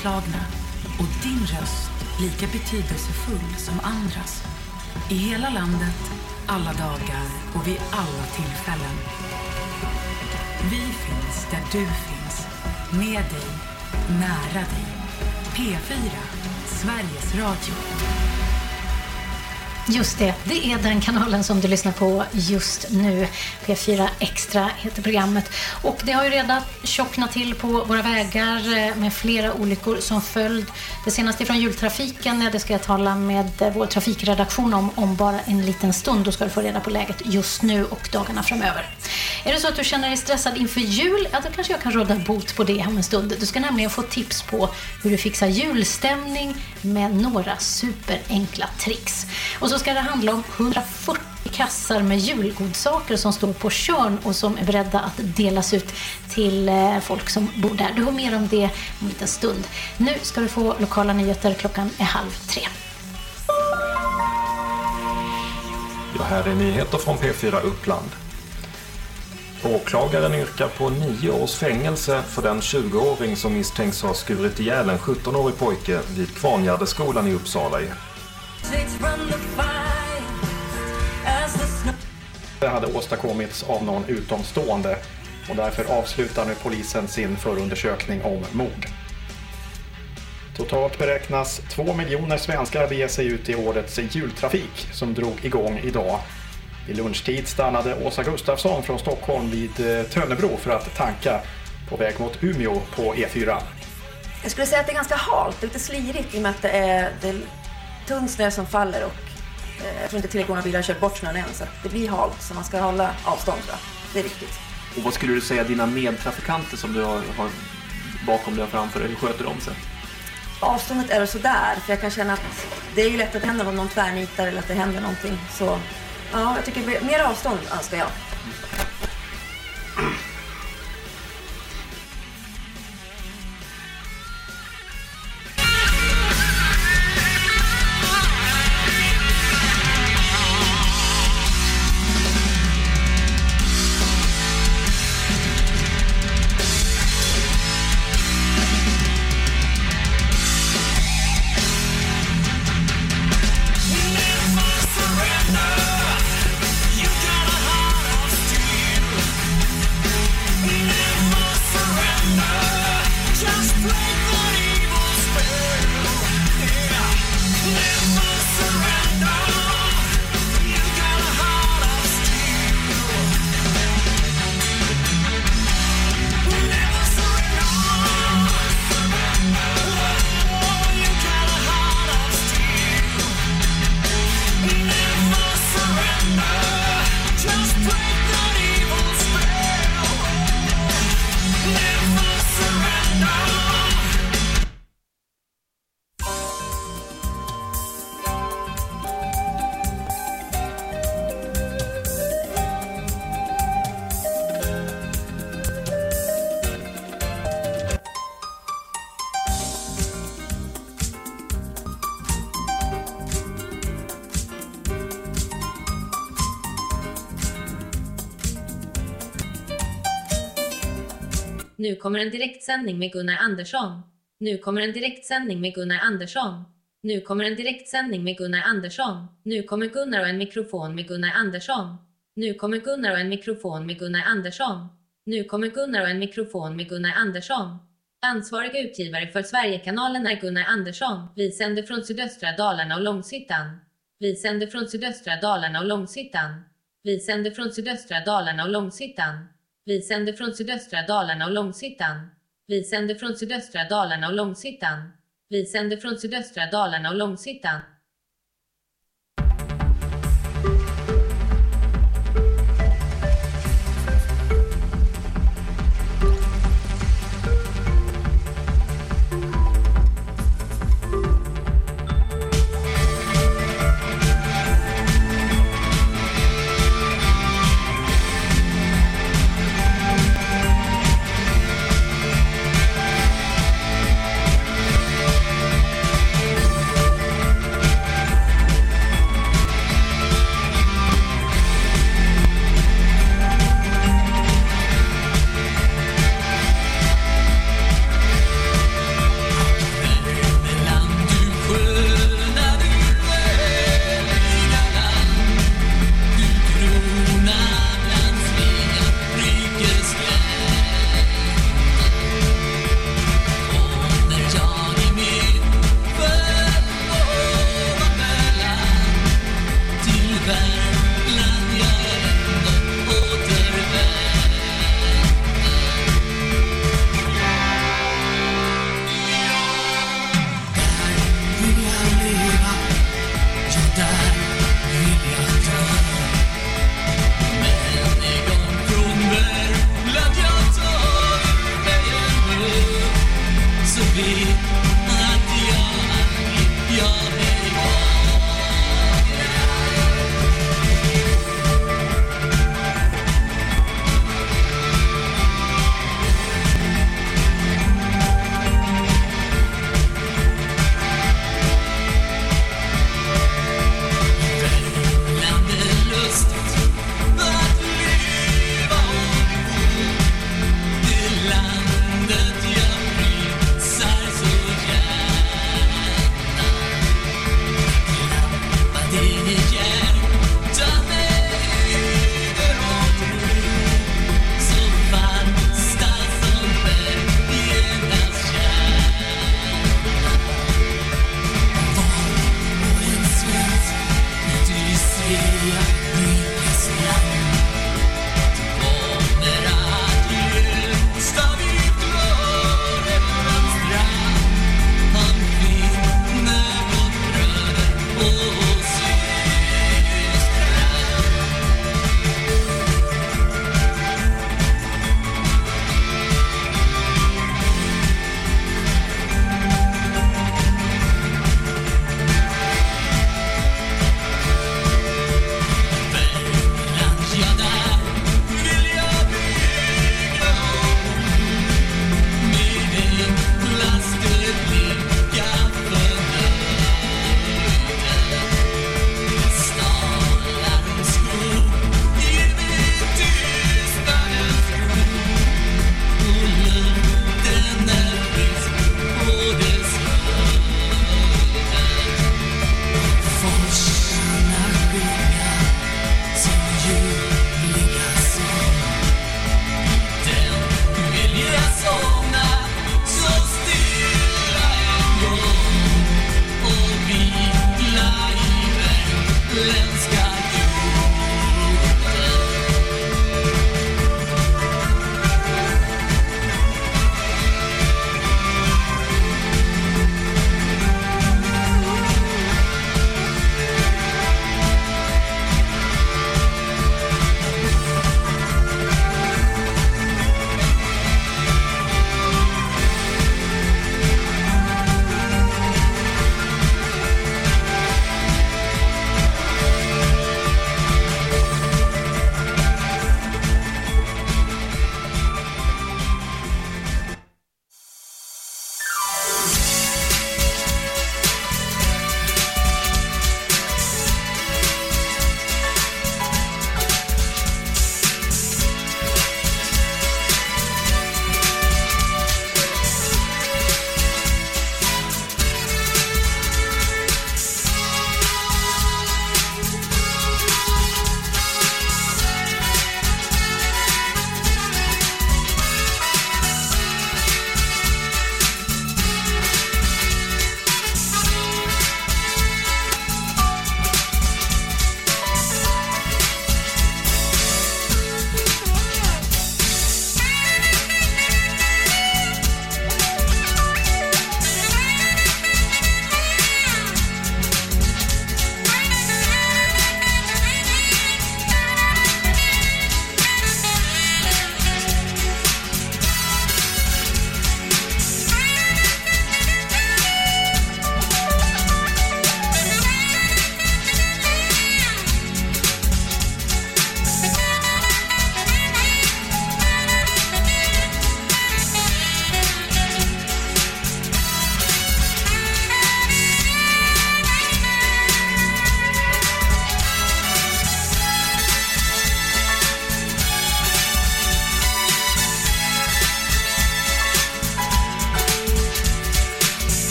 utslagna och din röst lika betydelsefull som andras. I hela landet, alla dagar och vid alla tillfällen. Vi finns där du finns. Med dig, nära dig. P4, Sveriges Radio. Just det, det är den kanalen som du lyssnar på just nu. P4 Extra heter programmet. Och det har ju redan tjocknat till på våra vägar eh, med flera olyckor som följd. Det senaste från jultrafiken, det ska jag tala med eh, vår trafikredaktion om om bara en liten stund. Då ska du få reda på läget just nu och dagarna framöver. Är det så att du känner dig stressad inför jul, ja, då kanske jag kan råda bot på det om en stund. Du ska nämligen få tips på hur du fixar julstämning med några superenkla tricks. Och och så ska det handla om 140 kassar med julgodsaker som står på körn och som är beredda att delas ut till eh, folk som bor där. Du har mer om det om en liten stund. Nu ska du få lokala nyheter. Klockan är halv tre. Ja, här är nyheter från P4 Uppland. Åklagaren yrkar på nio års fängelse för den 20-åring som misstänks ha skurit ihjäl en 17-årig pojke vid Kvarngärdeskolan i Uppsala. Det hade åstadkommits av någon utomstående och därför avslutar nu polisen sin förundersökning om mord. Totalt beräknas två miljoner svenskar bege sig ut i årets jultrafik som drog igång idag. Vid lunchtid stannade Åsa Gustafsson från Stockholm vid eh, Tönnebro för att tanka på väg mot Umeå på E E4. Jag skulle säga att det är ganska halt, lite slirigt i och med att det är, det är tunn snö som faller och eh, jag tror inte tillräckligt många bilar har kört bort snön än så det blir halt så man ska hålla avstånd tror jag. Det är viktigt. Och vad skulle du säga dina medtrafikanter som du har, har bakom dig och framför dig, hur sköter de sig? Avståndet är sådär för jag kan känna att det är ju lätt att det händer om någon tvärnitar eller att det händer någonting så ja, jag tycker mer avstånd önskar jag. Kommer en direktsändning med Gunnar Andersson. Nu kommer en direktsändning med Gunnar Andersson. Nu kommer en direktsändning med Gunnar Andersson. Nu kommer Gunnar och en mikrofon med Gunnar Andersson. Nu kommer Gunnar och en mikrofon med Gunnar Andersson. Nu kommer Gunnar och en mikrofon med Gunnar Andersson. Ansvarig utgivare för Sverigekanalen är Gunnar Andersson. Vi sänder från sydöstra Dalarna och Långshyttan. Vi sänder från sydöstra Dalarna och Långshyttan. Vi sänder från sydöstra Dalarna och Långshyttan. Vi sänder från sydöstra Dalarna och Långsittan. Vi sänder från sydöstra Dalarna och Långsittan. Vi sänder från sydöstra Dalarna och Långsittan.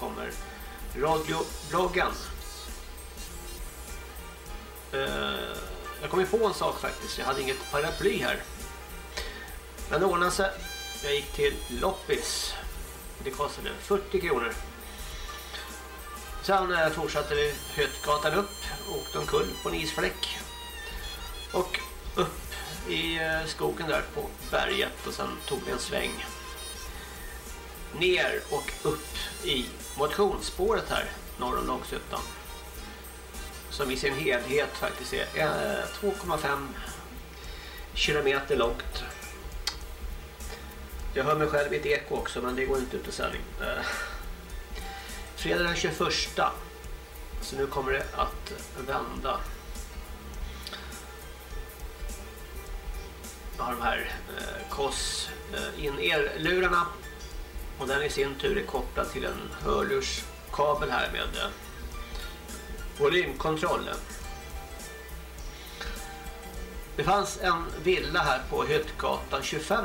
Kommer radiobloggen. Eh, jag kom ju på en sak faktiskt. Jag hade inget paraply här. Men det ordnade sig. Jag gick till loppis. Det kostade 40 kronor. Sen eh, fortsatte vi Hötgatan upp. Åkte omkull på en isfläck. Och upp i eh, skogen där på berget. Och sen tog vi en sväng ner och upp i motionsspåret här norr om Långshyttan. Som i sin helhet faktiskt är eh, 2,5 kilometer långt. Jag hör mig själv i ett eko också men det går inte ut i sändning. Eh, fredag den 21. Så nu kommer det att vända. Jag har de här eh, KOS eh, in-er-lurarna och den i sin tur är kopplad till en hörlurskabel här med eh, volymkontroll. Det fanns en villa här på Hyttgatan 25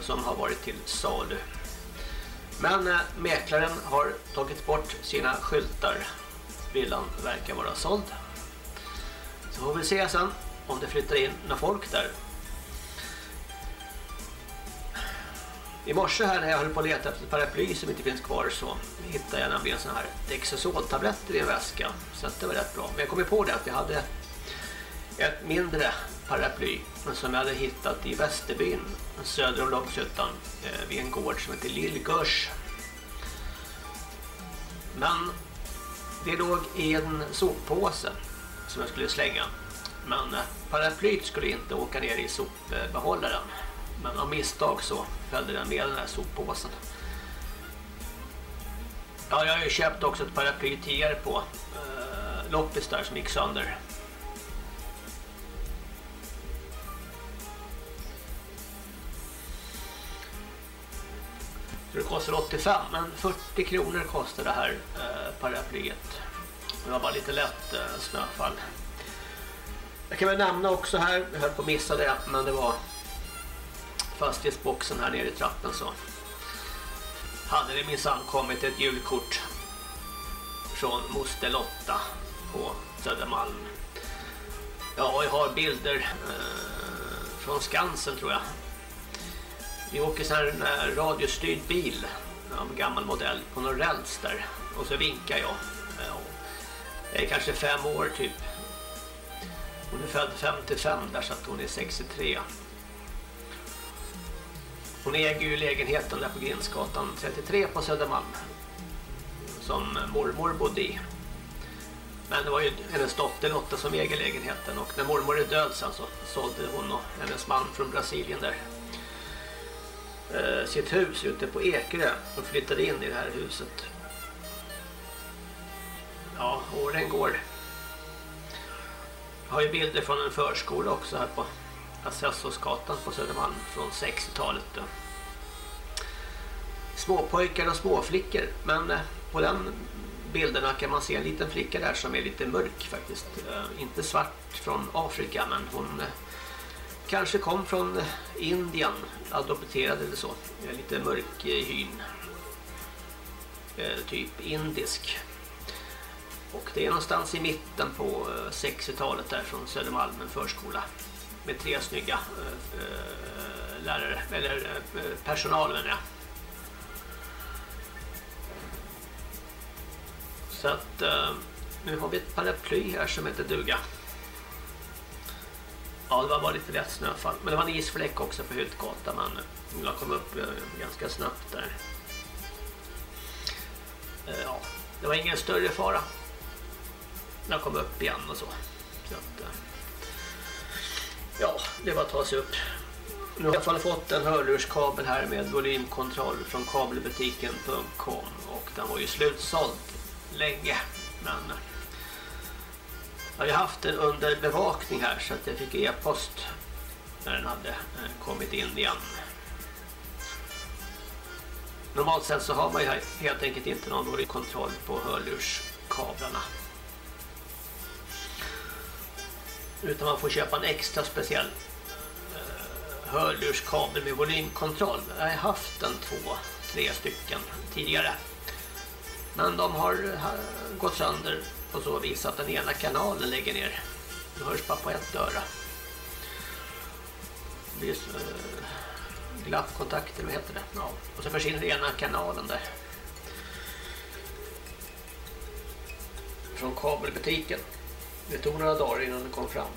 som har varit till salu. Men eh, mäklaren har tagit bort sina skyltar. Villan verkar vara såld. Så får vi se sen om det flyttar in några folk där. I morse här när jag höll på att leta efter ett paraply som inte finns kvar så hittade jag nämligen sådana här Dexosol-tabletter i en väska. Så att det var rätt bra. Men jag kom på det att jag hade ett mindre paraply som jag hade hittat i Västerbyn söder om Långshyttan eh, vid en gård som heter Lillgörs. Men det låg i en soppåse som jag skulle slänga. Men eh, paraplyt skulle inte åka ner i sopbehållaren. Men av misstag så följde den med den här soppåsen. Ja, jag har ju köpt också ett paraply tidigare på eh, loppis där som gick sönder. Så det kostar 85 men 40 kronor kostar det här eh, paraplyet. Det var bara lite lätt eh, snöfall. Jag kan väl nämna också här, jag höll på att missa det, men det var fastighetsboxen här nere i trappen så hade det minsann kommit ett julkort från moster Lotta på Södermalm. Ja, jag har bilder eh, från Skansen tror jag. Vi åker så här en eh, radiostyrd bil av gammal modell på någon räls där och så vinkar jag. Eh, jag är kanske fem år typ. Hon är född 55 där så att hon är 63. Hon äger ju lägenheten där på Grinsgatan 33 på Södermalm. Som mormor bodde i. Men det var ju hennes dotter Lotta som äger lägenheten och när mormor är död sen så sålde hon och hennes man från Brasilien där eh, sitt hus ute på Ekerö och flyttade in i det här huset. Ja, åren går. Jag har ju bilder från en förskola också här på Assessorsgatan på Södermalm från 60-talet. Småpojkar och småflickor, men eh, på den bilderna kan man se en liten flicka där som är lite mörk faktiskt. Eh, inte svart från Afrika, men hon eh, kanske kom från Indien, adopterad eller så. Lite mörk i hyn. Typ indisk. Och det är någonstans i mitten på 60-talet där från Södermalm, en förskola med tre snygga eh, lärare, eller eh, personal menar jag. Så att eh, nu har vi ett paraply här som heter duga. Ja, det var bara lite lätt snöfall. Men det var en isfläck också på Hyttgatan. Men jag kom upp ganska snabbt där. Ja, det var ingen större fara. Jag kom upp igen och så. så att, ja, det var att ta sig upp. Nu har jag i alla fall fått en hörlurskabel här med volymkontroll från kabelbutiken.com och den var ju slutsåld länge. Men jag har haft den under bevakning här så att jag fick e-post när den hade eh, kommit in igen. Normalt sett så har man ju helt enkelt inte någon dålig kontroll på hörlurskablarna. Utan man får köpa en extra speciell eh, hörlurskabel med volymkontroll. Jag har haft en två, tre stycken tidigare. Men de har eh, gått sönder på så vis att den ena kanalen lägger ner. Det hörs bara på ett öra. Det blir eh, glappkontakter, vad heter det? Ja. Och så försvinner ena kanalen där. Från kabelbutiken. Det tog några dagar innan den kom fram.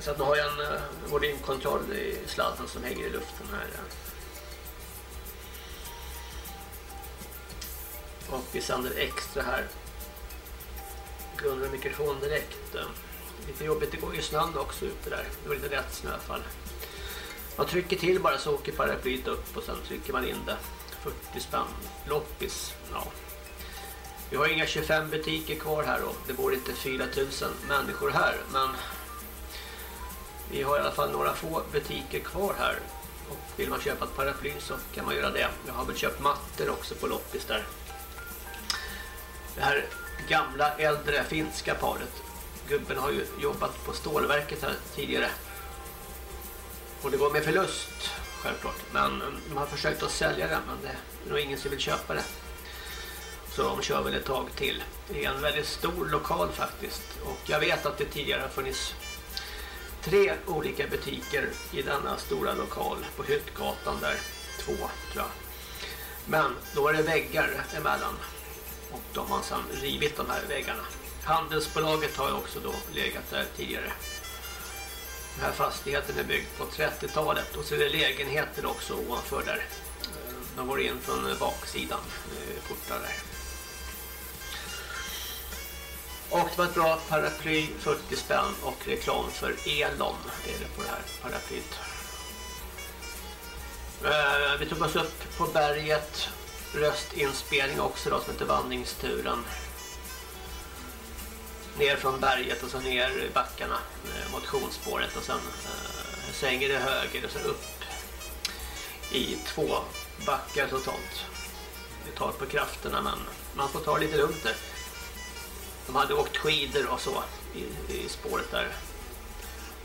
Så att nu har jag en eh, volymkontroll i sladden som hänger i luften här. Och vi sänder extra här. Gunnar mikrofon direkt. Eh, lite jobbigt, det går ju snön också ute där. Det var lite rätt snöfall. Man trycker till bara så åker paraplyet upp och sen trycker man in det. 40 spänn. Loppis. Ja. Vi har inga 25 butiker kvar här och det bor inte 4000 människor här. Men vi har i alla fall några få butiker kvar här. Och vill man köpa ett paraply så kan man göra det. Jag har väl köpt mattor också på loppis där. Det här gamla äldre finska paret. Gubben har ju jobbat på stålverket här tidigare. Och det går med förlust, självklart. Men de har försökt att sälja det, men det är nog ingen som vill köpa det. Så de kör väl ett tag till. Det är en väldigt stor lokal faktiskt. Och jag vet att det tidigare har funnits tre olika butiker i denna stora lokal på Hyttgatan där. Två, tror jag. Men då är det väggar emellan. Och de har sedan rivit de här väggarna. Handelsbolaget har ju också då legat där tidigare. Den här fastigheten är byggd på 30-talet och så är det lägenheter också ovanför där. De går in från baksidan, eh, portar där. Och det var ett bra paraply, 40 spänn och reklam för Elon är det på det här paraplyt. Eh, vi tog oss upp på berget, röstinspelning också då som heter Vandringsturen ner från berget och så ner i backarna eh, motionsspåret och sen eh, svänger det höger och sen upp i två backar totalt. Det tar på krafterna men man får ta lite lugnt där. De hade åkt skidor och så i, i spåret där.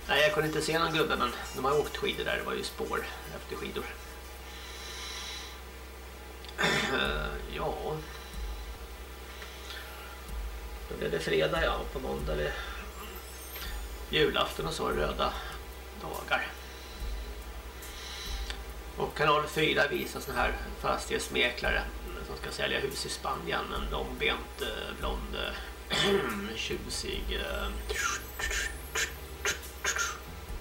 Nej, jag kunde inte se någon gubbe men de har åkt skidor där. Det var ju spår efter skidor. Eh, ja... Då blev det fredag ja, på måndag Det julafton och så röda dagar. Och kanal 4 visar sådana här fastighetsmäklare som ska sälja hus i Spanien. En långbent eh, blond tjusig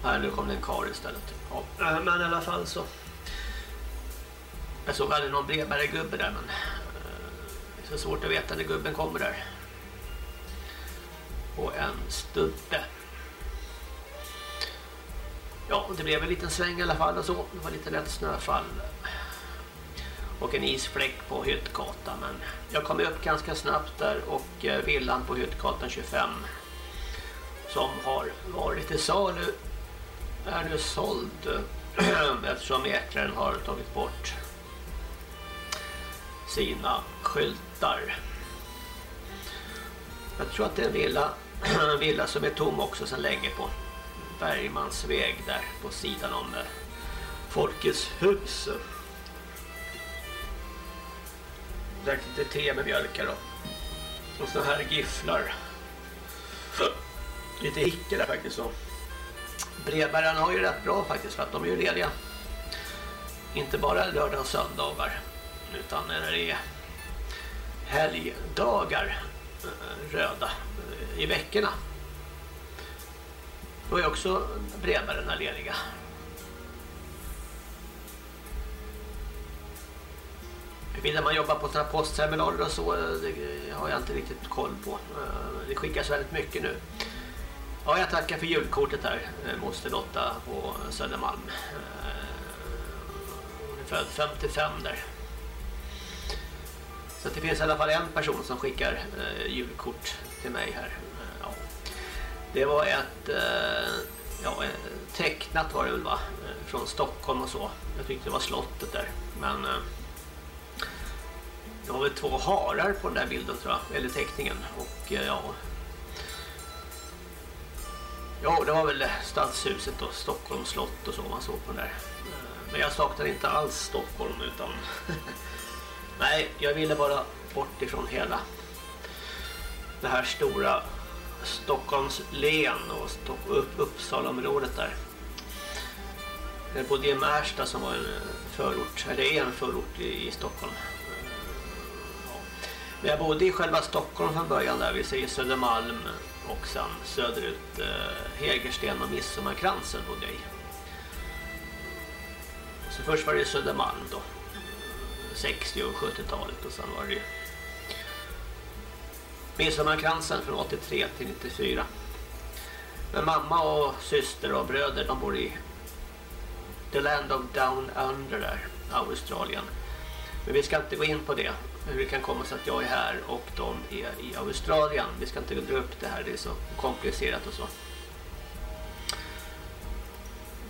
här nu kom det en kar istället. Ja, men i alla fall så jag såg aldrig någon brevbärargubbe där men det är så svårt att veta när gubben kommer där och en stubbe. Ja, det blev en liten sväng i alla fall och så. Det var lite lätt snöfall. Och en isfläck på Hyttgatan. Men jag kom upp ganska snabbt där och eh, villan på Hyttgatan 25 som har varit i salu är nu såld eftersom mäklaren har tagit bort sina skyltar. Jag tror att det är en villa en villa som är tom också sedan länge på Bergmansväg där på sidan om eh, Folkets hus. Drack lite te med mjölk Och då. Och såna här gifflar. Lite hickor, där faktiskt så. brevbärarna har ju rätt bra faktiskt för att de är ju lediga. Inte bara lördag och söndagar utan när det är helgdagar eh, röda eh, i veckorna. Då är också brevbärarna lediga. Huruvida man jobbar på sådana postterminaler och så, eh, det har jag inte riktigt koll på. Eh, det skickas väldigt mycket nu. Ja, jag tackar för julkortet här, eh, moster Lotta på Södermalm. Hon är född 55 där. Så det finns i alla fall en person som skickar julkort till mig här. Ja. Det var ett ja, tecknat var det väl va? Från Stockholm och så. Jag tyckte det var slottet där. Men det var väl två harar på den där bilden tror jag. Eller teckningen. Och eh, ja. Ja, det var väl stadshuset och Stockholms slott och så man såg på den där. Eh, men jag saknar inte alls Stockholm utan Nej, jag ville bara bort ifrån hela det här stora Stockholms län och upp, Uppsala-området där. Eh, jag bodde i Märsta som var en förort, eller är en förort i Stockholm. Men jag bodde i själva Stockholm från början där, vi säger Södermalm och sen söderut eh, Hägersten och Midsommarkransen bodde jag i. Så först var det Södermalm då. 60 och 70-talet och sen var det Midsommarkransen från 83 till 94. Men mamma och syster och bröder de bor i The Land of Down Under där, Australien. Men vi ska inte gå in på det. Hur det kan komma sig att jag är här och de är i Australien. Vi ska inte dra upp det här, det är så komplicerat och så.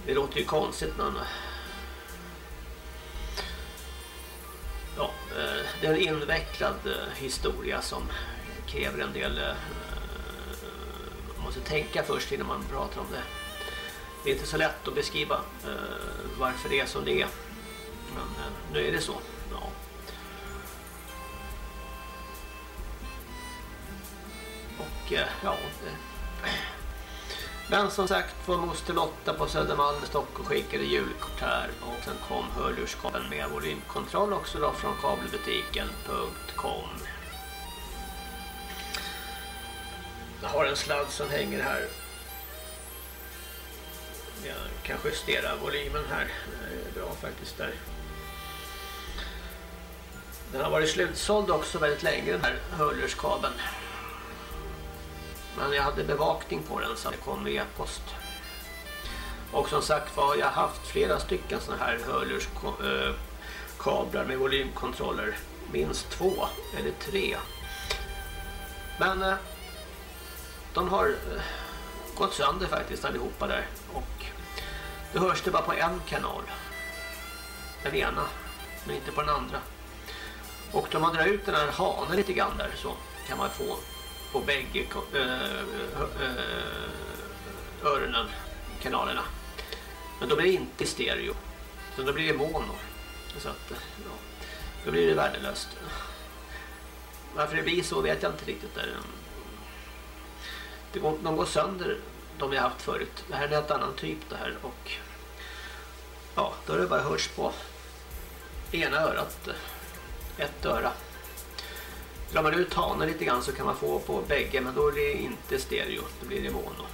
Det låter ju konstigt men eh, ja, eh, det är en invecklad eh, historia som kräver en del man måste tänka först innan man pratar om det. Det är inte så lätt att beskriva varför det är som det är. Men nu är det så. Ja. Och eh, ja. Eh, men som sagt, var moster Lotta på Södermalm i Stockholm skickade julkort här och sen kom hörlurskabeln med volymkontroll också då från kabelbutiken.com. Jag har en sladd som hänger här. Jag kan justera volymen här. Det är bra faktiskt där. Den har varit slutsåld också väldigt länge den här hörlurskabeln. Men jag hade bevakning på den så det kom med e-post. Och som sagt var, jag har haft flera stycken sådana här hörlurskablar med volymkontroller. Minst två eller tre. Men eh, de har eh, gått sönder faktiskt allihopa där. Och då hörs det bara på en kanal. Den ena, men inte på den andra. Och om man drar ut den här hanen lite grann där så kan man få på bägge eh, eh, eh, öronen, kanalerna. Men då blir det inte stereo. Så då blir det mono. Så att, ja, då blir det värdelöst. Varför det blir så vet jag inte riktigt. Där. Det går, de går sönder, de jag haft förut. Det här är en helt annan typ det här. Och ja, då är det bara hörs på ena örat. Ett öra. Drar man ut hanen lite grann så kan man få på bägge men då är det inte stereo, då blir det mono.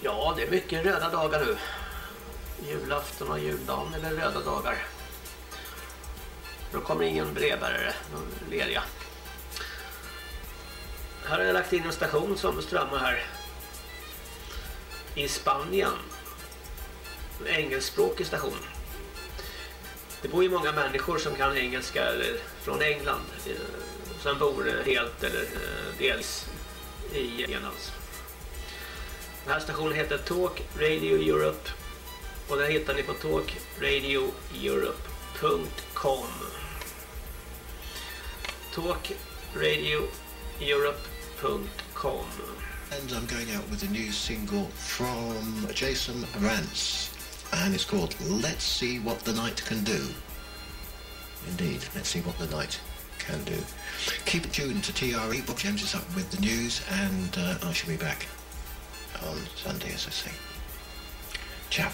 Ja, det är mycket röda dagar nu. Julafton och juldagen eller röda dagar. Då kommer ingen brevbärare, de leriga. Här har jag lagt in en station som strömmar här. I Spanien. En engelskspråkig station. Det bor ju många människor som kan engelska eller från England eh, som bor helt eller eh, dels i Enlands. Den här stationen heter Talk Radio Europe och den hittar ni på talkradioeurope.com talkradioeurope.com And I'm going out with a new single from Jason Rance. And it's called Let's See What the Night Can Do. Indeed, let's see what the night can do. Keep it tuned to TRE. Bob James is up with the news, and uh, I shall be back on Sunday, as I say. Ciao.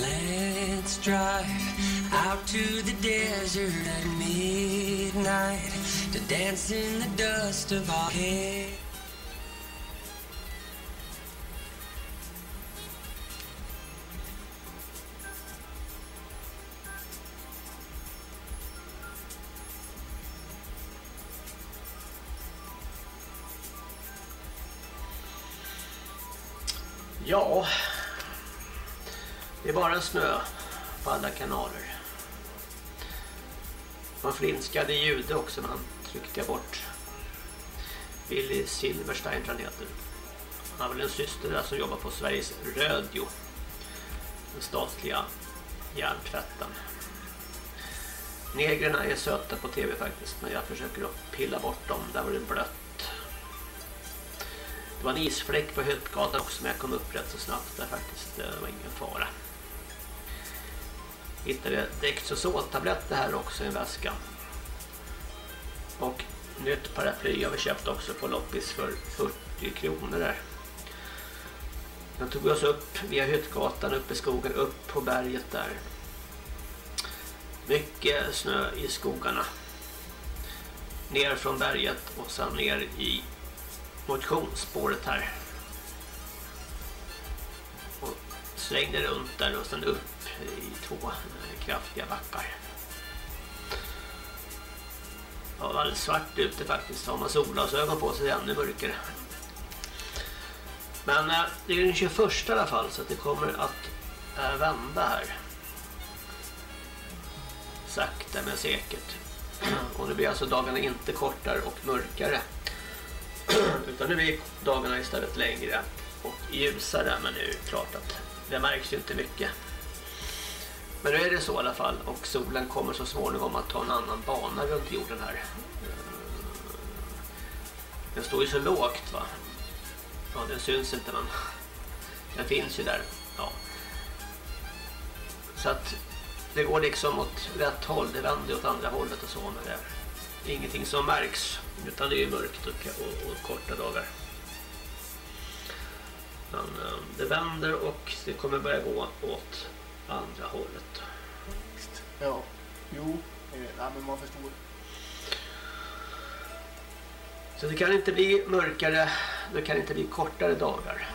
Let's drive out to the desert at midnight to dance in the dust of our hair. Ja, det är bara snö på alla kanaler. Man flinskade jude också men tryckte jag bort. Billy Silverstein tror han heter. Han har väl en syster där som jobbar på Sveriges Radio. Den statliga hjärntvätten. Negrerna är söta på tv faktiskt men jag försöker att pilla bort dem. Där var det blött. Det var en isfläck på Hyttgatan också men jag kom upp rätt så snabbt där faktiskt. Det var ingen fara. Hittade Dextrosol-tabletter här också i en väska. Och nytt paraply har vi köpt också på loppis för 40 kronor där. Den tog oss upp via Hyttgatan upp i skogen upp på berget där. Mycket snö i skogarna. Ner från berget och sen ner i motionsspåret här. Och svängde runt där och sen upp i två kraftiga backar. Ja, det var svart ute faktiskt. Har man solglasögon på sig är det ännu mörkare. Men eh, det är den 21 i alla fall så att det kommer att eh, vända här. Sakta men säkert. Och nu blir alltså dagarna inte kortare och mörkare. Utan nu blir dagarna istället längre och ljusare. Men det är ju klart att det märks ju inte mycket. Men nu är det så i alla fall och solen kommer så småningom att ta en annan bana runt jorden här. Eh, den står ju så lågt va. Ja, den syns inte men den finns ju där. Ja. Så att det går liksom åt rätt håll. Det vänder åt andra hållet och så. Men det är ingenting som märks. Utan det är ju mörkt och, och, och korta dagar. Men eh, det vänder och det kommer börja gå åt andra hållet. Ja, jo, eh, nej, men man förstår. Så det kan inte bli mörkare, det kan inte bli kortare dagar.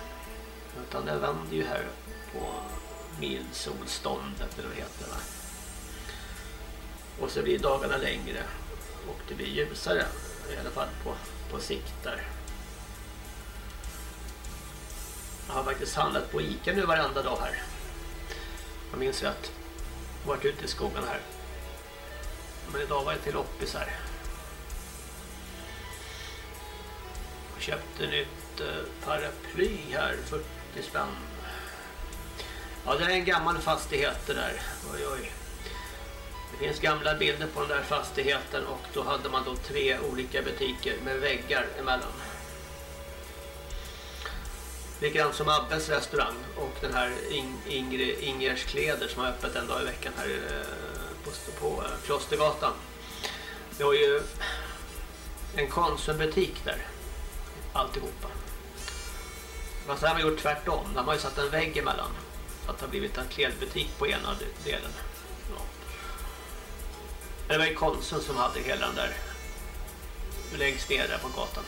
Utan det vänder ju här på milsolståndet eller vad heter det. Och så blir dagarna längre och det blir ljusare i alla fall på, på sikt där. Jag har faktiskt handlat på Ica nu varenda dag här. Jag minns rätt. Jag har varit ute i skogen här. Men idag var jag till loppis här. Jag köpte nytt eh, paraply här, 40 spänn. Ja, det är en gammal fastighet det där. Oj, oj. Det finns gamla bilder på den där fastigheten och då hade man då tre olika butiker med väggar emellan. Likadant som Abbes restaurang och den här Ingr Ingers kläder som har öppet en dag i veckan här eh, på, på eh, Klostergatan. Det var ju en Konsumbutik där. Alltihopa. Fast här har man gjort tvärtom. Där har ju satt en vägg emellan. Så att det har blivit en klädbutik på ena delen. Ja. Det var ju Konsum som hade hela den där längst ner där på gatan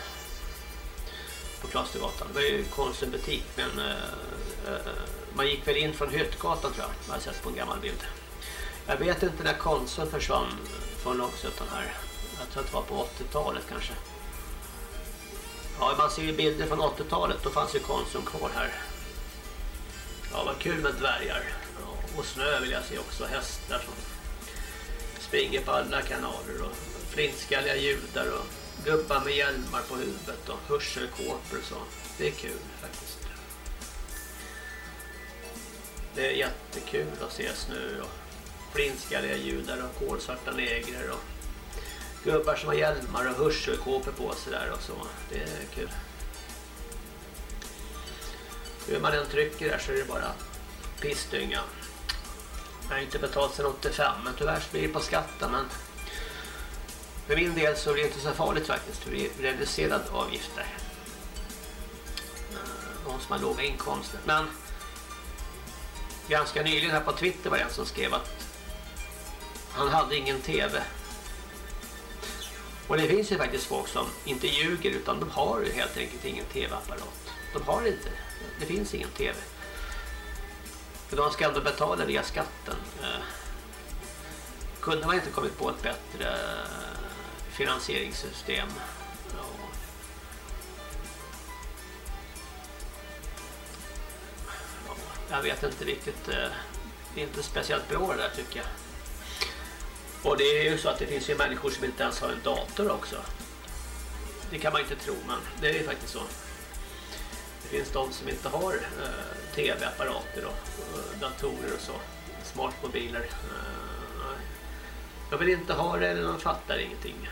på Klostergatan. Det var ju Konsumbutik men uh, uh, man gick väl in från Hyttgatan tror jag. Man har sett på en gammal bild. Jag vet inte när Konsum försvann från Långsötan här. Jag tror att det var på 80-talet kanske. Ja, man ser ju bilder från 80-talet. Då fanns ju Konsum kvar här. Ja, vad kul med dvärgar. Ja, och snö vill jag se också. Hästar som springer på alla kanaler. Och flintskalliga judar och gubbar med hjälmar på huvudet och hörselkåpor och så. Det är kul faktiskt. Det är jättekul att se snö och flintskalliga judar och kolsvarta negrer och gubbar som har hjälmar och hörselkåpor på sig där och så. Det är kul. Hur man än trycker där så är det bara pissdynga. Jag har inte betalt sedan 85 men tyvärr så blir det på skatten men för min del så är det inte så farligt faktiskt. Det är reducerade avgifter. De eh, som har låga inkomster. Men ganska nyligen här på Twitter var det en som skrev att han hade ingen tv. Och det finns ju faktiskt folk som inte ljuger utan de har ju helt enkelt ingen tv-apparat. De har inte. Det finns ingen tv. För de ska ändå betala via skatten. Eh, kunde man inte kommit på ett bättre finansieringssystem? Ja. Ja, Jag vet inte riktigt. Eh, det är inte speciellt bra det där tycker jag. Och det är ju så att det finns ju människor som inte ens har en dator också. Det kan man inte tro, men det är ju faktiskt så. Det finns de som inte har eh, tv-apparater och eh, datorer och så. Smartmobiler. Eh, jag vill inte ha det eller de fattar ingenting.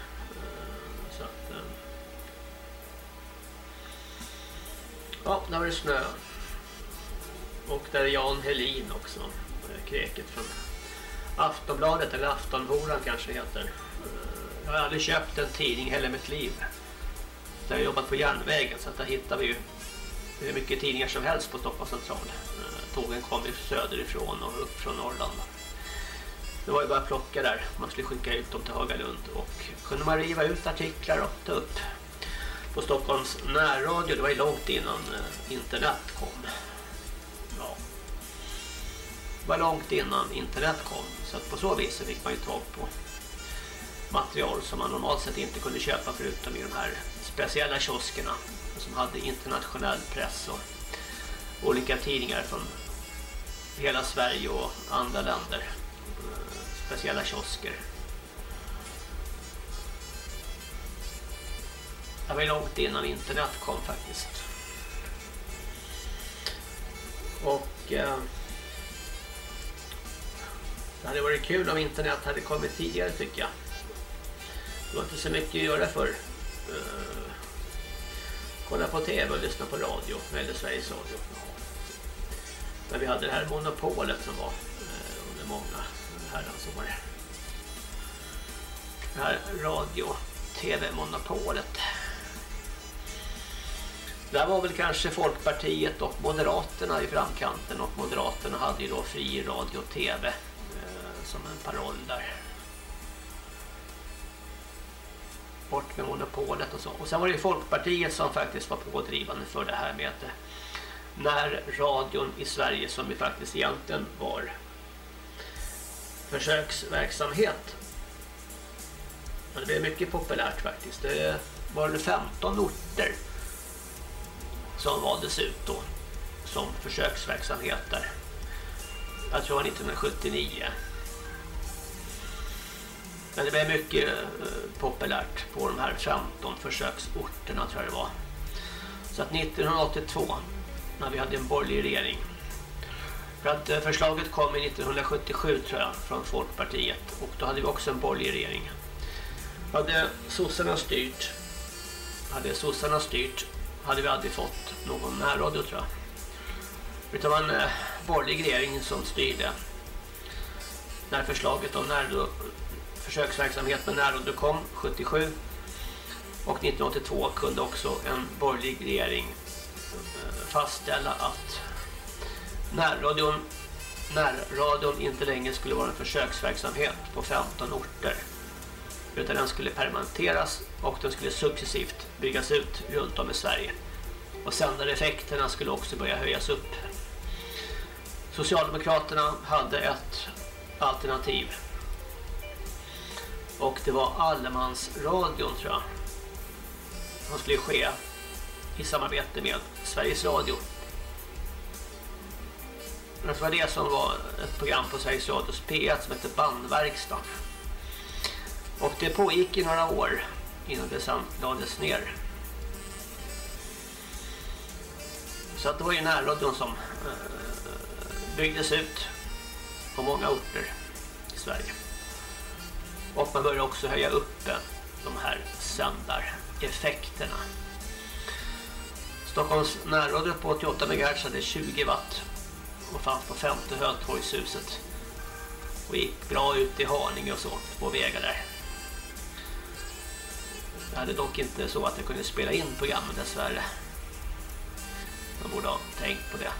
Ja, där var det snö. Och där är Jan Helin också. Eh, kreket från Aftonbladet eller Aftonhoran kanske det heter. Eh, jag har aldrig köpt en tidning hela mitt liv. Jag har jobbat på järnvägen så att där hittar vi ju hur mycket tidningar som helst på Stockholms central. Eh, tågen kom ju söderifrån och upp från Norrland. Det var ju bara att plocka där. Man skulle skicka ut dem till Hagalund och kunde man riva ut artiklar och ta upp på Stockholms närradio. Det var ju långt innan eh, internet kom. Ja. Det var långt innan internet kom så på så vis så fick man ju tag på material som man normalt sett inte kunde köpa förutom i de här speciella kioskerna som hade internationell press och olika tidningar från hela Sverige och andra länder. Eh, Speciella kiosker. Det var ju långt innan internet kom faktiskt. Och eh, det hade varit kul om internet hade kommit tidigare tycker jag. Det var inte så mycket att göra för. Eh, kolla på tv och lyssna på radio eller Sveriges Radio. Men vi hade det här monopolet som var eh, under många herrans år. Det här radio tv-monopolet. Där var väl kanske Folkpartiet och Moderaterna i framkanten och Moderaterna hade ju då fri radio och tv eh, som en paroll där. Bort med monopolet och så. Och sen var det ju Folkpartiet som faktiskt var pådrivande för det här med att eh, när radion i Sverige som ju faktiskt egentligen var försöksverksamhet. Men det blev mycket populärt faktiskt. Det var 15 orter som valdes ut då som försöksverksamheter. Jag tror det var 1979. Men det blev mycket eh, populärt på de här 15 försöksorterna tror jag det var. Så att 1982 när vi hade en borgerlig regering för att eh, förslaget kom i 1977 tror jag från Folkpartiet och då hade vi också en borgerlig regering. Hade sossarna styrt hade sossarna styrt hade vi aldrig fått någon närradio tror jag. Utan var en eh, borgerlig regering som styrde när förslaget om närradio, försöksverksamhet med närradio kom 77 och 1982 kunde också en borgerlig regering eh, fastställa att närradion, närradion inte längre skulle vara en försöksverksamhet på 15 orter utan den skulle permanenteras och den skulle successivt byggas ut runt om i Sverige. Och sändareffekterna skulle också börja höjas upp. Socialdemokraterna hade ett alternativ. Och det var allemansradion tror jag. Som skulle ske i samarbete med Sveriges Radio. Det var det som var ett program på Sveriges Radios P1 som hette Bandverkstan. Och det pågick i några år innan det sen lades ner. Så att det var ju närradion som eh, byggdes ut på många orter i Sverige. Och man började också höja upp de här sändareffekterna. Stockholms närradio på 88 MHz hade 20 watt och fanns på femte Hötorgshuset och gick bra ut i Haninge och så på vägar där. Jag hade dock inte så att jag kunde spela in programmet dessvärre. Man borde ha tänkt på det.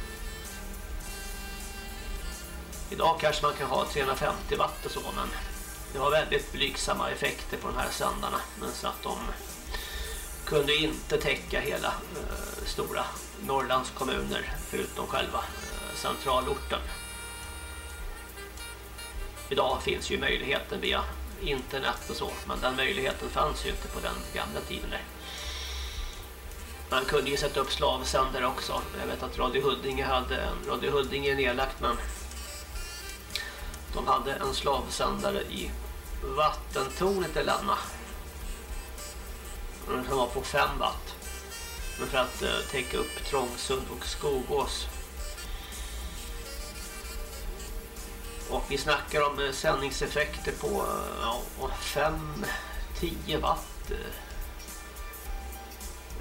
Idag kanske man kan ha 350 watt och så men det har väldigt blygsamma effekter på de här sändarna men så att de kunde inte täcka hela eh, stora Norrlands kommuner förutom själva eh, centralorten. Idag finns ju möjligheten via internet och så men den möjligheten fanns ju inte på den gamla tiden Nej. Man kunde ju sätta upp slavsändare också. Jag vet att Radio Huddinge hade en Radio Huddinge är nedlagt men de hade en slavsändare i vattentornet i Lanna. Den var på 5 watt. Men för att eh, täcka upp Trångsund och Skogås. Och vi snackar om eh, sändningseffekter på eh, 5-10 watt. Eh.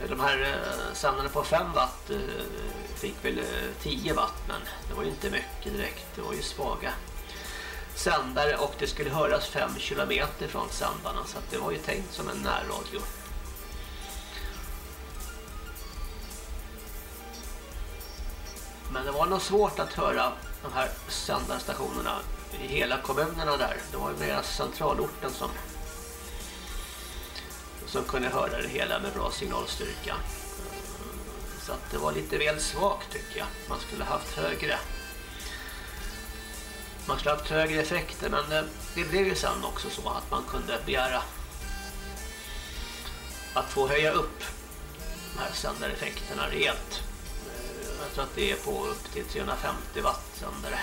De här sändarna på 5 watt fick väl 10 watt men det var ju inte mycket direkt. Det var ju svaga sändare och det skulle höras 5 kilometer från sändarna så det var ju tänkt som en närradio. Men det var nog svårt att höra de här sändarstationerna i hela kommunerna där. Det var ju mer centralorten som som kunde höra det hela med bra signalstyrka. Så att det var lite väl svagt tycker jag. Man skulle haft högre man skulle haft högre effekter men eh, det blev ju sen också så att man kunde begära att få höja upp de här sändareffekterna rejält. Jag tror att det är på upp till 350 watt sändare.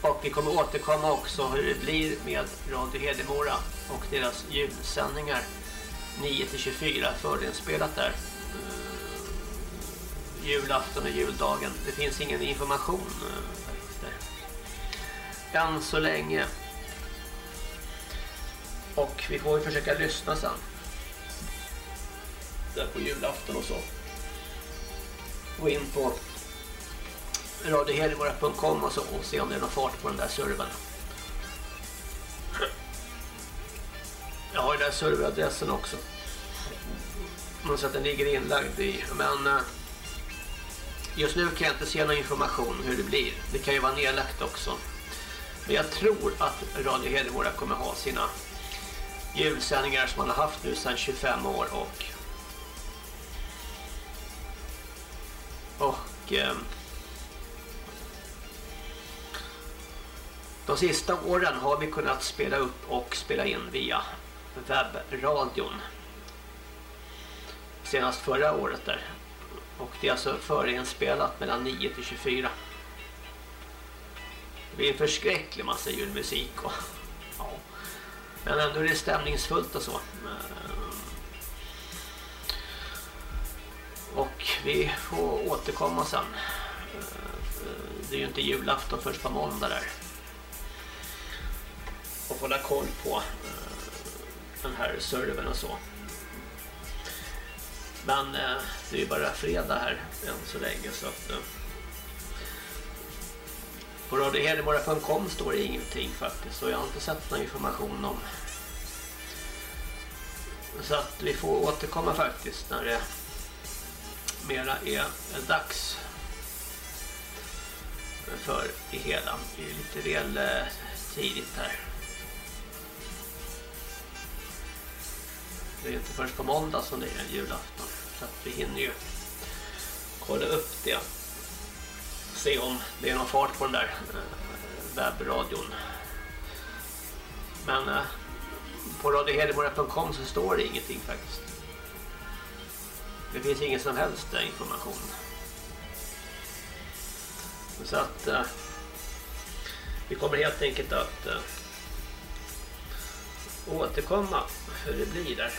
Och vi kommer återkomma också hur det blir med Radio Hedemora och deras julsändningar 9-24 förinspelat där eh, julafton och juldagen. Det finns ingen information eh, där. Än så länge. Och vi får ju försöka lyssna sen. Där på julafton och så. Gå in på radiohedemora.com och så och se om det är någon fart på den där servern. Jag har ju den där serveradressen också. Så att den ligger inlagd i. Men eh, Just nu kan jag inte se någon information hur det blir. Det kan ju vara nedlagt också. Men jag tror att Radio Hedemora kommer ha sina julsändningar som man har haft nu sedan 25 år och och eh, de sista åren har vi kunnat spela upp och spela in via webbradion. Senast förra året där och det är alltså förinspelat mellan 9 till 24. Det blir en förskräcklig massa julmusik och ja. Men ändå är det stämningsfullt och så. Och vi får återkomma sen. Eh, det är ju inte julafton först på måndag där. Och hålla koll på eh, den här servern och så. Men eh, det är ju bara fredag här än så länge så att på radiohedemora.com står det ingenting faktiskt och jag har inte sett någon information om så att vi får återkomma faktiskt när det mera är dags för det hela. Det är lite väl eh, tidigt här. Det är inte först på måndag som det är julafton. Så att vi hinner ju kolla upp det. Se om det är någon fart på den där eh, webbradion. Men eh, på radiohedemora.com så står det ingenting faktiskt. Det finns ingen som helst information. Så att eh, vi kommer helt enkelt att eh, återkomma hur det blir där.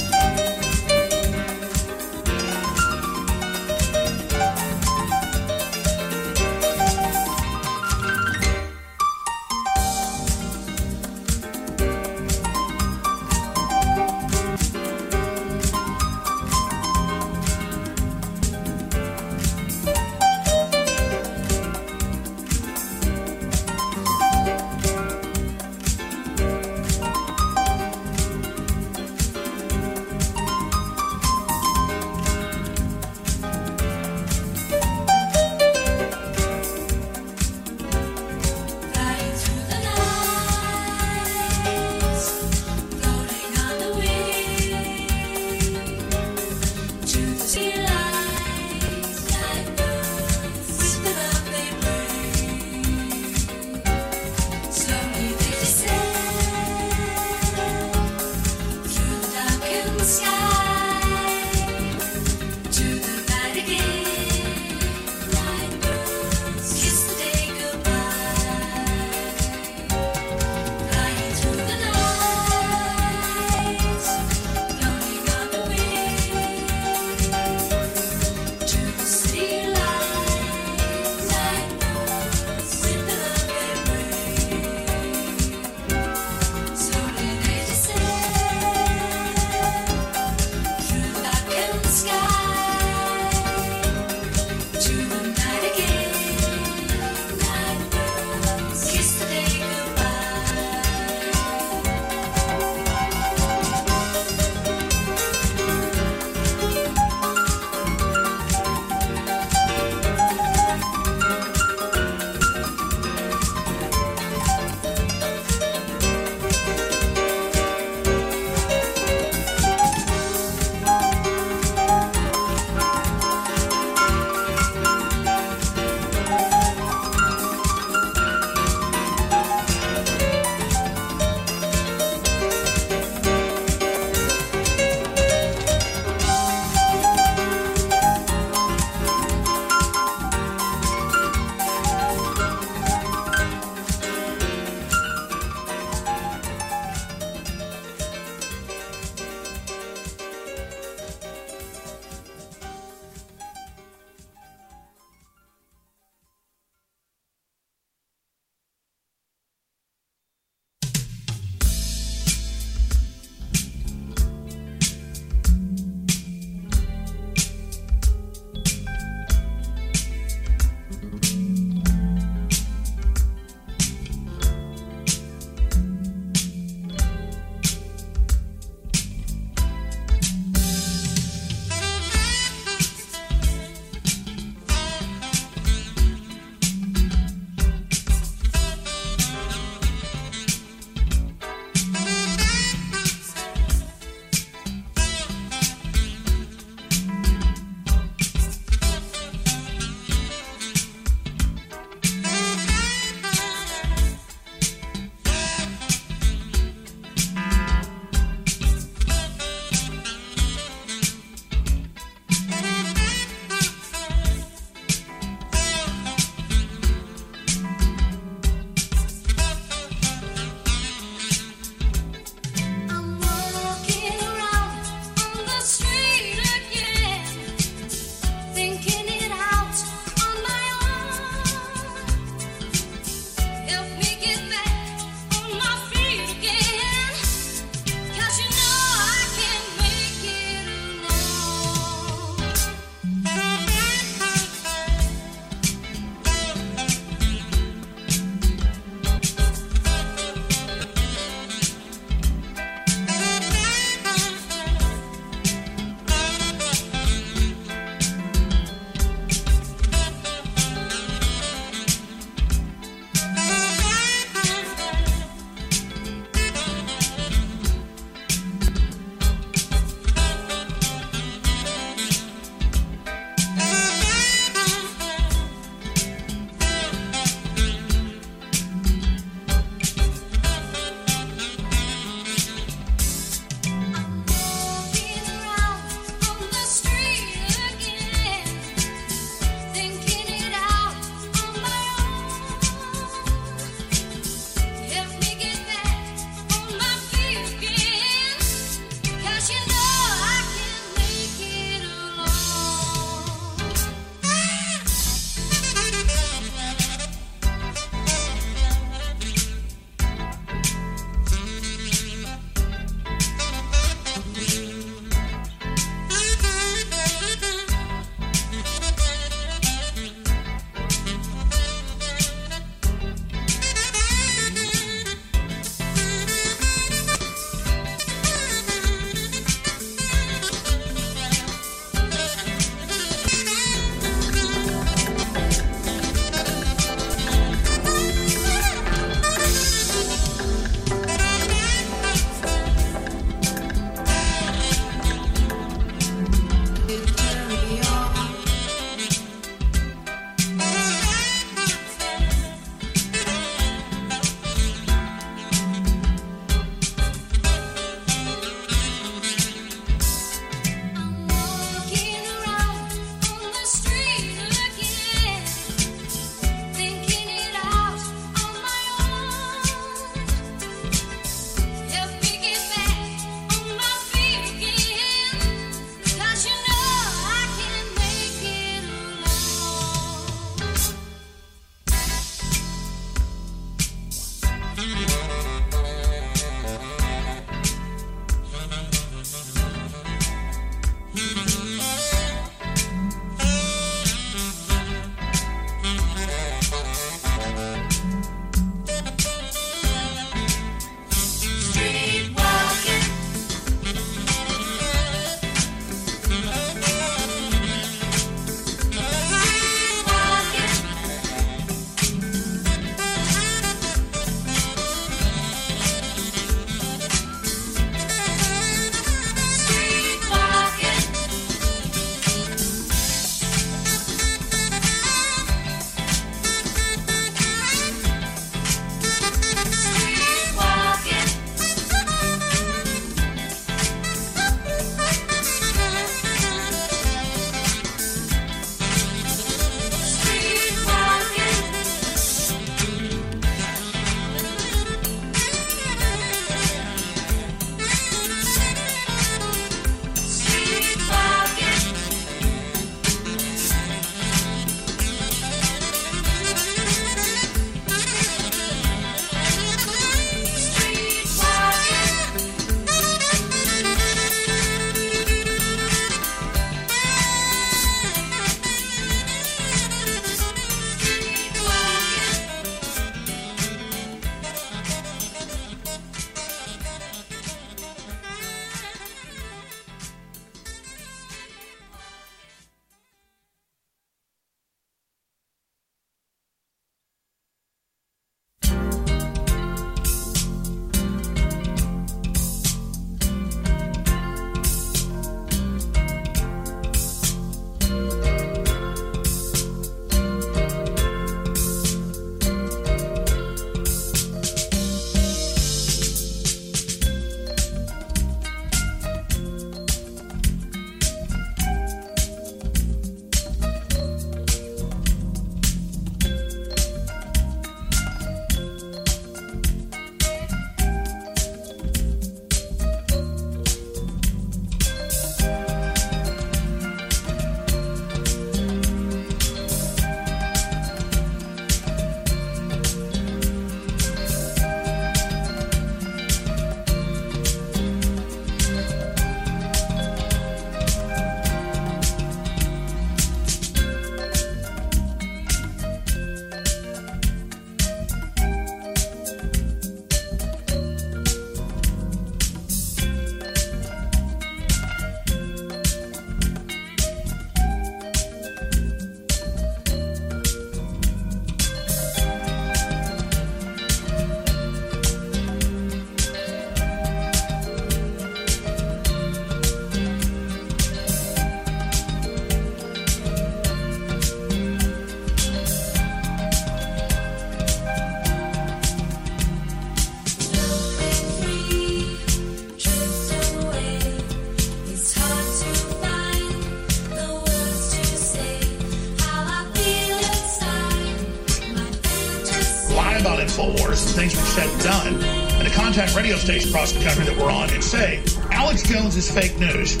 Radio stations across the country that we're on and say, Alex Jones is fake news.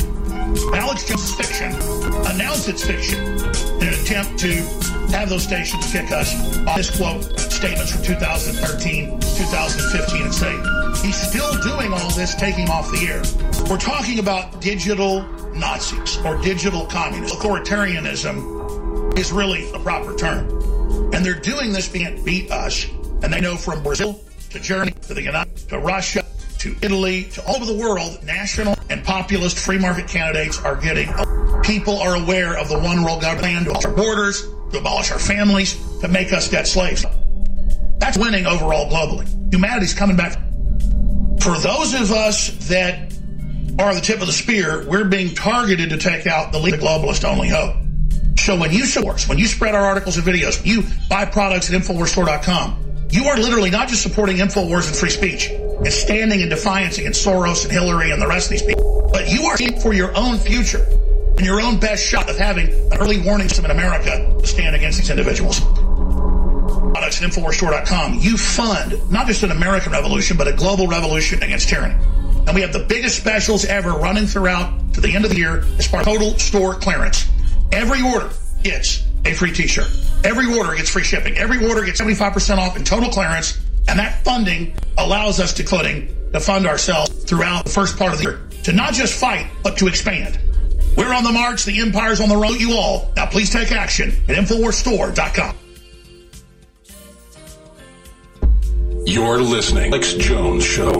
Alex Jones is fiction. Announce it's fiction in an attempt to have those stations kick us on misquote statements from 2013, 2015, and say, he's still doing all this, taking off the air. We're talking about digital Nazis or digital communists. Authoritarianism is really the proper term. And they're doing this being beat us. And they know from Brazil to Germany to the United to Russia Italy to all over the world, national and populist free market candidates are getting. People are aware of the one world government plan to abolish our borders, to abolish our families, to make us debt slaves. That's winning overall globally. Humanity's coming back. For those of us that are the tip of the spear, we're being targeted to take out the lead globalist only hope. So when you source, when you spread our articles and videos, you buy products at InfoWarsStore.com, you are literally not just supporting InfoWars and free speech and standing in defiance against Soros and Hillary and the rest of these people, but you are for your own future and your own best shot of having an early warning system in America to stand against these individuals. Products at InfoWarsStore.com, you fund not just an American revolution, but a global revolution against tyranny. And we have the biggest specials ever running throughout to the end of the year as part of total store clearance. Every order gets a free t-shirt. Every order gets free shipping. Every order gets 75% off in total clearance. And that funding allows us to footing to fund ourselves throughout the first part of the year to not just fight, but to expand. We're on the march. The empire's on the road. You all. Now please take action at InfoWarsStore.com. You're listening. Alex Jones Show.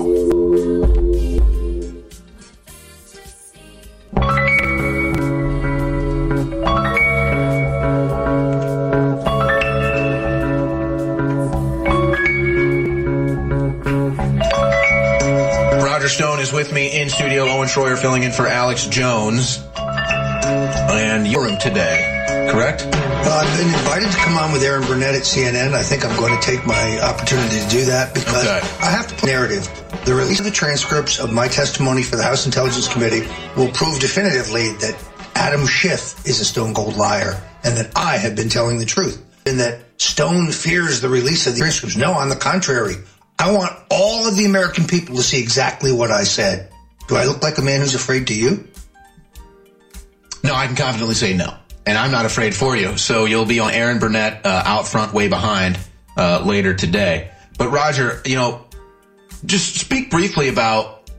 Studio. Owen Schroyer filling in for Alex Jones. And you're him today, correct? Well, I've been invited to come on with Aaron Burnett at CNN. I think I'm going to take my opportunity to do that because I have to put narrative. The release of the transcripts of my testimony for the House Intelligence Committee will prove definitively that Adam Schiff is a stone cold liar and that I have been telling the truth and that Stone fears the release of the transcripts. No, on the contrary. I want all of the American people to see exactly what I said. Do I look like a man who's afraid to you? No, I can confidently say no. And I'm not afraid for you. So you'll be on Aaron Burnett uh, out front, way behind uh, later today. But Roger, you know, just speak briefly about.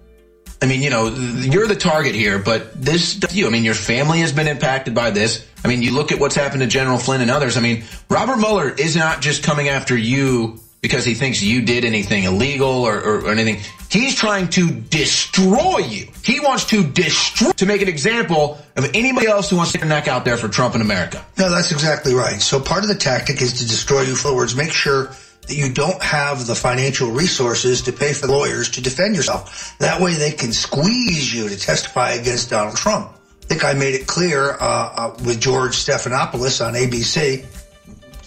I mean, you know, you're the target here, but this you. I mean, your family has been impacted by this. I mean, you look at what's happened to General Flynn and others. I mean, Robert Mueller is not just coming after you because he thinks you did anything illegal or, or, or anything. He's trying to destroy you. He wants to destroy, to make an example of anybody else who wants to stick their neck out there for Trump in America. No, that's exactly right. So part of the tactic is to destroy you forwards. Make sure that you don't have the financial resources to pay for lawyers to defend yourself. That way they can squeeze you to testify against Donald Trump. I think I made it clear uh, uh, with George Stephanopoulos on ABC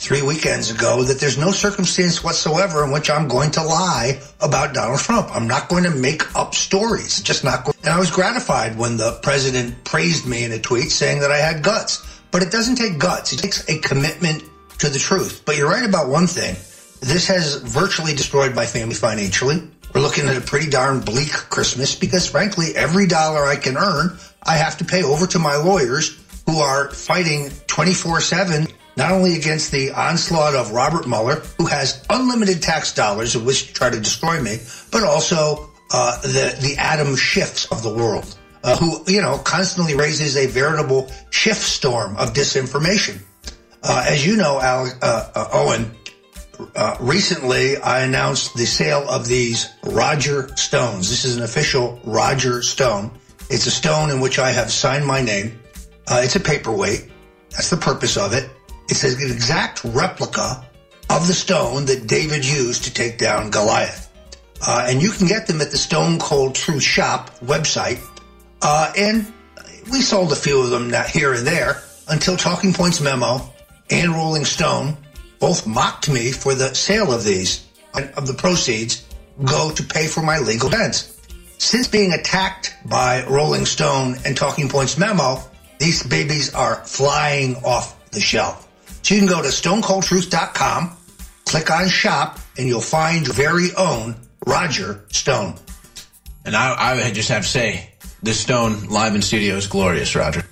three weekends ago that there's no circumstance whatsoever in which I'm going to lie about Donald Trump. I'm not going to make up stories. Just not going. And I was gratified when the president praised me in a tweet saying that I had guts. But it doesn't take guts. It takes a commitment to the truth. But you're right about one thing. This has virtually destroyed my family financially. We're looking at a pretty darn bleak Christmas because frankly, every dollar I can earn, I have to pay over to my lawyers who are fighting 24 7 not only against the onslaught of Robert Mueller, who has unlimited tax dollars of which to try to destroy me, but also uh, the the Adam Schiffs of the world, uh, who you know constantly raises a veritable Schiff storm of disinformation. Uh, as you know, Alex, Owen, uh, recently I announced the sale of these Roger stones. This is an official Roger stone. It's a stone in which I have signed my name. Uh, it's a paperweight. That's the purpose of it. It's an exact replica of the stone that David used to take down Goliath. Uh, and you can get them at the Stone Cold Truth Shop website. Uh, and we sold a few of them here and there until Talking Points Memo and Rolling Stone both mocked me for the sale of these. And of the proceeds go to pay for my legal defense. Since being attacked by Rolling Stone and Talking Points Memo, these babies are flying off the shelf. So you can go to stonecoldtruth.com, click on shop and you'll find your very own Roger Stone. And I, I just have to say, this Stone live in studio is glorious, Roger.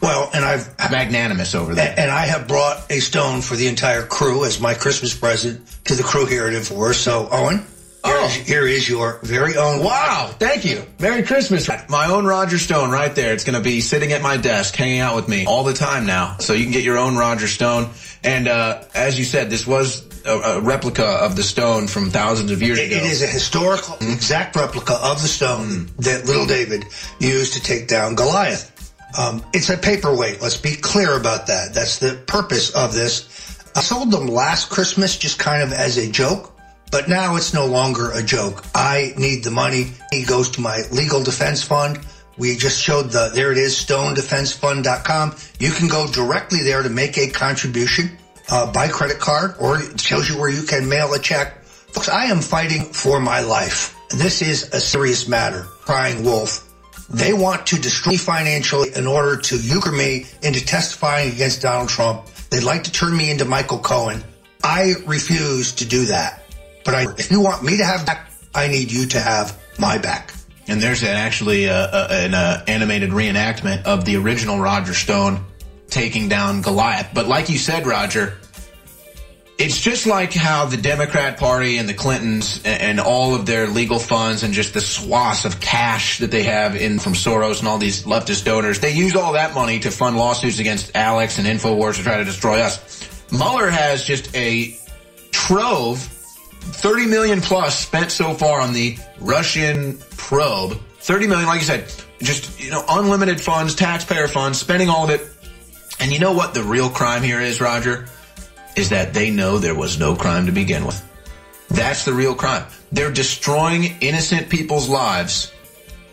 Well, and I've magnanimous over there. And I have brought a stone for the entire crew as my Christmas present to the crew here at Infowars. So, Owen, here, is, here is your very own. Wow, thank you. Merry Christmas. My own Roger Stone right there. It's going to be sitting at my desk, hanging out with me all the time now. So you can get your own Roger Stone. And uh, as you said, this was a, a replica of the stone from thousands of years It- ago. it is a historical, exact replica of the stone that little David used to take down Goliath. Um, it's a paperweight. Let's be clear about that. That's the purpose of this. I sold them last Christmas just kind of as a joke, but now it's no longer a joke. I need the money. It goes to my legal defense fund. We just showed the, there it is, stonedefensefund.com. You can go directly there to make a contribution uh, by credit card, or it tells you where you can mail a check. Folks, I am fighting for my life. This is a serious matter. Crying wolf. They want to destroy me financially in order to euchre me into testifying against Donald Trump. They'd like to turn me into Michael Cohen. I refuse to do that. But I, if you want me to have back, I need you to have my back. And there's an, actually uh, uh, an uh, animated reenactment of the original Roger Stone taking down Goliath. But like you said, Roger, it's just like how the Democrat Party and the Clintons and, and all of their legal funds and just the swaths of cash that they have in from Soros and all these leftist donors, they use all that money to fund lawsuits against Alex and Infowars to try to destroy us. Mueller has just a trove 30 million plus spent so far on the Russian probe. 30 million, like you said, just, you know, unlimited funds, taxpayer funds, spending all of it. And you know what the real crime here is, Roger? Is that they know there was no crime to begin with. That's the real crime. They're destroying innocent people's lives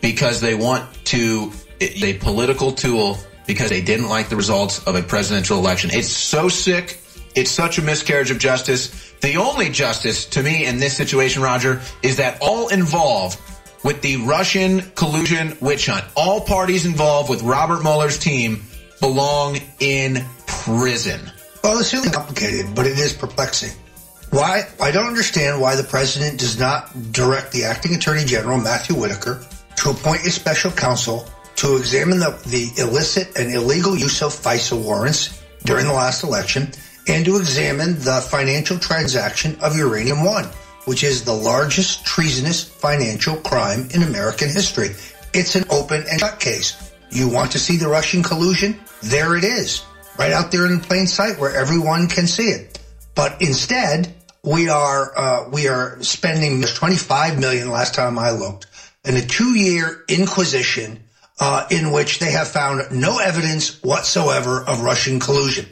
because they want to, a political tool because they didn't like the results of a presidential election. It's so sick. It's such a miscarriage of justice. The only justice to me in this situation, Roger, is that all involved with the Russian collusion witch hunt, all parties involved with Robert Mueller's team belong in prison. Well, it's really complicated, but it is perplexing. Why? I don't understand why the president does not direct the acting attorney general, Matthew Whitaker, to appoint a special counsel to examine the, the illicit and illegal use of FISA warrants during the last election and to examine the financial transaction of Uranium One, which is the largest treasonous financial crime in American history. It's an open and shut case. You want to see the Russian collusion? There it is, right out there in plain sight where everyone can see it. But instead, we are uh, we are spending 25 million last time I looked in a two-year inquisition uh, in which they have found no evidence whatsoever of Russian collusion.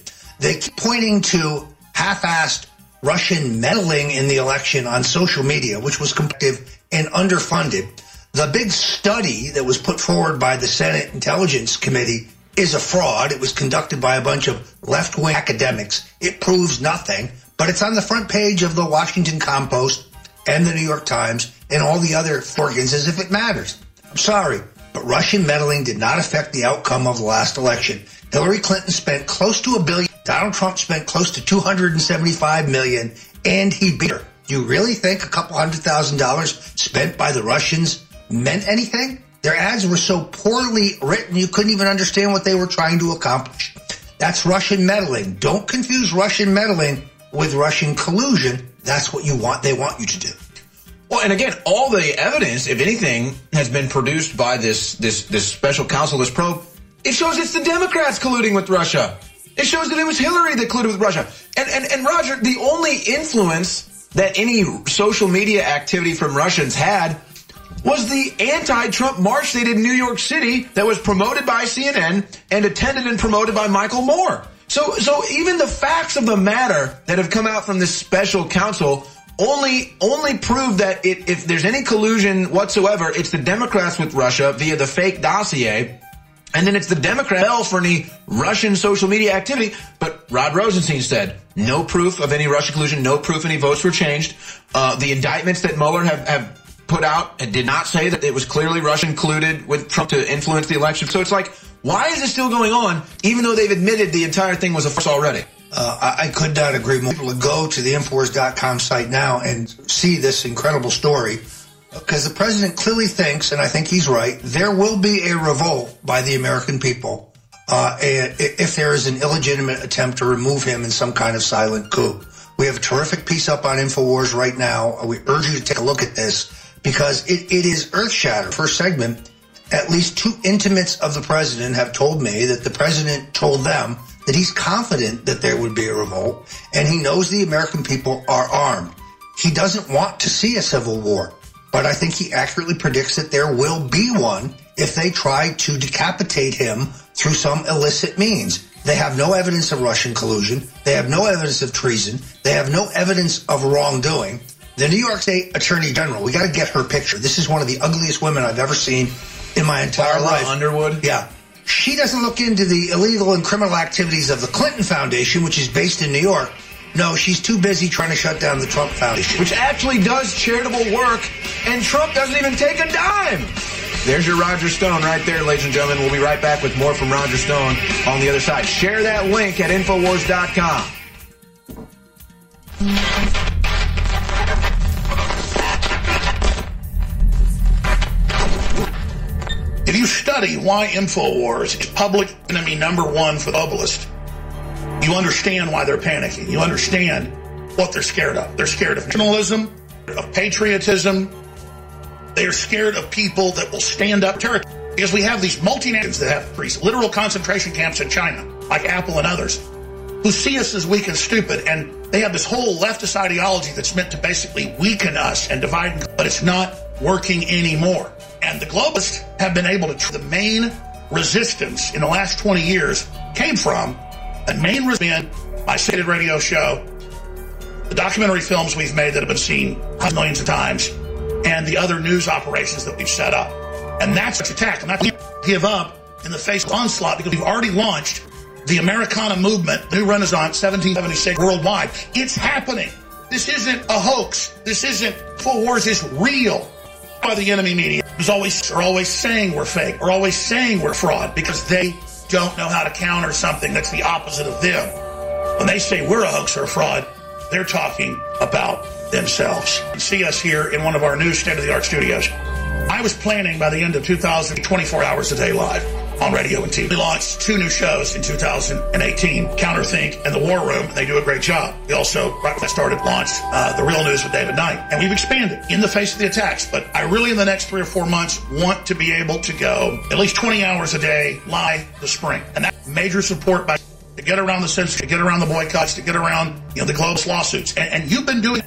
They keep pointing to half-assed Russian meddling in the election on social media, which was competitive and underfunded. The big study that was put forward by the Senate Intelligence Committee is a fraud. It was conducted by a bunch of left-wing academics. It proves nothing, but it's on the front page of the Washington Compost and the New York Times and all the other organs as if it matters. I'm sorry, but Russian meddling did not affect the outcome of the last election. Hillary Clinton spent close to a billion. Donald Trump spent close to 275 million and he beat her. Do you really think a couple hundred thousand dollars spent by the Russians meant anything? Their ads were so poorly written you couldn't even understand what they were trying to accomplish. That's Russian meddling. Don't confuse Russian meddling with Russian collusion. That's what you want they want you to do. Well, and again, all the evidence, if anything, has been produced by this this this special counsel, this probe. It shows it's the Democrats colluding with Russia. It shows that it was Hillary that colluded with Russia. And and and Roger, the only influence that any social media activity from Russians had was the anti-Trump march they did in New York City that was promoted by CNN and attended and promoted by Michael Moore. So, so even the facts of the matter that have come out from this special counsel only only prove that it, if there's any collusion whatsoever, it's the Democrats with Russia via the fake dossier. And then it's the Democrat hell for any Russian social media activity. But Rod Rosenstein said no proof of any Russian collusion, no proof any votes were changed. Uh, the indictments that Mueller have, have put out and did not say that it was clearly Russian colluded with Trump to influence the election. So it's like, why is this still going on, even though they've admitted the entire thing was a farce already? Uh, I, I could not agree more. People to go to the Infowars.com site now and see this incredible story because the president clearly thinks, and I think he's right, there will be a revolt by the American people uh, if there is an illegitimate attempt to remove him in some kind of silent coup. We have a terrific piece up on Infowars right now. We urge you to take a look at this because it, it is earth shattering. First segment, at least two intimates of the president have told me that the president told them that he's confident that there would be a revolt and he knows the American people are armed. He doesn't want to see a civil war, but I think he accurately predicts that there will be one if they try to decapitate him through some illicit means. They have no evidence of Russian collusion. They have no evidence of treason. They have no evidence of wrongdoing. The New York State Attorney General, we got to get her picture. This is one of the ugliest women I've ever seen in my entire Barbara life. Underwood? Yeah. She doesn't look into the illegal and criminal activities of the Clinton Foundation, which is based in New York. No, she's too busy trying to shut down the Trump Foundation. Which actually does charitable work, and Trump doesn't even take a dime. There's your Roger Stone right there, ladies and gentlemen. We'll be right back with more from Roger Stone on the other side. Share that link at Infowars.com. If you study why InfoWars is public enemy number one for the globalist, you understand why they're panicking. You understand what they're scared of. They're scared of nationalism, of patriotism. They are scared of people that will stand up. Because we have these multinationals that have these literal concentration camps in China, like Apple and others, who see us as weak and stupid, and they have this whole leftist ideology that's meant to basically weaken us and divide, but it's not working anymore. And the globalists have been able to, the main resistance in the last 20 years came from the main resistance, my stated radio show, the documentary films we've made that have been seen millions of times, and the other news operations that we've set up. And that's its attack. Going to give up in the face of onslaught because we've already launched the Americana movement, New Renaissance 1776 worldwide. It's happening. This isn't a hoax. This isn't full wars. It's real. By the enemy media is always are always saying we're fake. Are always saying we're fraud because they don't know how to counter something that's the opposite of them. When they say we're a hoax or a fraud, they're talking about themselves. See us here in one of our new state-of-the-art studios. I was planning by the end of 2000, 24 hours a day live on radio and TV. We launched two new shows in 2018, Counterthink and The War Room. They do a great job. We also, right when I started, launched uh, The Real News with David Knight. And we've expanded in the face of the attacks. But I really, in the next three or four months, want to be able to go at least 20 hours a day live this spring. And that major support by to get around the censorship, to get around the boycotts, to get around you know the globalist lawsuits. And, and you've been doing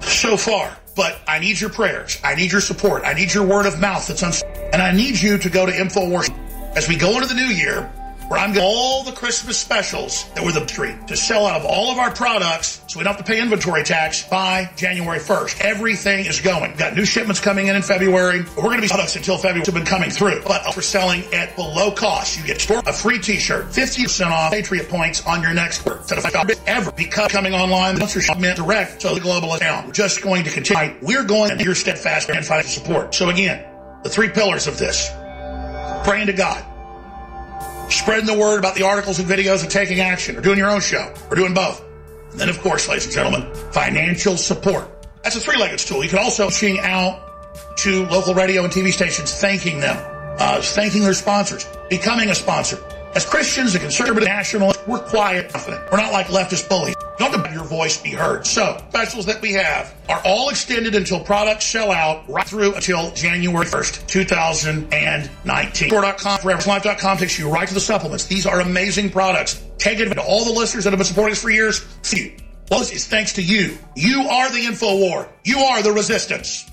so far. But I need your prayers. I need your support. I need your word of mouth that's and I need you to go to InfoWars as we go into the new year, where I'm going all the Christmas specials that were the street to sell out of all of our products so we don't have to pay inventory tax by January 1st. Everything is going. We've got new shipments coming in in February. We're going to be products until February have been coming through, but uh, we're selling at below cost. You get store a free t-shirt, 50% off Patriot points on your next order. Of $5 ever because coming online, your shop meant direct, to the global account. We're just going to continue. We're going to your steadfast and financial support. So again, the three pillars of this, praying to God, spreading the word about the articles and videos and taking action, or doing your own show, or doing both. And then, of course, ladies and gentlemen, financial support. That's a three-legged stool. You can also reaching out to local radio and TV stations, thanking them, uh, thanking their sponsors, becoming a sponsor. As Christians and conservative nationalists, we're quiet, confident. We're not like leftist bullies. Don't to have your voice be heard. So, specials that we have are all extended until products sell out right through until January 1st, 2019. Store.com, ForeverLife.com takes you right to the supplements. These are amazing products. Take advantage of all the listeners that have been supporting us for years. See you. Well, it's thanks to you. You are the info war. You are the resistance.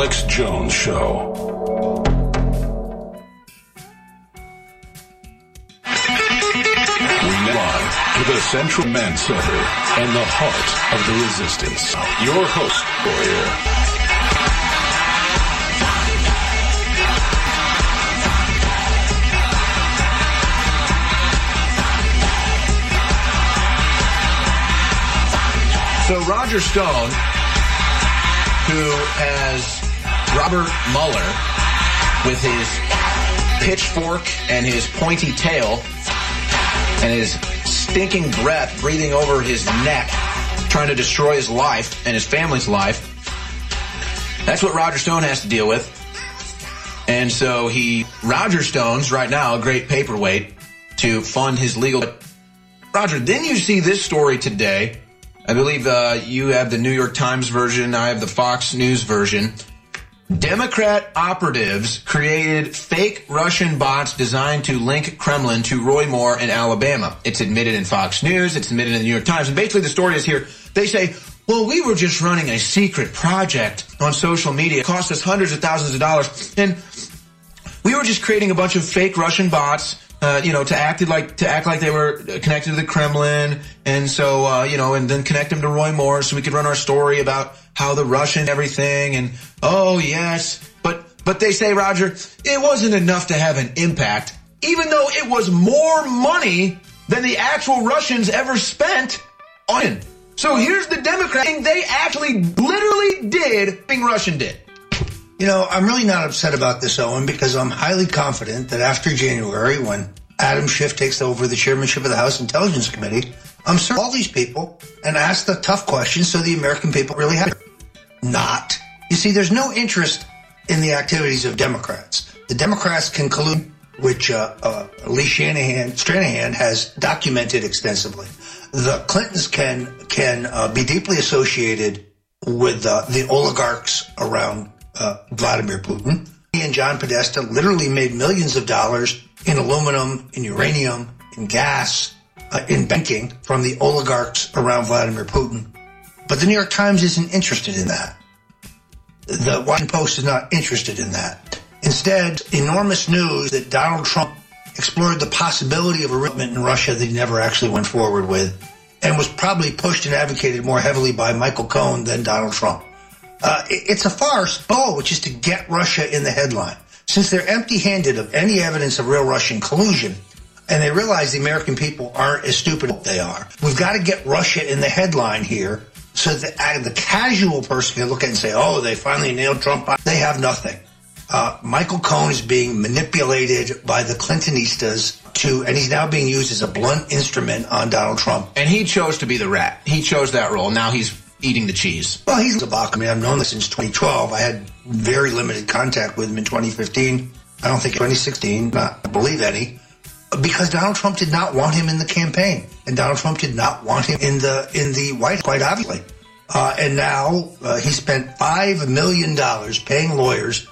Alex Jones Show. Live to the Central Man Center and the heart of the resistance. Your host, Warrior. So Roger Stone who has Robert Mueller with his pitchfork and his pointy tail and his stinking breath breathing over his neck, trying to destroy his life and his family's life. That's what Roger Stone has to deal with. And so he, Roger Stone's right now a great paperweight to fund his legal. Roger, didn't you see this story today? I believe uh, you have the New York Times version. I have the Fox News version. Democrat operatives created fake Russian bots designed to link Kremlin to Roy Moore in Alabama. It's admitted in Fox News. It's admitted in the New York Times. And basically the story is here. They say, well, we were just running a secret project on social media. It cost us hundreds of thousands of dollars. And we were just creating a bunch of fake Russian bots, uh, you know, to act like to act like they were connected to the Kremlin, and so uh, you know, and then connect them to Roy Moore, so we could run our story about how the Russian everything, and oh yes, but but they say Roger, it wasn't enough to have an impact, even though it was more money than the actual Russians ever spent on it. So here's the Democrat thing they actually literally did thing Russian did. You know, I'm really not upset about this, Owen, because I'm highly confident that after January, when Adam Schiff takes over the chairmanship of the House Intelligence Committee, I'm certain all these people and ask the tough questions so the American people really have not. You see, there's no interest in the activities of Democrats. The Democrats can collude, which uh, uh, Lee Shanahan, Stranahan has documented extensively. The Clintons can can uh, be deeply associated with uh, the oligarchs around uh, Vladimir Putin. He and John Podesta literally made millions of dollars in aluminum, in uranium, in gas, uh, in banking from the oligarchs around Vladimir Putin. But the New York Times isn't interested in that. The Washington Post is not interested in that. Instead, enormous news that Donald Trump explored the possibility of a recruitment in Russia that he never actually went forward with and was probably pushed and advocated more heavily by Michael Cohen than Donald Trump. Uh, it's a farce, oh, which is to get Russia in the headline. Since they're empty-handed of any evidence of real Russian collusion, and they realize the American people aren't as stupid as they are, we've got to get Russia in the headline here so that the casual person can look at it and say, oh, they finally nailed Trump. They have nothing. Uh, Michael Cohen is being manipulated by the Clintonistas to, and he's now being used as a blunt instrument on Donald Trump. And he chose to be the rat. He chose that role. Now he's eating the cheese. Well, he's a Bach. I mean, I've known this since 2012. I had very limited contact with him in 2015. I don't think 2016, not believe any, because Donald Trump did not want him in the campaign, and Donald Trump did not want him in the in the White House, quite obviously. Uh, and now uh, he spent five million dollars paying lawyers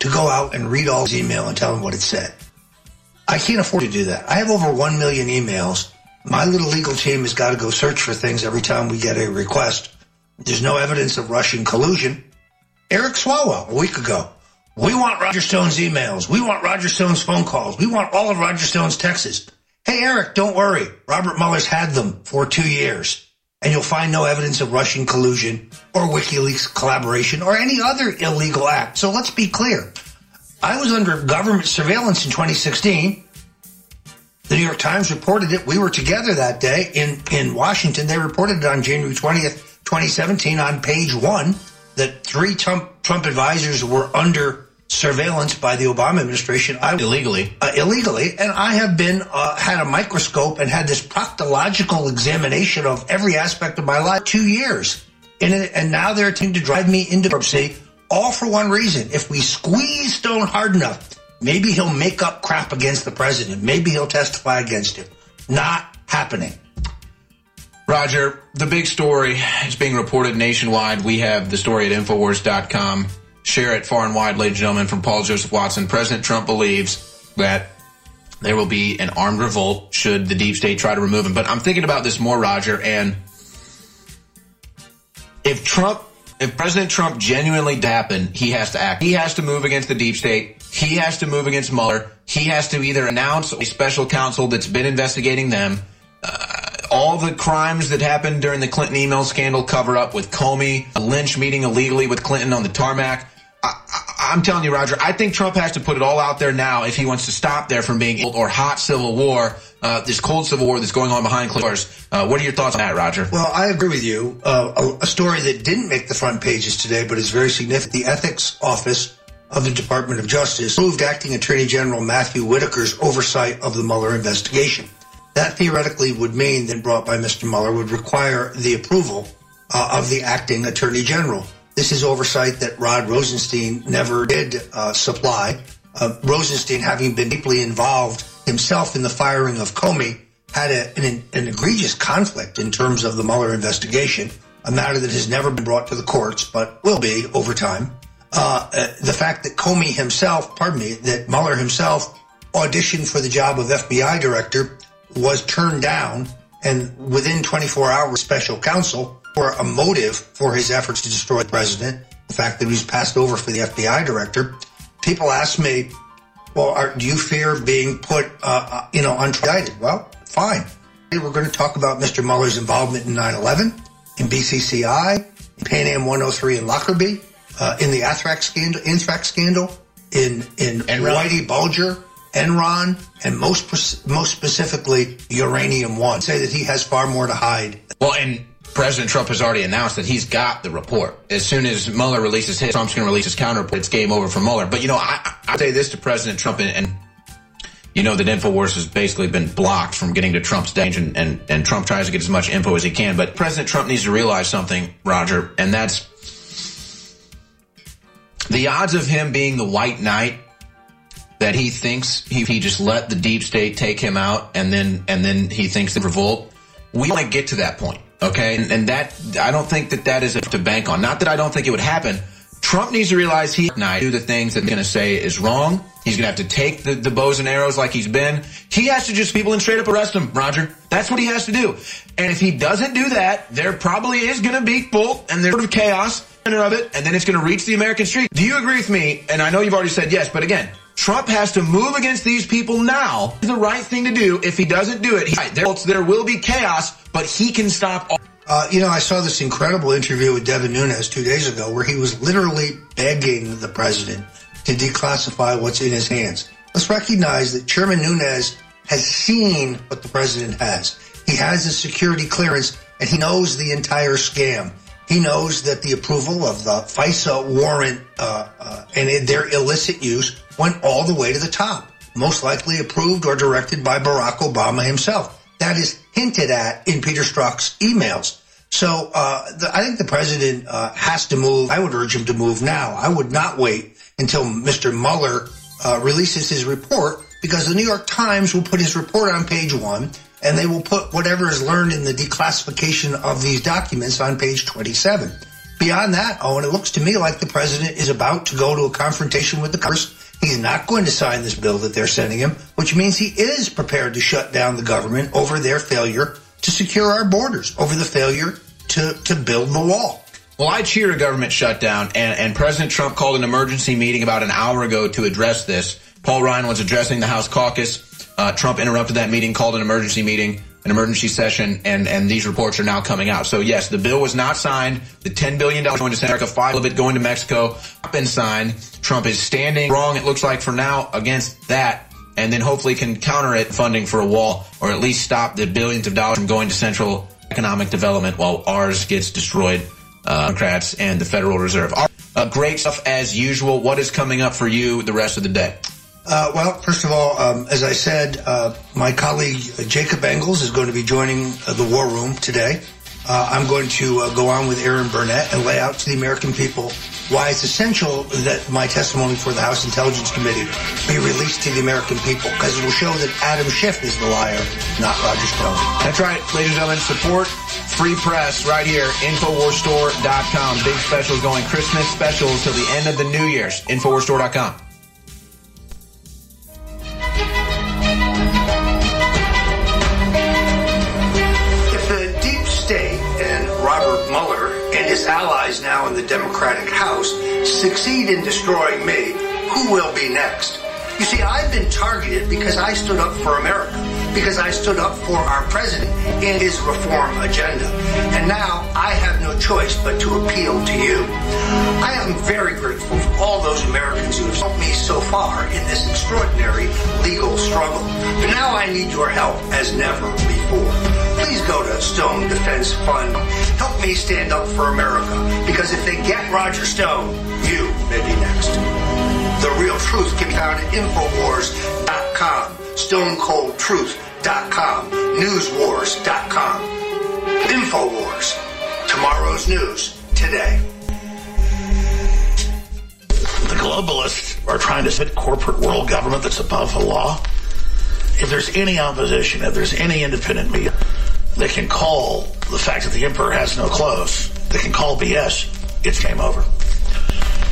to go out and read all his email and tell him what it said. I can't afford to do that. I have over one million emails. My little legal team has got to go search for things every time we get a request. There's no evidence of Russian collusion. Eric Swalwell, a week ago. We want Roger Stone's emails. We want Roger Stone's phone calls. We want all of Roger Stone's texts. Hey, Eric, don't worry. Robert Mueller's had them for two years. And you'll find no evidence of Russian collusion or WikiLeaks collaboration or any other illegal act. So let's be clear. I was under government surveillance in 2016. The New York Times reported it. We were together that day in, in Washington. They reported it on January 20th. 2017 on page one that three Trump, Trump advisors were under surveillance by the Obama administration. I, illegally. Uh, illegally. And I have been, uh, had a microscope and had this proctological examination of every aspect of my life two years. And, and now they're attempting to drive me into bankruptcy, all for one reason. If we squeeze Stone hard enough, maybe he'll make up crap against the president. Maybe he'll testify against him. Not happening. Roger, the big story is being reported nationwide. We have the story at Infowars.com. Share it far and wide, ladies and gentlemen, from Paul Joseph Watson. President Trump believes that there will be an armed revolt should the deep state try to remove him. But I'm thinking about this more, Roger, and if Trump, if President Trump genuinely happen, he has to act. He has to move against the deep state. He has to move against Mueller. He has to either announce a special counsel that's been investigating them. Uh, all the crimes that happened during the Clinton email scandal cover up with Comey, Lynch meeting illegally with Clinton on the tarmac. I, I'm telling you, Roger, I think Trump has to put it all out there now if he wants to stop there from being or hot civil war, uh, this cold civil war that's going on behind closed doors. Uh, what are your thoughts on that, Roger? Well, I agree with you. Uh, a, a story that didn't make the front pages today, but is very significant. The ethics office of the Department of Justice approved acting Attorney General Matthew Whitaker's oversight of the Mueller investigation. That theoretically would mean that brought by Mr. Mueller would require the approval uh, of the acting Attorney General. This is oversight that Rod Rosenstein never did uh, supply. Uh, Rosenstein, having been deeply involved himself in the firing of Comey, had a, an, an egregious conflict in terms of the Mueller investigation, a matter that has never been brought to the courts, but will be over time. Uh, uh, the fact that Comey himself, pardon me, that Mueller himself auditioned for the job of FBI director was turned down, and within 24 hours, special counsel for a motive for his efforts to destroy the president, the fact that he was passed over for the FBI director. People ask me, well, are, do you fear being put, uh, uh, you know, untried? Well, fine. We're going to talk about Mr. Mueller's involvement in 9-11, in BCCI, in Pan Am 103 in Lockerbie, uh, in the anthrax scandal, anthrax scandal, in in Enron. Whitey Bulger, Enron, and most most specifically Uranium One. Say that he has far more to hide. Well, and President Trump has already announced that he's got the report. As soon as Mueller releases his, Trump's going to release his counter. It's game over for Mueller. But you know, I, I say this to President Trump, and, and you know that Infowars has basically been blocked from getting to Trump's stage, and, and, and Trump tries to get as much info as he can. But President Trump needs to realize something, Roger, and that's the odds of him being the white knight that he thinks he, he just let the deep state take him out and then and then he thinks the revolt. We might get to that point okay? And, and that i don't think that that is to bank on. Not that i don't think it would happen. Trump needs to realize he and do the things that he's going to say is wrong. He's going to have to take the, the bows and arrows like he's been. He has to just people and straight up arrest him roger. That's what he has to do. And if he doesn't do that there probably is going to be full and there's sort of chaos of it, and then it's going to reach the American street. Do you agree with me? And I know you've already said yes, but again, Trump has to move against these people now. It's the right thing to do. If he doesn't do it, he, there, there will be chaos, but he can stop all. Uh, you know, I saw this incredible interview with Devin Nunes two days ago where he was literally begging the president to declassify what's in his hands. Let's recognize that Chairman Nunes has seen what the president has. He has a security clearance and he knows the entire scam. He knows that the approval of the FISA warrant uh, uh, and their illicit use went all the way to the top, most likely approved or directed by Barack Obama himself. That is hinted at in Peter Strzok's emails. So uh, the, I think the president uh, has to move. I would urge him to move now. I would not wait until Mr. Mueller uh, releases his report because the New York Times will put his report on page one and they will put whatever is learned in the declassification of these documents on page 27. Beyond that, Owen, it looks to me like the president is about to go to a confrontation with the Congress. He's not going to sign this bill that they're sending him, which means he is prepared to shut down the government over their failure to secure our borders, over the failure to, to build the wall. Well, I cheer a government shutdown, and, and President Trump called an emergency meeting about an hour ago to address this. Paul Ryan was addressing the House caucus. Uh, Trump interrupted that meeting, called an emergency meeting, an emergency session, and, and these reports are now coming out. So yes, the bill was not signed. The $10 billion going to America, five of it going to Mexico, not been signed. Trump is standing wrong, it looks like for now, against that, and then hopefully can counter it funding for a wall, or at least stop the billions of dollars from going to central economic development while ours gets destroyed. Uh, Democrats and the Federal Reserve. Uh, great stuff as usual. What is coming up for you the rest of the day? Uh, well, first of all, um, as I said, uh, my colleague uh, Jacob Engels is going to be joining uh, the War Room today. Uh, I'm going to uh, go on with Aaron Burnett and lay out to the American people why it's essential that my testimony for the House Intelligence Committee be released to the American people because it will show that Adam Schiff is the liar, not Roger Stone. That's right, ladies and gentlemen. Support free press right here, InfoWarsStore.com. Big specials going, Christmas specials till the end of the New Year's. InfoWarsStore.com. and his allies now in the Democratic House succeed in destroying me, who will be next? You see, I've been targeted because I stood up for America, because I stood up for our president and his reform agenda. And now I have no choice but to appeal to you. I am very grateful for all those Americans who have helped me so far in this extraordinary legal struggle. But now I need your help as never before. Please go to Stone Defense Fund. Help me stand up for America. Because if they get Roger Stone, you may be next. The real truth can be found at Infowars.com, StoneColdTruth.com, NewsWars.com. Infowars. Tomorrow's news today. The globalists are trying to set corporate world government that's above the law. If there's any opposition, if there's any independent media, they can call the fact that the emperor has no clothes, they can call BS, it's game over.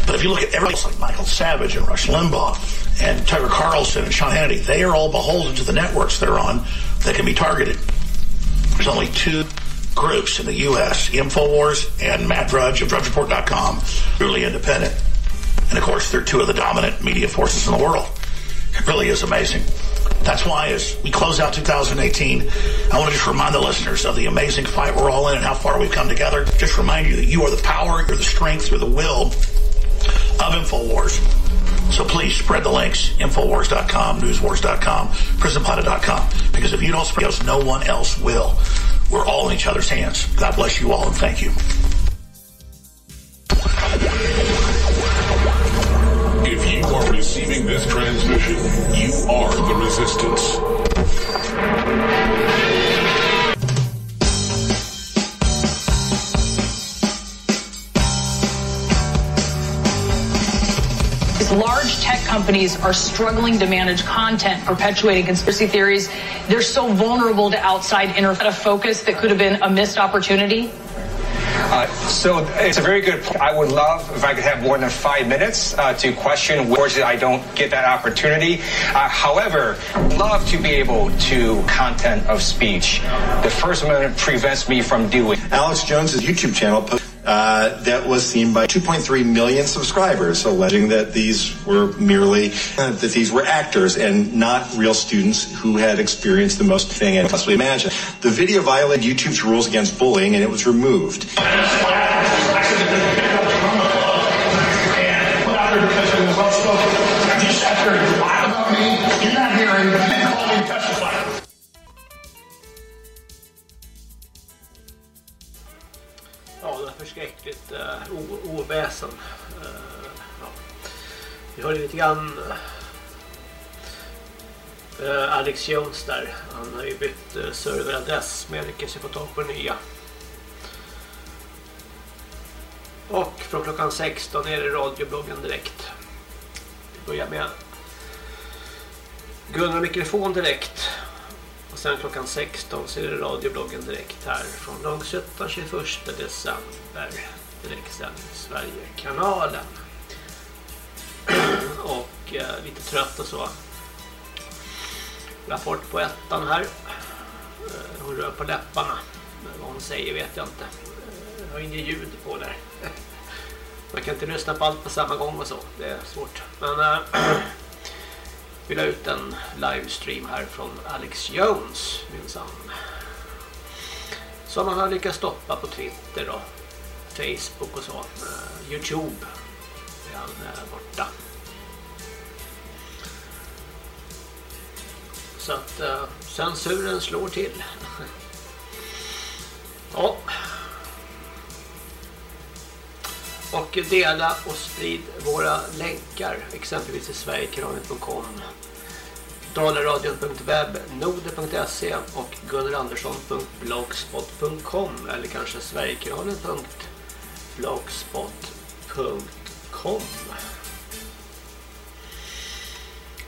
But if you look at everybody else like Michael Savage and Rush Limbaugh and Tucker Carlson and Sean Hannity, they are all beholden to the networks they're on that can be targeted. There's only two groups in the U.S., InfoWars and Matt Drudge of DrudgeReport.com, truly independent. And of course, they're two of the dominant media forces in the world. It really is amazing. That's why, as we close out 2018, I want to just remind the listeners of the amazing fight we're all in and how far we've come together. Just remind you that you are the power, you're the strength, you're the will of InfoWars. So please spread the links, Infowars.com, NewsWars.com, PrisonPlanet.com, because if you don't spread those, no one else will. We're all in each other's hands. God bless you all and thank you. If you are receiving this transmission, you are the resistance. Large tech companies are struggling to manage content perpetuating conspiracy theories. They're so vulnerable to outside internet a focus that could have been a missed opportunity. Uh, so it's a very good. I would love if I could have more than five minutes uh, to question. Unfortunately, I don't get that opportunity. Uh, however, love to be able to content of speech. The First Amendment prevents me from doing. Alex Jones's YouTube channel uh, that was seen by 2.3 million subscribers, alleging that these were merely uh, that these were actors and not real students who had experienced the most thing and possibly imagine. The video violated YouTube's rules against bullying, and it was removed. Oväsen. Uh, eh, ja. Vi hörde lite grann uh, Alex Jones där. Han har ju bytt uh, serveradress men lyckas ju få tag på den nya. Och från klockan 16 är det radiobloggen direkt. Vi börjar med Gunnar mikrofon direkt. Och sen klockan 16 så är det radiobloggen direkt här från Långsötan 21 december. Direktsändning Sverigekanalen. och eh, lite trött och så. Rapport på ettan här. Eh, hon rör på läpparna. Men vad hon säger vet jag inte. Eh, jag har inget ljud på där. Man kan inte lyssna på allt på samma gång och så. Det är svårt. Men äh, vi la ut en livestream här från Alex Jones minsann. Som han har lyckats stoppa på Twitter och Facebook och så. Eh, Youtube är han eh, borta. Så att eh, censuren slår till. ja. Och dela och sprid våra länkar, exempelvis i sverigekranet.com, dalaradion.webb, node.se och gunnarandersson.blogspot.com eller kanske blogspot.com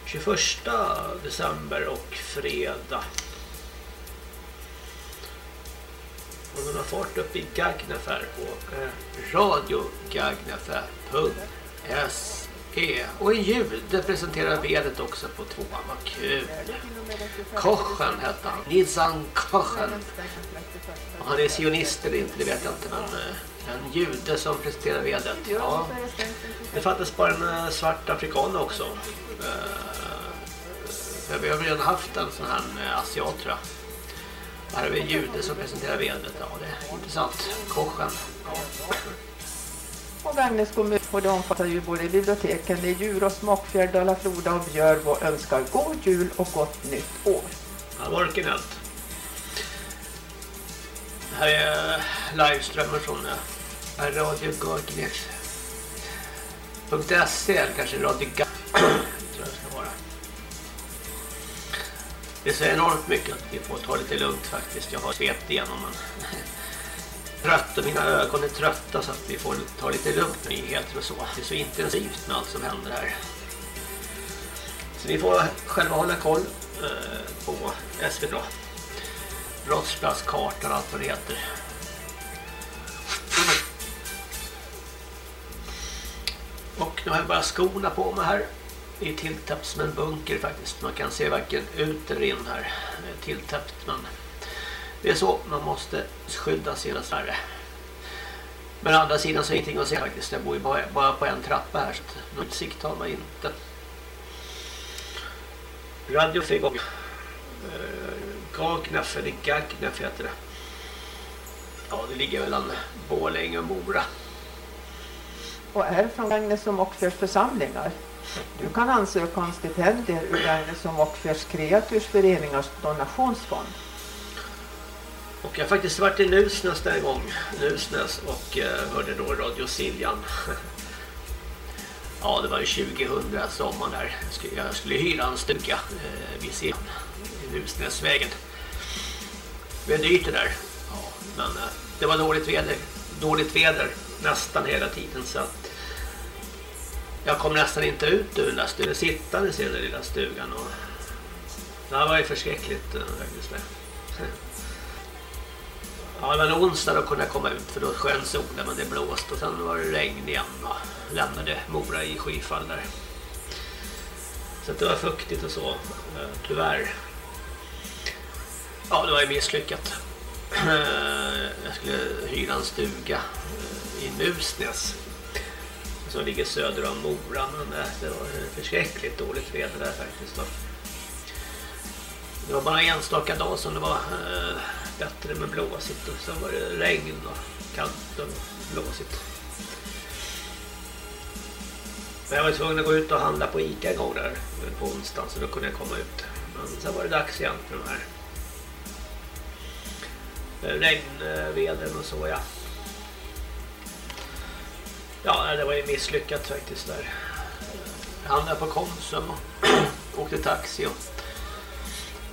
21 december och fredag Och den har fart upp i Gagnefär på eh, radiogagnefär.se Och i ljud presenterar vedet också på tvåan. Vad kul! Kochen hette han. Nizan Kochen. Han är sionist eller inte, det vet jag inte. Men eh, en jude som presenterar vedet. Ja. Det fattas bara en eh, svart afrikan också. Eh, vi har redan haft en sån här eh, asiat tror jag. Här har vi en jude som presenterar vedet. Ja, det är intressant. Kochen. Ja. Och Gagnefs kommun och det omfattar ju både biblioteken i Djurås, Mockfjärd, Dala-Floda och Björbo önskar god jul och gott nytt år. Ja, det var originellt. Det här är liveströmmen från eh, Radio Gagnef. .se eller kanske Radio Gagnef tror jag det ska vara. Det är så enormt mycket att vi får ta lite lugnt faktiskt. Jag har svept igenom men trött och mina ögon är trötta så att vi får ta lite lugnt med nyheter och så. Det är så intensivt med allt som händer här. Så vi får själva hålla koll eh, på SVT då. Brottsplatskartan och allt vad det heter. Och nu har jag bara skorna på mig här. Det är tilltäppt som en bunker faktiskt. Man kan se varken ut eller in här. Det är tilltäppt men det är så. Man måste skydda sig hela Sverige. Men å andra sidan så är det ingenting att se faktiskt. Jag bor ju bara, bara på en trappa här så någon utsikt har man inte. Radio eh, för igång. Gagnef eller Gagnef heter det. Ja, det ligger mellan Borlänge och Mora. Och är från Gagnefs och Mockfjärds församlingar. Du kan ansöka om stipendier ur Gagnefs och Mockfjärds kreatursföreningars donationsfond. Och jag har faktiskt varit i Nusnäs där en gång. Nusnäs och eh, hörde då Radio Siljan. ja, det var ju 2000 sommaren där. Jag skulle, hyra en stuga eh, vid Siljan. I Nusnäsvägen. Det blev dyrt det där. Ja, men eh, det var dåligt väder. Dåligt väder nästan hela tiden så att jag kom nästan inte ut ur den där stugan. Sittandes i den lilla stugan. Och det var ju förskräckligt eh, faktiskt. Det. Ja, det var en onsdag då kunde jag komma ut för då skön solen men det blåste och sen var det regn igen och lämnade Mora i skyfall där. Så det var fuktigt och så, eh, tyvärr. Ja, det var ju misslyckat. Jag skulle hyra en stuga eh, i Nusnäs som ligger söder om Mora men det var förskräckligt dåligt väder där faktiskt. Det var bara enstaka dag som det var eh, bättre med blåsigt och sen var det regn och kallt och blåsigt. Men jag var tvungen att gå ut och handla på Ica en gång där på onsdagen så då kunde jag komma ut. Men sen var det dags igen för de här eh, regnvädren och så ja. Ja, det var ju misslyckat faktiskt där. Jag handlade på Konsum och åkte taxi och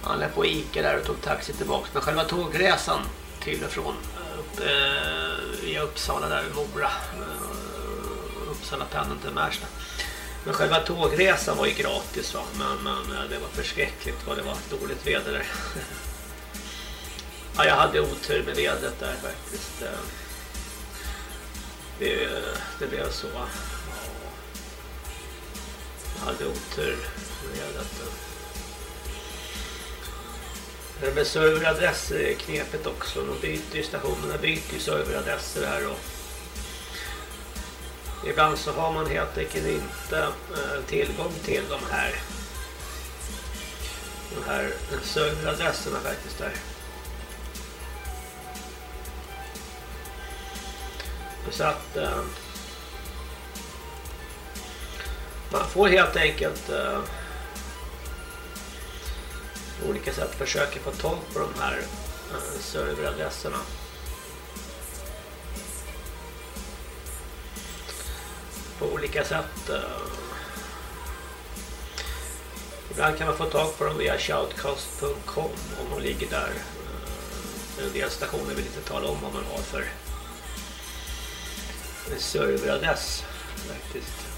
han är på Ica där och tog taxi tillbaka. Men själva tågresan till och från eh, upp, eh, i Uppsala där i Mora. Eh, Uppsala pendeln till Märsta. Men själva tågresan var ju gratis va. Men, men eh, det var förskräckligt vad det var dåligt väder där. ja, jag hade otur med vädret där faktiskt. Det, det blev så. Ja. Jag hade otur med detta. Men med serveradresser är knepet också. De byter ju stationerna, byter ju serveradresser här och ibland så har man helt enkelt inte eh, tillgång till de här de här serveradresserna faktiskt där. Så att eh, man får helt enkelt eh, på olika sätt försöka få tag på de här eh, serveradresserna. På olika sätt. Eh. Ibland kan man få tag på dem via shoutcast.com om de ligger där. Eh, en del stationer vill inte tala om vad man har för serveradress faktiskt.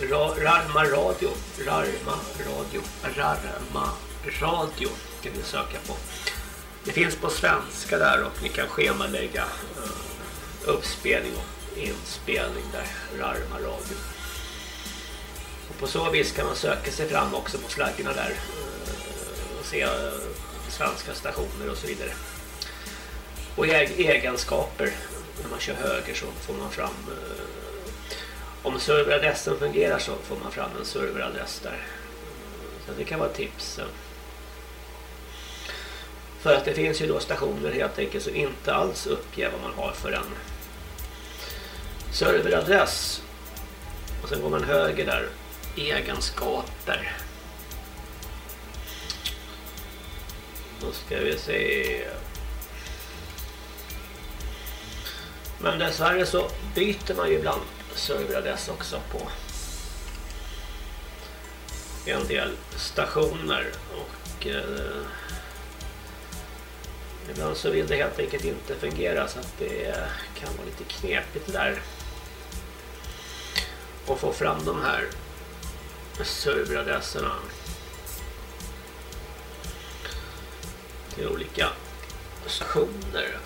Ra, Rarma radio. Rarma radio. Rarma radio kan ni söka på. Det finns på svenska där och ni kan schemalägga eh, uppspelning och inspelning där. Rarma radio. Och på så vis kan man söka sig fram också på flaggorna där se eh, svenska stationer och så vidare. Och egenskaper när man kör höger så får man fram eh, om serveradressen fungerar så får man fram en serveradress där. Så det kan vara tips. För att det finns ju då stationer helt enkelt som inte alls uppger vad man har för en serveradress. Och sen går man höger där. Egenskaper. Då ska vi se. Men dessvärre så byter man ju ibland serveradress också på en del stationer och eh, ibland så vill det helt enkelt inte fungera så att det kan vara lite knepigt där och få fram de här serveradresserna till olika stationer.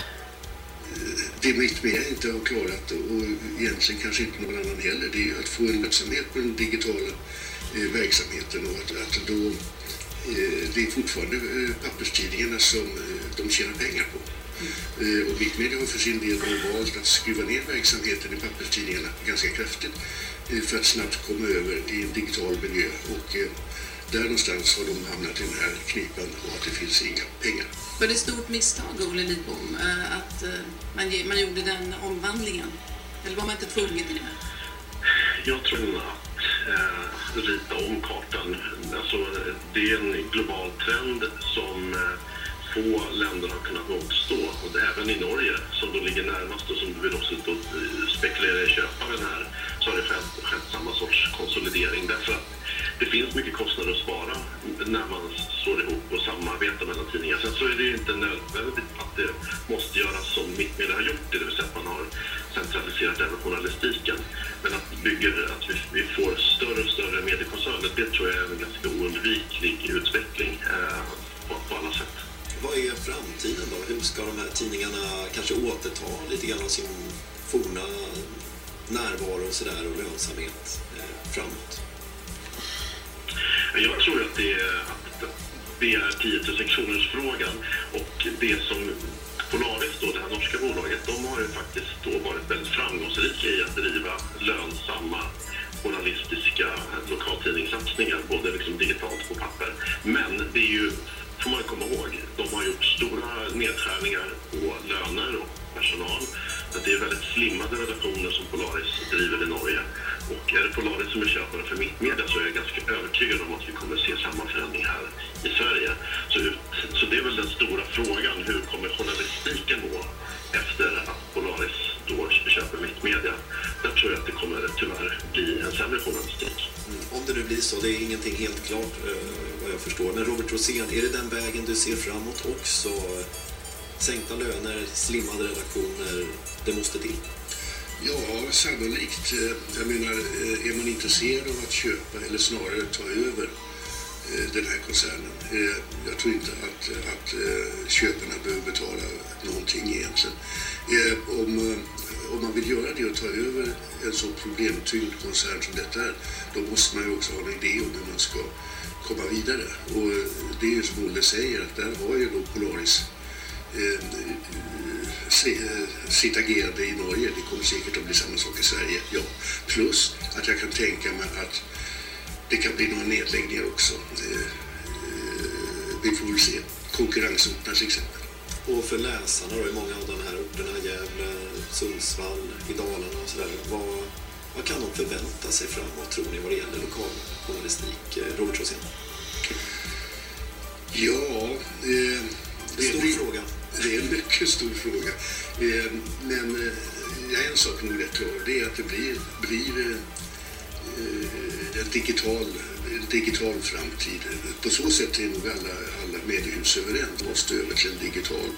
Det Mittmedia inte har klarat och egentligen kanske inte någon annan heller det är att få en lönsamhet på den digitala eh, verksamheten och att, att då eh, det är fortfarande eh, papperstidningarna som de tjänar pengar på. Mm. och Mittmedia har för sin del valt att skruva ner verksamheten i papperstidningarna ganska kraftigt för att snabbt komma över i en digital miljö och där någonstans har de hamnat i den här knipan och att det finns inga pengar. Var det ett stort misstag, Olle Lidbom, eh, att eh, man, man gjorde den omvandlingen? Eller var man inte tvungen till det? Jag tror att eh, rita om kartan, alltså det är en global trend som eh, få länder har kunnat motstå. Och det, även i Norge, som då ligger närmast och som vill också då eh, spekulera i köpa den här, så har det skett, skett samma sorts konsolidering. Därför att det finns mycket kostnader att spara när man slår ihop och samarbetar mellan tidningar. Sen så är det ju inte nödvändigt att det måste göras som Mittmedia har gjort det, det vill säga att man har centraliserat även journalistiken. Men att, bygger, att vi, vi får större och större mediekoncerner, det tror jag är en ganska oundviklig utveckling eh, på, på alla sätt. Vad är framtiden då? Hur ska de här tidningarna kanske återta lite grann av sin forna närvaro och sådär och lönsamhet eh, framåt? Eh, jag tror att det är, att det är 10 000 kronors frågan och det som Polaris, då, det här norska bolaget, de har ju faktiskt då varit väldigt framgångsrika i att driva lönsamma journalistiska lokaltidningssatsningar, både liksom digitalt på papper. Men det är ju, får man komma ihåg, de har gjort stora nedskärningar på löner och personal. Det är väldigt slimmade relationer som Polaris driver i Norge. Och är det Polaris som är köpare för Mittmedia så är jag ganska övertygad om att vi kommer se samma förändring här i Sverige. Så, så det är väl den stora frågan. Hur kommer journalistiken gå efter att Polaris då köper Mittmedia? Där tror jag att det kommer tyvärr bli en sämre journalistik. Mm. Om det nu blir så, det är ingenting helt klart eh, vad jag förstår. Men Robert Rosén, är det den vägen du ser framåt också? Sänkta löner, slimmade relationer, det måste till? Ja, sannolikt. Eh, jag menar, eh, är man intresserad av att köpa eller snarare ta över eh, den här koncernen. Jag tror inte att, att köparna behöver betala någonting egentligen. Om, om man vill göra det och ta över en så problemtyngd koncern som detta är, då måste man ju också ha en idé om hur man ska komma vidare. Och det är ju som Olle säger, att där har ju då Polaris eh, eh, sitt agerande i Norge. Det kommer säkert att bli samma sak i Sverige, ja. Plus att jag kan tänka mig att det kan bli några nedläggningar också. Eh, Vi får väl se. Konkurrensorterna till exempel. Och för läsarna då i många av de här orterna, Gävle, Sundsvall, i Dalarna och sådär. Vad, vad kan de förvänta sig framåt tror ni vad det gäller lokaljournalistik? Robert Rosén? Ja, eh, det Stor blir- fråga. Det är en mycket stor fråga. Eh, Men eh, en sak nog rätt klar. Det är att det blir, blir eh, eh, en digital, en digital framtid. På så sätt är nog alla, alla mediehus överens. Måste över till en digital.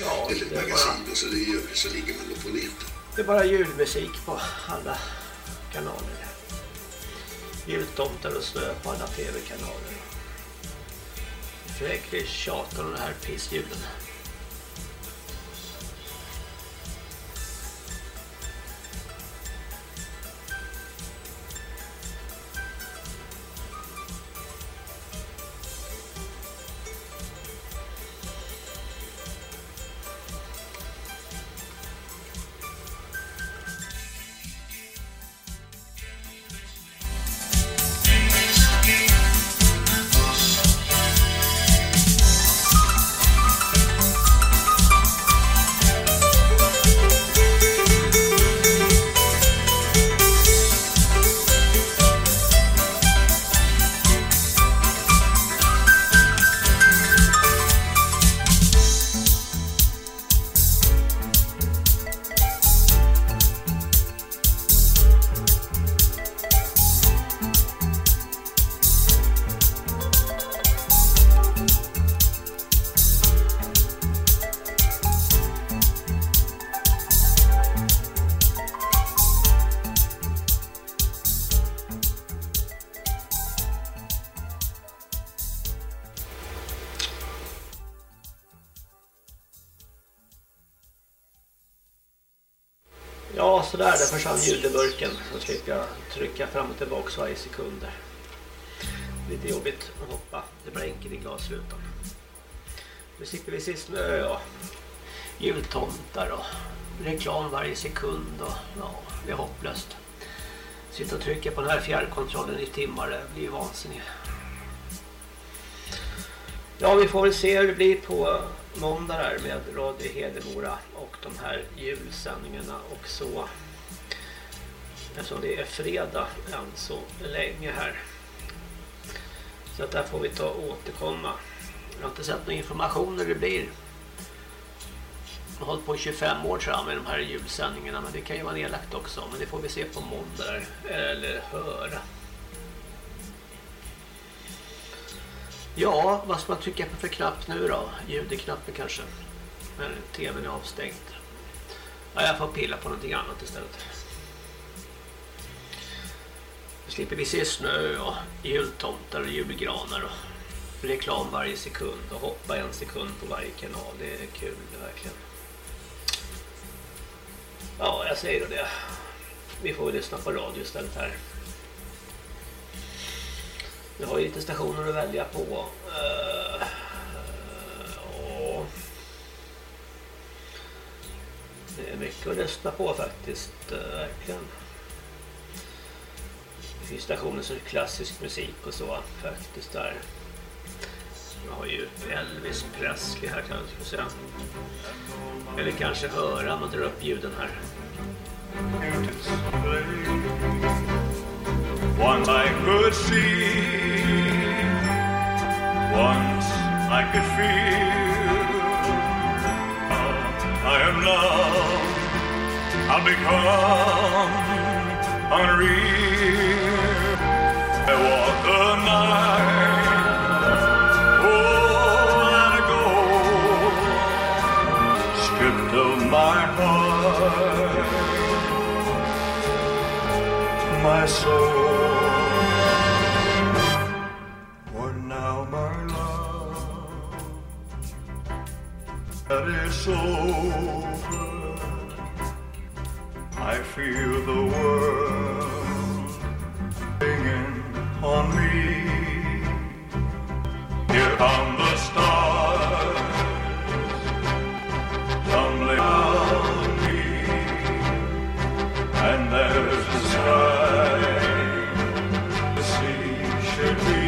Ja, eller det är magasin och så, det gör, så ligger man på nätet. Det är bara julmusik på alla kanaler. Jultomtar och snö på alla tv-kanaler. Fräcklig tjat om den här pissjulen. Sådär. Där försvann ljudeburken. Så slipper jag trycka fram och tillbaka varje sekund. Lite jobbigt att hoppa. Det blänker i glasrutan. Nu sitter vi se snö och jultomtar och reklam varje sekund. Och, ja, det är hopplöst. Sitta och trycka på den här fjärrkontrollen i timmar. Det blir vansinnigt. Ja, vi får väl se hur det blir på måndag här med Radio Hedemora och de här julsändningarna och så. Eftersom det är fredag än så länge här. Så att där får vi ta och återkomma. Jag har inte sett någon information hur det blir. Jag har hållit på i 25 år tror jag med de här julsändningarna men det kan ju vara nedlagt också. Men det får vi se på måndag där, eller höra. Ja, vad ska man trycka på för knapp nu då? Ljudknappen kanske. Men tvn är avstängd. Ja, jag får pilla på någonting annat istället. Nu slipper vi se snö och jultomtar och julgranar och reklam varje sekund och hoppa en sekund på varje kanal. Det är kul det verkligen. Ja, jag säger då det. Vi får väl lyssna på radio istället här. Vi har ju lite stationer att välja på. Uh, uh, det är mycket att lyssna på faktiskt, uh, verkligen. Det finns stationer som klassisk musik och så faktiskt där. Jag har ju Elvis Presley här kan jag säga. Eller kanske höra om man drar upp ljuden här. Once I could see, once I could feel. I am loved, I'll become unreal. I feel the world come the stars, tumbling on me, and there's the sky the sea should be.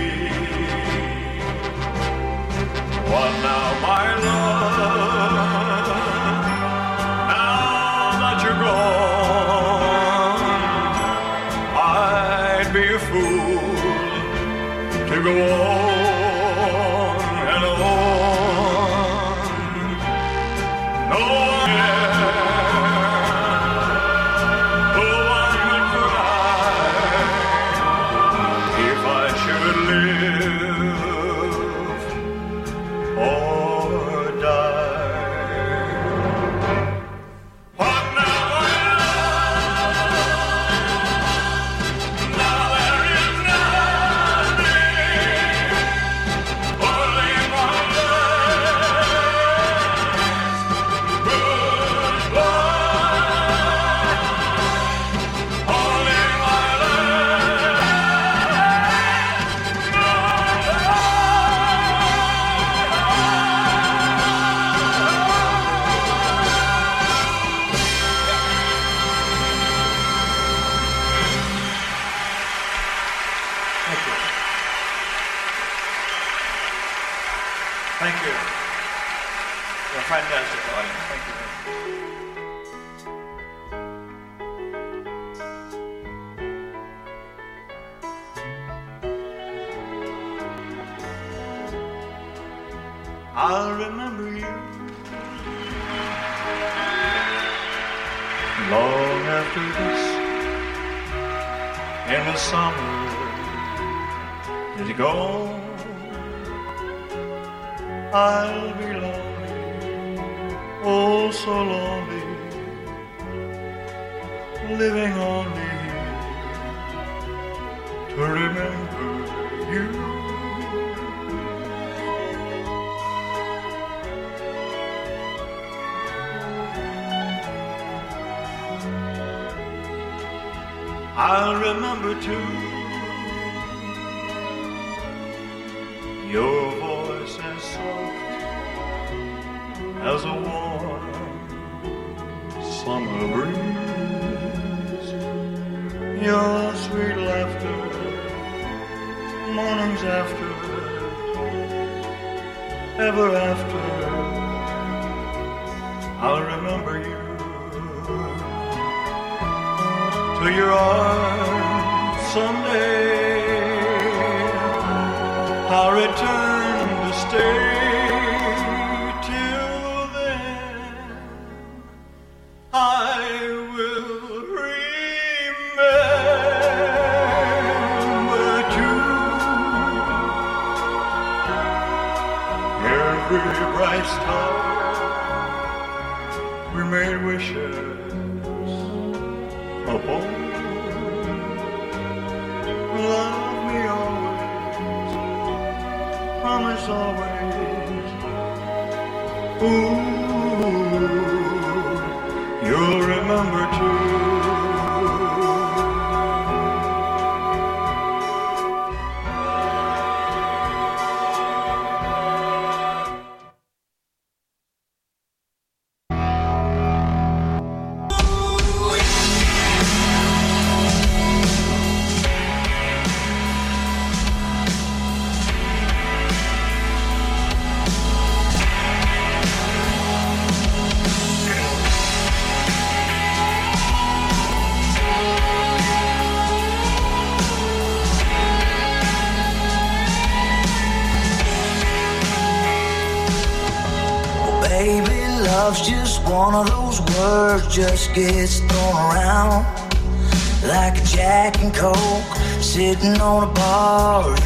What just gets thrown around like a Jack and Coke sitting on a bar.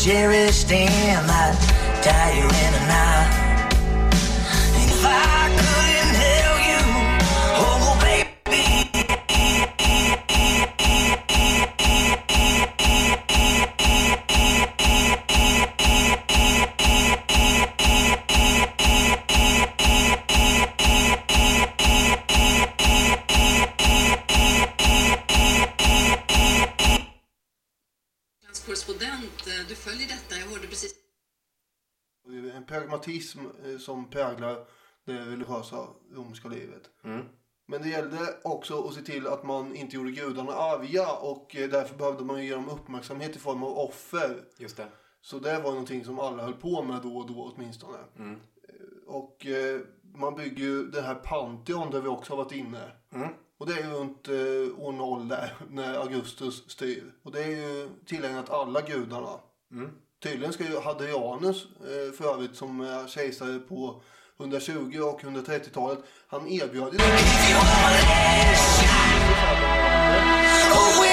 cherished in som präglar det religiösa romerska livet. Men det gällde också att se till att man inte gjorde gudarna arga och eh, därför behövde man ge dem uppmärksamhet i form av offer. Just det. Så det var någonting som alla höll på med då och då åtminstone. Mm. Och eh, man bygger ju det här Pantheon där vi också har varit inne. Och det är ju runt eh, år 0 där när Augustus styr. Och det är ju tillägnat alla gudarna. Tydligen ska ju, hade eh, för övrigt som eh, kejsare på 120 och 130-talet. Han erbjöd ju... Oh,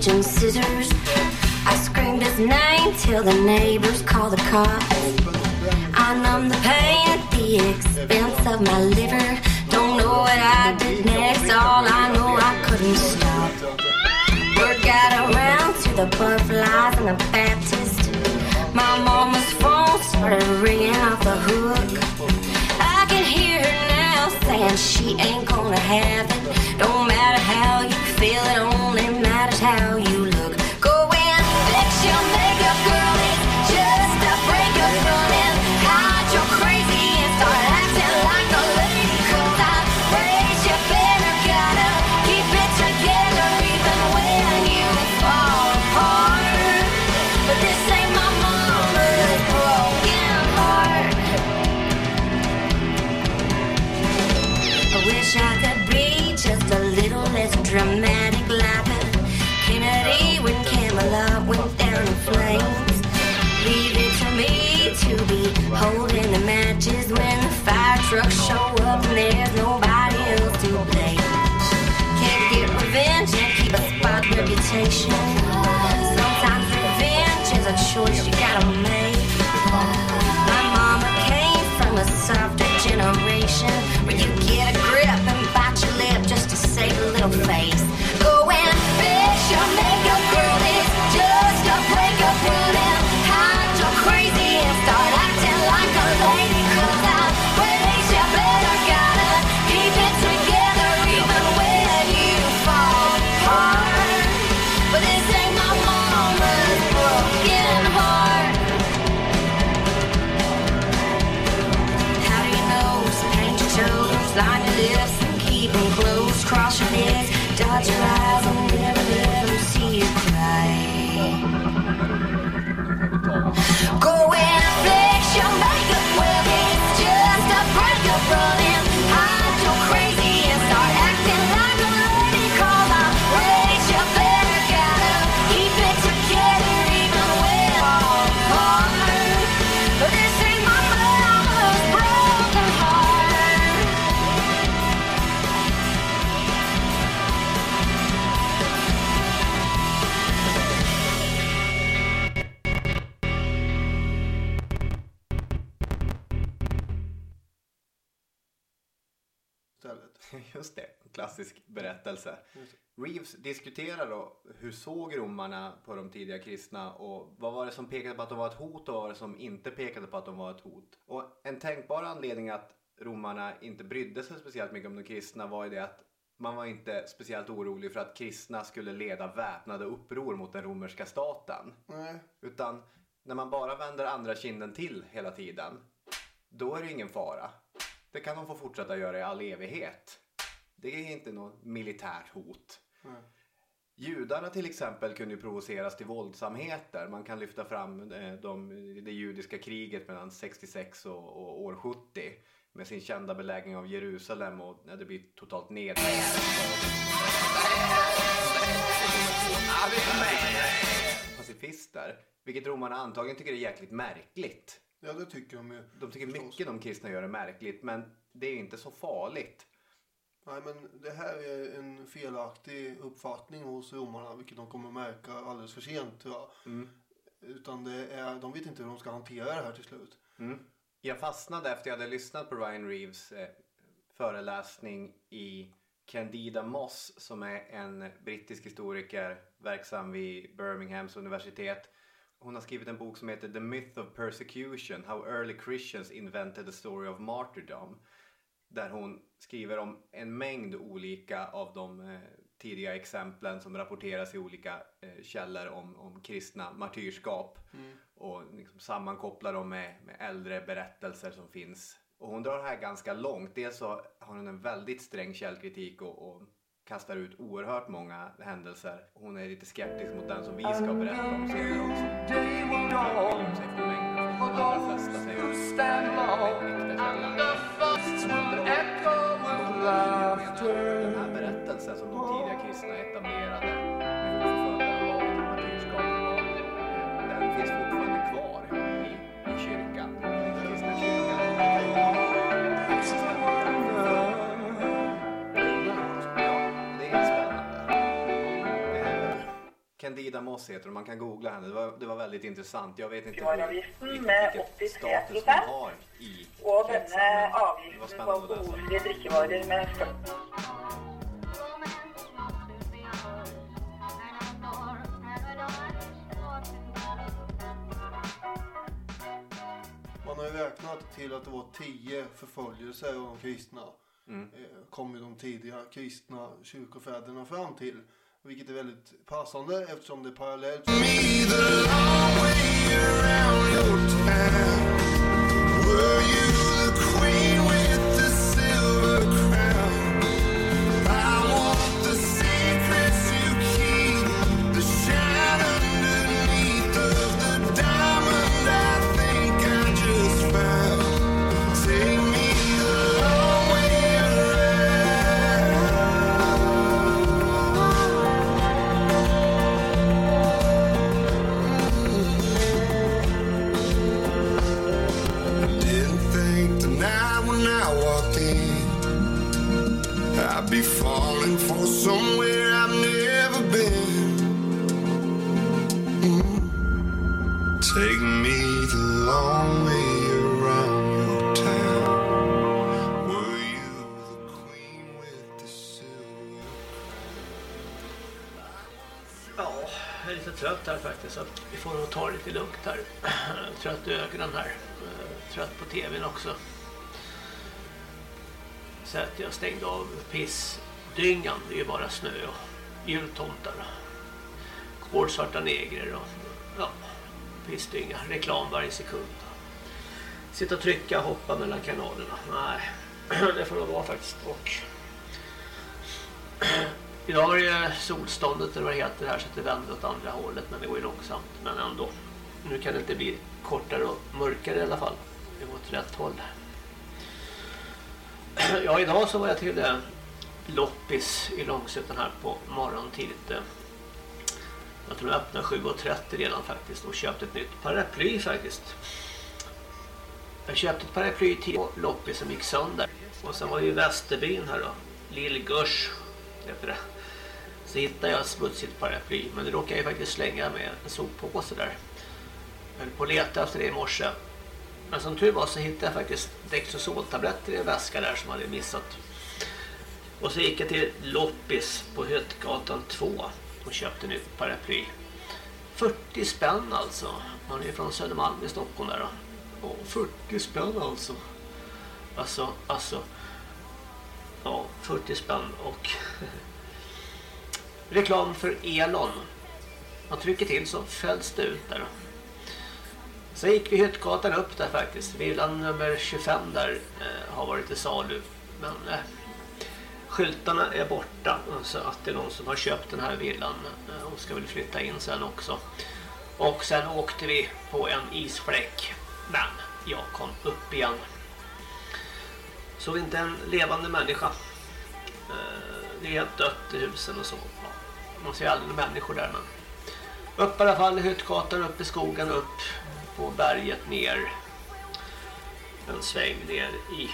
kitchen scissors. I screamed his name till the neighbors called the cops. I numbed the pain at the expense of my liver. Don't know what I did next, all I know I couldn't stop. Word got around to the butterflies and the Baptist. My mama's phone started ringing off the hook. Saying she ain't gonna have it. Don't matter how you feel, it only matters how you look. Trucks show up and there's nobody else to blame. Can't get revenge and keep a spot reputation. Sometimes revenge is a choice you gotta make. Berättelse. Reeves diskuterar då hur såg romarna på de tidiga kristna och vad var det som pekade på att de var ett hot och vad var det som inte pekade på att de var ett hot. Och en tänkbar anledning att romarna inte brydde sig speciellt mycket om de kristna var ju det att man var inte speciellt orolig för att kristna skulle leda väpnade uppror mot den romerska staten. Nej. Utan när man bara vänder andra kinden till hela tiden, då är det ingen fara. Det kan de få fortsätta göra i all evighet. Det är inte något militärt hot. Nej. Judarna till exempel kunde ju provoceras till våldsamheter. Man kan lyfta fram eh, de, det judiska kriget mellan 66 och, och år 70 med sin kända belägring av Jerusalem och när det blir totalt nedlagt pacifister. Vilket romarna antagligen tycker är jäkligt märkligt. Ja, det tycker de ju. De tycker mycket de kristna gör är märkligt men det är ju inte så farligt. Nej, men det här är en felaktig uppfattning hos romarna, vilket de kommer märka alldeles för sent tror jag. Mm. Utan det är, de vet inte hur de ska hantera det här till slut. Mm. Jag fastnade efter jag hade lyssnat på Ryan Reeves eh, föreläsning i Candida Moss som är en brittisk historiker verksam vid Birminghams universitet. Hon har skrivit en bok som heter The Myth of Persecution How Early Christians Invented the Story of Martyrdom. Där hon skriver om en mängd olika av de eh, tidiga exemplen som rapporteras i olika eh, källor om, om kristna martyrskap. Mm. Och liksom sammankopplar dem med, med äldre berättelser som finns. Och hon drar det här ganska långt. Dels så har hon en väldigt sträng källkritik och, och kastar ut oerhört många händelser. Hon är lite skeptisk mot den som vi ska berätta om senare också. Skiljer sig från mängden. De allra flesta säger att det här är en äkta källa. Den här berättelsen som de tidiga kristna etablerade. Eh, Moss heter hon. Man kan googla henne. Det var, det var väldigt intressant. Jag vet inte riktigt med 83 status hon har i det var avgiften på med 40 Man har ju räknat till att det var tio förföljelser av de kristna. Mm. Eh, kom ju de tidiga kristna kyrkofäderna fram till. Vilket är väldigt passande eftersom det är parallellt. Were pissdyngan. Det är ju bara snö och jultomtar. och Kolsvarta negrer och ja, pissdynga. Reklam varje sekund. Sitta och trycka och hoppa mellan kanalerna. Nej, det får nog vara faktiskt. Och Idag var det ju solståndet eller vad det heter här så att det vände åt andra hållet men det går ju långsamt men ändå. Nu kan det inte bli kortare och mörkare i alla fall. Det går åt rätt håll. Ja, idag så var jag till eh, loppis i Långsötan här på morgonen tidigt. Eh, jag tror jag öppnade 7.30 redan faktiskt och köpte ett nytt paraply faktiskt. Jag köpte ett paraply till loppis som gick sönder. Och sen var ju Västerbyn här då. Lillgush heter det. Så hittade jag ett smutsigt paraply. Men det råkade jag ju faktiskt slänga med en soppåse där. Jag höll på att leta efter det i morse. Men som tur var så hittade jag faktiskt Dextrosoltabletter i en väska där som jag hade missat. Och så gick jag till Loppis på Hötgatan 2 och köpte nytt paraply. 40 spänn alltså. Man är från Södermalm i Stockholm där då. Åh, 40 spänn alltså. Alltså, alltså. Ja, 40 spänn och reklam för Elon. Man trycker till så fälls det ut där. Sen gick vi Hyttgatan upp där faktiskt. Villan nummer 25 där eh, har varit i salu. Men eh, skyltarna är borta. Så att det är någon som har köpt den här villan eh, och ska väl flytta in sen också. Och sen åkte vi på en isfläck. Men jag kom upp igen. Så inte en levande människa. Eh, det är helt dött i husen och så. Man ser aldrig några människor där men. Upp i alla fall i Hyttgatan, upp i skogen, upp på berget ner. En sväng ner i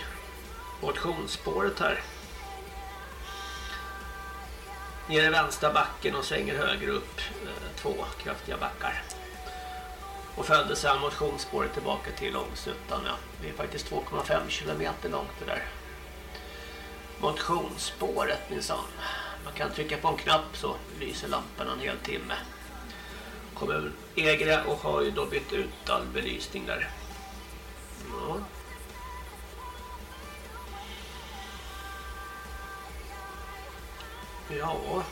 motionsspåret här. Ner i vänstra backen och svänger höger upp eh, två kraftiga backar. Och följde sedan motionsspåret tillbaka till Långsuttan. Ja. Det är faktiskt 2,5 kilometer långt det där. Motionsspåret minsann. Man kan trycka på en knapp så lyser lampan en hel timme. Kommun äger det och har ju då bytt ut all belysning där. Ja. Ja.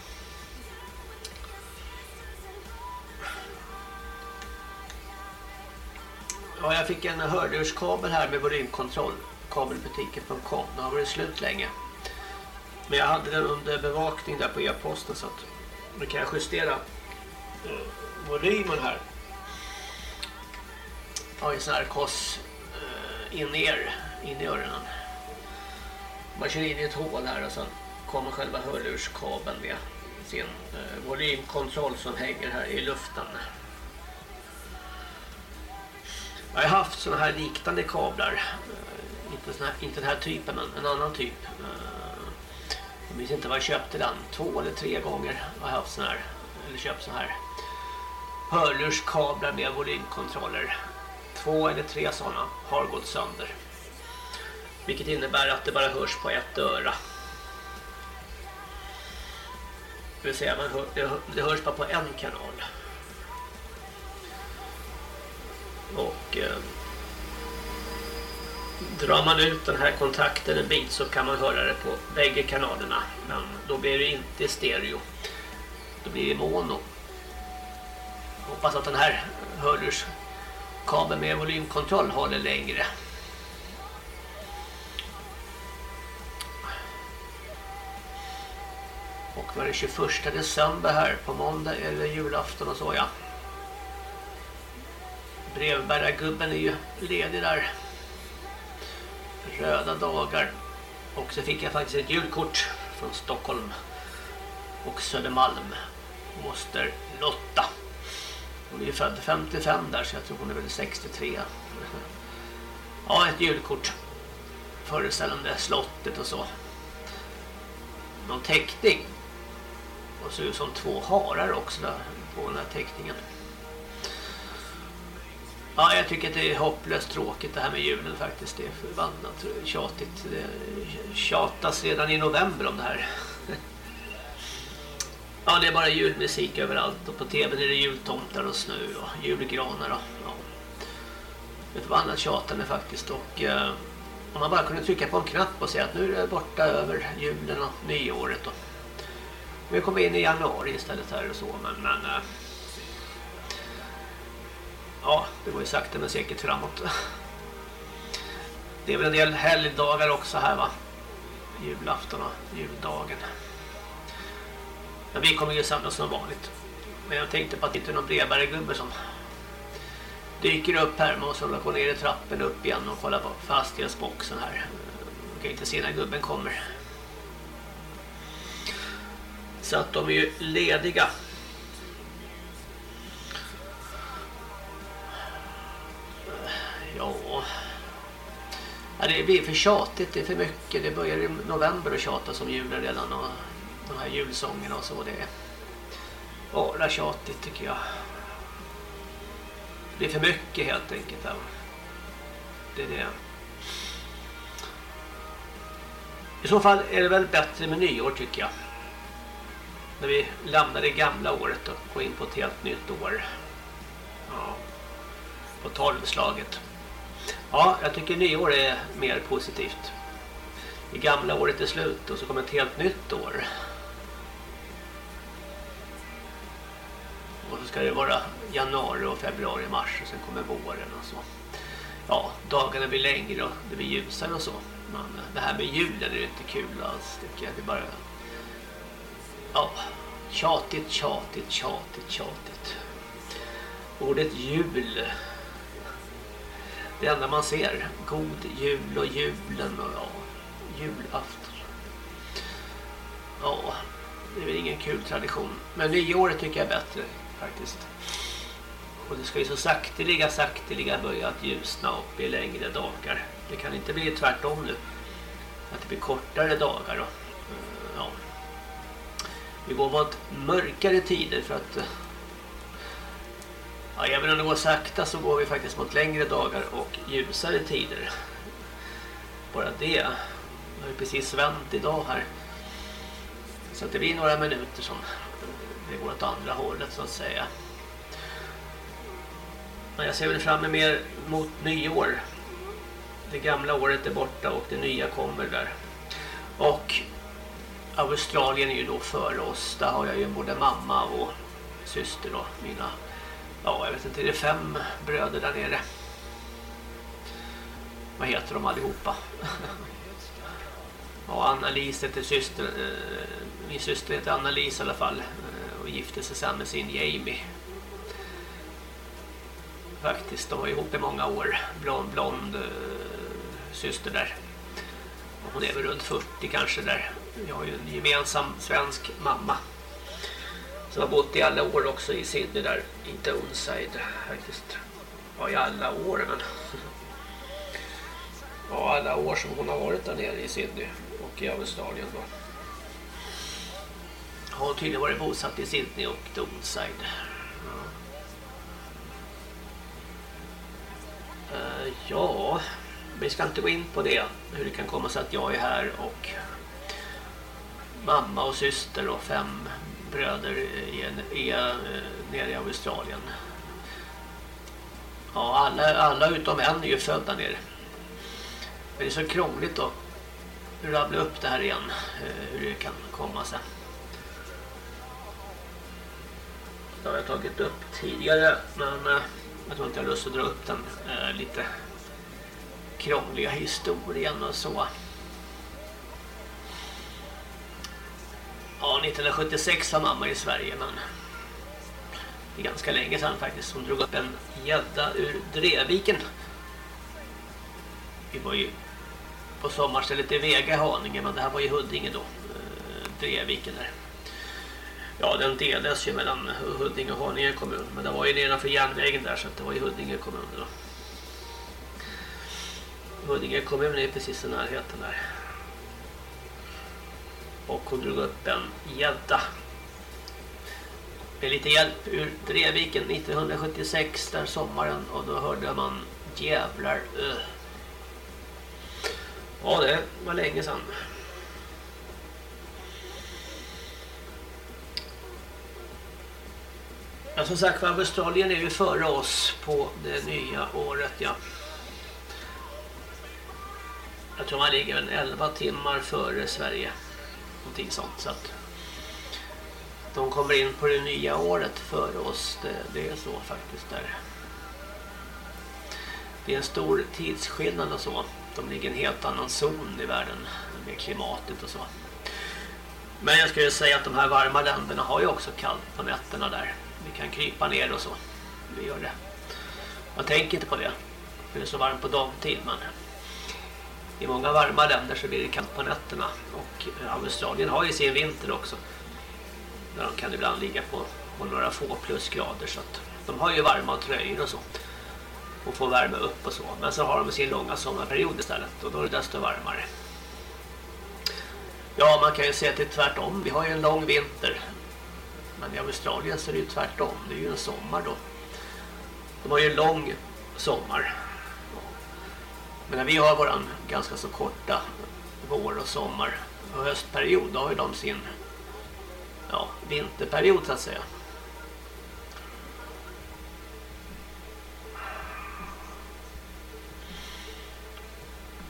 Ja, jag fick en hörlurskabel här med volymkontroll. Kabelbutiken.com. Den har varit slut länge. Men jag hade den under bevakning där på e-posten så att nu kan jag justera eh, volymen här. Jag har ju sån här koss eh, in er in i öronen. Man kör in i ett hål här och sen kommer själva hörlurskabeln med sin eh, volymkontroll som hänger här i luften. Jag har haft sådana här liknande kablar. Eh, Inte, såna här, inte den här typen, men en annan typ. Eh, Jag minns inte vad jag köpte den. Två eller tre gånger har jag haft sådana här. Eller köpt sådana här. hörlurskablar med volymkontroller. Två eller tre sådana har gått sönder. Vilket innebär att det bara hörs på ett öra. Det vill säga man hör, det, hör- det hörs bara på en kanal. Och eh, drar man ut den här kontakten en bit så kan man höra det på bägge kanalerna. Men då blir det inte stereo. Då blir det mono. Hoppas att den här hörlurskabeln med volymkontroll håller längre. Och var det 21 december här på måndag eller julafton och så ja. Brevbärargubben är ju ledig där. Röda dagar. Och så fick jag faktiskt ett julkort från Stockholm och Södermalm. Moster Lotta. Hon är född 55 där så jag tror hon är väl 63. Ja, ett julkort. Föreställande slottet och så. Någon teckning. Och ser ut som två harar också där på den här teckningen. Ja, jag tycker att det är hopplöst tråkigt det här med julen faktiskt. Det är förbannat tjatigt. Det tjatas redan i november om det här. Ja, det är bara julmusik överallt och på tvn är det jultomtar och snö och julgranar och ja. Det är förbannat tjatande faktiskt och eh, om man bara kunde trycka på en knapp och säga att nu är det borta över julen och nyåret och vi kommer in i januari istället här och så men, men eh, ja, det går ju sakta men säkert framåt. Det är väl en del helgdagar också här va? Julafton och juldagen. Men vi kommer ju samlas som vanligt. Men jag tänkte på att det inte är någon brevbärargubbe som dyker upp här. Man måste gå ner i trappen upp igen och kolla på fastighetsboxen här. Man kan inte se när gubben kommer. Så att de är ju lediga. Ja. Det blir för tjatigt, det är för mycket. Det börjar i november att tjata som julen redan och de här julsångerna och så. Det är bara tjatigt tycker jag. Det är för mycket helt enkelt. Det är det. I så fall är det väl bättre med nyår tycker jag. När vi lämnar det gamla året och går in på ett helt nytt år. Ja. På tolvslaget. Ja, jag tycker nyår är mer positivt. Det gamla året är slut och så kommer ett helt nytt år. Och så ska det vara januari och februari, mars och sen kommer våren och så. Ja, dagarna blir längre och det blir ljusare och så. Men det här med julen är ju inte kul alls tycker jag. Det är bara... Ja, tjatigt, tjatigt, tjatigt, tjatigt. Ordet jul. Det enda man ser. God jul och julen och ja, julafton. Ja, det är väl ingen kul tradition. Men nyåret tycker jag är bättre faktiskt. Och det ska ju så sakteliga, sakteliga börja att ljusna och bli längre dagar. Det kan inte bli tvärtom nu. Att det blir kortare dagar då. Vi går mot mörkare tider för att... Eh, ja, även om det går sakta så går vi faktiskt mot längre dagar och ljusare tider. Bara det. Det har ju precis vänt idag här. Så att det blir några minuter som det går åt andra hållet så att säga. Men jag ser väl fram mer mot nyår. Det gamla året är borta och det nya kommer där. Och Australien är ju då före oss. Där har jag ju både mamma och syster och mina, ja jag vet inte, det är fem bröder där nere. Vad heter de allihopa? Ja, Anna-Lise heter syster. Eh, min syster heter Anna-Lise i alla fall. Eh, och gifte sig sen med sin Jamie. Faktiskt, de var ihop i många år. Blond, blond eh, syster där. Hon är väl runt 40 kanske där. Vi har ju en gemensam svensk mamma. Som har bott i alla år också i Sydney där. Inte Onside faktiskt. Ja, i alla år men. Ja, alla år som hon har varit där nere i Sydney och i Australien då. Har Hon tydligen varit bosatt i Sydney och Donside. Eh, ja, vi ska inte gå in på det. Hur det kan komma sig att jag är här och mamma och syster och fem bröder är, är eh, nere i Australien. Ja, alla, alla utom en är ju födda nere. Men det är så krångligt att rabbla upp det här igen. Eh, hur det kan komma sig. Det har jag tagit upp tidigare men eh, jag tror inte jag har lust att dra upp den lite krångliga historien och så. Ja, 1976 var mamma i Sverige men det är ganska länge sedan faktiskt. Hon drog upp en gädda ur Dreviken. Vi var ju på sommarstället i Vega i Haninge men det här var i Huddinge då. Eh, Dreviken där. Ja, den delades ju mellan Huddinge och Haninge kommun. Men det var ju nedanför järnvägen där så det var ju Huddinge kommun då. Huddinge kommun är precis i närheten där. Och hon drog upp en gädda. Med lite hjälp ur Dreviken 1976 där sommaren och då hörde man jävlar öh. Ja, det var länge sedan. Ja, som sagt Australien är ju före oss på det nya året, ja. Jag tror man ligger en 11 timmar före Sverige. Någonting sånt, så att de kommer in på det nya året före oss. Det, det är så faktiskt där. Det är en stor tidsskillnad och så. De ligger i en helt annan zon i världen med klimatet och så. Men jag skulle säga att de här varma länderna har ju också kallt på nätterna där. Vi kan krypa ner och så. Vi gör det. Man tänker inte på det. För det är så varmt på dagtid. Men i många varma länder så blir det kallt på nätterna. Och eh, Australien har ju sin vinter också. Där de kan ibland ligga på, på några få plusgrader. Så att de har ju varma tröjor och så. Och får värma upp och så. Men så har de sin långa sommarperiod istället. Och då är det desto varmare. Ja, man kan ju säga att det är tvärtom. Vi har ju en lång vinter. Men i Australien så är det ju tvärtom. Det är ju en sommar då. De har ju en lång sommar. Men när vi har våran ganska så korta vår och sommar och höstperiod, då har ju de sin ja, vinterperiod så att säga.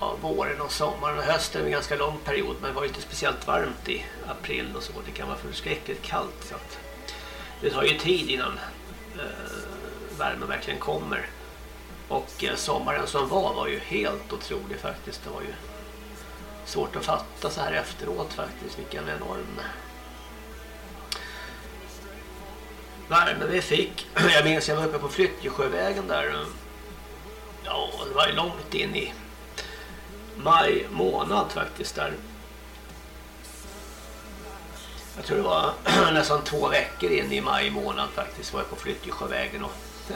Ja, våren och sommaren och hösten är en ganska lång period men det var ju inte speciellt varmt i april och så. Det kan vara förskräckligt kallt så att det tar ju tid innan eh, värmen verkligen kommer. Och eh, sommaren som var var ju helt otrolig faktiskt. Det var ju svårt att fatta så här efteråt faktiskt. Vilken enorm värme vi fick. Jag minns jag var uppe på Flyttjesjövägen där. Eh, ja, det var ju långt in i maj månad faktiskt där. Jag tror det var nästan två veckor in i maj månad faktiskt var jag på Flyttjesjövägen och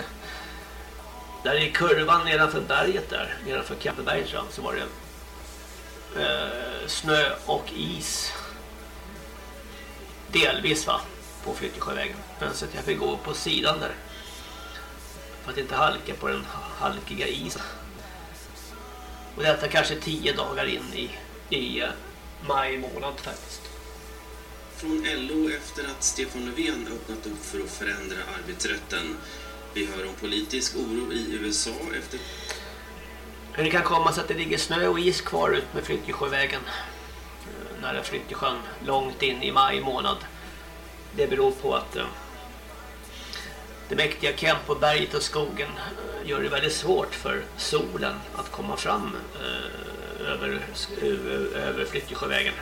där i kurvan nedanför berget där, nedanför Kappeberget så var det eh, snö och is. Delvis va, på Flyttesjövägen. Men så att jag fick gå på sidan där. För att inte halka på den halkiga isen. Och detta kanske tio dagar in i, i eh, maj månad faktiskt. Från LO efter att Stefan Löfven öppnat upp för att förändra arbetsrätten. Vi hör om politisk oro i USA efter... Hur det kan komma sig att det ligger snö och is kvar ut med Flyttjesjövägen. Eh, nära Flyttjesjön, långt in i maj månad. Det beror på att eh, det mäktiga Kempoberget och skogen eh, gör det väldigt svårt för solen att komma fram över, över Flyttjesjövägen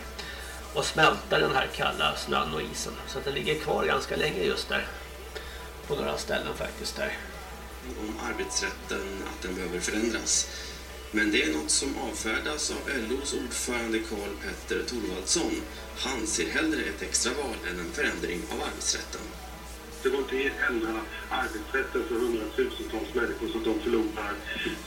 och smälta den här kalla snön och isen. Så att den ligger kvar ganska länge just där. På några ställen faktiskt där. om arbetsrätten att den behöver förändras. Men det är något som avfärdas av LOs ordförande Karl Petter Thorvaldsson. Han ser hellre ett extraval än en förändring av arbetsrätten. Det går inte att ändra arbetsrätten för hundratusentals människor så att de förlorar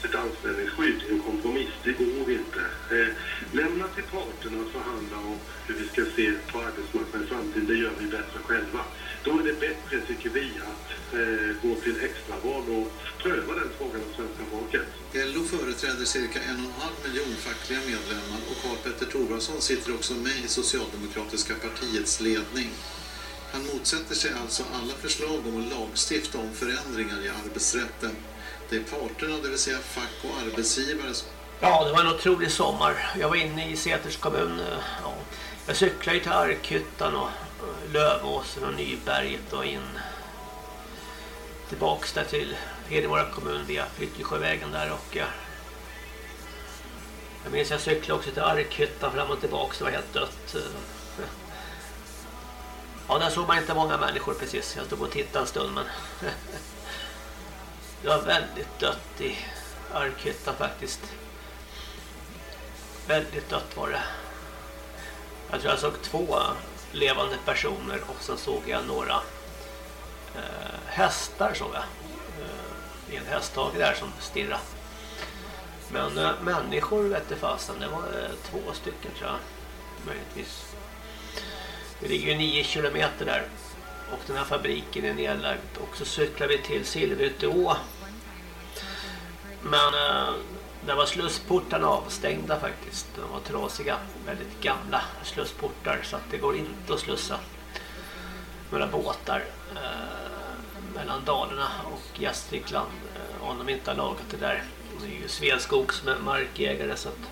sitt anställningsskydd en kompromiss. Det går inte. Eh, lämna till parterna att förhandla om hur vi ska se på arbetsmarknaden i framtiden. Det gör vi bättre själva. Då är det bättre, tycker vi, att eh, gå till extraval och pröva den frågan av svenska folket. LO företräder cirka en och en halv miljon fackliga medlemmar och Karl Petter Thorwaldsson sitter också med i Socialdemokratiska partiets ledning. Han motsätter sig alltså alla förslag om att lagstifta om förändringar i arbetsrätten. Det är parterna, det vill säga fack och arbetsgivare som Ja, det var en otrolig sommar. Jag var inne i Säters kommun. eh, Ja. Jag cyklade till Arkhyttan och Lövåsen och Nyberget och in tillbaks där till Hedemora kommun via Flyttjesjövägen där och eh, jag minns jag cyklade också till Arkhyttan fram och tillbaks. Det var helt dött. Ja, där såg man inte många människor precis. Jag stod och tittade en stund men det var väldigt dött i Arkhyttan faktiskt. Väldigt dött var det. Jag tror jag såg två levande personer och sen såg jag några eh, hästar såg jag. Eh, en hästhage där som stirrade. Men eh, människor vette fasen, det var eh, två stycken tror jag. Möjligtvis. Det ligger ju nio kilometer där. Och den här fabriken är nedlagd. Och så cyklar vi till Silverutå. Men eh, där var slussportarna avstängda faktiskt. De var trasiga. Väldigt gamla slussportar. Så att det går inte att slussa några båtar eh, mellan Dalarna och Gästrikland. Eh, om de inte har lagat det där. Det är ju Sveaskog som är markägare så att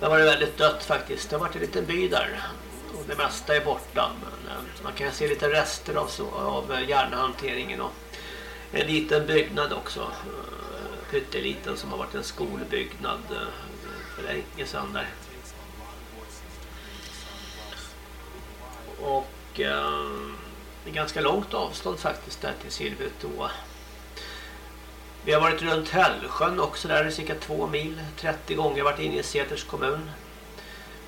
där var det väldigt dött faktiskt. Det har varit en liten by där. Och det mesta är borta. Men eh, man kan se lite rester av, så, av järnhanteringen. Och en liten byggnad också. Eh, Pytteliten som har varit en skolbyggnad eh, för länge sedan där. Och eh, det är ganska långt avstånd faktiskt där till Silvertå. Vi har varit runt Hällsjön också där, cirka två mil, 30 gånger varit inne i Säters kommun.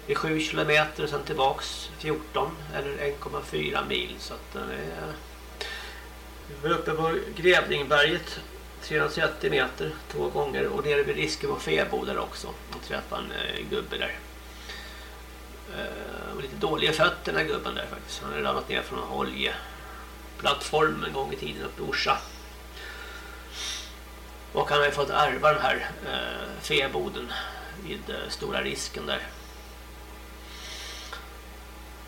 Det är 7 kilometer och sen tillbaks 14 eller 1,4 mil så att eh, det är... Vi var uppe på Grävlingberget 330 meter två gånger och nere vid risken var Febo där också och träffade en eh, gubbe där. Eh, lite dåliga fötter den här gubben där faktiskt. Han hade ramlat ner från en oljeplattform en gång i tiden uppe i Orsa. Och han har ju fått ärva den här eh, feboden vid eh, stora risken där.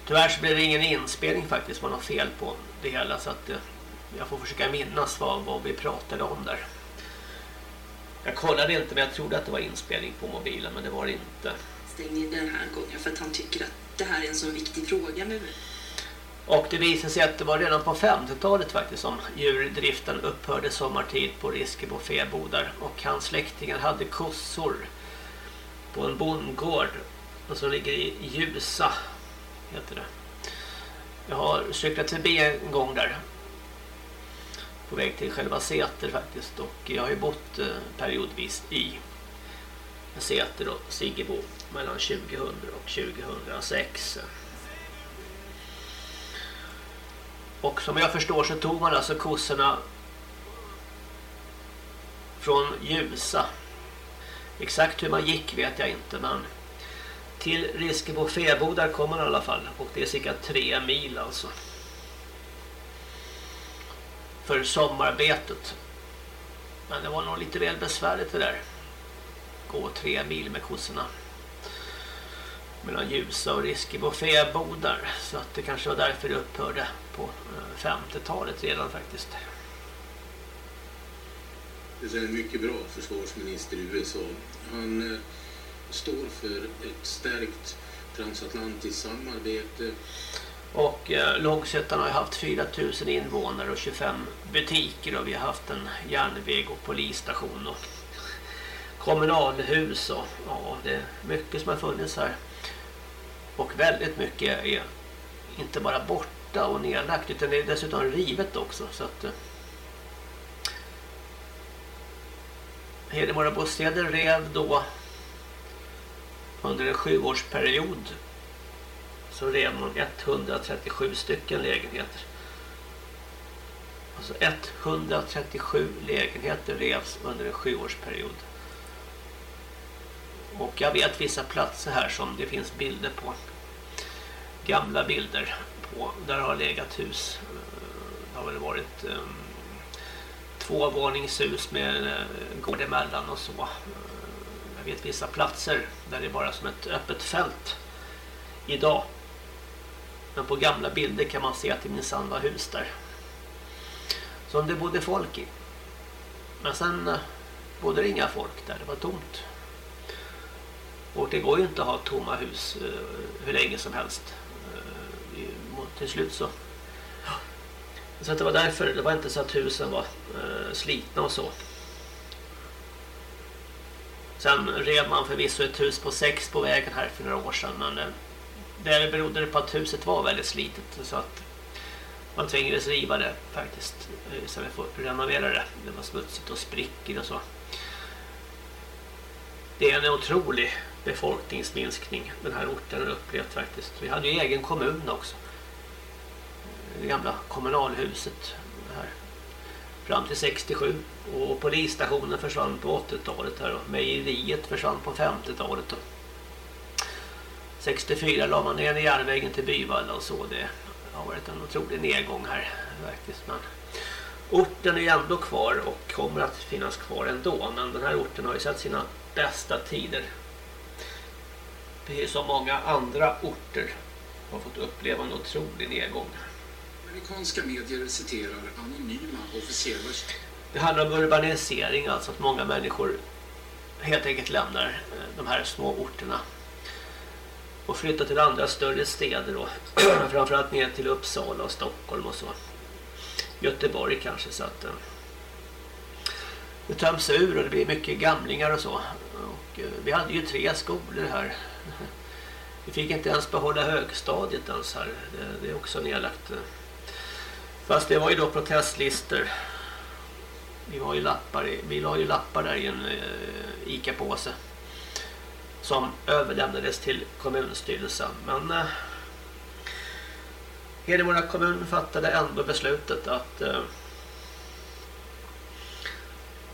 Tyvärr så blev det ingen inspelning faktiskt, var något fel på det hela så att eh, jag får försöka minnas vad, vad vi pratade om där. Jag kollade inte men jag trodde att det var inspelning på mobilen men det var det inte. stänger den här gången för att han tycker att det här är en så viktig fråga nu. Och det visade sig att det var redan på 50-talet faktiskt som djurdriften upphörde sommartid på Riskebo fäbodar och hans släktingar hade kossor på en bondgård som ligger i Ljusa heter det. Jag har cyklat förbi en gång där på väg till själva Säter faktiskt och jag har ju bott eh, periodvis i Säter och Siggebo mellan 2000 och 2006. Och som jag förstår så tog man alltså kossorna från Ljusa. Exakt hur man gick vet jag inte men till Riskebo fäbodar kom man i alla fall och det är cirka tre mil alltså. För sommarbetet. Men det var nog lite väl besvärligt det där. Gå tre mil med kossorna. Mellan Ljusa och Riskebo fäbodar. Så att det kanske var därför det upphörde på eh, 50-talet redan faktiskt. Det är en mycket bra försvarsminister i USA. Han eh, står för ett stärkt transatlantiskt samarbete. Och eh, Långsötan har haft haft 4000 invånare och 25 butiker och vi har haft en järnväg och polisstation och kommunalhus och ja, det är mycket som har funnits här. Och väldigt mycket är inte bara borta och nedlagt utan det är dessutom rivet också så att eh, Hedemora bostäder rev då under en sjuårsperiod så rev man 137 stycken lägenheter. Alltså 137 lägenheter revs under en sjuårsperiod. Och jag vet vissa platser här som det finns bilder på. Gamla bilder på. Där har legat hus. Det har väl varit um, tvåvåningshus med uh, gård emellan och så. Jag vet vissa platser där det är bara som ett öppet fält idag. Men på gamla bilder kan man se att det minsann var hus där. Som det bodde folk i. Men sen eh, bodde det inga folk där, det var tomt. Och det går ju inte att ha tomma hus eh, hur länge som helst. Eh, till slut så. Så att det var därför, det var inte så att husen var slitna och så. Sen rev man förvisso ett hus på sex på vägen här för några år sedan. Men där berodde det på att huset var väldigt slitet. Så att man tvingades riva det faktiskt. Eh, så vi får renovera det. Det var smutsigt och sprickigt och så. Det är en otrolig befolkningsminskning den här orten har upplevt faktiskt. Vi hade ju egen kommun också. Det gamla kommunalhuset här. Fram till 67. Och polisstationen försvann på 80-talet här och mejeriet försvann på 50-talet. 64 la man ner järnvägen till Byvalla och så. Det har varit en otrolig nedgång här faktiskt. Men orten är ändå kvar och kommer att finnas kvar ändå. Men den här orten har ju sett sina bästa tider. Precis som många andra orter har fått uppleva en otrolig nedgång. Amerikanska medier citerar anonyma officiella... Det handlar om urbanisering, alltså att många människor helt enkelt lämnar de här små orterna och flytta till andra större städer då. Framförallt ner till Uppsala och Stockholm och så. Göteborg kanske så att eh, det töms ur och det blir mycket gamlingar och så. Och eh, vi hade ju tre skolor här. Vi fick inte ens behålla högstadiet ens här. Det, är också nedlagt. Fast det var ju då protestlister. Vi var ju lappar, vi la ju lappar där i en eh, Ica-påse. Som överlämnades till kommunstyrelsen. Men eh, Hedemora kommun fattade ändå beslutet att eh,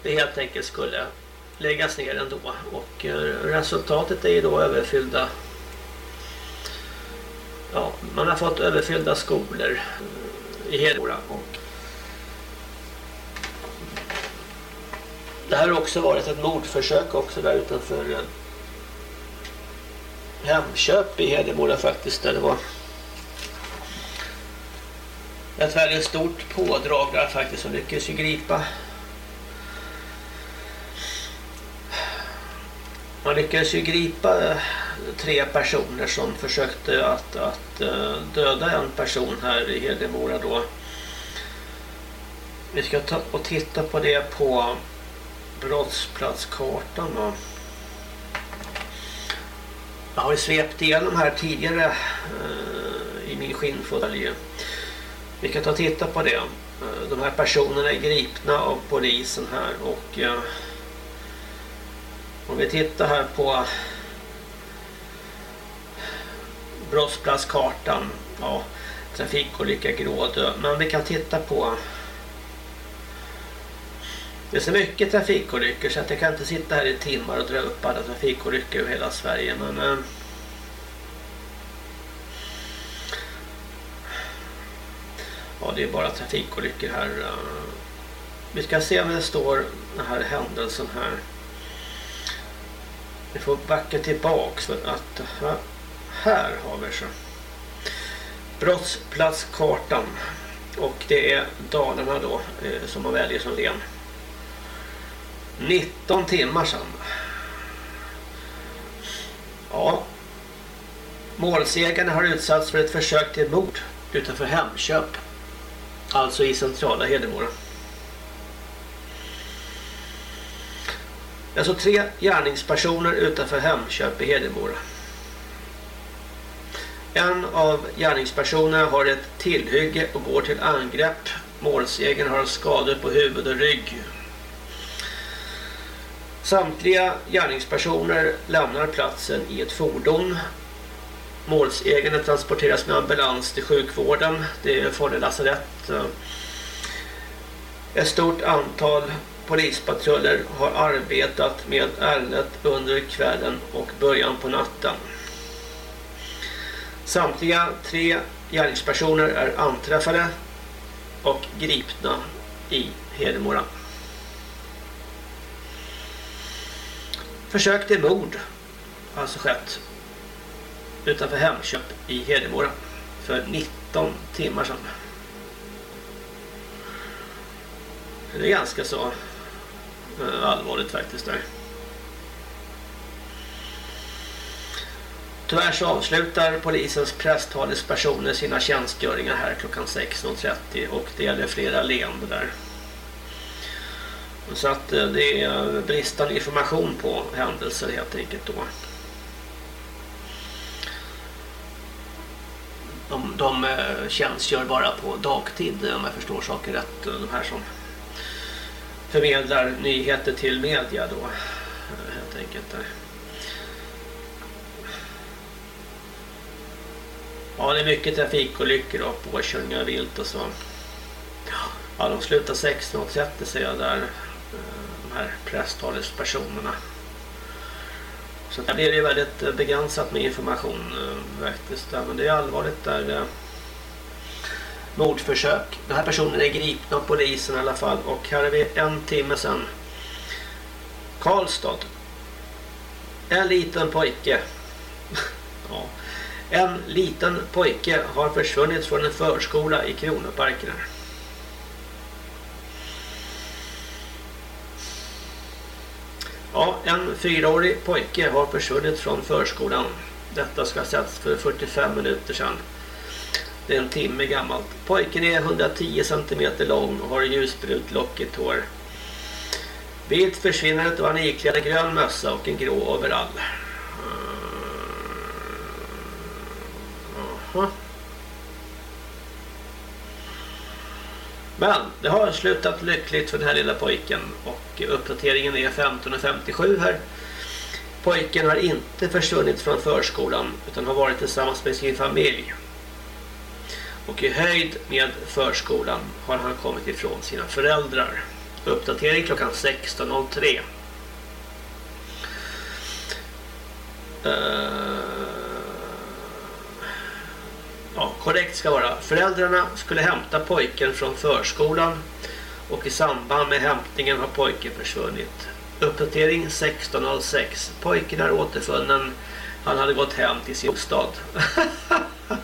det helt enkelt skulle läggas ner ändå. Och eh, resultatet är ju då överfyllda ja, man har fått överfyllda skolor eh, i Hedemora och det här har också varit ett mordförsök också där utanför eh, Hemköp i Hedemora faktiskt där det var ett väldigt stort pådrag där faktiskt som lyckades ju gripa man lyckades ju gripa eh, tre personer som försökte att, att eh, döda en person här i Hedemora då. Vi ska ta och titta på det på brottsplatskartan då. Jag har ju svept igenom här tidigare uh, i min skinnfåtölj. Vi kan ta och titta på det. Uh, de här personerna är gripna av polisen här och uh, om vi tittar här på brottsplatskartan. Ja, trafikolycka Grådö. Men vi kan titta på det är så mycket trafikolyckor så att jag kan inte sitta här i timmar och dra upp alla trafikolyckor över hela Sverige. Men, eh, ja, det är bara trafikolyckor här. Eh. Vi ska se om det står den här händelsen här. Vi får backa tillbaks för att här, har vi så. Brottsplatskartan. Och det är Dalarna då eh, som man väljer som län. 19 timmar sedan. Ja. Målsägande har utsatts för ett försök till mord utanför Hemköp. Alltså i centrala Hedemora. Alltså tre gärningspersoner utanför Hemköp i Hedemora. En av gärningspersonerna har ett tillhygge och går till angrepp. Målsägaren har skador på huvud och rygg. Samtliga gärningspersoner lämnar platsen i ett fordon. Målsägande transporteras med ambulans till sjukvården. Det är Falu lasarett. Ett stort antal polispatruller har arbetat med ärendet under kvällen och början på natten. Samtliga tre gärningspersoner är anträffade och gripna i Hedemora. Försök till mord har alltså skett utanför Hemköp i Hedemora för 19 timmar sedan. Det är ganska så eh, allvarligt faktiskt där. Tyvärr så avslutar polisens presstalespersoner sina tjänstgöringar här klockan 16.30 och det gäller flera leende där. Så att eh, det är bristande information på händelser helt enkelt då. De, de eh, tjänstgör bara på dagtid om jag förstår saker rätt. Eh, de här som förmedlar nyheter till media då. Helt enkelt där. Ja, det är mycket trafikolyckor och påkörningar vilt och så. Ja, de slutar 16.30 säger jag där här presstalespersonerna. Så där blir det ju väldigt eh, begränsat med information eh, faktiskt. Men det är allvarligt där. Eh, mordförsök. Den här personen är gripen av polisen i alla fall. Och här är vi en timme sedan. Karlstad. En liten pojke. ja. En liten pojke har försvunnit från en förskola i Kronoparken. Ja, en fyraårig pojke har försvunnit från förskolan. Detta ska ha setts för 45 minuter sedan. Det är en timme gammalt. Pojken är 110 cm lång och har ljusbrunt lockigt hår. Vid försvinnandet var han iklädd en grön mössa och en grå overall. Jaha. Men det har slutat lyckligt för den här lilla pojken och uppdateringen är 15.57 här. Pojken har inte försvunnit från förskolan utan har varit tillsammans med sin familj. Och i höjd med förskolan har han kommit ifrån sina föräldrar. Uppdatering klockan 16.03. Uh, ja, korrekt ska vara. Föräldrarna skulle hämta pojken från förskolan och i samband med hämtningen har pojken försvunnit. Uppdatering 16.06. Pojken är återfunnen. Han hade gått hem till sin bostad.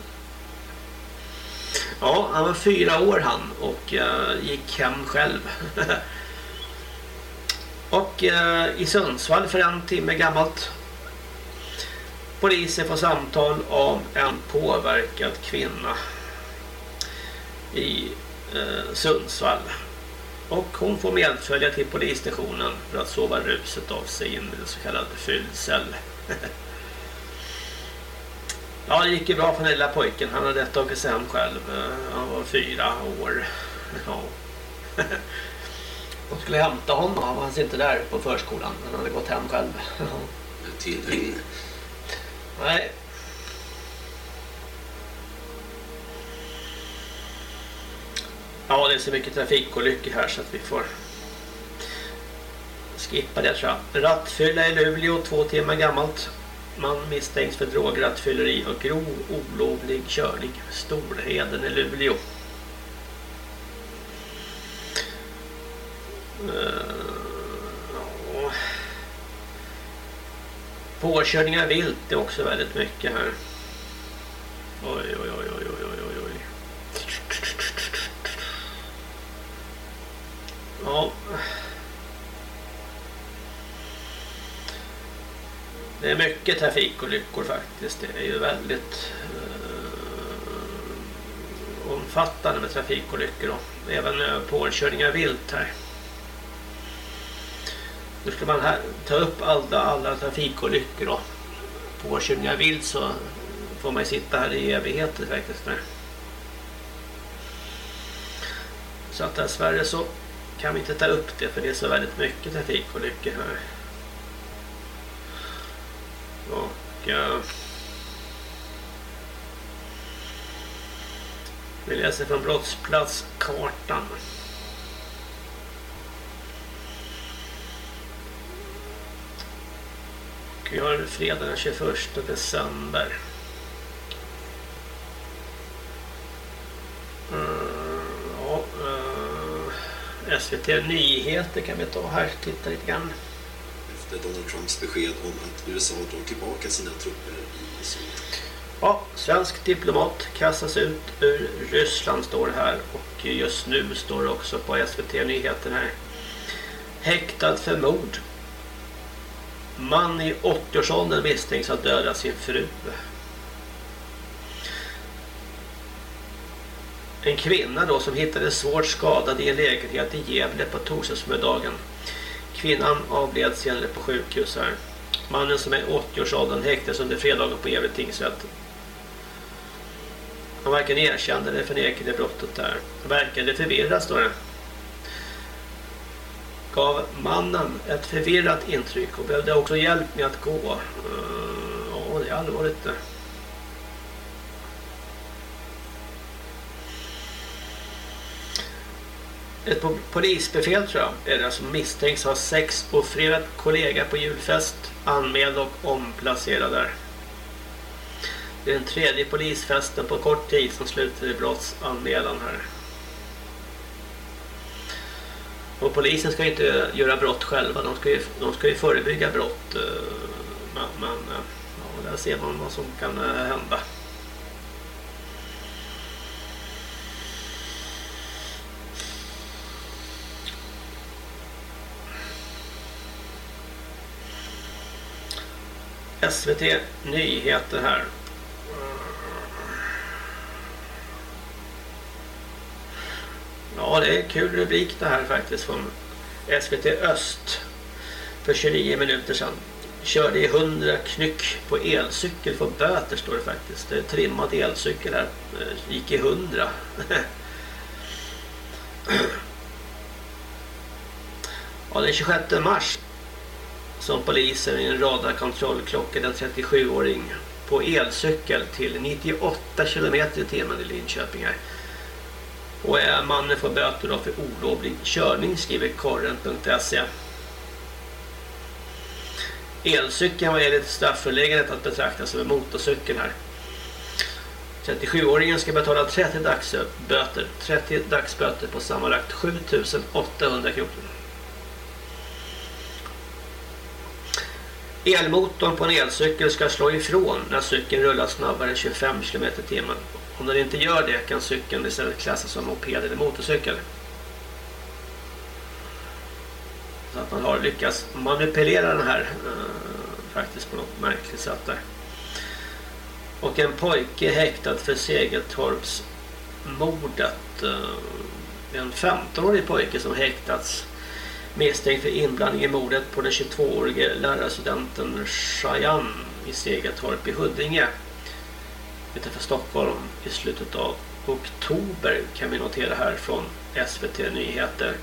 ja, han var fyra år han och uh, gick hem själv. och uh, i Sundsvall för en timme gammalt Polisen får samtal om en påverkad kvinna i eh, Sundsvall. Och hon får medfölja till polisstationen för att sova ruset av sig i en så kallad fyllcell. ja, det gick ju bra för den lilla pojken. Han hade rätt tagit sig hem själv. Eh, han var fyra år. Ja. De skulle hämta honom. Han fanns inte där på förskolan. Han hade gått hem själv. Tiden. Nej. Ja, det är så mycket trafikolyckor här så att vi får skippa det tror jag. Rattfylla i Luleå, två timmar gammalt. Man misstänks för drograttfylleri och grov olovlig körning. Storheden i Luleå. Uh. Påkörningar vilt är också väldigt mycket här. Oj, oj, oj, oj, oj, oj, oj, oj. Ja. Det är mycket trafikolyckor faktiskt. Det är ju väldigt eh, omfattande med trafikolyckor och även eh, påkörningar vilt här. Nu ska man här ta upp alla, alla trafikolyckor då. Påkörningar vilt så får man ju sitta här i evigheter faktiskt. Så att dessvärre så kan vi inte ta upp det för det är så väldigt mycket trafikolyckor här. Och eh, vi läser från brottsplatskartan. Vi har fredag den 21 december. Mm, ja, eh, SVT Nyheter kan vi ta här, titta lite grann. Efter Donald Trumps besked om att USA drar tillbaka sina trupper i Syrien. Ja, svensk diplomat kastas ut ur Ryssland står det här och just nu står det också på SVT Nyheter här. Häktad för mord. Man i 80-årsåldern misstänks ha dödat sin fru. En kvinna då som hittades svårt skadad i en lägenhet i Gävle på torsdagsmiddagen. Kvinnan avled senare på sjukhus här. Mannen som är i 80-årsåldern häktas under fredagen på Gävle tingsrätt. Han varken erkände eller förnekade brottet där. Han verkade förvirrad står det. Gav mannen ett förvirrat intryck och behövde också hjälp med att gå. Eh, ja, det är allvarligt det. Ett polisbefäl tror jag är det som misstänks ha sex och fredat kollega på julfest, anmäld och omplacerad där. Det är den tredje polisfesten på kort tid som slutar i brottsanmälan här. Och polisen ska ju inte göra brott själva, de ska ju, de ska ju förebygga brott. Eh, men, men eh, ja, där ser man vad som kan eh, hända. SVT Nyheter här. Ja, det är kul rubrik det här faktiskt från SVT Öst för 29 minuter sedan. Körde i 100 knyck på elcykel för böter står det faktiskt. Det är trimmad elcykel här. Eh, gick i 100. ja, den 26 mars som polisen i en radarkontroll klockade en 37-åring på elcykel till 98 km i timmen i Linköping här. Och är mannen får böter då för olovlig körning skriver korren.se. Elcykeln var enligt strafföreläggandet att betrakta som en motorcykel här. 37-åringen ska betala 30 dagsböter, 30 dagsböter på sammanlagt 7800 kronor. Elmotorn på en elcykel ska slå ifrån när cykeln rullar snabbare än 25 km i timmen. Om den inte gör det kan cykeln istället klassas som moped eller motorcykel. Så att man har lyckats manipulera den här eh, faktiskt på något märkligt sätt där. Och en pojke häktad för Segeltorps mordet. Eh, en 15-årig pojke som häktats misstänkt för inblandning i mordet på den 22-årige lärarstudenten Shayan i Segeltorp i Huddinge utanför Stockholm i slutet av oktober kan vi notera här från SVT Nyheter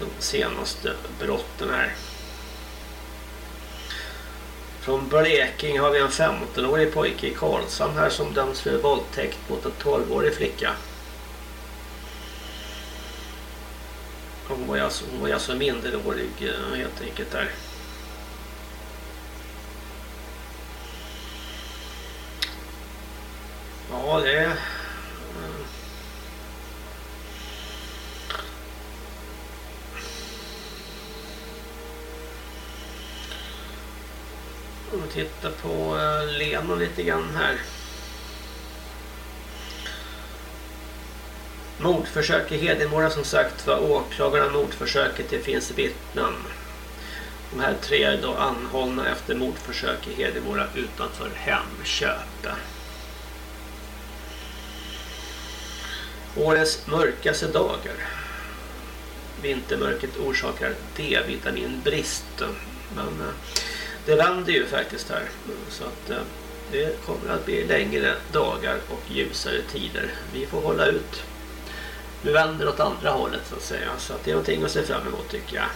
de senaste brotten här. Från Blekinge har vi en 15-årig pojke i Karlshamn här som döms för våldtäkt mot en 12-årig flicka. Hon var ju alltså, hon var alltså minderårig eh, helt enkelt där. Ja, det är... Om vi tittar på eh, Lena lite grann här. Mordförsök i Hedemora som sagt var Åklagarna mordförsöket. Det finns vittnen. De här tre är då anhållna efter mordförsök i Hedemora utanför Hemköp. Årets mörkaste dagar. Vintermörkret orsakar D-vitaminbrist. Men eh, det vänder ju faktiskt här. Så att eh, det kommer att bli längre dagar och ljusare tider. Vi får hålla ut. Nu vänder det åt andra hållet så att säga. Så att det är någonting att se fram emot tycker jag.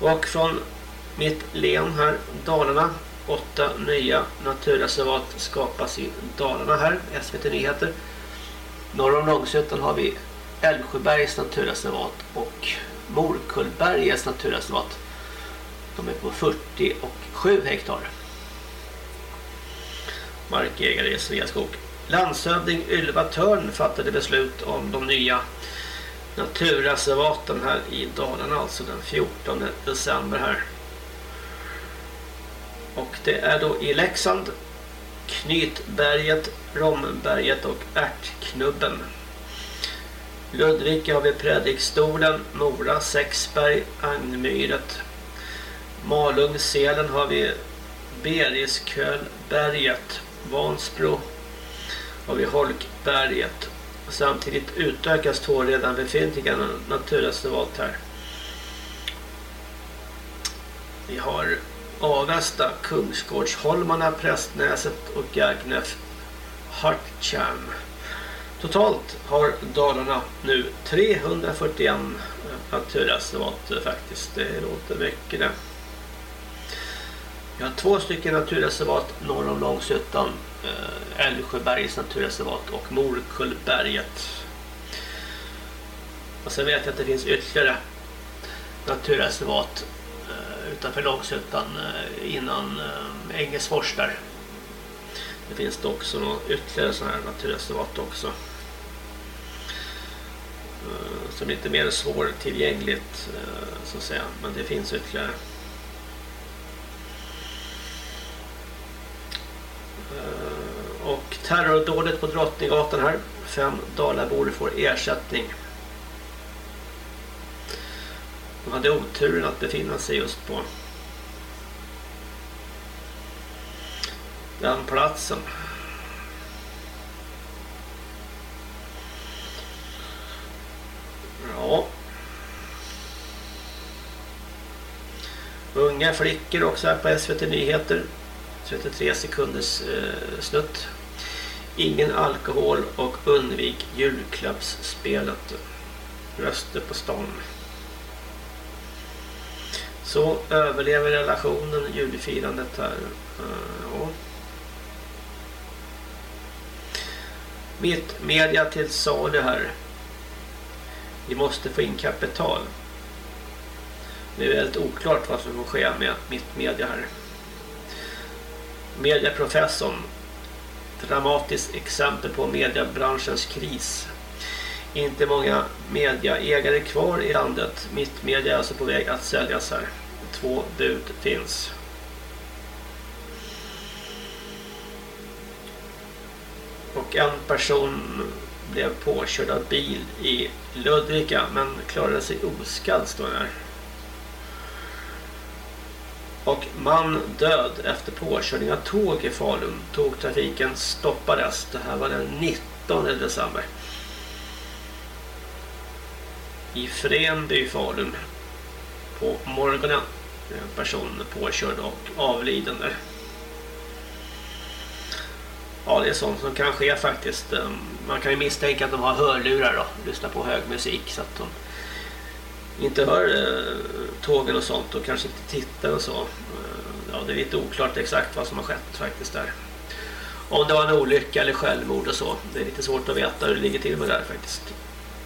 Och från mitt län här, Dalarna. Åtta nya naturreservat skapas i Dalarna här. SVT Nyheter. Norr om Långshyttan har vi Älvsjöbergs naturreservat och Morkullbergets naturreservat. De är på 40 och 7 hektar. Markägare i Sveaskog. Landshövding Ylva Törn fattade beslut om de nya naturreservaten här i Dalarna, alltså den 14 december här. Och det är då i Leksand, Knytberget, Romberget och Ärtknubben. Ludvika har vi Predikstolen, Mora, Sexberg, Agnmyret. Malungselen har vi Beriskölberget, Vansbro har vi Holkberget. Samtidigt utökas två redan befintliga naturreservat här. Vi har Avesta, Kungsgårdsholmarna, Prästnäset och Gagnef Hartjärn. Totalt har Dalarna nu 341 naturreservat faktiskt. Det låter mycket det. Vi har två stycken naturreservat norr om Långshyttan. Eh, Älvsjöbergets Älvsjöbergs naturreservat och Morkullberget. Och sen vet jag att det finns ytterligare naturreservat utanför Långshyttan eh, innan eh, Engelsfors där. Det finns det också ytterligare sådana här naturreservat också. Eh, som är lite mer svårtillgängligt eh, så att säga. Men det finns ytterligare. Och terrordådet på Drottninggatan här. Fem dalabor får ersättning. De hade oturen att befinna sig just på den platsen. Ja. Unga flickor också här på SVT Nyheter. 33 sekunders eh, snutt. Ingen alkohol och undvik julklappsspelet. Röster på stan. Så överlever relationen julfirandet här. Eh, ja. Mitt media till salu här. Vi måste få in kapital. Det är väldigt oklart vad som kommer ske med mitt media här. Mediaprofessorn. Dramatiskt exempel på mediebranschens kris. Inte många mediaägare kvar i landet. Mitt media är alltså på väg att säljas här. Två bud finns. Och en person blev påkörd av bil i Ludvika men klarade sig oskadd står det här. Och man död efter påkörning av tåg i Falun. Tågtrafiken stoppades. Det här var den 19 december. I Frenby i Falun. På morgonen. En person påkörd och avliden där. Ja, det är sånt som kan ske faktiskt. Ehm, man kan ju misstänka att de har hörlurar och lyssnar på hög musik så att de inte hör eh, tågen och sånt och kanske inte tittar och så. Ehm, ja, det är lite oklart exakt vad som har skett faktiskt där. Om det var en olycka eller självmord och så. Det är lite svårt att veta hur det ligger till med det här faktiskt.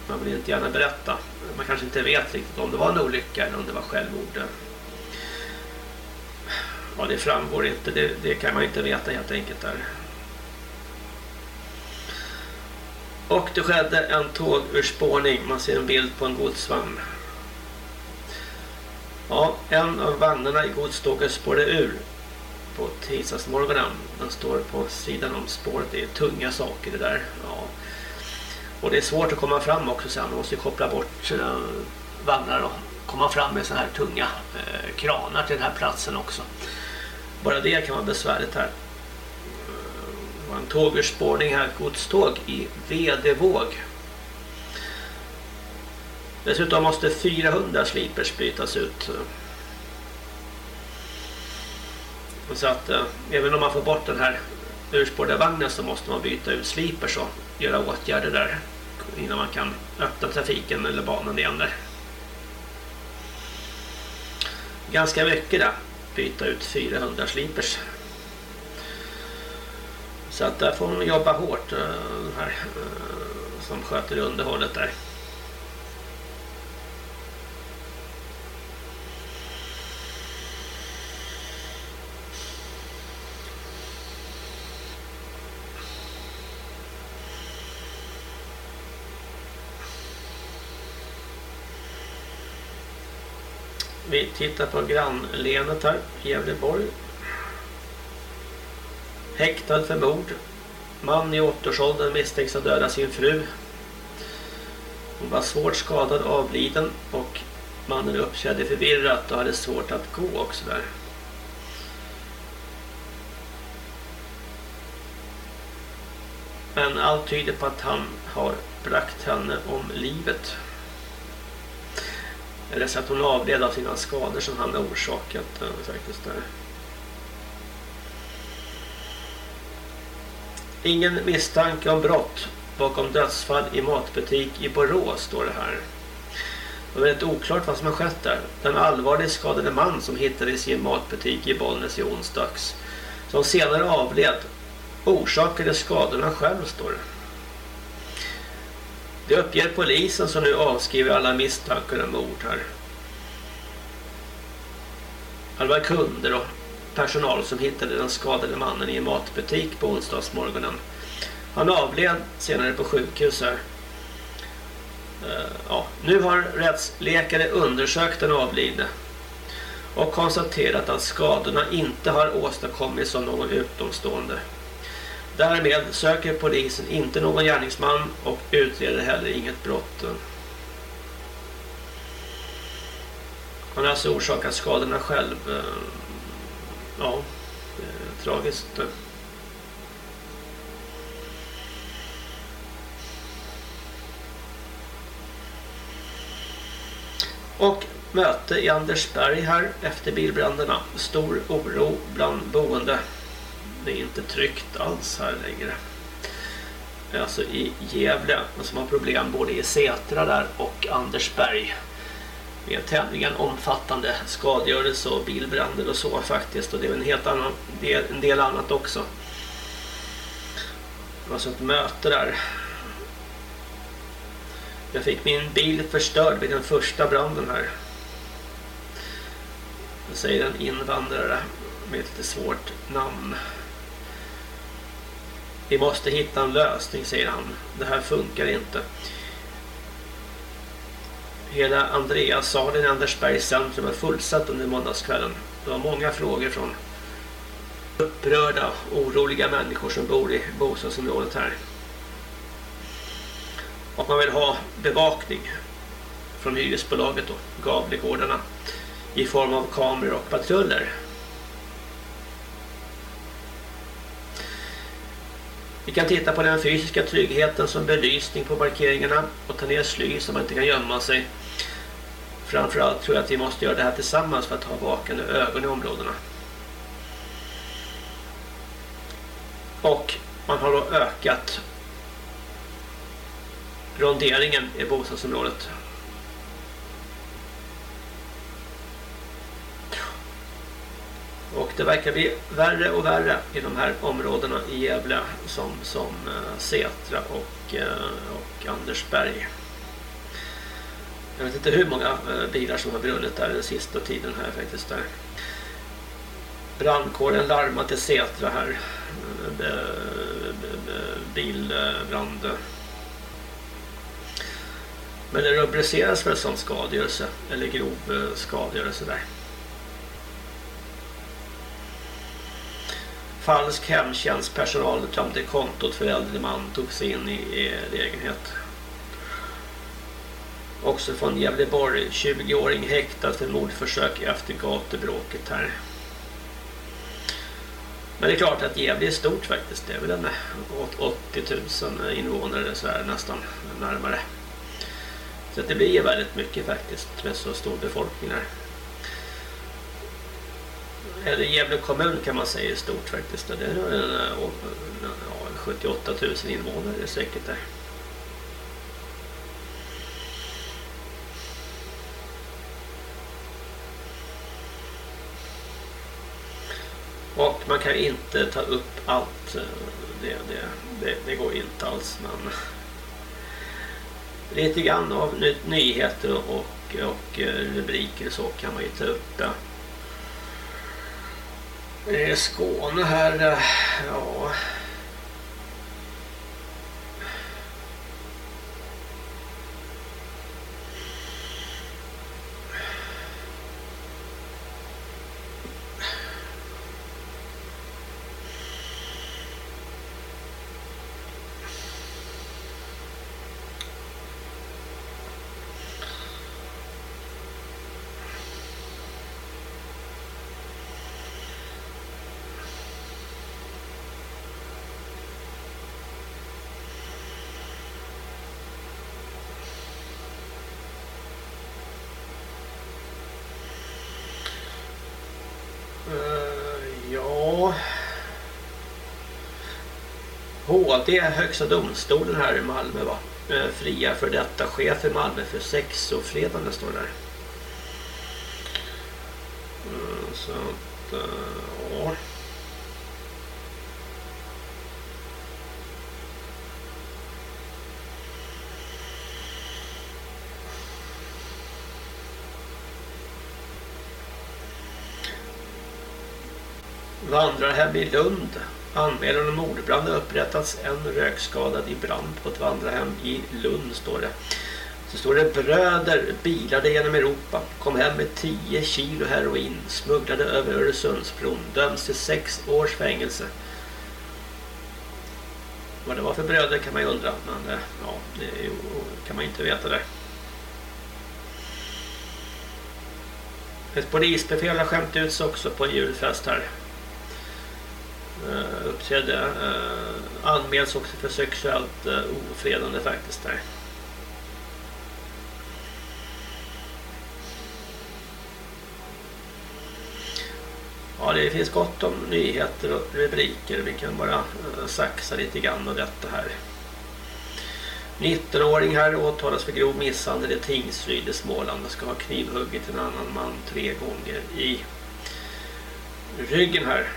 Man vill inte gärna berätta. Man kanske inte vet riktigt om det var en olycka eller om det var självmord. Ja, det framgår inte. Det, det kan man inte veta helt enkelt där. Och det skedde en tågurspårning. Man ser en bild på en godsvagn. Ja, en av vagnarna i godståget spårade ur på tisdagsmorgonen. Den står på sidan om spåret. Det är tunga saker det där. Ja. Och det är svårt att komma fram också sen. Man måste koppla bort eh, vagnar och komma fram med sådana här tunga eh, kranar till den här platsen också. Bara det kan vara besvärligt här. Eh, det var en tågurspårning här, ett godståg i Vedevåg. Dessutom måste 400 slipers bytas ut. Så att eh, även om man får bort den här urspårade vagnen så måste man byta ut slipers och göra åtgärder där innan man kan öppna trafiken eller banan igen där. Ganska mycket där. Byta ut 400 slipers. Så att där får man jobba hårt eh, den här eh, som sköter underhållet där. Vi tittar på grannlänet här, Gävleborg. Häktad för mord. Man i 80-årsåldern misstänks ha dödat sin fru. Hon var svårt skadad och avliden och mannen uppträdde förvirrat och hade svårt att gå också där. Men allt tyder på att han har bragt henne om livet. Eller så att hon avled av sina skador som han hade orsakat eh, faktiskt där. Ingen misstanke om brott bakom dödsfall i matbutik i Borås står det här. Det är väldigt oklart vad som har skett där. Den allvarligt skadade man som hittades i en matbutik i Bollnäs i onsdags som senare avled orsakade skadorna själv står det. Det uppger polisen som nu avskriver alla misstankar om mord här. Det var kunder och personal som hittade den skadade mannen i en matbutik på onsdagsmorgonen. Han avled senare på sjukhus här. Eh, ja, nu har rättsläkare undersökt den avlidne och konstaterat att skadorna inte har åstadkommits av någon utomstående. Därmed söker polisen inte någon gärningsman och utreder heller inget brott. Han har alltså orsakat skadorna själv. Ja, det är tragiskt. Och möte i Andersberg här efter bilbränderna. Stor oro bland boende. Det är inte tryggt alls här längre. Alltså i Gävle som har problem både i Sätra där och Andersberg. Med tämligen omfattande skadegörelse och bilbränder och så faktiskt. Och det är en helt annan del, en del annat också. Det var alltså ett möte där. Jag fick min bil förstörd vid den första branden här. Det säger en invandrare med ett lite svårt namn. Vi måste hitta en lösning, säger han. Det här funkar inte. Hela Andreassalen i Andersbergs centrum är fullsatt under måndagskvällen. Det var många frågor från upprörda, oroliga människor som bor i bostadsområdet här. Och man vill ha bevakning från hyresbolaget och Gavlegårdarna i form av kameror och patruller. Vi kan titta på den fysiska tryggheten som belysning på parkeringarna och ta ner sly så man inte kan gömma sig. Framförallt tror jag att vi måste göra det här tillsammans för att ha vakande ögon i områdena. Och man har då ökat ronderingen i bostadsområdet. Och det verkar bli värre och värre i de här områdena i Gävle som, som eh, uh, Sätra och, uh, och Andersberg. Jag vet inte hur många uh, bilar som har brunnit där den sista tiden här faktiskt. Där. Brandkåren larmar till Sätra här. Bilbrand. Men det rubriceras väl som skadegörelse eller grov skadegörelse där. Falsk hemtjänstpersonal tömde kontot för äldre man tog sig in i lägenhet. Också från Gävleborg, 20-åring häktad för mordförsök efter gatubråket här. Men det är klart att Gävle är stort faktiskt. Det är väl en 80 000 invånare så här nästan närmare. Så det blir väldigt mycket faktiskt med så stor befolkning här eller Gävle kommun kan man säga är stort faktiskt. Det är en, eh, ja, 78 000 invånare är säkert där. Och man kan inte ta upp allt. Eh, det, det, det, det går inte alls. Men lite grann av ny nyheter och, och eh, rubriker så kan man ju ta upp. Ja. Det är Skåne här. Eh, ja... HD, Högsta domstolen här i Malmö va? Eh, fria för detta chef i Malmö för sexofredande står det där. Eh, så att, eh, ja. Vandrarhem i Lund. Anmälan om mordbrand har upprättats. En rökskadad i brand på ett vandrarhem i Lund står det. Så står det bröder bilade genom Europa. Kom hem med 10 kilo heroin. Smugglade över Öresundsbron. Döms till 6 års fängelse. Vad det var för bröder kan man ju undra. Men eh, ja, det kan man inte veta där. Ett polisbefäl har skämt ut sig också på en julfest här. Uh, uppträdde. Uh, anmäls också för sexuellt uh, ofredande faktiskt där. Ja, det finns gott om nyheter och rubriker. Vi kan bara uh, saxa lite grann av detta här. 19-åring här åtalas för grov misshandel i Tingsryd i Småland och ska ha knivhuggit en annan man tre gånger i ryggen här.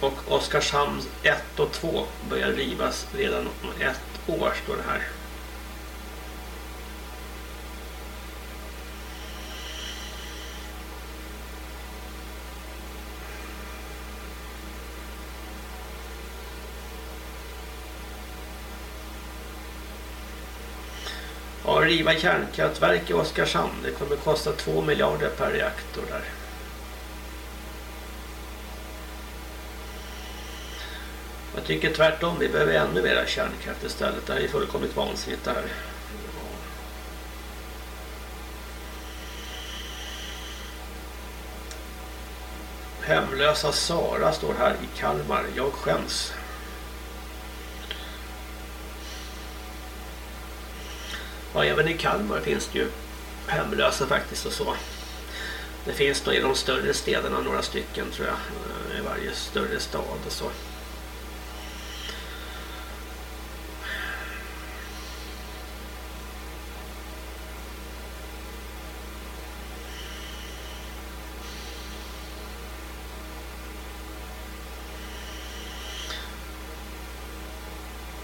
Och Oskarshamn 1 och 2 börjar rivas redan om ett år står det här. Ja, riva kärnkraftverk i Oskarshamn. Det kommer kosta 2 miljarder per reaktor där. Jag tycker tvärtom, vi behöver ännu mer kärnkraft istället. Det här är fullkomligt vansinnigt det här. Hemlösa Sara står här i Kalmar. Jag skäms. Ja, även i Kalmar finns det ju hemlösa faktiskt och så. Det finns då i de större städerna några stycken tror jag. I varje större stad och så.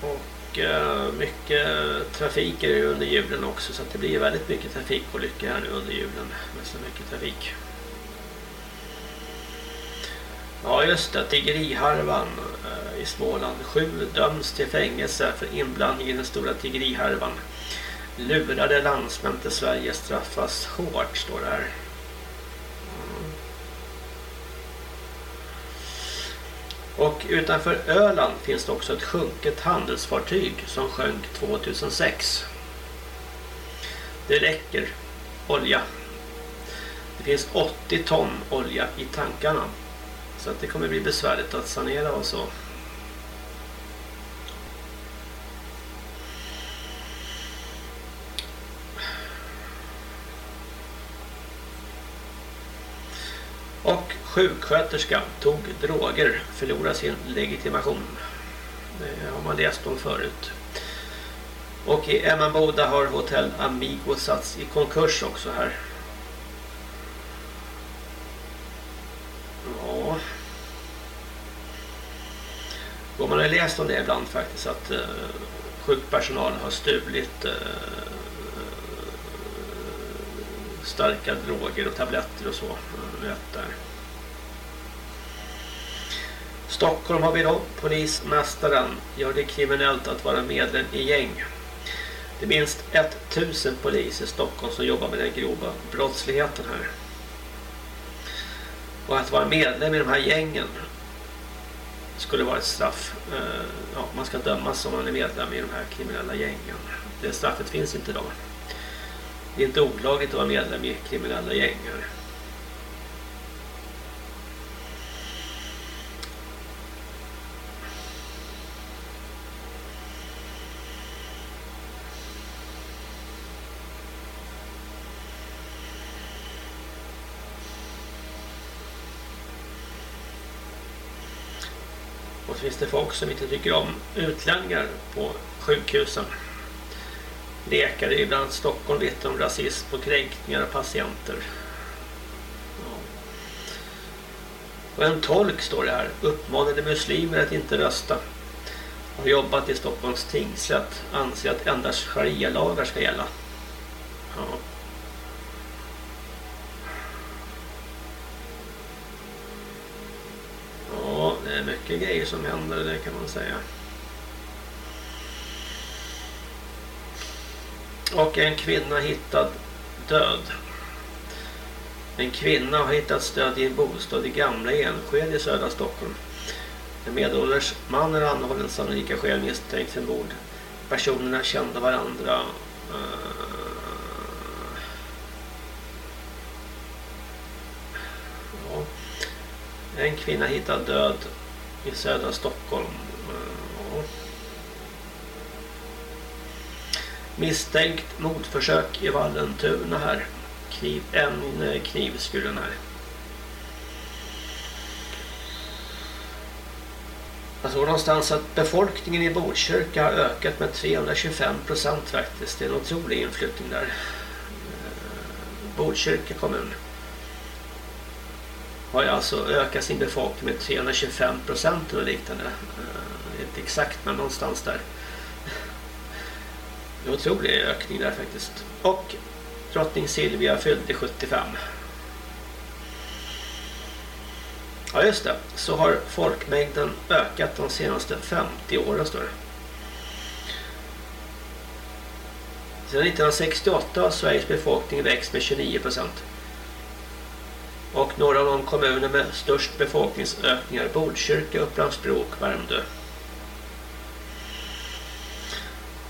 Och eh, mycket trafik är det ju under julen också så att det blir väldigt mycket trafikolyckor här nu under julen med så mycket trafik. Ja just det, tiggeriharvan eh, i Småland. Sju döms till fängelse för inblandning i den stora tiggeriharvan. Lurade landsmän till Sverige straffas hårt står det här. Och utanför Öland finns det också ett sjunket handelsfartyg som sjönk 2006. Det läcker olja. Det finns 80 ton olja i tankarna. Så att det kommer bli besvärligt att sanera och så. Och sjuksköterska tog droger, förlorade sin legitimation. Det har man läst om förut. Och i Emmaboda har hotell Amigo satts i konkurs också här. Ja. Och man har läst om det ibland faktiskt att eh, uh, sjukpersonal har stulit uh, starka droger och tabletter och så. Vet där. Stockholm har vi då. Polismästaren gör det kriminellt att vara medlem i gäng. Det är minst 1000 poliser i Stockholm som jobbar med den grova brottsligheten här. Och att vara medlem i de här gängen skulle vara ett straff. Eh, ja, man ska dömas om man är medlem i de här kriminella gängen. Det straffet finns inte idag. Det är inte olagligt att vara medlem i kriminella gängar. Finns det folk som inte tycker om utlänningar på sjukhusen. Läkare i bland annat Stockholm vittnar om rasism och kränkningar av patienter. Ja. Och en tolk står det här. Uppmanade muslimer att inte rösta. Har jobbat i Stockholms tingsrätt. Anser att endast sharia-lagar ska gälla. Ja. Ja, det är mycket grejer som händer, det kan man säga. Och en kvinna hittad död. En kvinna har hittats död i en bostad i Gamla Enskede i södra Stockholm. En medelålders man är anhållen sannolika skäl misstänkt för mord. Personerna kände varandra. Eh, ja. En kvinna hittad död i södra Stockholm. Eh, ja. Misstänkt mordförsök i Vallentuna här. Kniv, en eh, knivskuren här. Jag såg någonstans att befolkningen i Botkyrka har ökat med 325 procent faktiskt. Det är en otrolig inflyttning där. Eh, Botkyrka kommun har ju alltså ökat sin befolkning med 325 procent och liknande. Eh, Inte exakt men någonstans där. En otrolig ökning där faktiskt. Och drottning Silvia fyllde 75. Ja just det, så har folkmängden ökat de senaste 50 åren står det. Sedan 1968 har Sveriges befolkning växt med 29 procent. Och några av de kommuner med störst befolkningsökningar är Botkyrka, Upplandsbro och Värmdö.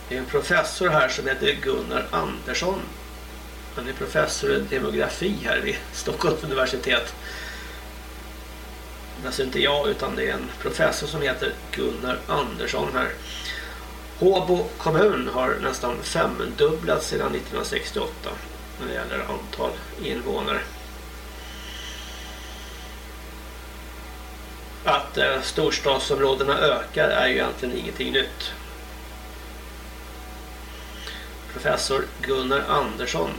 Det är en professor här som heter Gunnar Andersson. Han är professor i demografi här vid Stockholms universitet. Det är alltså inte jag utan det är en professor som heter Gunnar Andersson här. Håbo kommun har nästan femdubblats sedan 1968 när det gäller antal invånare. Att eh, storstadsområdena ökar är ju egentligen ingenting nytt. Professor Gunnar Andersson.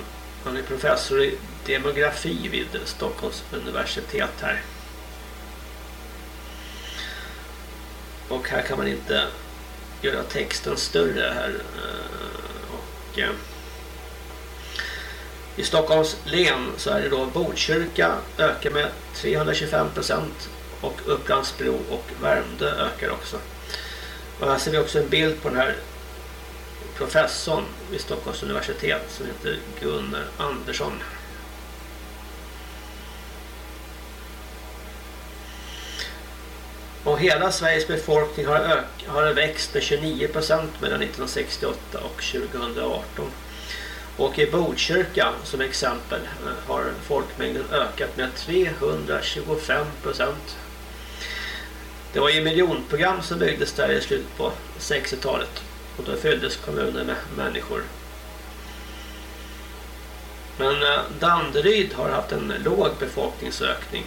Han är professor i demografi vid Stockholms universitet här. Och här kan man inte göra texten större här. Eh, och eh, I Stockholms län så är det då Botkyrka ökar med 325 procent och Upplandsbro och Värmdö ökar också. Och här ser vi också en bild på den här professorn vid Stockholms universitet som heter Gunnar Andersson. Och hela Sveriges befolkning har, ök, har växt med 29 procent mellan 1968 och 2018. Och i Botkyrka som exempel eh, har folkmängden ökat med 325 procent. Det var ju miljonprogram som byggdes där i slutet på 60-talet. Och då fylldes kommunen med människor. Men eh, Danderyd har haft en låg befolkningsökning.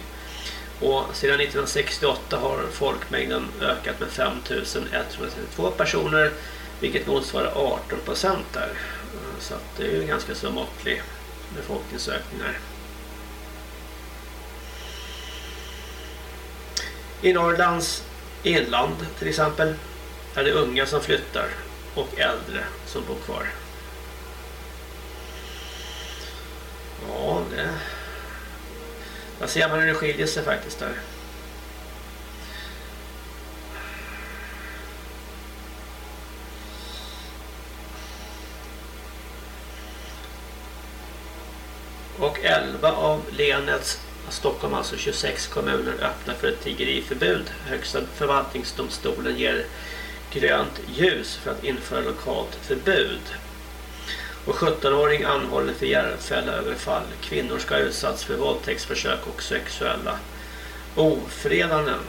Och sedan 1968 har folkmängden ökat med 5132 personer. Vilket motsvarar 18 procent där. Så att det är ju ganska så måttlig befolkningsökning här. I Norrlands inland till exempel är det unga som flyttar och äldre som bor kvar. Ja, det... Där ser man hur det skiljer sig faktiskt där. Och 11 av länets Stockholm, alltså 26 kommuner, öppnar för ett tiggeriförbud. Högsta förvaltningsdomstolen ger grönt ljus för att införa lokalt förbud. Och 17-åring anhållen för Järfälla överfall. Kvinnor ska ha utsatts för våldtäktsförsök och sexuella ofredanden.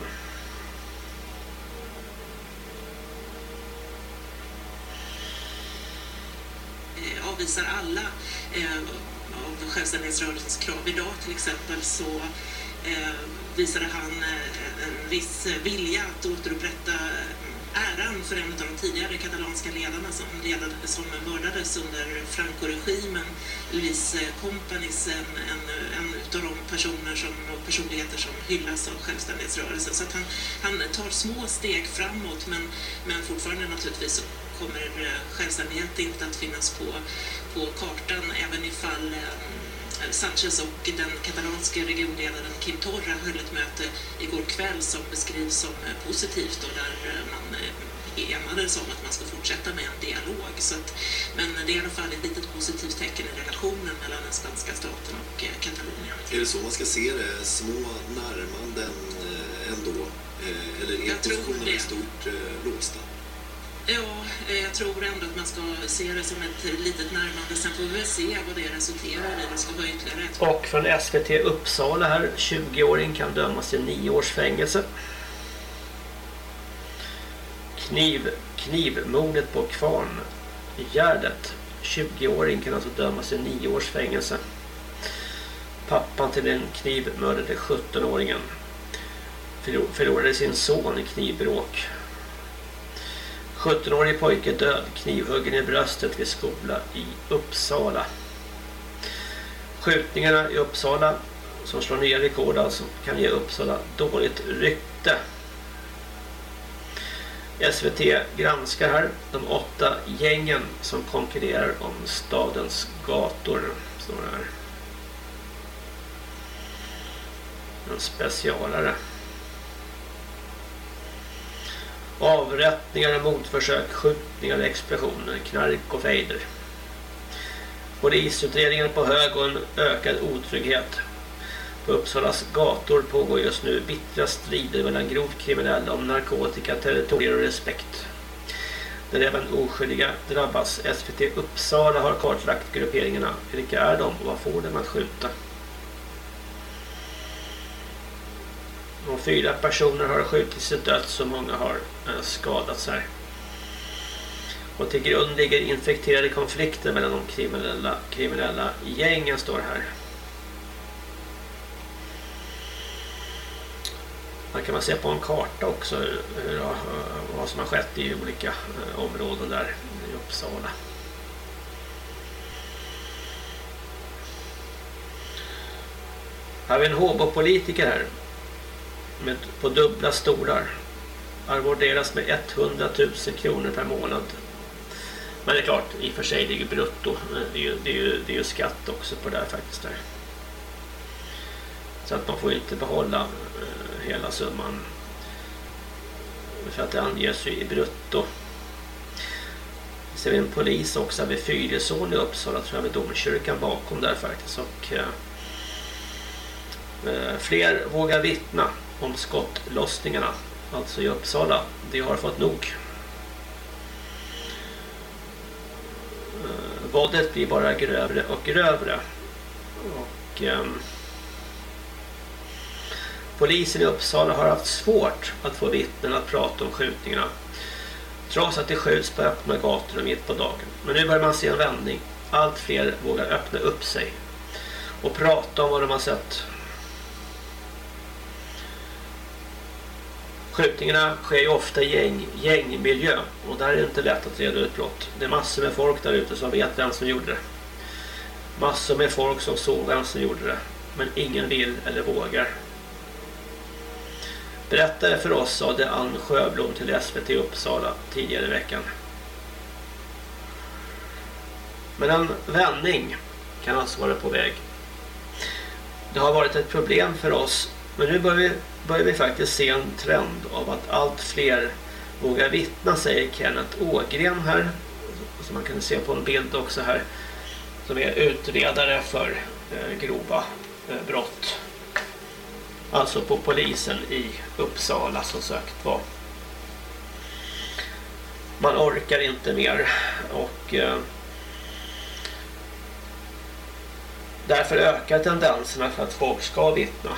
Eh, avvisar alla eh, självständighetsrörelsens krav. Idag till exempel så eh, visade han eh, en viss vilja att återupprätta eh, äran för en av de tidigare katalanska ledarna som, ledade, som mördades under Franco-regimen. Luis Companys, en, en, en av de personer som, och personligheter som hyllas av självständighetsrörelsen. Så att han, han tar små steg framåt men, men fortfarande naturligtvis kommer eh, självständighet inte att finnas på, på kartan även ifall eh, Sanchez och den katalanska regionledaren Kim Torra höll ett möte igår kväll som beskrivs som eh, positivt och där eh, man eh, enades om att man ska fortsätta med en dialog. Så att, men det är i alla fall ett litet positivt tecken i relationen mellan den spanska staten och eh, Katalonien. Är det så man ska se det? Små närmanden eh, ändå? Eh, Eller är positionerna i stort eh, låsta? Ja, eh, jag tror ändå att man ska se det som ett litet närmande. Sen får vi väl se vad det resulterar i. Det ska vara ytterligare ett Och från SVT Uppsala här, 20-åring kan dömas till 9 års fängelse. Kniv, knivmordet på Kvarngärdet. 20-åring kan alltså dömas till 9 års fängelse. Pappan till den knivmördade 17-åringen förlorade sin son i knivbråk. 17-årig pojke död, knivhuggen i bröstet vid skola i Uppsala. Skjutningarna i Uppsala som slår nya rekord alltså kan ge Uppsala dåligt rykte. SVT granskar här de åtta gängen som konkurrerar om stadens gator. Står här. En specialare. Avrättningar, mordförsök, skjutningar, explosioner, knark och fejder. Polisutredningen på hög och en ökad otrygghet. På Uppsalas gator pågår just nu bittra strider mellan grovt kriminella om narkotika, territorier och respekt. Där även oskyldiga drabbas. SVT Uppsala har kartlagt grupperingarna. Vilka är de och vad får dem att skjuta? Och fyra personer har skjutits till döds och många har skadat skadats här. Och till grund ligger infekterade konflikter mellan de kriminella, kriminella gängen står här. Här kan man se på en karta också hur, hur, eh, vad som har skett i olika eh, områden där i Uppsala. Här har vi en HB-politiker här. Med, på dubbla stolar. Arvoderas med 100 000 kronor per månad. Men det är klart, i och för sig det är ju brutto. Det är ju, det är ju, det är ju skatt också på det här faktiskt. Där. Så att man får ju inte behålla eh, hela summan. För att det anges ju i brutto. Ser vi en polis också vid Fyrisån i Uppsala, tror jag, vid domkyrkan bakom där faktiskt. Och, eh, eh fler vågar vittna om skottlossningarna, alltså i Uppsala. Det har fått nog. Eh, våldet blir bara grövre och grövre. Och... eh, Polisen i Uppsala har haft svårt att få vittnen att prata om skjutningarna. Trots att det skjuts på öppna gator och mitt på dagen. Men nu börjar man se en vändning. Allt fler vågar öppna upp sig. Och prata om vad de har sett. Skjutningarna sker ju ofta i gäng, gängmiljö. Och där är det inte lätt att reda ut brott. Det är massor med folk där ute som vet vem som gjorde det. Massor med folk som såg vem som gjorde det. Men ingen vill eller vågar. Berätta det för oss sade Ann Sjöblom till SVT Uppsala tidigare i veckan. Men en vändning kan alltså vara på väg. Det har varit ett problem för oss men nu börjar vi, börjar vi faktiskt se en trend av att allt fler vågar vittna säger Kenneth Ågren här som man kan se på en bild också här som är utredare för eh, grova eh, brott. Alltså på polisen i Uppsala som sagt var. Man orkar inte mer och eh, därför ökar tendenserna för att folk ska vittna.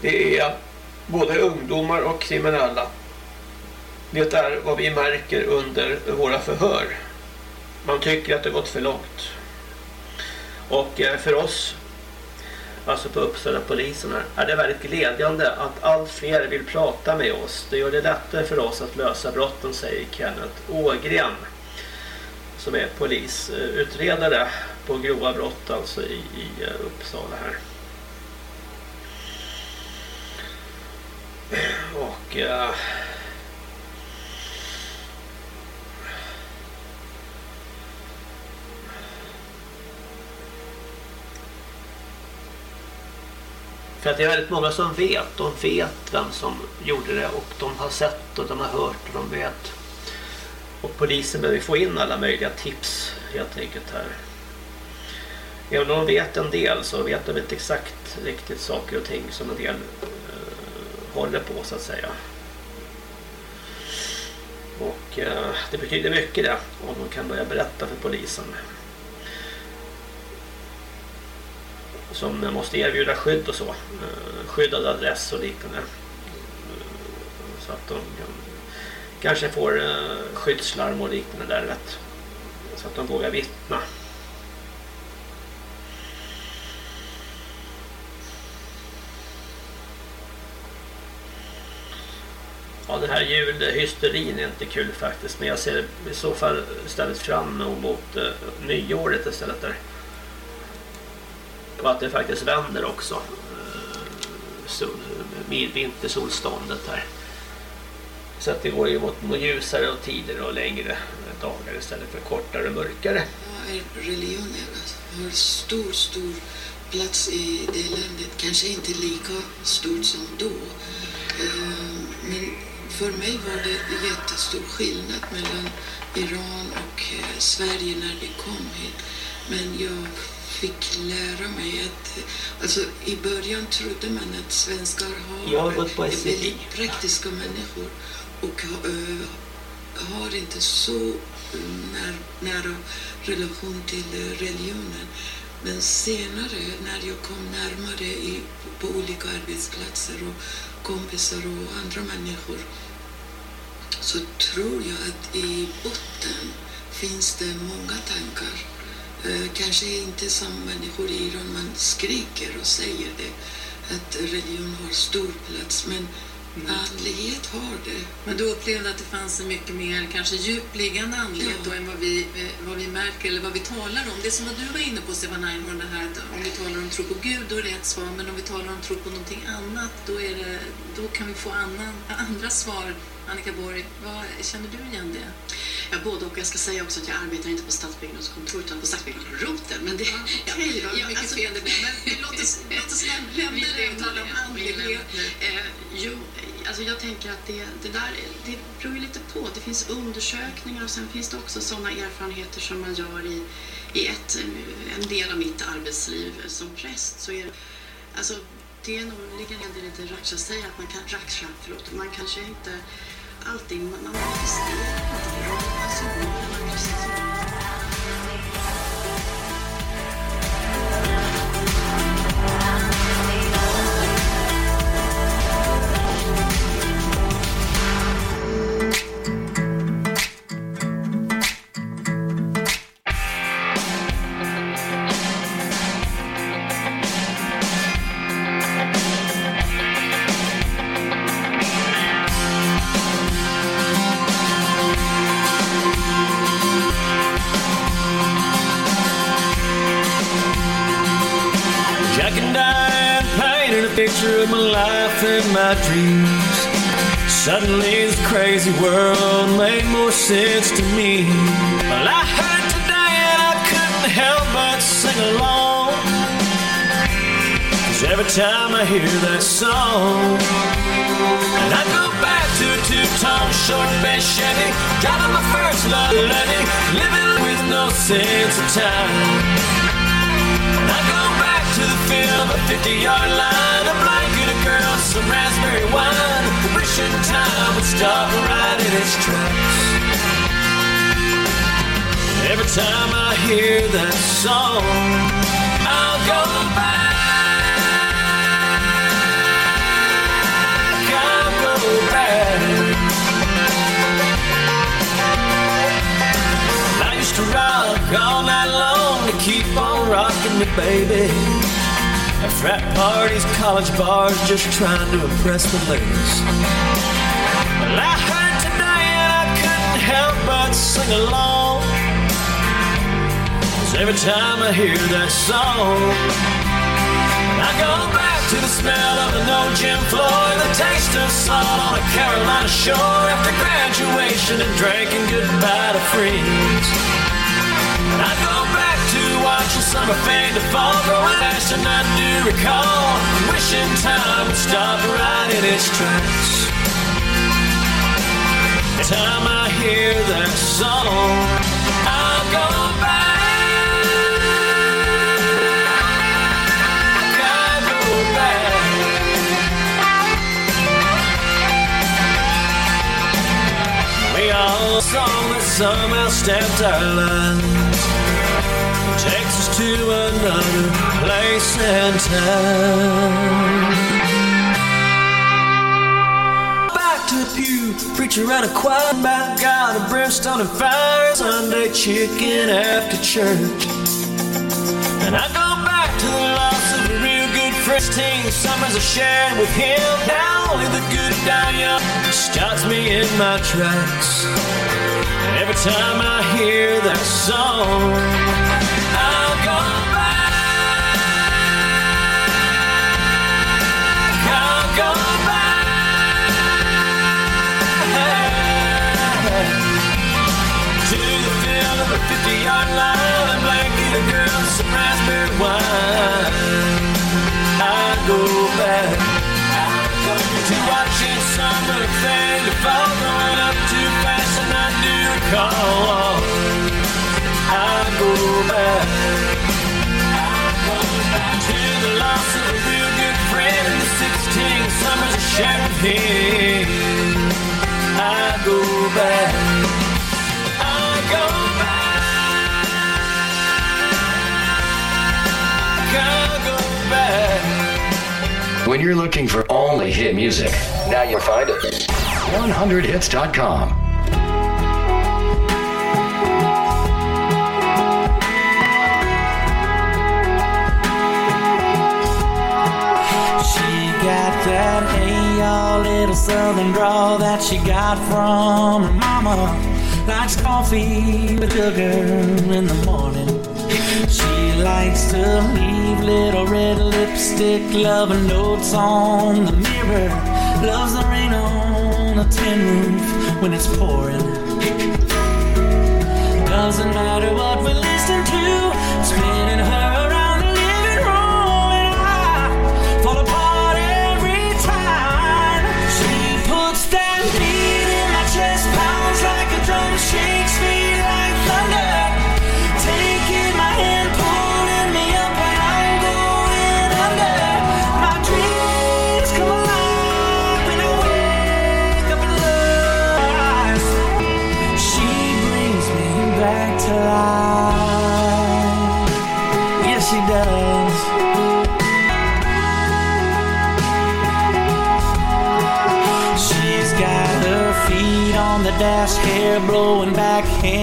Det är både ungdomar och kriminella. Det är vad vi märker under våra förhör. Man tycker att det gått för långt. Och eh, för oss alltså på Uppsala polisen här, är det väldigt glädjande att allt fler vill prata med oss. Det gör det lättare för oss att lösa brotten, säger Kenneth Ågren som är polisutredare på grova brott alltså i, i eh, Uppsala här. Och eh, För att det är väldigt många som vet. De vet vem som gjorde det och de har sett och de har hört och de vet. Och polisen behöver få in alla möjliga tips helt enkelt här. Även om de vet en del så vet de inte exakt riktigt saker och ting som en del håller på så att säga. Och eh, det betyder mycket det om de kan börja berätta för polisen. Som måste erbjuda skydd och så. Eh, skyddad adress och liknande. Eh, så att de kan, kanske får eh, skyddslarm och liknande där vet. Så att de vågar vittna. Ja, den här julhysterin är inte kul faktiskt. Men jag ser i så fall istället fram emot eh, nyåret istället där. Och att det faktiskt vänder också. Eh, med vintersolståndet här. Så att det går ju mot, ljusare och tider och längre dagar istället för kortare och mörkare. Ja, religionen alltså, har stor, stor plats i det landet. Kanske inte lika stort som då. Eh, för mig var det jättestor skillnad mellan Iran och eh, Sverige när vi kom hit. Men jag fick lära mig att, eh, alltså i början trodde man att svenskar har, är väldigt praktiska människor och eh, har inte så när, nära relation till religionen. Men senare när jag kom närmare i, på olika arbetsplatser och kompisar och andra människor så tror jag att i botten finns det många tankar. Eh, kanske inte som människor i Iran, man skriker och säger det, att religion har stor plats, men andlighet har det. Men du upplevde att det fanns en mycket mer kanske djupliggande andlighet då än vad vi, eh, vad vi märker eller vad vi talar om. Det som du var inne på Stefan Einhorn, det här att om vi talar om tro på Gud då är det ett svar, men om vi talar om tro på någonting annat då, är det, då kan vi få annan, andra svar. Annika Borg, vad, känner du igen det? Ja, både och. Jag ska säga också att jag arbetar inte på stadsbyggnadskontoret utan på stadsbyggnadsroteln. Men det, Okej då, ja, mycket alltså- fel det blev. Men låt oss, låt oss lämna det och tala om. Eh, jo, alltså jag tänker att det, det där det beror ju lite på. Det finns undersökningar och sen finns det också sådana erfarenheter som man gör i, i ett, en del av mitt arbetsliv som präst. Så är, alltså, det är nog ligger en del lite raksha säger att man kan raksha, förlåt, man kanske inte allting. man man manifesterar Man det. Alltså, man manifesterar. And my dreams. Suddenly, this crazy world made more sense to me. Well, I heard today and I couldn't help but sing along. Cause every time I hear that song, and I go back to two-tone short bed Chevy, driving my first love living with no sense of time. To the field, a 50-yard line, a blanket of girls, some raspberry wine. The Wishing time would stop right in its tracks. Every time I hear that song, I'll go back. I'll go back. I used to rock all night long to keep on rocking me, baby. At frat parties, college bars, just trying to impress the ladies. Well, I heard today and I couldn't help but sing along. 'Cause every time I hear that song, I go back to the smell of the no gym floor, the taste of salt on a Carolina shore after graduation and drinking goodbye to friends. And I go watching summer fade to fall, growing fast, and I do recall wishing time would stop right in its tracks. Time I hear that song, I'll go back. I'll go back. We all saw that somehow stamped our lines. To another place and time. Back to the pew, preacher and a choir about God and brimstone and fire. Sunday chicken after church. And I go back to the loss of a real good friend. Teen summers I shared with him. Now only the good die young stops me in my tracks. Every time I hear that song, back to watching summer fade fall, growing up too fast, and I do recall. I go back I go back to the loss of a real good friend the 16 summers. I go back. When you're looking for only hit music, now you'll find it. 100hits.com. She got that hey y'all little southern drawl that she got from her mama. Likes coffee with sugar in the morning. She likes to leave little red lipstick loving notes on the mirror. Loves the rain on the tin roof when it's pouring. Doesn't matter what we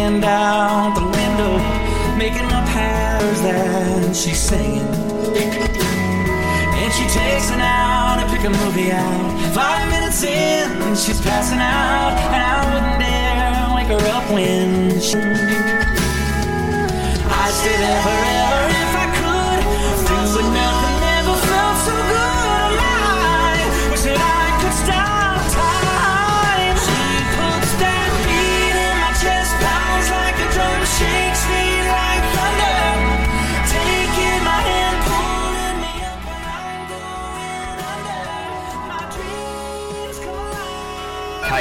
hand out the window, making up hairs that she's singing. And she takes an hour to pick a movie out. Five minutes in, she's passing out, and I wouldn't dare wake her up when she. I'd stay there forever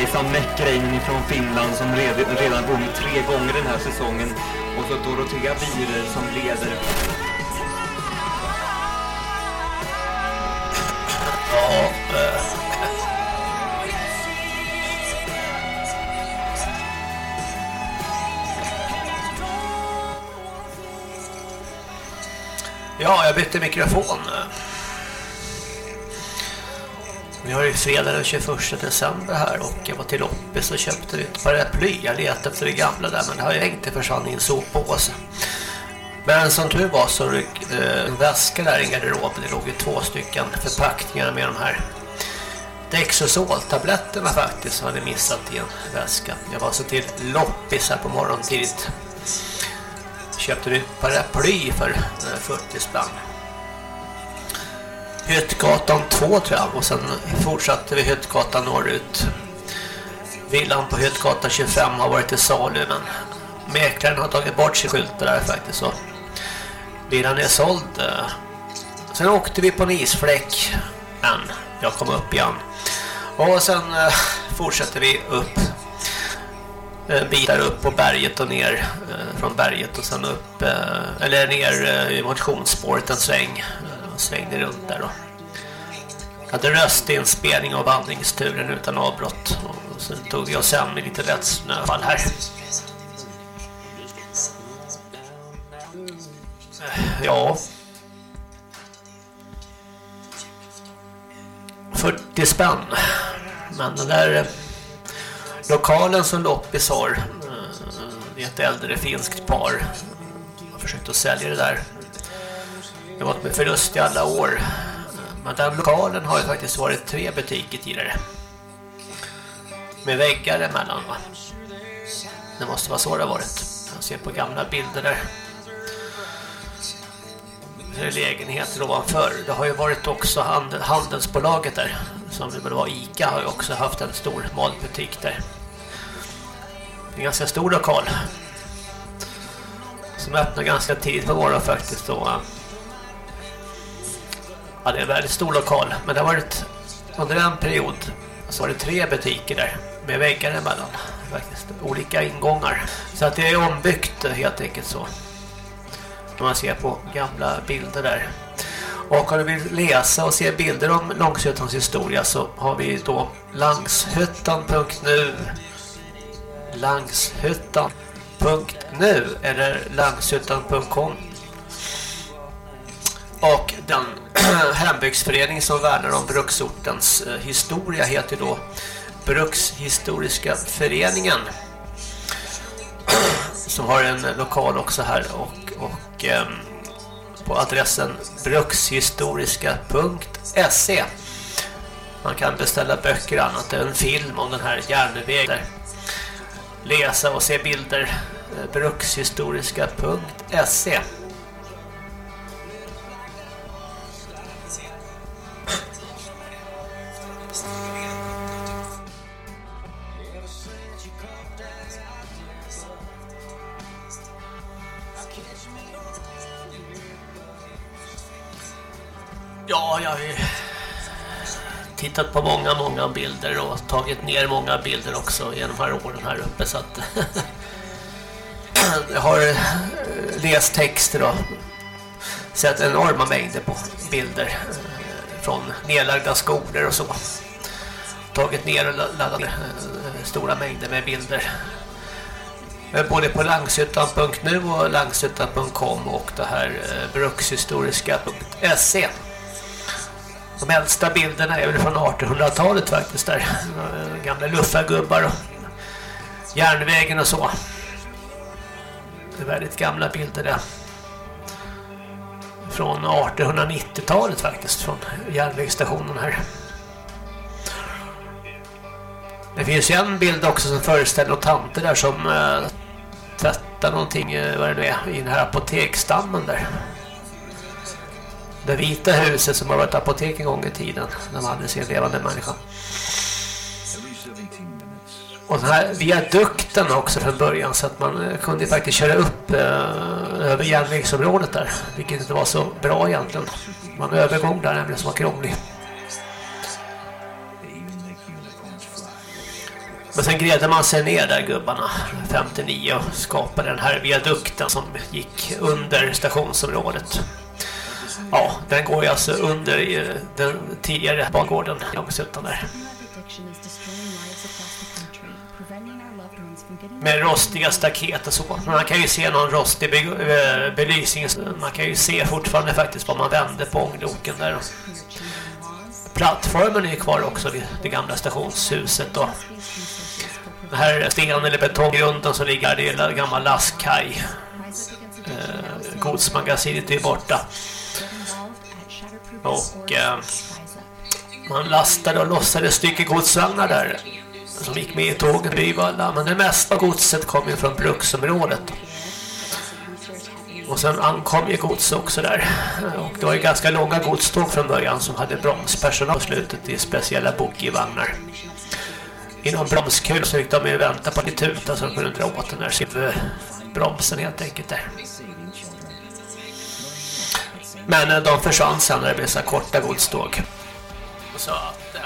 Kajsa Mäkräinen från Finland som redan, vunnit tre gånger den här säsongen. Och så Dorotea Bierer som leder. Ja. Ja, jag bytte mikrofon. Vi har ju fredag den 21 december här och jag var till loppis och köpte ett paraply. Jag letade efter det gamla där men det har ju inte det försvann i en soppåse. Men som tur var så ryck eh, en väska där i garderoben. Det låg ju två stycken förpackningar med de här Dexosoltabletterna faktiskt som hade missat i en väska. Jag var så till loppis här på morgonen tidigt. Köpte du paraply för eh, 40 spänn. Hyttgatan 2 tror jag och sen fortsatte vi Hyttgatan norrut. Villan på Hyttgatan 25 har varit i salu men mäklaren har tagit bort sin skylt där faktiskt så villan är såld. Sen åkte vi på en isfläck men jag kom upp igen. Och sen eh, fortsatte fortsätter vi upp eh, bitar upp på berget och ner eh, från berget och sen upp eller ner i motionsspåret en sväng svängde runt där då. Hade röstinspelning av vandringsturen utan avbrott och sen tog vi oss med lite lätt snöfall här. Ja. 40 spänn. Men den där eh, lokalen som Loppis har, det är ett äldre finskt par. har försökt att sälja det där. Det har varit med förlust i alla år. Men den lokalen har ju faktiskt varit tre butiker tidigare. Med väggar emellan va? Det måste vara så det har varit. Jag ser på gamla bilder där. Det är lägenheter ovanför. Det har ju varit också hand- handelsbolaget där. Som det väl var Ica har ju också haft en stor matbutik där. Det är en ganska stor lokal. Som öppnar ganska tidigt på morgonen faktiskt. Och, ja, det är en väldigt stor lokal. Men det har varit under en period så var det tre butiker där. Med väggar emellan. Faktiskt. Olika ingångar. Så att det är ombyggt helt enkelt så. När man ser på gamla bilder där. Och om du vill läsa och se bilder om Långshyttans historia så har vi då langshyttan.nu langshyttan.nu eller langshyttan.com och den hembygdsförening som värnar om bruksortens eh, historia heter då Brukshistoriska föreningen. Som har en lokal också här och, och eh, på adressen brukshistoriska.se Man kan beställa böcker och annat, en film om den här järnvägen läsa och se bilder eh, brukshistoriska.se Ja, jag har ju tittat på många, många bilder och tagit ner många bilder också genom de här åren här uppe så att jag har eh, läst texter och sett enorma mängder på bilder eh, från nedlagda skolor och så. Tagit ner och laddat ner eh, stora mängder med bilder. Både på langshyttan.nu och langshyttan.com och det här eh, brukshistoriska.se. De äldsta bilderna är väl från 1800-talet faktiskt där. Eh, gamla luffargubbar och järnvägen och så. Det är väldigt gamla bilder där. Från 1890-talet faktiskt, från järnvägsstationen här. Det finns ju en bild också som föreställer några tanter där som eh, tvättar någonting, eh, vad det nu är, i den här apotekstammen där. Det vita huset som har varit apotek en gång i tiden när man hade sin levande människa. Och den här viadukten också från början så att man eh, kunde faktiskt köra upp eh, över järnvägsområdet där. Vilket inte var så bra egentligen. Man övergång där nämligen som var krånglig. Och sen grävde man sig ner där gubbarna 59 och skapade den här viadukten som gick under stationsområdet. Ja, den går ju alltså under eh, den tidigare bangården Långsuttan där. Med rostiga staket och så. Man kan ju se någon rostig be eh, belysning. Man kan ju se fortfarande faktiskt vad man vände på ångloken där. Plattformen är ju kvar också vid det gamla stationshuset då. Den här sten- eller betonggrunden som ligger där, det är en gammal lastkaj. Eh, godsmagasinet är borta. Och eh, man lastade och lossade stycke godsvagnar där som gick med i tågen Byvalla. Men det mesta godset kom ju från bruksområdet. Och sen ankom ju gods också där. Och det var ju ganska långa godståg från början som hade bromspersonal på slutet i speciella i någon bromskul så fick de ju vänta på lite tuta så de kunde dra åt den där bromsen helt enkelt där. Men eh, de försvann sen när det blev så korta godståg. Så att eh,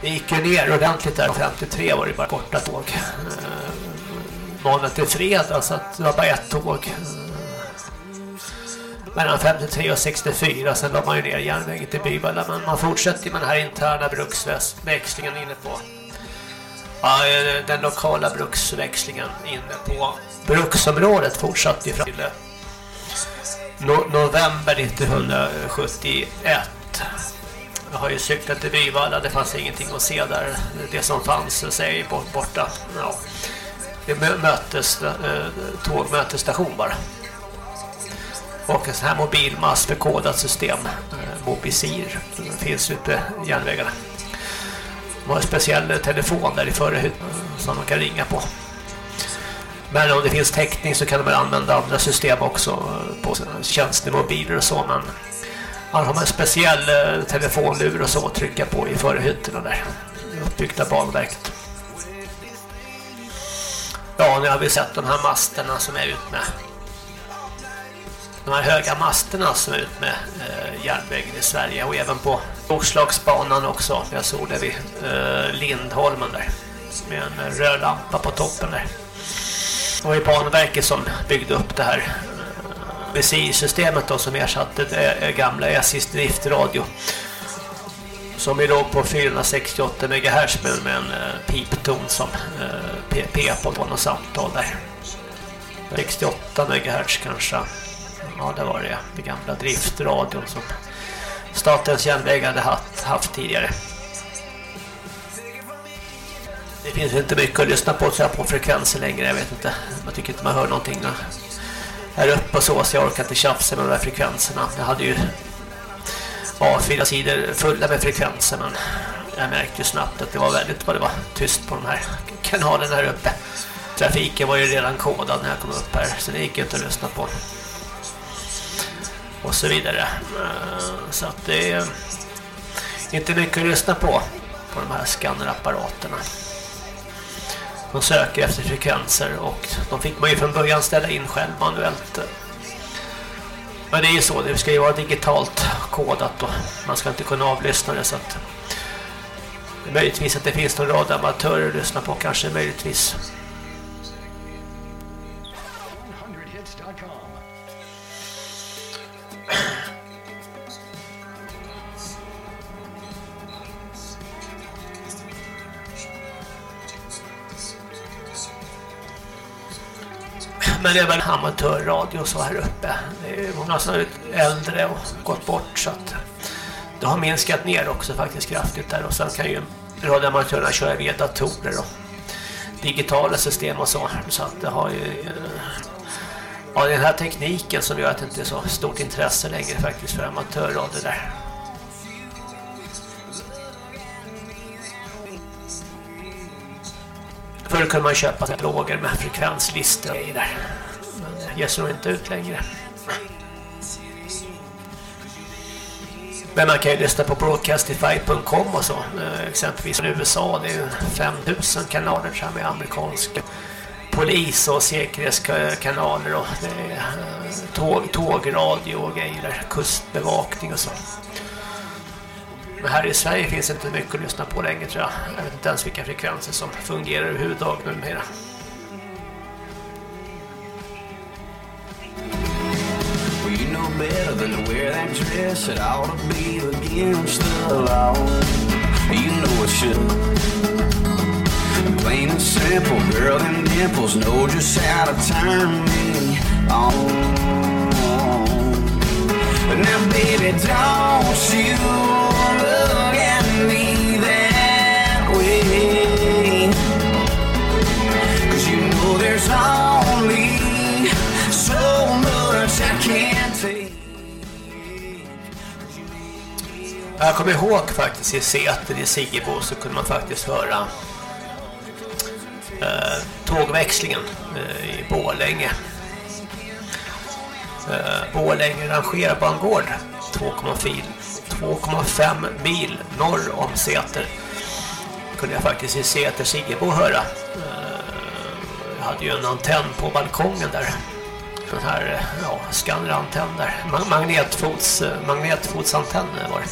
det gick ju ner ordentligt där. 53 var det bara korta tåg. Eh, måndag till fredag så att det var bara ett tåg. Mellan 53 och 64 sen la man ju ner järnvägen till Byballa men man fortsätter med den här interna bruksväxlingen inne på ja, den lokala bruksväxlingen inne på bruksområdet fortsatte ju fram till eh, no november 1971 jag har ju cyklat till Byvalla, det fanns ingenting att se där. Det som fanns eh, så säger ju borta. Ja. Det mötes, eh, tågmötesstation bara. Och en sån här mobilmass för kodat system, eh, Mobisir, Mobisir, finns ute i järnvägarna. De har en speciell telefon där i förra som de kan ringa på. Men om det finns täckning så kan de använda andra system också eh, på tjänstemobiler och så. Men han har en speciell eh, telefonlur och så att trycka på i förhytterna där. Uppbyggda banverket. Ja, nu har vi sett de här masterna som är ut med. De här höga masterna som är ut med eh, järnvägen i Sverige och även på Roslagsbanan också. Jag såg det vid eh, Lindholmen där. Med en röd lampa på toppen där. Det var ju Banverket som byggde upp det här eh, VCI-systemet då som ersatte det eh, gamla SJs driftradio som är låg på 468 MHz med, en eh, pipton som uh, på något samtal där 68 MHz kanske ja det var det, det gamla driftradion som statens järnväg hade haft, haft tidigare det finns inte mycket att lyssna på så här på frekvenser längre, jag vet inte. Man tycker inte man hör någonting här uppe och så, så jag orkar inte tjafsa med de där frekvenserna. Jag hade ju A4 sidor fulla med frekvenser, men jag märkte ju snabbt att det var väldigt vad det var tyst på de här kanalerna här uppe. Trafiken var ju redan kodad när jag kom upp här, så det gick inte att lyssna på. Och så vidare. Eh, så att det är inte mycket att lyssna på på de här skannerapparaterna. De söker efter frekvenser och de fick man ju från början ställa in själv manuellt. Men det är ju så, det ska ju vara digitalt kodat och man ska inte kunna avlyssna det så att möjligtvis att det finns någon rad amatörer att lyssna på kanske möjligtvis. Men även amatörradio så här uppe. Hon har många äldre och gått bort så att det har minskat ner också faktiskt kraftigt där och sen kan ju radioamatörerna köra via datorer och digitala system och så så att det har ju eh, ja, den här tekniken som gör att det inte är så stort intresse längre faktiskt för amatörradio där. Förr kunde man köpa lågor med frekvenslistor och där. Men det ges nog inte ut längre. Men man kan ju lyssna på broadcastify.com och så. Eh, exempelvis i USA, det är ju 5000 kanaler tror med amerikanska polis och säkerhetskanaler och eh, tåg, tågradio och grejer, kustbevakning och så. Men här i Sverige finns inte mycket att lyssna på längre tror jag. Jag vet inte ens vilka frekvenser som fungerar överhuvudtaget numera. Well, you know better than to wear that dress. It ought to be against the law. You know it should. Plain and simple, girl, them dimples know just how to turn me on. Now, baby, don't you Jag kommer ihåg faktiskt i Säter i Siggebo så kunde man faktiskt höra eh, tågväxlingen eh, i Bålänge. Eh, Bålänge rangerbangård 2,5 mil norr om Säter kunde jag faktiskt i Säter Siggebo höra. Eh, jag hade ju en antenn på balkongen där den här ja, skannerantenn Magnetfots, eh, var det.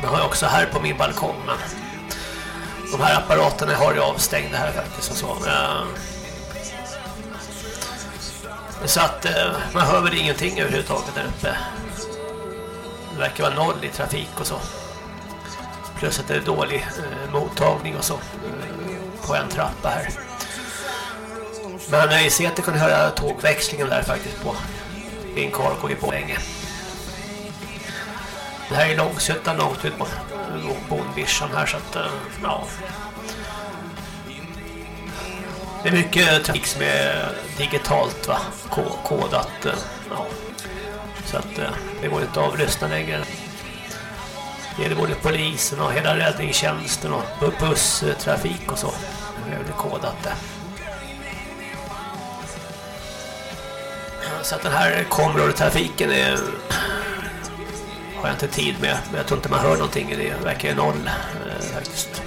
Den har jag också här på min balkong men de här apparaterna har jag avstängda här faktiskt och så. Eh, så att eh, man hör väl ingenting överhuvudtaget där uppe. Det verkar vara noll i trafik och så. Plus att det är dålig eh, mottagning och så eh, på en trappa här. Men eh, i Säter kunde höra tågväxlingen där faktiskt på en Karlko i Borlänge. Det här är Långshyttan långt ut på Bondvischan här så att eh, ja. Det är mycket trafik som är digitalt va, kodat. Eh, ja. Så att eh, det går inte att avlyssna längre. Det gäller både polisen och hela räddningstjänsten och busstrafik och så. Det är väl kodat det. Så att den här kområdetrafiken är har jag inte tid med. Men jag tror inte man hör någonting. Det verkar ju noll eh, faktiskt.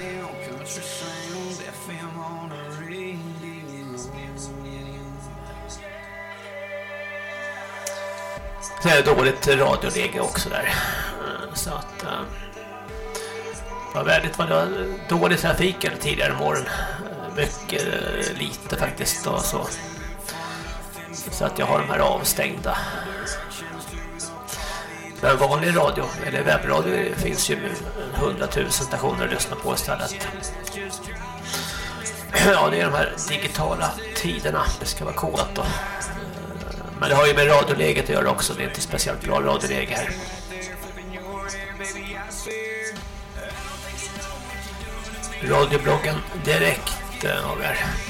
Så är det dåligt radioläge också där. Eh, så att... Eh, det var väldigt vad det var dålig trafik tidigare tidigare morgon. Eh, mycket lite faktiskt och så. Så att jag har de här avstängda. Men vanlig radio, eller webbradio, finns ju hundratusen stationer att lyssna på istället. Ja, det är de här digitala tiderna. Det ska vara kodat då. Men det har ju med radioläget att göra också. Det är inte speciellt bra radioläge här. Radiobloggen direkt eh, har vi här.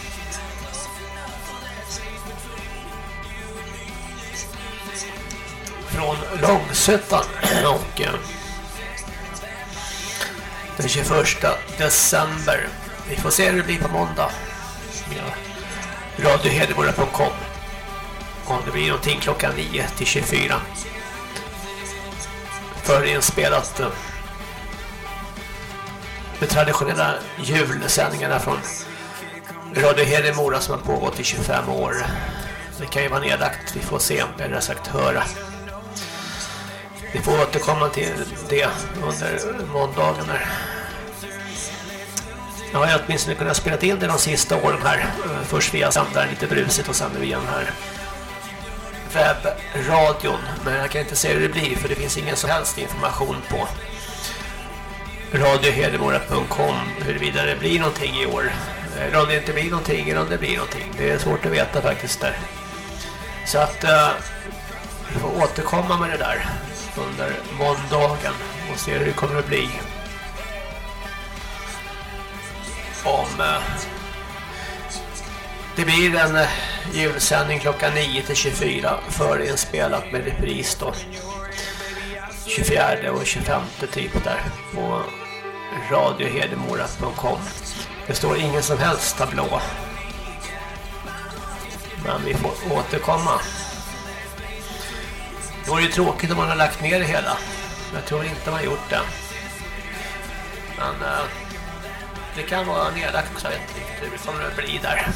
Från Långsötan och eh, den 21 december. Vi får se hur det blir på måndag. Ja. Radiohedemora.com Om det blir någonting klockan 9 till 24. Förinspelat eh, de traditionella julsändningarna från Radio Hedemora som har pågått i 25 år. Det kan ju vara nedlagt, vi får se, eller sagt höra. Vi får återkomma till det under måndagen här. Jag har åtminstone kunnat spela in det de sista åren här. Eh, först via sändaren lite brusigt och sen via den här webbradion. Men jag kan inte säga hur det blir för det finns ingen som helst information på radiohedemora.com huruvida det blir någonting i år. Eller om det inte blir någonting eller om det blir någonting. Det är svårt att veta faktiskt där. Så att eh, vi får återkomma med det där under måndagen och se hur det kommer att bli. Om eh, det blir en eh, julsändning klockan 9 till 24 förinspelat med repris då. 24 och 25 typ där på radiohedemora.com Det står ingen som helst tablå. Men vi får återkomma. Det vore ju tråkigt om man har lagt ner det hela. Jag tror inte man har gjort det. Men eh, det kan vara nedlagt också. Jag vet inte hur det kommer att bli där.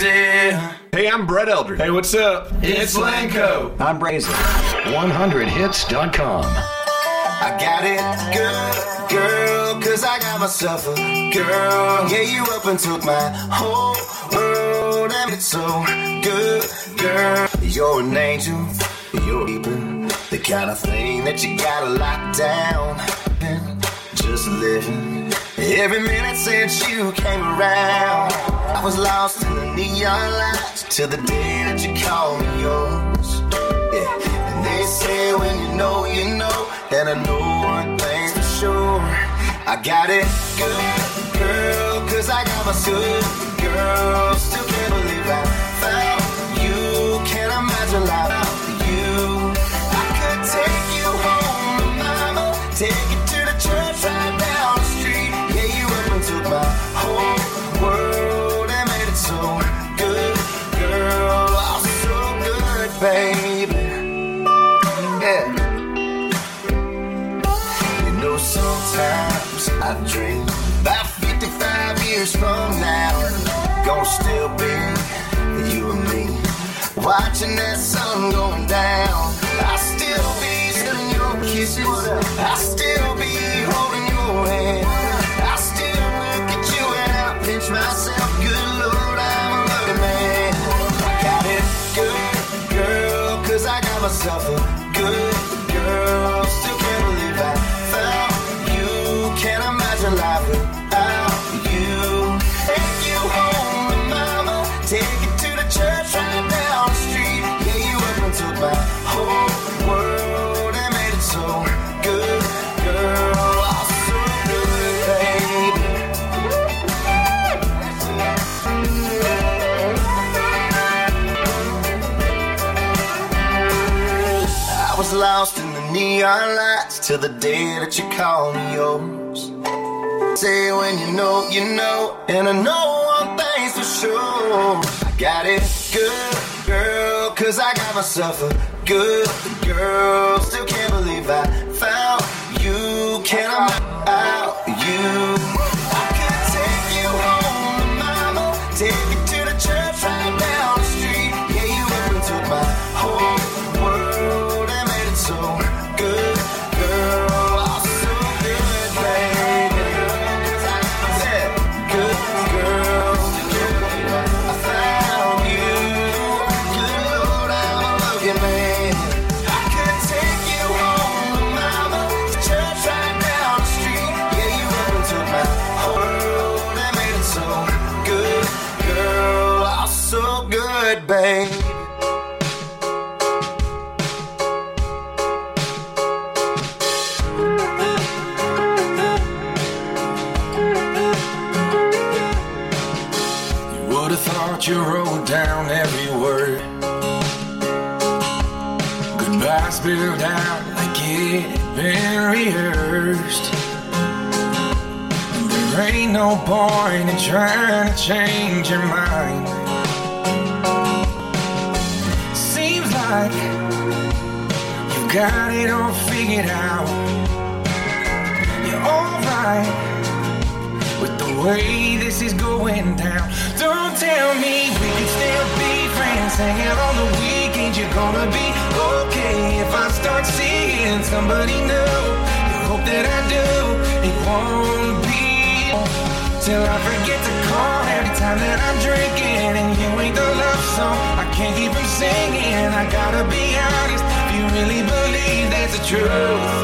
Hey, I'm Brett Eldridge. Hey, what's up? It's Lanco. I'm Brazen. 100hits.com. I got it, girl, girl, cause I got myself a girl. Yeah, you up and took my whole world, and it's so good, girl. You're an angel, you're keeping the kind of thing that you gotta lock down. Just living every minute since you came around. I was lost in the neon lights till the day that you called me yours. Yeah, and then say when you know, you know. And I know one thing's for sure. I got it good, girl, cause I got my good girl. Still can't believe I found you. Can't imagine life baby. Yeah. You know, sometimes I dream about 55 years from now. Gonna still be you and me. Watching that sun going down. I still be stealing your kisses. I still be holding myself lost in the neon lights till the day that you call me yours. Say when you know, you know, and I know one thing's for sure. I got it good, girl, cause I got myself a good girl. Still can't believe I found you. Can't out you. I could take you home, mama. Take You would have thought you wrote down every word. Goodbye spilled out like it had been rehearsed. There ain't no point in trying to change your mind. Like you've got it all figured out. You're alright with the way this is going down. Don't tell me we can still be friends. Hang out on the weekends, you're gonna be okay if I start seeing somebody new. You hope that I do. It won't be till I forget to call every time that I'm drinking. And you ain't the love song I can't keep from singing. I gotta be honest, if you really believe that's the truth,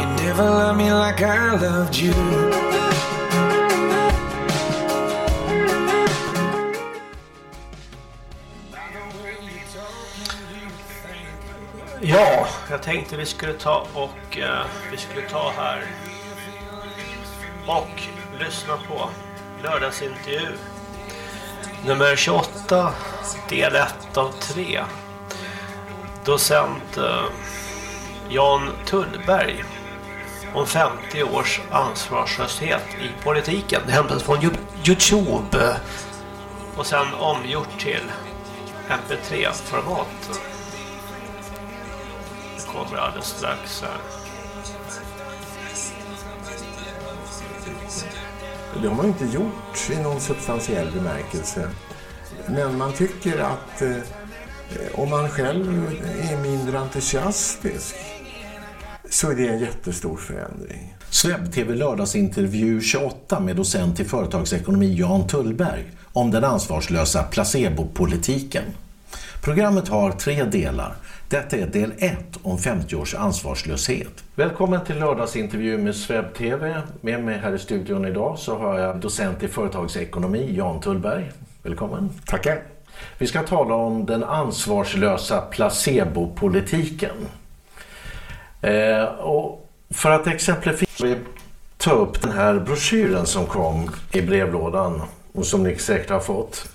you never loved me like I loved you. Ja, jag tänkte vi skulle ta och eh, vi skulle ta här och lyssna på lördagsintervju nummer 28 del 1 av 3 docent eh, Jan Tullberg om 50 års ansvarslöshet i politiken. Det hämtas från Youtube och sen omgjort till MP3-format. Det kommer alldeles strax här. Det har man inte gjort i någon substantiell bemärkelse. Men man tycker att eh, om man själv är mindre entusiastisk så är det en jättestor förändring. Sveb-TV lördagsintervju 28 med docent i företagsekonomi Jan Tullberg om den ansvarslösa placebopolitiken. Programmet har tre delar. Detta är del 1 om 50 års ansvarslöshet. Välkommen till lördagsintervju med Sveb-TV. Med mig här i studion idag så har jag docent i företagsekonomi Jan Tullberg. Välkommen. Tackar. Vi ska tala om den ansvarslösa placebopolitiken. Eh, och för att exemplifiera vi ta upp den här broschyren som kom i brevlådan och som ni säkert har fått.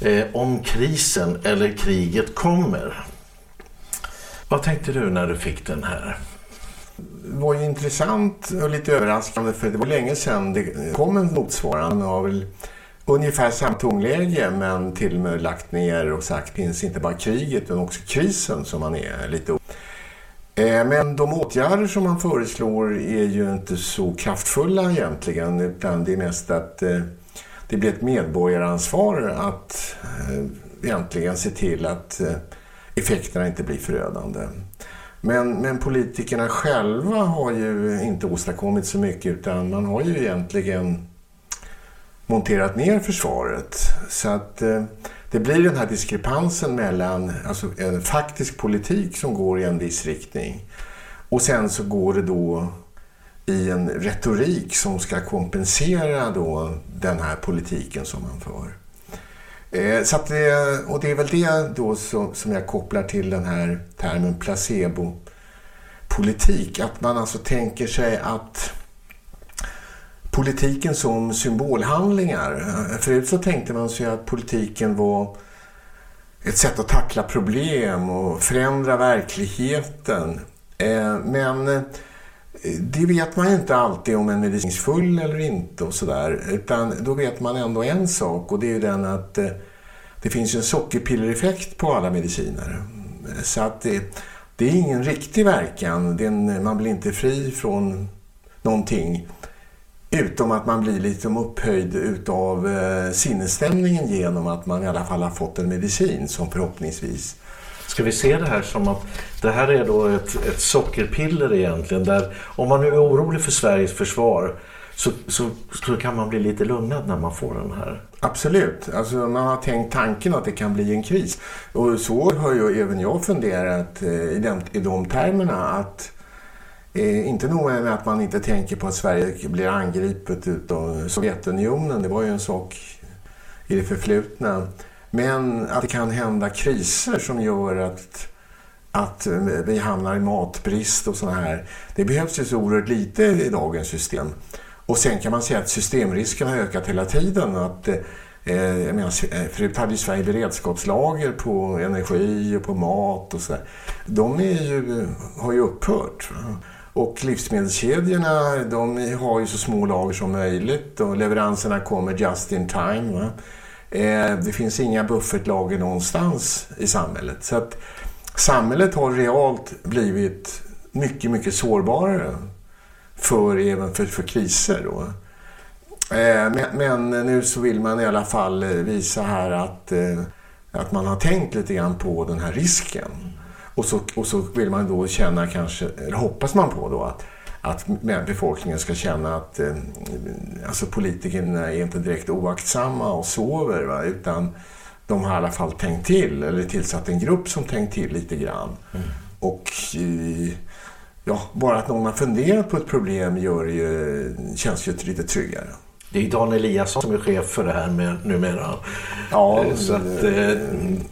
Eh, om krisen eller kriget kommer. Vad tänkte du när du fick den här? Det var ju intressant och lite överraskande för det var länge sedan det kom en motsvarande av väl ungefär samma tonläge men till och med lagt ner och sagt finns inte bara kriget utan också krisen som man är lite eh, Men de åtgärder som man föreslår är ju inte så kraftfulla egentligen utan det är mest att eh, det blir ett medborgaransvar att eh, egentligen se till att effekterna inte blir förödande. Men, men politikerna själva har ju inte åstadkommit så mycket utan man har ju egentligen monterat ner försvaret. Så att eh, det blir den här diskrepansen mellan alltså, en faktisk politik som går i en viss riktning och sen så går det då i en retorik som ska kompensera då den här politiken som man för. Eh, så att och det är väl det då som, jag kopplar till den här termen placebo-politik. Att man alltså tänker sig att politiken som symbolhandlingar. Eh, förut så tänkte man sig att politiken var ett sätt att tackla problem och förändra verkligheten. Eh, men det vet man ju inte alltid om en medicin är full eller inte och sådär. Utan då vet man ändå en sak och det är ju den att eh, det finns ju en sockerpillereffekt på alla mediciner. Så att det, det är ingen riktig verkan. Det en, man blir inte fri från någonting. Utom att man blir lite upphöjd utav eh, sinnesstämningen genom att man i alla fall har fått en medicin som förhoppningsvis Ska vi se det här som att det här är då ett, ett sockerpiller egentligen där om man nu är orolig för Sveriges försvar så, så, så kan man bli lite lugnad när man får den här. Absolut. Alltså man har tänkt tanken att det kan bli en kris. Och så har ju även jag funderat eh, i, den, i de termerna att eh, inte nog med att man inte tänker på att Sverige blir angripet av Sovjetunionen. Det var ju en sak i det förflutna. Men att det kan hända kriser som gör att, att eh, vi hamnar i matbrist och sådana här. Det behövs ju så oerhört lite i dagens system. Och sen kan man säga att systemrisken har ökat hela tiden. Att, eh, jag menar, eh, förut hade ju Sverige beredskapslager på energi och på mat och sådär. De är ju, eh, har ju upphört. Och livsmedelskedjorna de har ju så små lager som möjligt och leveranserna kommer just in time. Va? Eh, det finns inga buffertlager någonstans i samhället. Så att samhället har realt blivit mycket, mycket sårbarare för, även för, för kriser. Då. Eh, men, men nu så vill man i alla fall visa här att, eh, att man har tänkt lite grann på den här risken. Och så, och så vill man då känna kanske, eller hoppas man på då att, att befolkningen ska känna att eh, alltså politikerna är inte direkt oaktsamma och sover va, utan de har i alla fall tänkt till eller tillsatt en grupp som tänkt till lite grann. Och eh, ja, bara att någon har funderat på ett problem gör ju, känns ju lite tryggare. Det är Dan Eliasson som är chef för det här med, numera. Ja, Eh, Så att, eh,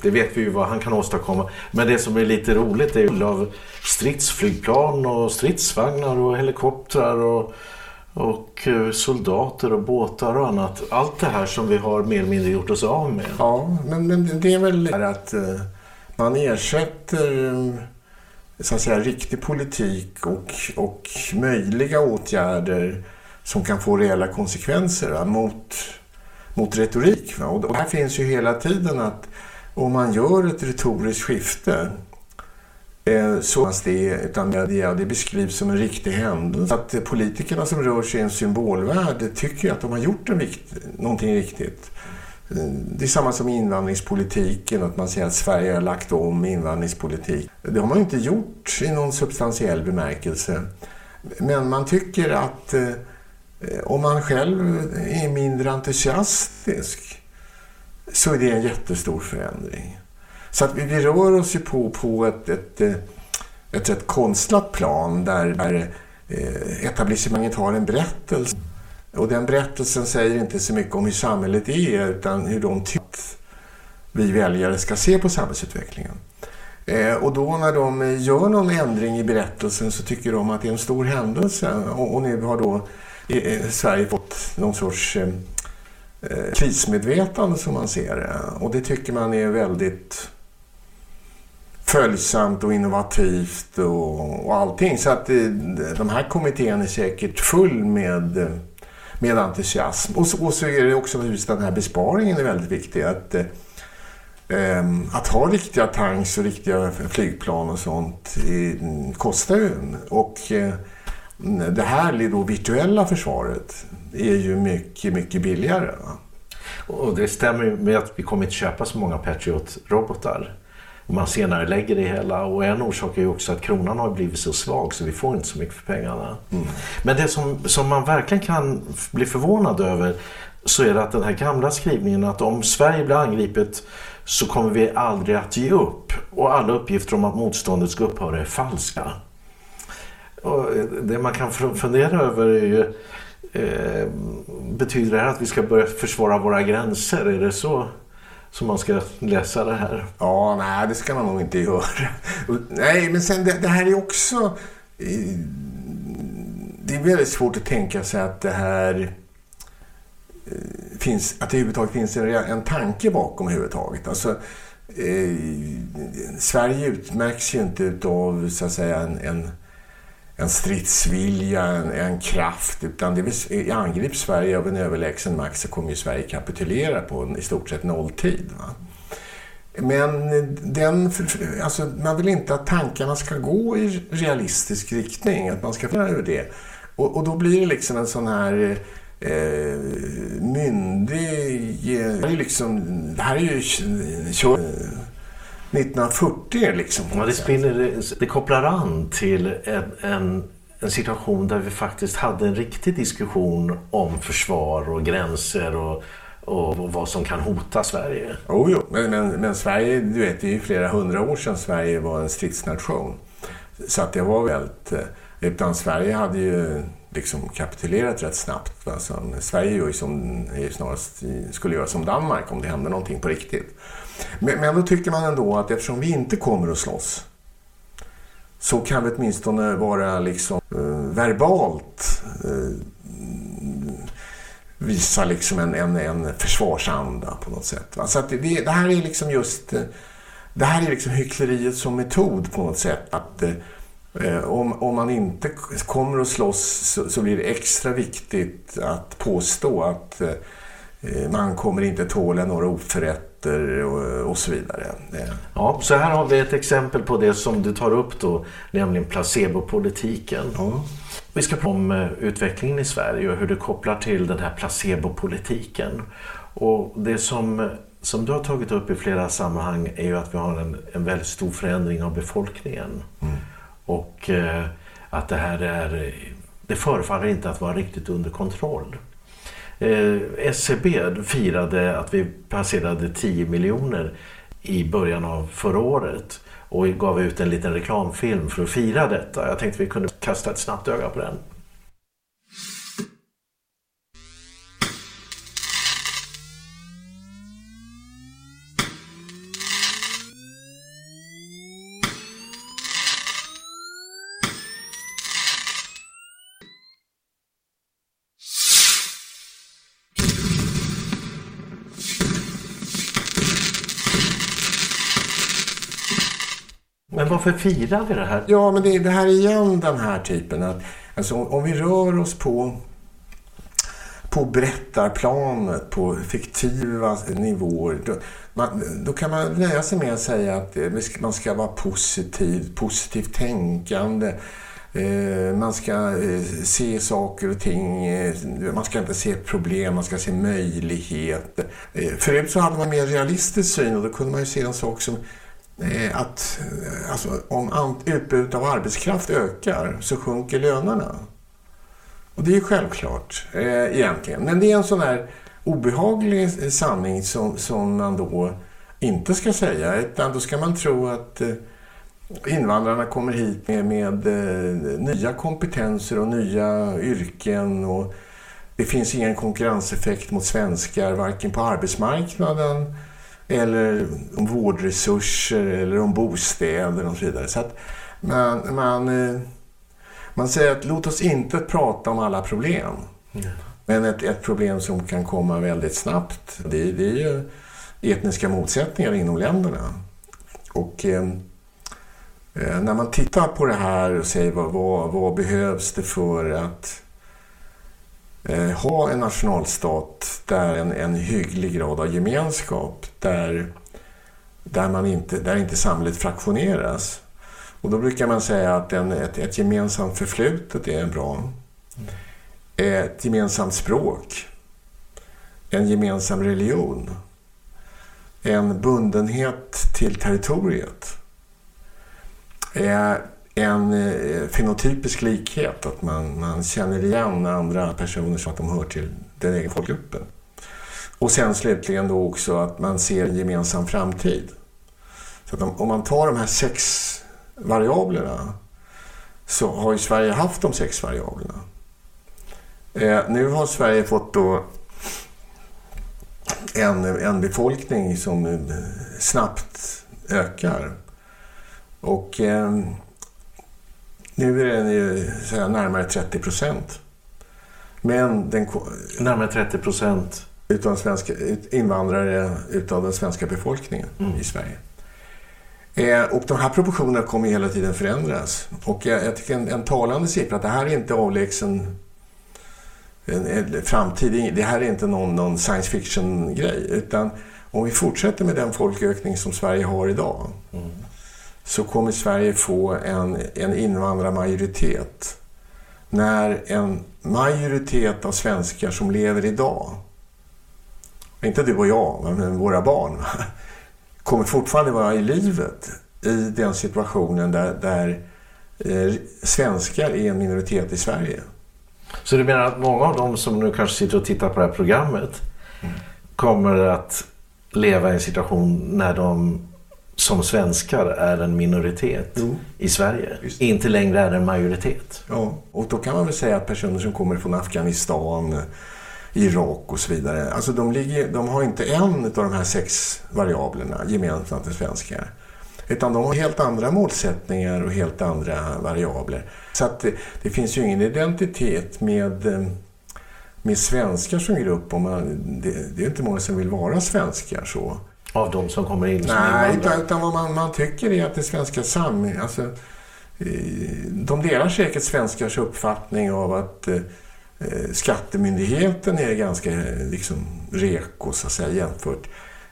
det vet vi ju vad han kan åstadkomma. Men det som är lite roligt är ju av stridsflygplan och stridsvagnar och helikoptrar och, och eh, soldater och båtar och annat. Allt det här som vi har mer eller mindre gjort oss av med. Ja, men, men det är väl det att man ersätter så att säga, riktig politik och, och möjliga åtgärder som kan få reella konsekvenser va, mot, mot retorik. Va? Och, här finns ju hela tiden att om man gör ett retoriskt skifte eh, så det, utan det, det beskrivs som en riktig händelse. Att politikerna som rör sig i en symbolvärld tycker att de har gjort en vikt, någonting riktigt. Eh, det är samma som invandringspolitiken, att man säger att Sverige har lagt om invandringspolitik. Det har man ju inte gjort i någon substantiell bemärkelse. Men man tycker att eh, Eh, om man själv är mindre entusiastisk så är det en jättestor förändring. Så att vi, vi rör oss ju på, på ett, ett, eh, ett, ett konstlat plan där, där eh, etablissemanget har en berättelse. Och den berättelsen säger inte så mycket om hur samhället är utan hur de tycker att vi väljare ska se på samhällsutvecklingen. Och då när de gör någon ändring i berättelsen så tycker de att det är en stor händelse. Och, och nu har då Sverige fått någon sorts eh, eh, krismedvetande som man ser det. Och det tycker man är väldigt följsamt och innovativt och, och allting. Så att eh, de här kommittén är säkert full med, eh, med entusiasm. Och så, och så är det också just den här besparingen är väldigt viktig. Att, eh, ehm, att ha riktiga tanks och riktiga flygplan och sånt eh, kostar ju. Och eh, det här då virtuella försvaret är ju mycket, mycket billigare. Och det stämmer ju med att vi kommer inte köpa så många Patriot-robotar. Man senare lägger det hela och en orsak är ju också att kronan har blivit så svag så vi får inte så mycket för pengarna. Men det som, som man verkligen kan bli förvånad över så är det att den här gamla skrivningen att om Sverige blir angripet så kommer vi aldrig att ge upp och alla uppgifter om att motståndet ska upphöra är falska. Och det man kan fundera över är ju eh, betyder det här att vi ska börja försvara våra gränser? Är det så som man ska läsa det här? Ja, nej, det ska man nog inte göra. Nej, men sen det, det här är också... Det är väldigt svårt att tänka sig att det här eh, finns, att det överhuvudtaget finns en, en tanke bakom överhuvudtaget. Alltså, eh, Sverige utmärks ju inte utav så att säga en, en, en stridsvilja, en, en kraft, utan det vill, angrips Sverige av en överlägsen makt så kommer ju Sverige kapitulera på en, i stort sett nolltid. Va? Men den, alltså man vill inte att tankarna ska gå i realistisk riktning, att man ska fundera över det. Och, och då blir det liksom en sån här eh, myndig... Det, är ju liksom, det här är ju eh, kör, 1940 liksom. Ja, det, spinner, det, det kopplar an till en, en, en situation där vi faktiskt hade en riktig diskussion om försvar och gränser och, och, och vad som kan hota Sverige. Oh, jo, men, men, men Sverige, du vet, det är ju flera hundra år sedan Sverige var en stridsnation. Så att det var väldigt... eh, Utan Sverige hade ju liksom kapitulerat rätt snabbt. Va? Så Sverige gör ju som, är snarast, skulle göra som Danmark om det hände någonting på riktigt. Men, men då tycker man ändå att eftersom vi inte kommer att slåss så kan vi åtminstone vara liksom eh, verbalt eh, visa liksom en, en, en försvarsanda på något sätt. Va? Så att det, det här är liksom just eh, det här är liksom hyckleriet som metod på något sätt. Att eh, om, om man inte kommer att slåss så, så blir det extra viktigt att påstå att eh, man kommer inte tåla några oförrätter och, och så vidare. Det, Ja, så här har vi ett exempel på det som du tar upp då, nämligen placebopolitiken. Vi ska prata om eh, utvecklingen i Sverige och hur det kopplar till den här placebopolitiken. Och det som, som du har tagit upp i flera sammanhang är ju att vi har en, en väldigt stor förändring av befolkningen. Och eh, att det här är, det förefaller inte att vara riktigt under kontroll. Eh, SCB firade att vi passerade 10 miljoner i början av förra året och gav ut en liten reklamfilm för att fira detta. Jag tänkte vi kunde kasta ett snabbt öga på den. Varför firar vi det här? Ja, men det, det här är igen den här typen. Att, alltså, om vi rör oss på, på berättarplanet, på fiktiva nivåer. Då, man, då kan man nöja sig med att säga att eh, man ska vara positiv, positivt tänkande. Eh, man ska eh, se saker och ting. Eh, man ska inte se problem, man ska se möjligheter. Eh, förut så hade man mer realistisk syn och då kunde man ju se en sak som att eh, alltså, om utbudet av arbetskraft ökar så sjunker lönerna. Och det är ju självklart eh, egentligen. Men det är en sån här obehaglig sanning som, som man då inte ska säga. Utan då ska man tro att eh, invandrarna kommer hit med, med eh, nya kompetenser och nya yrken. Och det finns ingen konkurrenseffekt mot svenskar, varken på arbetsmarknaden eller om vårdresurser eller om bostäder och så vidare. Så att man, man, eh, man säger att låt oss inte prata om alla problem. Men ett, ett problem som kan komma väldigt snabbt, det, det är ju etniska motsättningar inom länderna. Och eh, eh när man tittar på det här och säger vad, vad, vad behövs det för att eh, ha en nationalstat där en, en hygglig grad av gemenskap, där, där, man inte, där inte samhället fraktioneras. Och då brukar man säga att en, ett, ett gemensamt förflutet är bra. Eh, ett gemensamt språk. En gemensam religion. En bundenhet till territoriet. Eh, en eh, fenotypisk likhet, att man, man känner igen andra personer som att de hör till den egna folkgruppen. Och sen slutligen då också att man ser en gemensam framtid. Så att om, om man tar de här sex variablerna så har ju Sverige haft de sex variablerna. Eh, nu har Sverige fått då en, en befolkning som snabbt ökar. Och eh, nu är den ju här, närmare 30 procent. Men den... Närmare 30 procent? Utav svenska, invandrare utav den svenska befolkningen i Sverige. Eh, och de här proportionerna kommer hela tiden förändras. Och jag, jag tycker en, en talande siffra att det här är inte avlägsen en, en framtid. Det här är inte någon, någon science fiction-grej. Utan om vi fortsätter med den folkökning som Sverige har idag Mm så kommer Sverige få en, en invandrarmajoritet. När en majoritet av svenskar som lever idag, inte du och jag, men våra barn, kommer fortfarande vara i livet i den situationen där, där eh, svenskar är en minoritet i Sverige. Så du menar att många av dem som nu kanske sitter och tittar på det här programmet kommer att leva i en situation när de som svenskar är en minoritet i Sverige. Inte längre är en majoritet. Ja, och då kan man väl säga att personer som kommer från Afghanistan, Irak och så vidare, alltså de, ligger, de har inte en av de här sex variablerna gemensamt med svenskar. Utan de har helt andra målsättningar och helt andra variabler. Så att det, det finns ju ingen identitet med, eh, med svenskar som grupp. Om man, det, det är inte många som vill vara svenskar så. Av de som kommer in som Nej, utan, utan vad man, man tycker är att det svenska samhället... Alltså, de delar säkert svenskars uppfattning av att eh, eh, skattemyndigheten är ganska eh, liksom, reko så att säga jämfört.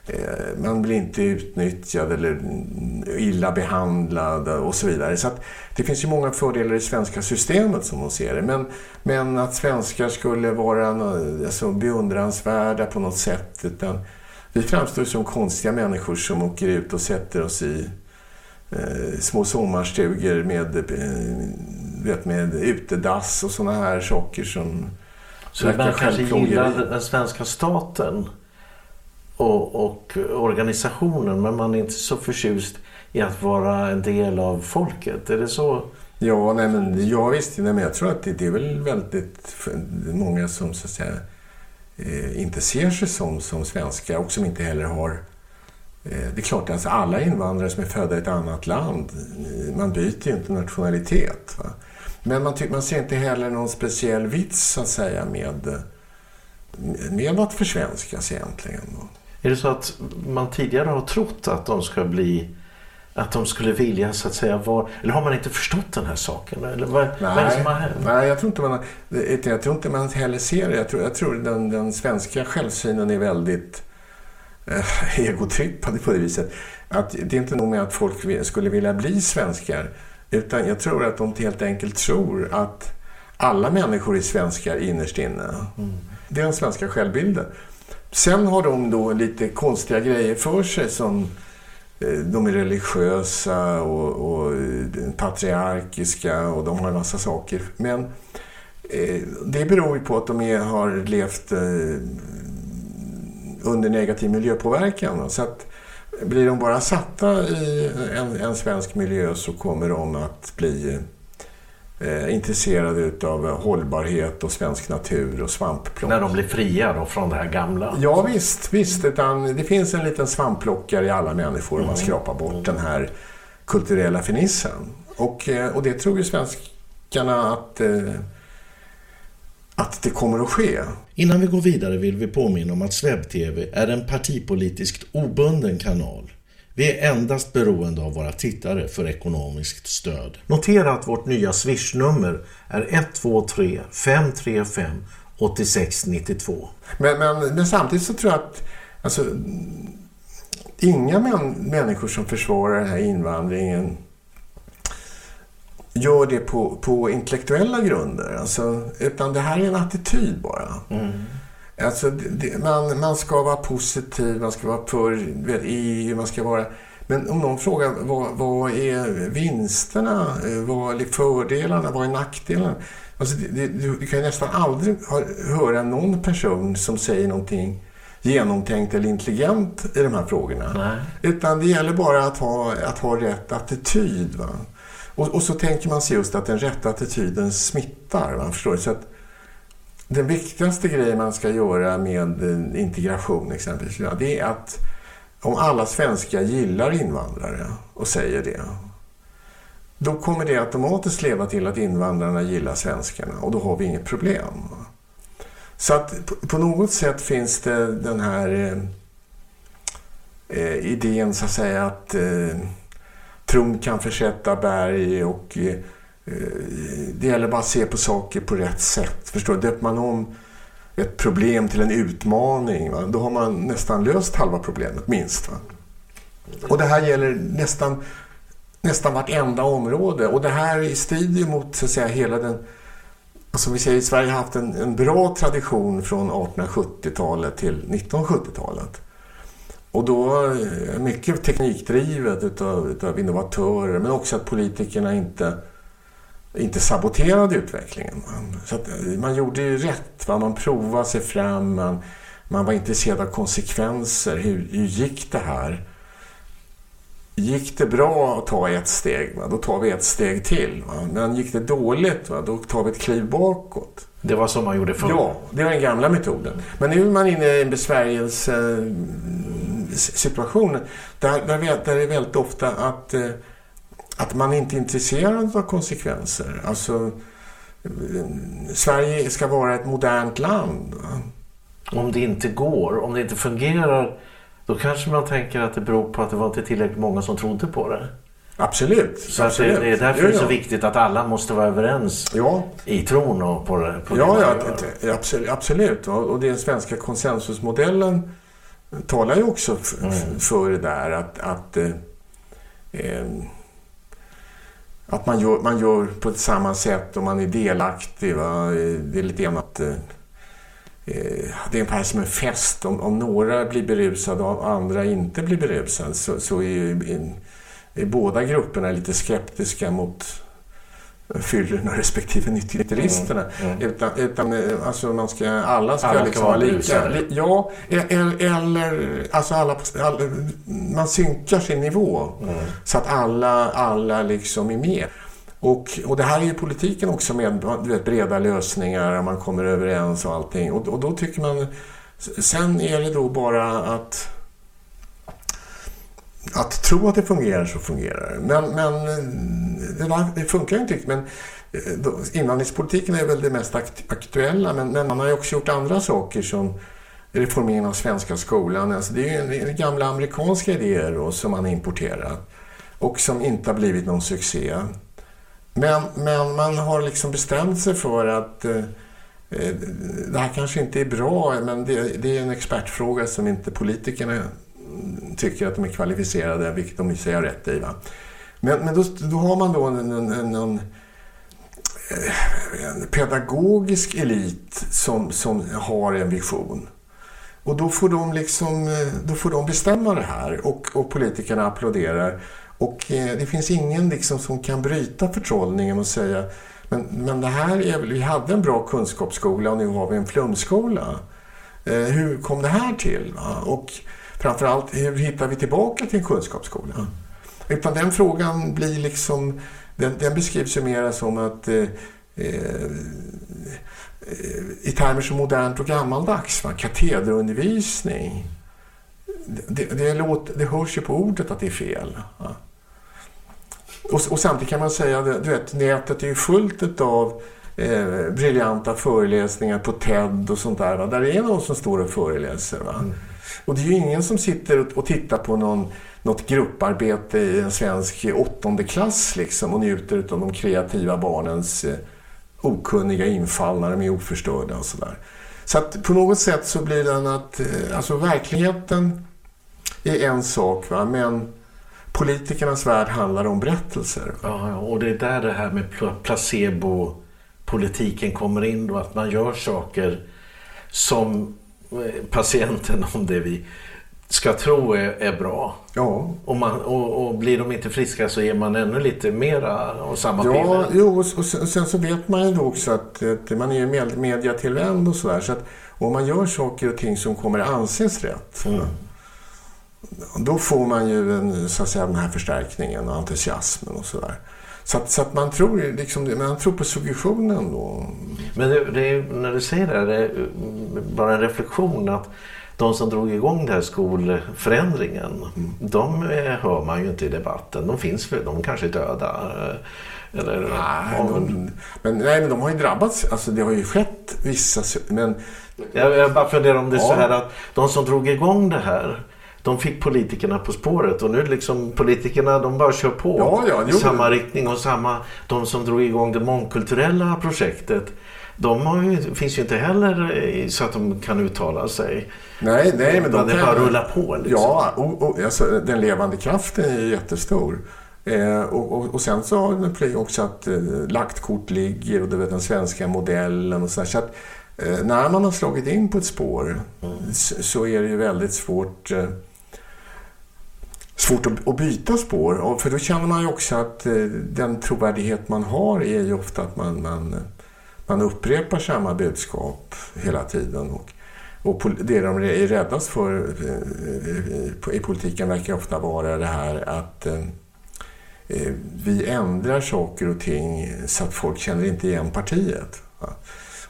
Eh, man blir inte utnyttjad eller mm, illa behandlad och så vidare. Så att det finns ju många fördelar i svenska systemet som de ser det. Men, men att svenskar skulle vara alltså, beundransvärda på något sätt. Utan vi framstår som konstiga människor som åker ut och sätter oss i eh, små sommarstugor med, eh, vet, med utedass och såna här saker som Så man kanske gillar den svenska staten och, och organisationen men man är inte så förtjust i att vara en del av folket. Är det så? Ja, nej, men, ja visst. Nej, men jag tror att det, det är väl väldigt många som så att säga, eh, inte ser sig som, som svenskar och som inte heller har... Eh, det är klart, alltså alla invandrare som är födda i ett annat land, man byter ju inte nationalitet. Va? Men man, man ser inte heller någon speciell vits så att säga med, med att försvenskas egentligen. Är det så att man tidigare har trott att de ska bli att de skulle vilja så att säga vara... Eller har man inte förstått den här saken? Eller vad, vad är det som har hänt? Nej, jag tror inte man, jag tror inte man heller ser det. Jag tror, jag tror den, den svenska självsynen är väldigt eh, egotrippad på det viset. Att det är inte nog med att folk skulle vilja bli svenskar. Utan jag tror att de helt enkelt tror att alla människor är svenskar innerst inne. Det är den svenska självbilden. Sen har de då lite konstiga grejer för sig som Eh, de är religiösa och, och eh, patriarkiska och de har en massa saker. Men eh, det beror ju på att de är, har levt eh, under negativ miljöpåverkan. Så att blir de bara satta i en, en svensk miljö så kommer de att bli eh, intresserade utav hållbarhet och svensk natur och svampplock. När de blir fria då från det här gamla? Ja visst, visst. Utan det finns en liten svampplockare i alla människor om man Mm. skrapar bort den här kulturella finissen. Och, eh, och det tror ju svenskarna att, eh, att det kommer att ske. Innan vi går vidare vill vi påminna om att SvebTV är en partipolitiskt obunden kanal. Vi är endast beroende av våra tittare för ekonomiskt stöd. Notera att vårt nya swishnummer är 123 535 8692. Men, men, men samtidigt så tror jag att alltså, inga män, människor som försvarar den här invandringen gör det på, på intellektuella grunder. Alltså, utan det här är en attityd bara. Alltså, det, man, man ska vara positiv, man ska vara för EU, man ska vara... Men om någon frågar vad, vad är vinsterna, vad är fördelarna, vad är nackdelarna? Alltså, det, det, du, kan ju nästan aldrig höra någon person som säger någonting genomtänkt eller intelligent i de här frågorna. Utan det gäller bara att ha, att ha rätt attityd. Va? Och, och så tänker man sig just att den rätta attityden smittar. Va? Förstår du? Så att den viktigaste grejen man ska göra med eh, integration exempelvis, ja, det är att om alla svenskar gillar invandrare och säger det, då kommer det automatiskt leda till att invandrarna gillar svenskarna och då har vi inget problem. Så att på, något sätt finns det den här eh, eh idén så att säga att eh, tron kan försätta berg och eh, Eh, det gäller bara att se på saker på rätt sätt. Förstår du? Döper man om ett problem till en utmaning, va? då har man nästan löst halva problemet, minst. Va? Och det här gäller nästan, nästan vartenda område. Och det här strider ju mot så att säga, hela den... Alltså vi säger, Sverige har haft en, en bra tradition från 1870-talet till 1970-talet. Och då eh, mycket teknikdrivet utav, utav innovatörer, men också att politikerna inte inte saboterade utvecklingen. Så att man gjorde ju rätt. Va? Man provade sig fram, man, man var intresserad av konsekvenser. Hur, hur gick det här? Gick det bra att ta ett steg, va? då tar vi ett steg till. Va? Men gick det dåligt, va? då tar vi ett kliv bakåt. Det var så man gjorde förr? Ja, det var den gamla metoden. Men nu är man inne i en besvärjelsesituation där, där, vi- där det är väldigt ofta att eh, att man inte är intresserad av konsekvenser. Alltså, eh, Sverige ska vara ett modernt land. Om det inte går, om det inte fungerar, då kanske man tänker att det beror på att det var inte tillräckligt många som trodde på det. Absolut. Så absolut. det, det är därför Ja, det är så ja. viktigt att alla måste vara överens i tron och på det. På det Ja, man ja det- absolut. absolut. Och och den svenska konsensusmodellen talar ju också f- för det där att, att, eh, eh, att man, gör, man gör på ett samma sätt och man är delaktig. Va? Det är lite grann att eh, eh, det är ungefär som en fest. Om, om några blir berusade och andra inte blir berusade så, så är, är, är båda grupperna lite skeptiska mot fyllorna respektive nykteristerna. Mm, Utan, utan eh, alltså man ska, alla ska Alla ska liksom vara lika. Li, ja, eller, eller alltså alla, alla, man synkar sin nivå Mm. så att alla, alla liksom är med. Och, och det här är ju politiken också med du vet, breda lösningar, man kommer överens och allting. Och, och då tycker man... Sen är det då bara att att tro att det fungerar så fungerar det. Men, men det, där, det funkar ju inte riktigt. Men eh, då- invandringspolitiken är väl det mest aktuella. Men, men man har ju också gjort andra saker som reformeringen av svenska skolan. Alltså det är ju gamla amerikanska idéer då, som man har importerat och som inte har blivit någon succé. Men, men man har liksom bestämt sig för att eh, eh det här kanske inte är bra, men det, det är en expertfråga som inte politikerna tycker att de är kvalificerade, vilket de i sig har rätt i. Va? Men, men då, då har man då en, en, en, en, eh, en pedagogisk elit som, som har en vision. Och då får de, liksom, eh, då får de bestämma det här och, och politikerna applåderar. Och eh, det finns ingen liksom som kan bryta förtrollningen och säga men, men det här är vi hade en bra kunskapsskola och nu har vi en flumskola. Eh, hur kom det här till? Va? Och framförallt, hur hittar vi tillbaka till en kunskapsskola? Utan den frågan blir liksom den, den beskrivs ju mer som att eh, eh, i termer som modernt och gammaldags, va? katederundervisning. Det, det, låter, det hörs ju på ordet att det är fel. Va? Och, och, samtidigt kan man säga du vet, nätet är ju fullt av eh, briljanta föreläsningar på TED och sånt där. Va? Där är någon som står och föreläser. Va? Mm. Och det är ju ingen som sitter och, tittar på någon, något grupparbete i en svensk åttonde klass liksom, och njuter av de kreativa barnens eh, okunniga infall när de är oförstörda och sådär. Så att på något sätt så blir den att, eh, alltså verkligheten är en sak va, men politikernas värld handlar om berättelser. Ja, och det är där det här med placebo-politiken kommer in då, att man gör saker som patienten, om det vi ska tro är, är bra. Ja. Och, man, och, och, blir de inte friska så ger man ännu lite mera av samma ja, piller. Jo, och, och sen så vet man ju då också att, att man är med, mediatillvänd och sådär. Så att om man gör saker och ting som kommer anses rätt. Mm. Då får man ju en, så att säga, den här förstärkningen och entusiasmen och sådär. Så att, så att man, tror, liksom, man tror på suggestionen då. Men det, det är, när du säger det, det är bara en reflektion att de som drog igång den här skolförändringen, mm. de hör man ju inte i debatten. De finns väl, de kanske är döda. Eller, nej, de, men, nej, men de har ju drabbats. Alltså det har ju skett vissa... Men, jag, jag bara funderar om det är ja. så här att de som drog igång det här de fick politikerna på spåret och nu liksom politikerna de bara kör på ja, ja, i samma riktning och samma, de som drog igång det mångkulturella projektet de ju, finns ju inte heller så att de kan uttala sig. Nej, nej men de det kan... bara rullar på. Liksom. Ja, och, och, alltså, den levande kraften är jättestor. Eh, och, och, och, sen så har Play också att eh, lagt kort ligger och du vet den svenska modellen och så, där. så att eh, när man har slagit in på ett spår mm. så, så, är det ju väldigt svårt eh, svårt att, byta spår. För då känner man ju också att eh, den trovärdighet man har är ju ofta att man, man man upprepar samma budskap hela tiden. Och, och det de är räddast för eh, i politiken verkar ofta vara det här att eh, vi ändrar saker och ting så att folk känner inte igen partiet.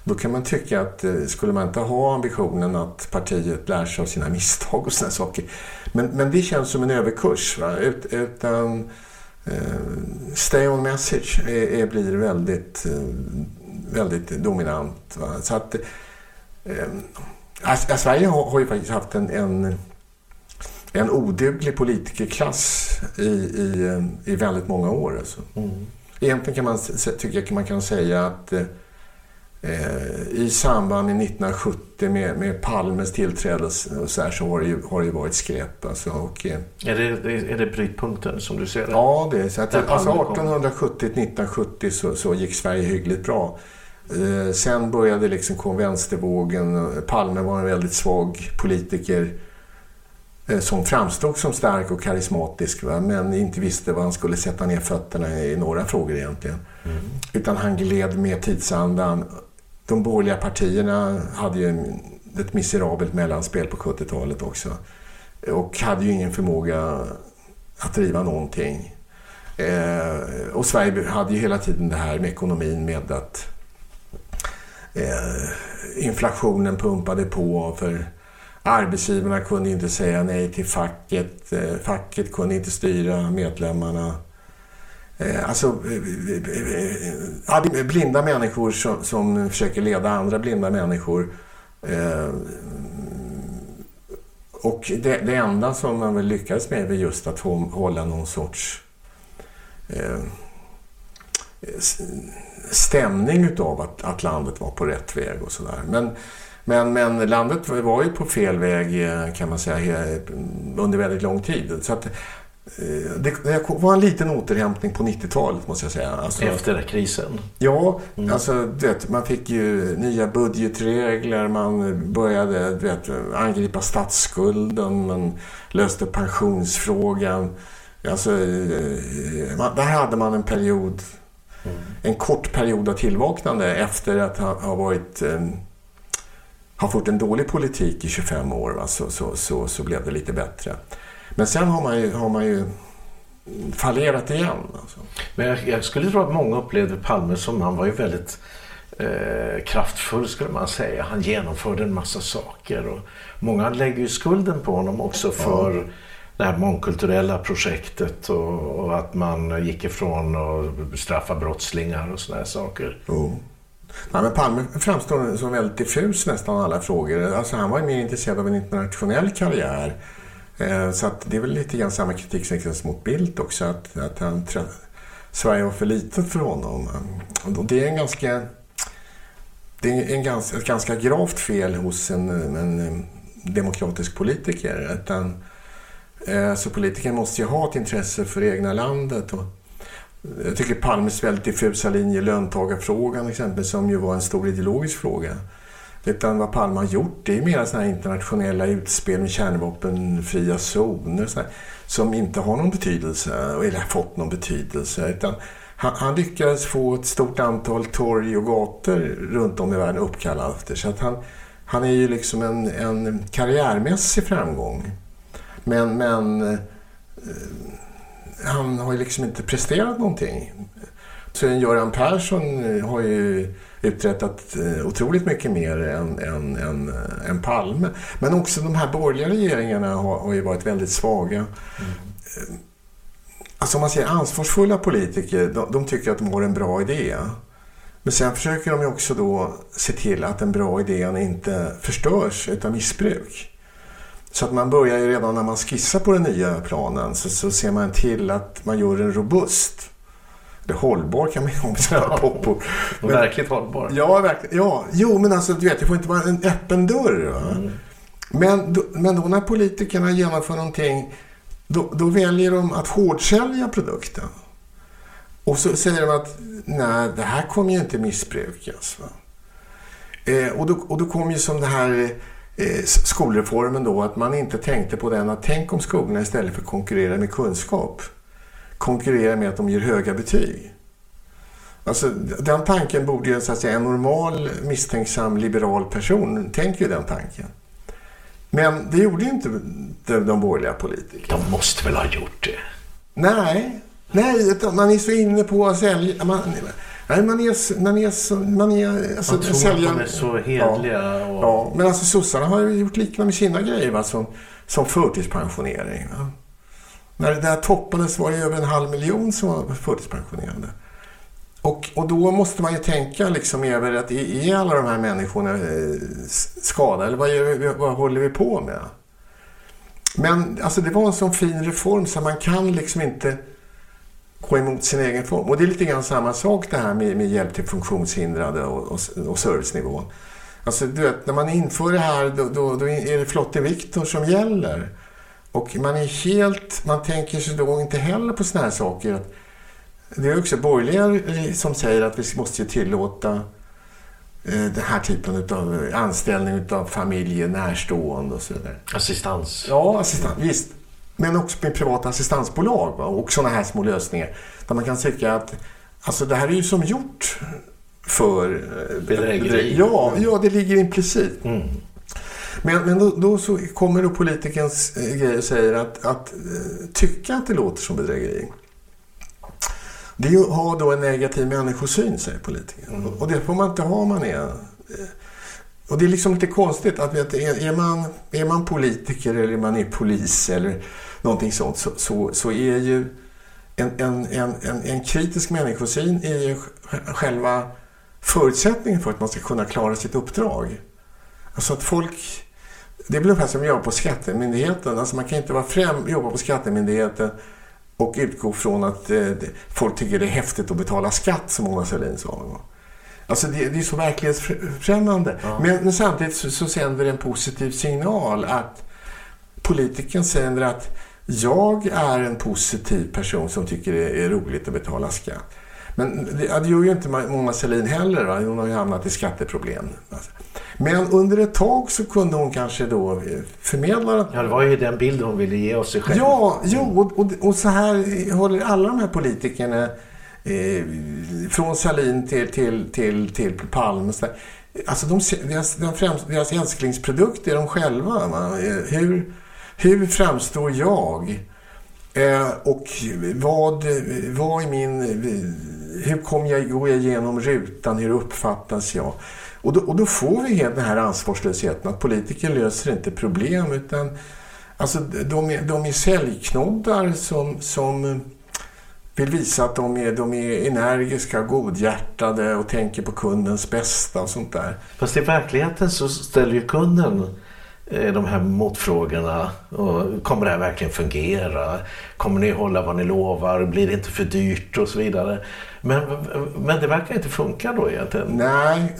Då kan man tycka att skulle man inte ha ambitionen att partiet lär sig av sina misstag och sådana saker. Men, men det känns som en överkurs. Va? Ut, utan eh, stay on message är, är, blir väldigt eh, väldigt dominant. Va? Så att, eh, Sverige har, har, ju faktiskt haft en, en, en oduglig politikerklass i, i, i väldigt många år. Alltså. Mm. Egentligen kan man, tycker jag man kan säga att eh, i samband med 1970 med, med Palmes tillträde så, här, så har, det ju, har det ju varit skräp. Alltså, och, är, det, är det brytpunkten som du ser det? Ja, det är så. Att, alltså 1870-1970 så, så gick Sverige hyggligt bra. Eh, sen började liksom kom vänstervågen. Palme var en väldigt svag politiker eh, som framstod som stark och karismatisk va? men inte visste var han skulle sätta ner fötterna i några frågor egentligen. Mm. Utan han gled med tidsandan. De borgerliga partierna hade ju ett miserabelt mellanspel på 70-talet också. Och hade ju ingen förmåga att driva någonting. Eh, och Sverige hade ju hela tiden det här med ekonomin med att eh, inflationen pumpade på för arbetsgivarna kunde inte säga nej till facket. Eh, facket kunde inte styra medlemmarna. Eh, alltså eh, eh, blinda människor som, som, försöker leda andra blinda människor. Och det, det, enda som man väl lyckades med är just att hålla någon sorts stämning utav att, att landet var på rätt väg och sådär. Men, men, men landet var ju på fel väg kan man säga under väldigt lång tid. Så att, eh, det, var en liten återhämtning på 90-talet måste jag säga. Alltså, Efter krisen? Ja, mm. alltså vet, man fick ju nya budgetregler, man började vet, angripa statsskulden, man löste pensionsfrågan. Alltså, eh, man, där hade man en period en kort period av tillvaknande efter att ha, ha varit eh, har fått en dålig politik i 25 år va? Så, så, så, så blev det lite bättre. Men sen har man ju, har man ju fallerat igen. Alltså. Men jag, jag skulle tro att många upplevde Palme som han var ju väldigt eh, kraftfull skulle man säga. Han genomförde en massa saker. Och många lägger ju skulden på honom också för det här mångkulturella projektet och, och att man gick ifrån att straffa brottslingar och sådana här saker. Nej, men Palme framstår som väldigt diffus nästan alla frågor. Alltså, han var ju mer intresserad av en internationell karriär. Eh, så att det är väl lite grann samma kritik som riktas mot Bildt också. Att, att han, Sverige var för litet för honom. Och det är en ganska... Det är en ganska, ett ganska gravt fel hos en, en demokratisk politiker. Utan, eh, så politikern måste ju ha ett intresse för det egna landet. Och, jag tycker Palmes väldigt diffusa linje, löntagarfrågan exempelvis, som ju var en stor ideologisk fråga. Utan vad Palme har gjort, det är mer sådana här internationella utspel med kärnvapenfria zoner så här, som inte har någon betydelse, eller har fått någon betydelse. Utan han, han lyckades få ett stort antal torg och gator runt om i världen uppkallade efter. Så att han, han är ju liksom en, en karriärmässig framgång. Men, men eh, han har ju liksom inte presterat någonting. Så en Göran Persson har ju uträttat eh, otroligt mycket mer än, än, än, eh, än Palme. Men också de här borgerliga regeringarna har, har ju varit väldigt svaga. Mm. Alltså om man säger ansvarsfulla politiker, de, de tycker att de har en bra idé. Men sen försöker de ju också då se till att den bra idén inte förstörs utav missbruk. Så att man börjar ju redan när man skissar på den nya planen så, så ser man till att man gör den robust. Hållbar kan man ju om säga på. Och verkligt hållbar. Ja, verkligen. Ja, jo men alltså du vet, det får inte vara en öppen dörr. Va? Men, då, men då när politikerna genomför någonting, då, då väljer de att hårdsälja produkten. Och så säger de att nej, det här kommer ju inte missbrukas. Va? Eh, och, då, och då kom ju som det här eh, skolreformen då, att man inte tänkte på den att tänk om skolorna istället för att konkurrera med kunskap konkurrerar med att de ger höga betyg. Alltså, den tanken borde ju så att säga, en normal misstänksam liberal person tänker ju den tanken. Men det gjorde ju inte de, de borgerliga politikerna. De måste väl ha gjort det? Nej, nej man är så inne på att sälja. Man, nej, man är, man är, så- man är, alltså, Man tror sälja- att de är så hedliga. Ja, och... ja, men alltså sossarna har ju gjort liknande med sina grejer va, som, som förtidspensionering. Va? När det där toppades var det över en halv miljon som var förtidspensionerade. Och, och då måste man ju tänka liksom över att är, är alla de här människorna eh, skadade eller vad, gör vi, vad håller vi på med? Men alltså det var en sån fin reform så man kan liksom inte gå emot sin egen form. Och det är lite grann samma sak det här med, med hjälp till funktionshindrade och, och, och servicenivån. Alltså du vet, när man inför det här då, då, då är det Flotte Viktor som gäller. Och man är helt, man tänker sig då inte heller på såna här saker. Att det är också borgerliga som säger att vi måste tillåta eh, den här typen av anställning av familjer, närstående och så vidare. Assistans. Ja, assistans, visst. Men också med privata assistansbolag va? och sådana här små lösningar. Där man kan tycka att alltså, det här är ju som gjort för eh, Bedrägeri. Ja, ja, det ligger implicit. Men, men då, då så kommer då politikerns eh, grej och säger att, att eh, tycka att det låter som bedrägeri. Det är ju att ha då en negativ människosyn, säger politikern. Och det får man inte ha om man är... eh, Och det är liksom lite konstigt att vet, är, är, man, är man politiker eller man är polis eller någonting sånt så, så, så är ju en, en, en, en, en kritisk människosyn är ju sj- själva förutsättningen för att man ska kunna klara sitt uppdrag. Alltså att folk... Det blir ungefär som att jobba på Skattemyndigheten. Alltså man kan inte vara främ, jobba på Skattemyndigheten och utgå från att eh, folk tycker det är häftigt att betala skatt, som Mona Sahlin sa. Alltså det, det är så verklighetsfrämmande. Men, men samtidigt så, så sänder det en positiv signal att politikern säger att jag är en positiv person som tycker det är roligt att betala skatt. Men det, det gör ju inte Mona Sahlin heller. Va? Hon har ju hamnat i skatteproblem. Alltså. Men under ett tag så kunde hon kanske då eh, förmedla... Ja, det var ju den bilden hon ville ge oss sig själv. Ja, jo, och, och, och så här håller alla de här politikerna eh, från Salin till, till, till, till Palme. Så där. Alltså de, deras, främst, deras älsklingsprodukt är de själva. Va? Eh, Hur, hur framstår jag Eh, och vad, vad är min... Hur kommer jag, går jag igenom rutan? Hur uppfattas jag? Och då, och då får vi den här ansvarslösheten att politiker löser inte problem utan alltså, de, är, de är säljknoddar som, som vill visa att de är, de är energiska, godhjärtade och tänker på kundens bästa och sånt där. Fast i verkligheten så ställer ju kunden Eh, de här motfrågorna. Och kommer det här verkligen fungera? Kommer ni hålla vad ni lovar? Blir det inte för dyrt? Och så vidare. Men, men det verkar inte funka då egentligen. Nej,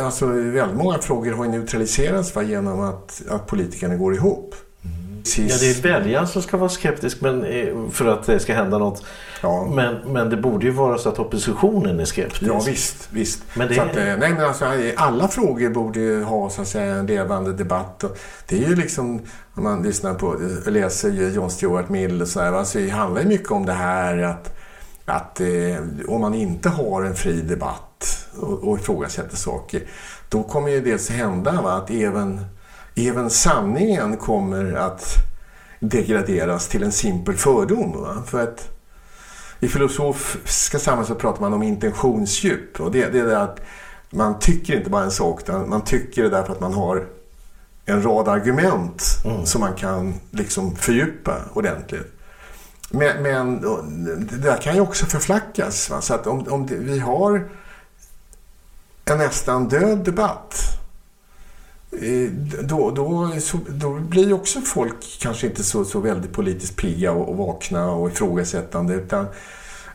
alltså väldigt många frågor har ju neutraliserats va, genom att, att politikerna går ihop. Ja, det är väljaren som ska vara skeptisk men, eh, för att det ska hända något. Men, men det borde ju vara så att oppositionen är skeptisk. Ja visst, visst. Men det- Så att, eh, nej, men alltså, alla frågor borde ju ha så att säga, en levande debatt. Det är ju liksom, om man lyssnar på läser John Stuart Mill och så här, alltså, det handlar ju mycket om det här att, att eh, om man inte har en fri debatt och, och ifrågasätter saker, då kommer ju det hända va, att även, även sanningen kommer att degraderas till en simpel fördom. Va? För att i filosofiska sammanhang så pratar man om intentionsdjup. Och det, det är det att man tycker inte bara en sak, utan man tycker det därför att man har en rad argument som man kan liksom fördjupa ordentligt. Men, men det där kan ju också förflackas. Va? Så att om, om det, vi har en nästan död debatt Eh, då, då, då blir ju också folk kanske inte så, så väldigt politiskt pigga och, och vakna och ifrågasättande. Utan,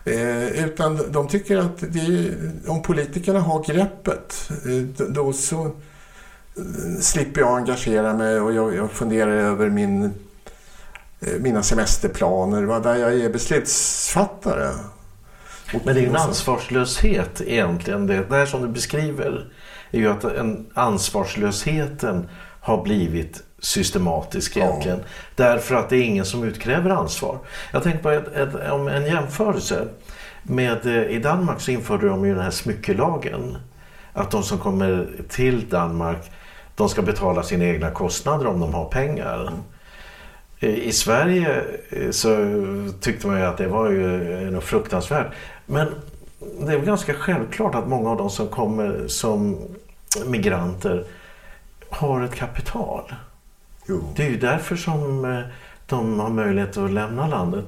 eh, utan de tycker att det är, om politikerna har greppet, eh, då så eh, slipper jag engagera mig och jag, jag funderar över min, eh, mina semesterplaner, vad där jag är beslutsfattare. Men det är ju en ansvarslöshet egentligen. Det där som du beskriver är ju att en ansvarslösheten har blivit systematisk egentligen. Därför att det är ingen som utkräver ansvar. Jag tänker på ett, ett, om en jämförelse. Med, eh, I Danmark så införde de ju den här smyckelagen. Att de som kommer till Danmark de ska betala sina egna kostnader om de har pengar. Eh, I Sverige eh, så tyckte man ju att det var ju något fruktansvärt. Men det är väl ganska självklart att många av de som kommer som migranter har ett kapital. Det är ju därför som eh, de har möjlighet att lämna landet.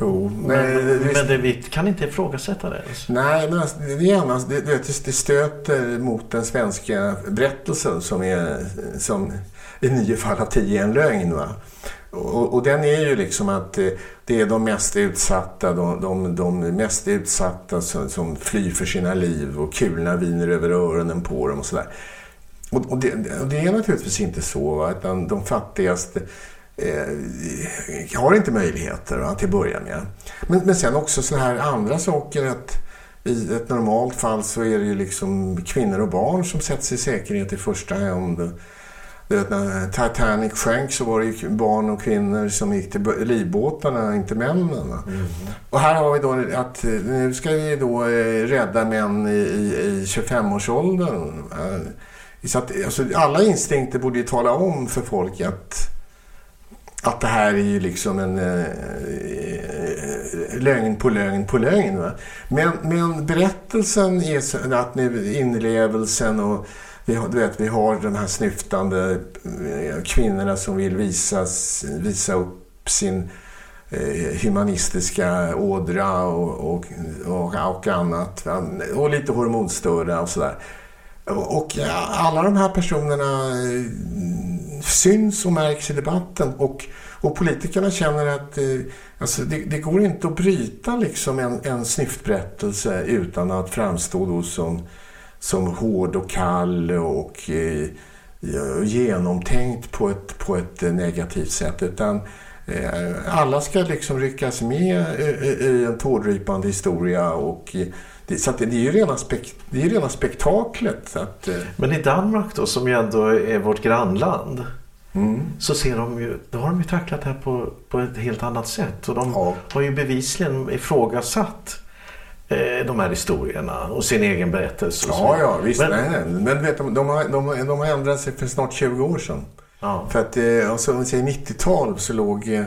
Jo, men, det- men det, vi kan inte ifrågasätta det. ens. Nej, men alltså, det, är annars, det, det, det stöter mot den svenska berättelsen som är som i nio fall av tio är en lögn. Va? Och, och den är ju liksom att eh, det är de mest utsatta, de, de, de mest utsatta som, som flyr för sina liv och kulorna viner över öronen på dem och sådär. Och, och, det, och det är naturligtvis inte så, va? utan de fattigaste eh, har inte möjligheter va, till att börja med. Men, men sen också sådana här andra saker att i ett normalt fall så är det ju liksom kvinnor och barn som sätts i säkerhet i första hand. När Titanic sjönk så var det ju barn och kvinnor som gick till livbåtarna, inte männen. va. Och här har vi då att eh, nu ska vi då eh, rädda män i, i, i 25-årsåldern. Eh, Så att, alltså, alla instinkter borde ju tala om för folk att, att det här är ju liksom en eh, lögn på lögn på lögn. Va? Men, men berättelsen är att nu inlevelsen och vi har, du vet, vi har de här snyftande eh, kvinnorna som vill visas, visa upp sin eh, humanistiska ådra och, och, och, och annat. Och lite hormonstörda och sådär. Och alla de här personerna eh, syns och märks i debatten. Och, och politikerna känner att alltså det, det går inte att bryta liksom en, en snyftberättelse utan att framstå då som, som hård och kall och eh, genomtänkt på ett, på ett eh, negativt sätt. Utan eh, alla ska liksom ryckas med i, i- en tårdrypande historia. Och, eh, det, så att det, det är ju rena, spek, det är ju rena spektaklet. Att, eh, Men i Danmark då, som ju ändå är vårt grannland. Mm. Så ser de ju, då har de ju tacklat det här på, på ett helt annat sätt. Och de har ju bevisligen ifrågasatt eh, de här historierna och sin egen berättelse. Ja, ja, visst. Men, nej, nej. Men vet, de, de, har, de, har- de har ändrat sig för snart 20 år sedan. För att eh, alltså, om vi säger 90-tal så låg eh,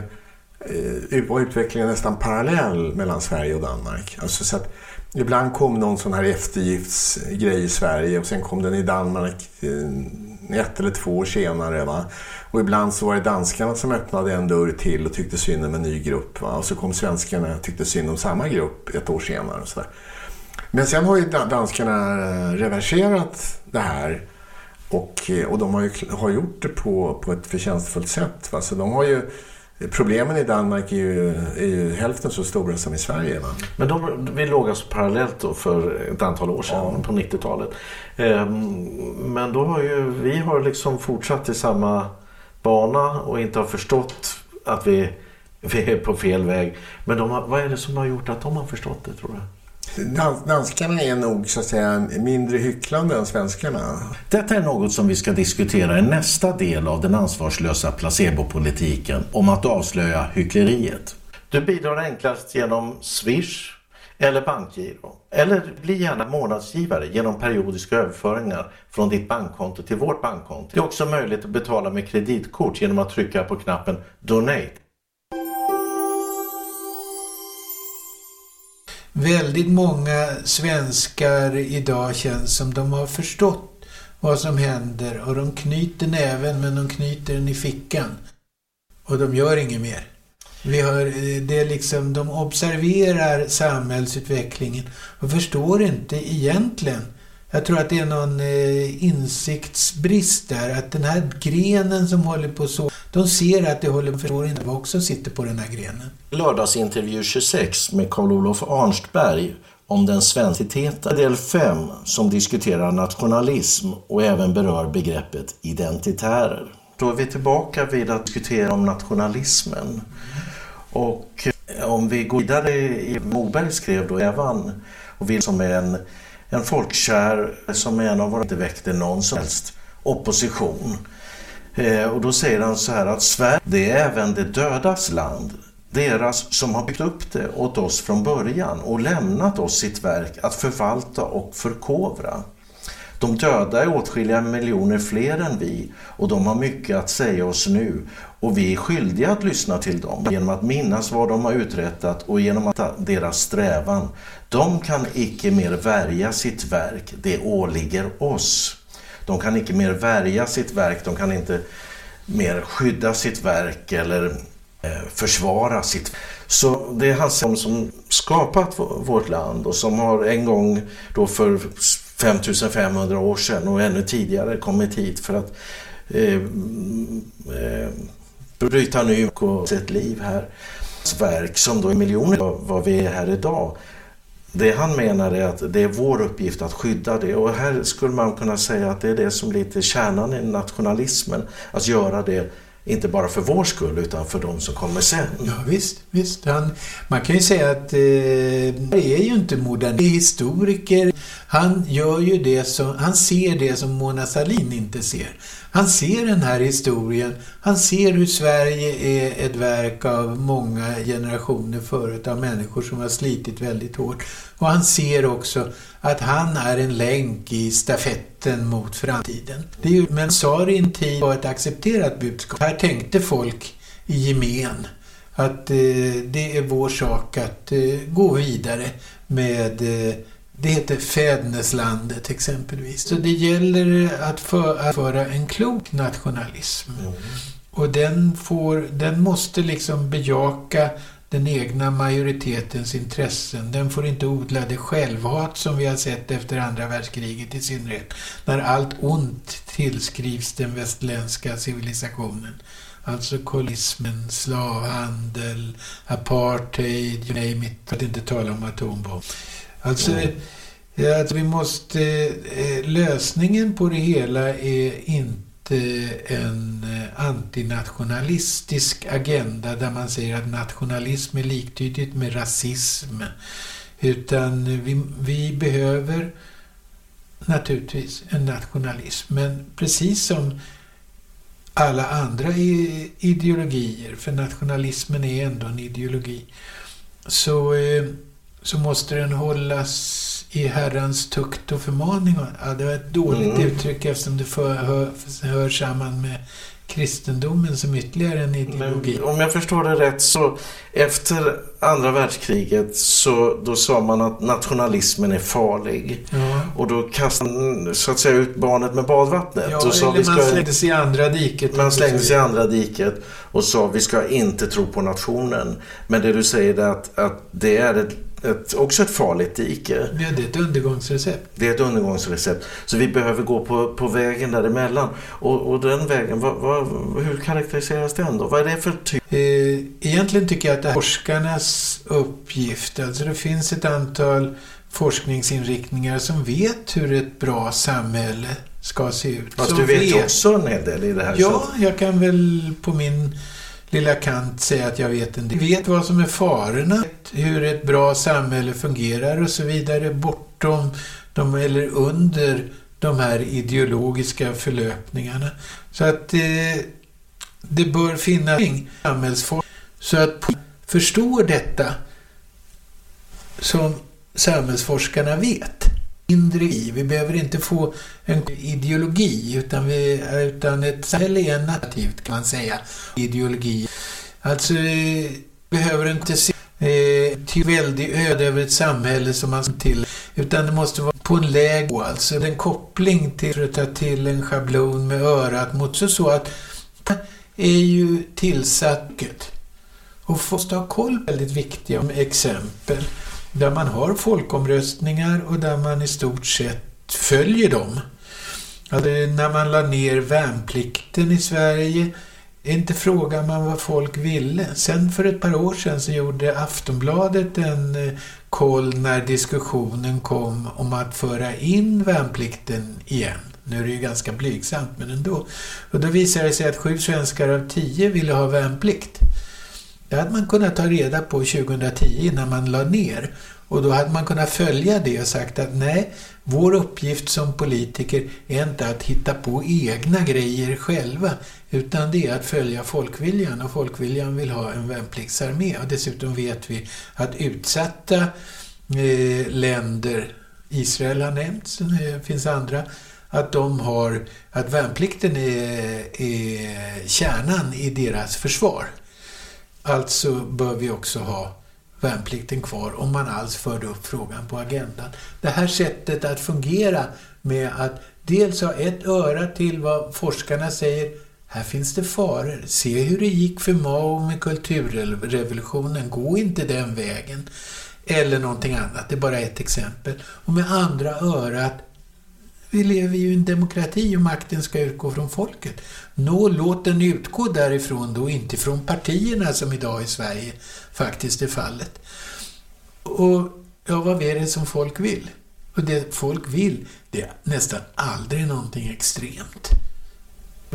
eh, var utvecklingen nästan parallell mellan Sverige och Danmark. Alltså så att ibland kom någon sån här eftergiftsgrej i Sverige och sen kom den i Danmark eh, ett eller två år senare. Va? Och ibland så var det danskarna som öppnade en dörr till och tyckte synd om en ny grupp. Va? Och så kom svenskarna och tyckte synd om samma grupp ett år senare. Och så där. Men sen har ju danskarna eh, reverserat det här och, eh, och de har, ju, har gjort det på, på ett förtjänstfullt sätt. Va? Så de har ju, problemen i Danmark är ju, är ju hälften så stora som i Sverige. Va? Men de, vi låg alltså parallellt då för ett antal år sedan, på 90-talet. Ehm, men då har ju vi har liksom fortsatt i samma bana och inte har förstått att vi, vi är på fel väg. Men de har, vad är det som har gjort att de har förstått det tror du? Dans, danskarna är nog så att säga mindre hycklande än svenskarna. Detta är något som vi ska diskutera i nästa del av den ansvarslösa placebopolitiken om att avslöja hyckleriet. Du bidrar enklast genom Swish eller bankgiro. Eller bli gärna månadsgivare genom periodiska överföringar från ditt bankkonto till vårt bankkonto. Det är också möjligt att betala med kreditkort genom att trycka på knappen Donate. Väldigt många svenskar idag känns som de har förstått vad som händer och de knyter näven men de knyter den i fickan. Och de gör inget mer. Vi har, eh, det är liksom, de observerar samhällsutvecklingen och förstår inte egentligen. Jag tror att det är någon eh, insiktsbrist där. Att den här grenen som håller på så, de ser att det håller på att inte också sitter på den här grenen. Lördagsintervju 26 med Karl-Olof Arnstberg om den svenskiteten. Del 5 som diskuterar nationalism och även berör begreppet identitärer. Då är vi tillbaka vid att diskutera om nationalismen. Och eh, om vi går vidare i Moberg skrev då Evan och vill som är en, en folkkär som är en av våra inte väckte någon som helst opposition. Eh, och då säger han så här att Sverige det är även de dödas land. Deras som har byggt upp det åt oss från början och lämnat oss sitt verk att förvalta och förkovra. De döda är åtskilliga miljoner fler än vi och de har mycket att säga oss nu och vi är skyldiga att lyssna till dem genom att minnas vad de har uträttat och genom att deras strävan. De kan icke mer värja sitt verk, det åligger oss. De kan icke mer värja sitt verk, de kan inte mer skydda sitt verk eller eh, försvara sitt Så det är han som, som skapat vårt land och som har en gång då för 5500 år sedan och ännu tidigare kommit hit för att eh, eh, bryta ny och sitt liv här. Verk som då är miljoner av vad vi är här idag. Det han menar är att det är vår uppgift att skydda det och här skulle man kunna säga att det är det som är lite kärnan i nationalismen. Att göra det inte bara för vår skull utan för de som kommer sen. Ja, visst, visst. Han, man kan ju säga att eh, det är ju inte modern. Det är historiker. Han gör ju det som, han ser det som Mona Sahlin inte ser. Han ser den här historien. Han ser hur Sverige är ett verk av många generationer förut av människor som har slitit väldigt hårt. Och han ser också att han är en länk i stafetten mot framtiden. Det är ju, men Sarin i en tid var ett accepterat budskap. Här tänkte folk i gemen att eh, det är vår sak att eh, gå vidare med eh, det heter Fäderneslandet exempelvis. Så det gäller att, för, att föra en klok nationalism. Mm. Och den, får, den måste liksom bejaka den egna majoritetens intressen. Den får inte odla det självhat som vi har sett efter andra världskriget i synnerhet. När allt ont tillskrivs den västländska civilisationen. Alltså kolismen, slavhandel, apartheid, you name it. För att inte tala om atombomb. Alltså, mm. att vi måste... Eh, lösningen på det hela är inte Eh, en eh, antinationalistisk agenda där man säger att nationalism är liktydigt med rasism. Utan vi, vi behöver naturligtvis en nationalism. Men precis som alla andra ideologier, för nationalismen är ändå en ideologi, så eh, så måste den hållas i Herrans tukt och förmaning. Ja, det var ett dåligt mm. uttryck eftersom det för, hör, hör samman med kristendomen som ytterligare en ideologi. Om jag förstår det rätt så efter andra världskriget så då sa man att nationalismen är farlig. Ja. Och då kastade man så att säga ut barnet med badvattnet. Ja, och sa, eller vi man ska, slängde sig i andra diket. man slängde sig i andra diket och sa vi ska inte tro på nationen. Men det du säger är att, att det är ett, ett, också ett farligt dike. Ja, det är ett undergångsrecept. Det är ett undergångsrecept. Så vi behöver gå på, på vägen däremellan. Och, och den vägen, vad, vad, hur karaktäriseras den då? Vad är det för typ? Eh, egentligen tycker jag att det är forskarnas uppgift. Alltså det finns ett antal forskningsinriktningar som vet hur ett bra samhälle ska se ut. Fast du vet ju också en hel del i det här. så Ja, att- jag kan väl på min lilla kant säga att jag vet en del. Jag vet vad som är farorna, hur ett bra samhälle fungerar och så vidare bortom de, eller under de här ideologiska förlöpningarna. Så att eh, det bör finnas kring så att förstår detta som samhällsforskarna vet. Mindre i. Vi behöver inte få en ideologi utan, vi, utan ett samhälle är nativt kan man säga. Ideologi. Alltså eh, behöver inte se eh, till väldig öde över ett samhälle som man till utan det måste vara på en lägre alltså en koppling till för att ta till en schablon med örat mot så, så att är ju tillsatt och måste ha koll på väldigt viktiga exempel där man har folkomröstningar och där man i stort sett följer dem. Alltså, när man la ner värnplikten i Sverige inte frågar man vad folk ville. Sen för ett par år sedan så gjorde Aftonbladet en eh, koll när diskussionen kom om att föra in värnplikten igen. Nu är det ju ganska blygsamt, men ändå. Och då visade det sig att sju svenskar av tio ville ha värnplikt. Det hade man kunnat ta reda på 2010 innan man la ner. Och då hade man kunnat följa det och sagt att nej, vår uppgift som politiker är inte att hitta på egna grejer själva, utan det är att följa folkviljan och folkviljan vill ha en värnpliktsarmé. Och dessutom vet vi att utsatta eh, länder, Israel har nämnts, det finns andra, att de har, att värnplikten är, är kärnan i deras försvar. Alltså bör vi också ha värnplikten kvar om man alls förde upp frågan på agendan. Det här sättet att fungera med att dels ha ett öra till vad forskarna säger. Här finns det faror. Se hur det gick för Mao med kulturrevolutionen. Gå inte den vägen. Eller någonting annat. Det är bara ett exempel. Och med andra örat vi lever ju i en demokrati och makten ska utgå från folket. Nå, låt den utgå därifrån då, inte från partierna som idag i Sverige faktiskt är fallet. Och ja, vad är det som folk vill? Och det folk vill, det är nästan aldrig någonting extremt.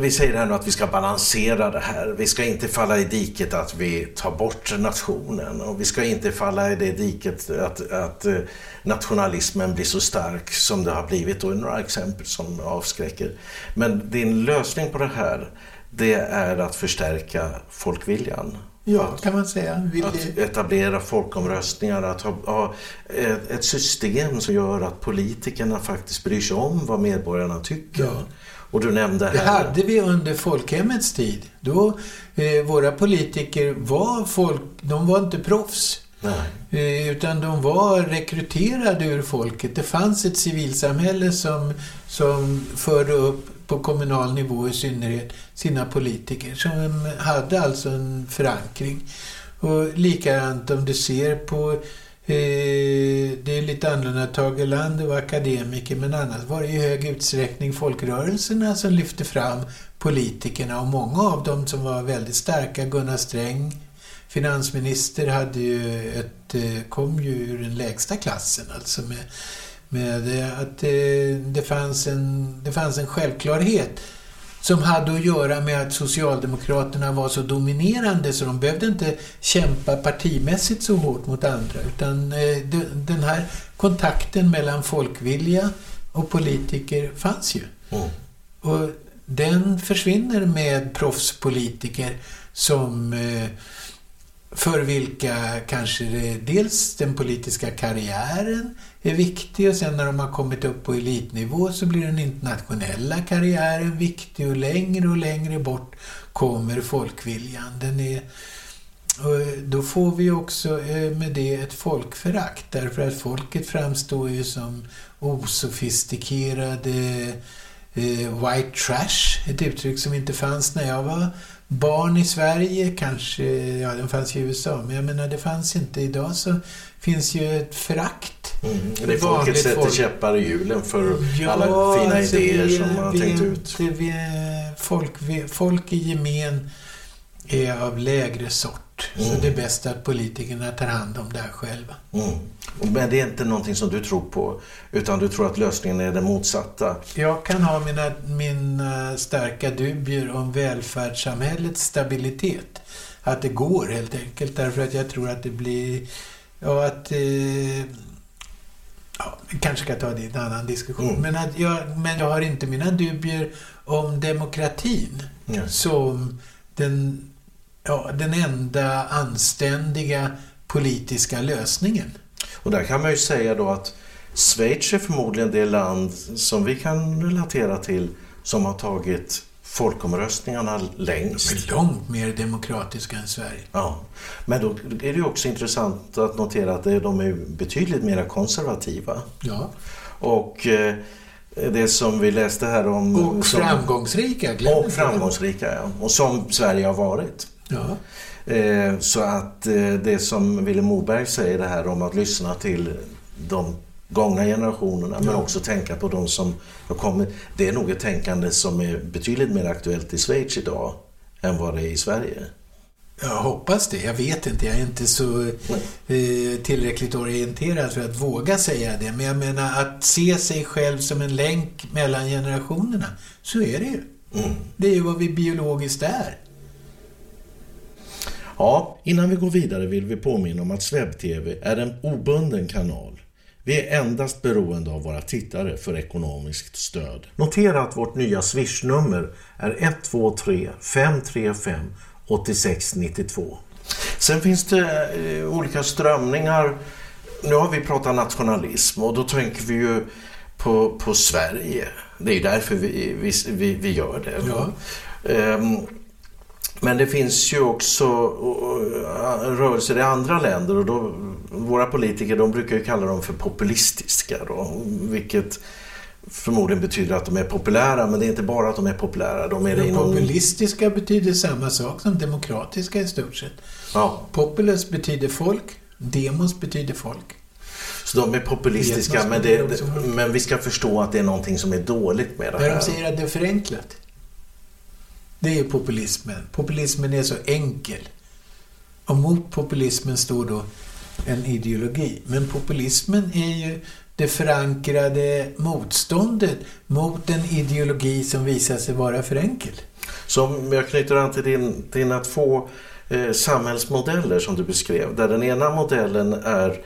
Vi säger här nu att vi ska balansera det här. Vi ska inte falla i diket att vi tar bort nationen och vi ska inte falla i det diket att, att eh, nationalismen blir så stark som det har blivit. Och några exempel som avskräcker. Men din lösning på det här, det är att förstärka folkviljan. Ja, kan man säga. Vill Att etablera folkomröstningar, att ha, ha ett ett system som gör att politikerna faktiskt bryr sig om vad medborgarna tycker. Ja. Och du nämnde här... Det hade vi under folkhemmets tid. Då eh, våra politiker var folk, de var inte proffs. Nej. Eh, utan de var rekryterade ur folket. Det fanns ett civilsamhälle som, som förde upp på kommunal nivå i synnerhet sina politiker som hade alltså en förankring. Och likadant om du ser på Eh, det är lite annorlunda. Tage Erlander var akademiker men annars var det i hög utsträckning folkrörelserna som lyfte fram politikerna och många av dem som var väldigt starka, Gunnar Sträng, finansminister, hade ju ett, eh, kom ju ur den lägsta klassen alltså med, med att det, det, fanns en, det fanns en självklarhet som hade att göra med att Socialdemokraterna var så dominerande så de behövde inte kämpa partimässigt så hårt mot andra utan eh, de- den här kontakten mellan folkvilja och politiker fanns ju. Mm. Och den försvinner med proffspolitiker som eh, för vilka kanske det, dels den politiska karriären är viktig och sen när de har kommit upp på elitnivå så blir den internationella karriären viktig och längre och längre bort kommer folkviljan. Den är, och då får vi också eh, med det ett folkförakt därför att folket framstår ju som osofistikerade eh, white trash, ett uttryck som inte fanns när jag var barn i Sverige, kanske, ja den fanns i USA, men jag menar det fanns inte. Idag så finns ju ett förakt. Mm. Det är folket sätter folk. käppar i hjulen för Ja, alla fina alltså, idéer vi- som man har tänkt ut. inte- vi folk, vi, folk i gemen är av lägre sort. Så Mm. det är bäst att politikerna tar hand om det här själva. Mm. Men det är inte någonting som du tror på, utan du tror att lösningen är den motsatta. Jag kan ha mina, mina starka dubier om välfärdssamhällets stabilitet. Att det går helt enkelt därför att jag tror att det blir... Ja, att... Eh, ja, vi kanske ska ta det i en annan diskussion. Mm. Men, att jag, men jag har inte mina dubier om demokratin Ja. som den, ja, den enda anständiga politiska lösningen. Och där kan man ju säga då att Schweiz är förmodligen det land som vi kan relatera till som har tagit folkomröstningarna längst. Långt mer demokratiska än Sverige. Ja, men då är det ju också intressant att notera att de är betydligt mer konservativa. Ja. Och eh, det som vi läste här om... Och framgångsrika, Och framgångsrika, ja. Och som Sverige har varit. Ja. Eh, Så att eh, det som Willem Moberg säger det här om att lyssna till de gångna generationerna men Ja. också tänka på de som har kommit. Det är nog ett tänkande som är betydligt mer aktuellt i Schweiz idag än vad det är i Sverige. Jag hoppas det. Jag vet inte. Jag är inte så eh, tillräckligt orienterad för att våga säga det. Men jag menar att se sig själv som en länk mellan generationerna. Så är det ju. Det är ju vad vi biologiskt är. Ja, innan vi går vidare vill vi påminna om att SvebTV är en obunden kanal. Vi är endast beroende av våra tittare för ekonomiskt stöd. Notera att vårt nya swishnummer är 123 535 8692. Sen finns det eh, olika strömningar. Nu har vi pratat nationalism och då tänker vi ju på, på Sverige. Det är därför vi, vi, vi, vi gör det. Ja. Ehm, men det finns ju också uh, rörelser i andra länder och då, våra politiker de brukar ju kalla dem för populistiska då, vilket förmodligen betyder att de är populära men det är inte bara att de är populära. De är inom... populistiska betyder samma sak som demokratiska i stort sett. Ja, Populus betyder folk. Demos betyder folk. så de är populistiska men, det, men vi ska förstå att det är någonting som är dåligt med det här. de säger att det är förenklat. Det är populismen. Populismen är så enkel. Och mot populismen står då en ideologi. Men populismen är ju det förankrade motståndet mot en ideologi som visar sig vara för enkel. Så om jag knyter an till din, dina två eh, samhällsmodeller som du beskrev. Där den ena modellen är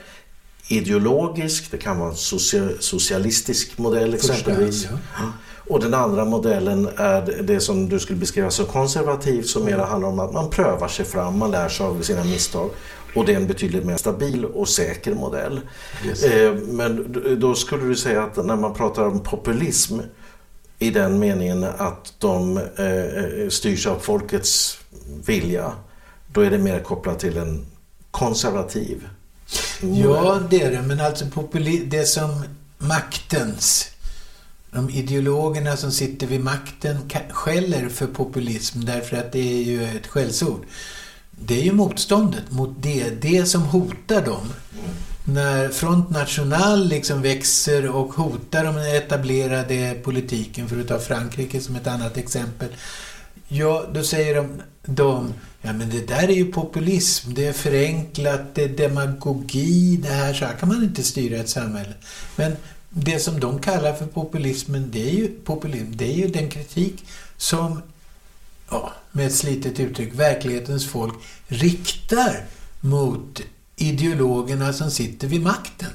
ideologisk, det kan vara en socia, socialistisk modell exempelvis. hand, Och den andra modellen är det som du skulle beskriva som konservativ som mera handlar om att man prövar sig fram, man lär sig av sina misstag. Och det är en betydligt mer stabil och säker modell. Yes. Eh, Men då skulle du säga att när man pratar om populism i den meningen att de eh, styrs av folkets vilja, då är det mer kopplat till en konservativ Ja, det är det. Men alltså populi- det som maktens, de ideologerna som sitter vid makten skäller för populism därför att det är ju ett skällsord. Det är ju motståndet mot det, det som hotar dem. När Front National liksom växer och hotar den etablerade politiken, för att ta Frankrike som ett annat exempel. Ja, då säger de, de ja men det där är ju populism, det är förenklat, det är demagogi, det här, så här kan man inte styra ett samhälle. Men det som de kallar för populismen, det är ju, populism, det är ju den kritik som, ja, med ett slitet uttryck, verklighetens folk riktar mot ideologerna som sitter vid makten.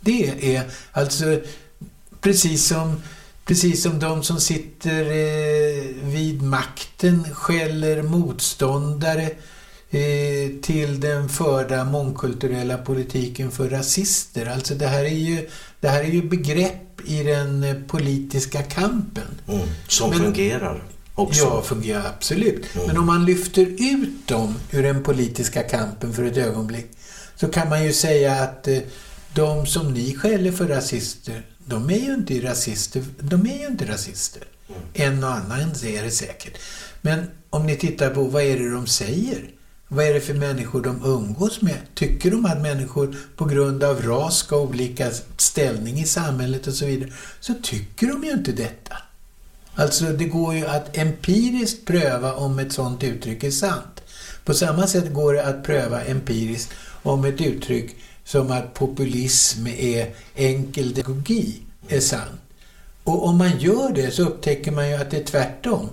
Det är alltså precis som Precis som de som sitter eh, vid makten skäller motståndare eh, till den förda mångkulturella politiken för rasister. Alltså det här är ju, det här är ju begrepp i den eh, politiska kampen. Mm, som Men- fungerar också. Ja, fungerar absolut. Mm. Men om man lyfter ut dem ur den politiska kampen för ett ögonblick så kan man ju säga att eh, de som ni skäller för rasister, de är ju inte rasister. De är ju inte rasister. En och annan är det säkert. Men om ni tittar på vad är det de säger? Vad är det för människor de umgås med? Tycker de att människor på grund av ras ska ha olika ställning i samhället och så vidare, så tycker de ju inte detta. Alltså det går ju att empiriskt pröva om ett sådant uttryck är sant. På samma sätt går det att pröva empiriskt om ett uttryck som att populism är enkel demagogi är sant. Och om man gör det så upptäcker man ju att det är tvärtom.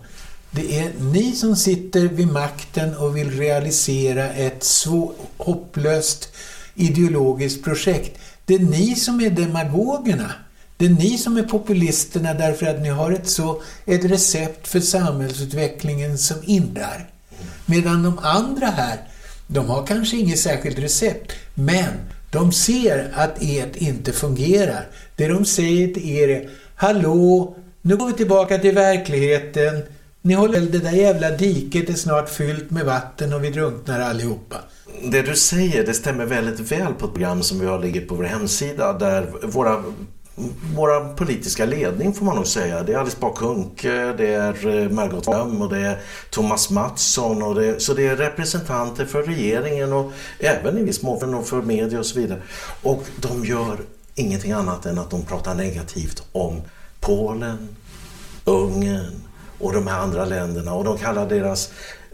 Det är ni som sitter vid makten och vill realisera ett så hopplöst ideologiskt projekt. Det är ni som är demagogerna. Det är ni som är populisterna därför att ni har ett, så, ett recept för samhällsutvecklingen som hindrar. Medan de andra här, de har kanske inget särskilt recept, men de ser att ert inte fungerar. Det de säger till er är Hallå, nu går vi tillbaka till verkligheten. Ni håller det där jävla diket är snart fyllt med vatten och vi drunknar allihopa. Det du säger det stämmer väldigt väl på ett program som vi har ligger på vår hemsida där våra våra politiska ledning får man nog säga. Det är Alice Bah Kuhnke, det är eh, Margot Wallström och det är Thomas Mattsson. Och det, så det är representanter för regeringen och även i viss mån för media och så vidare. Och de gör ingenting annat än att de pratar negativt om Polen, Ungern och de här andra länderna och de kallar deras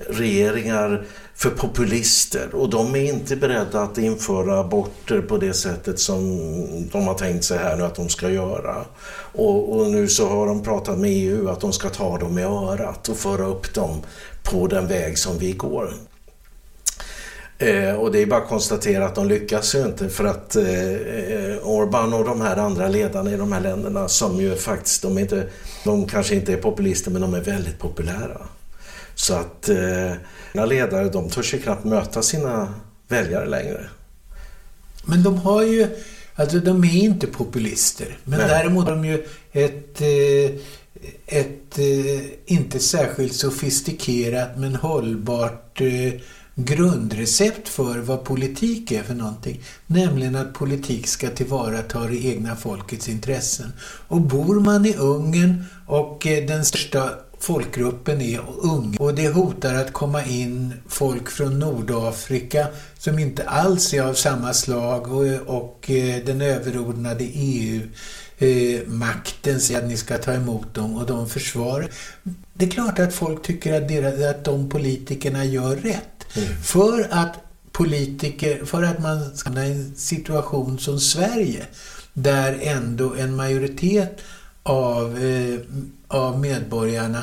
regeringar för populister och de är inte beredda att införa aborter på det sättet som de har tänkt sig här nu att de ska göra. Och, och nu så har de pratat med EU att de ska ta dem i örat och föra upp dem på den väg som vi går. Eh, och det är bara att konstatera att de lyckas ju inte för att eh, Orbán och de här andra ledarna i de här länderna som ju faktiskt, de, är inte, de kanske inte är populister men de är väldigt populära. Så att eh, ledare de törs ju knappt möta sina väljare längre. Men de har ju, alltså de är inte populister. Men Nej. däremot har de ju ett, eh, ett eh, inte särskilt sofistikerat men hållbart eh, grundrecept för vad politik är för någonting. Nämligen att politik ska tillvarata det egna folkets intressen. Och bor man i Ungern och eh, den största folkgruppen är ung och det hotar att komma in folk från Nordafrika som inte alls är av samma slag och, och eh, den överordnade EU eh, makten säger att ni ska ta emot dem och de försvarar. Det är klart att folk tycker att, deras, att de politikerna gör rätt. För att politiker, för att man ska ha i en situation som Sverige där ändå en majoritet av, eh, av medborgarna,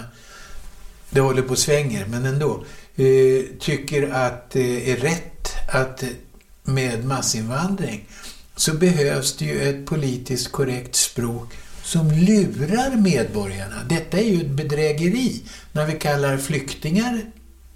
det håller på och svänger, men ändå, eh, tycker att det är rätt att med massinvandring så behövs det ju ett politiskt korrekt språk som lurar medborgarna. Detta är ju ett bedrägeri när vi kallar flyktingar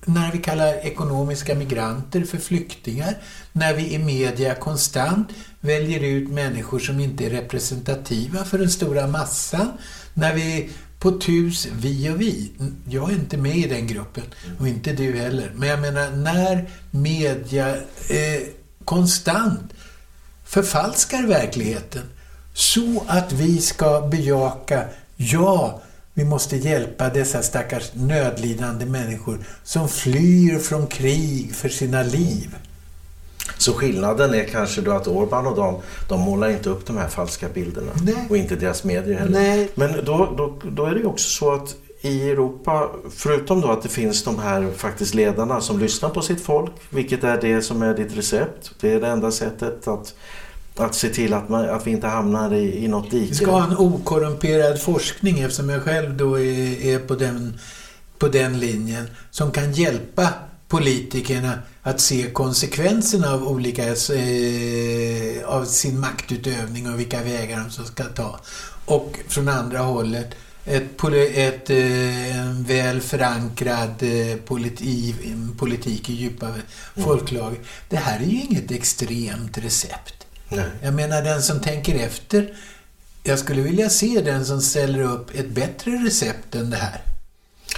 när vi kallar ekonomiska migranter för flyktingar, när vi i media konstant väljer ut människor som inte är representativa för den stora massan, när vi på tus, vi och vi, jag är inte med i den gruppen och inte du heller, men jag menar när media eh, konstant förfalskar verkligheten så att vi ska bejaka, ja, vi måste hjälpa dessa stackars nödlidande människor som flyr från krig för sina liv. Så skillnaden är kanske då att Orbán och de, de målar inte upp de här falska bilderna. Nej. Och inte deras medier heller. Nej. Men då, då, då är det ju också så att i Europa, förutom då att det finns de här faktiskt ledarna som lyssnar på sitt folk, vilket är det som är ditt recept. Det är det enda sättet att, att se till att, man, att vi inte hamnar i, i något dike. Vi ska ha en okorrumperad forskning eftersom jag själv då är, är på, den, på den linjen som kan hjälpa politikerna att se konsekvenserna av olika eh, av sin maktutövning och vilka vägar de ska ta. Och från andra hållet ett, ett eh, en väl förankrad eh, politi, politik i djupa folklager. Det här är ju inget extremt recept. Nej. Jag menar den som tänker efter. Jag skulle vilja se den som ställer upp ett bättre recept än det här.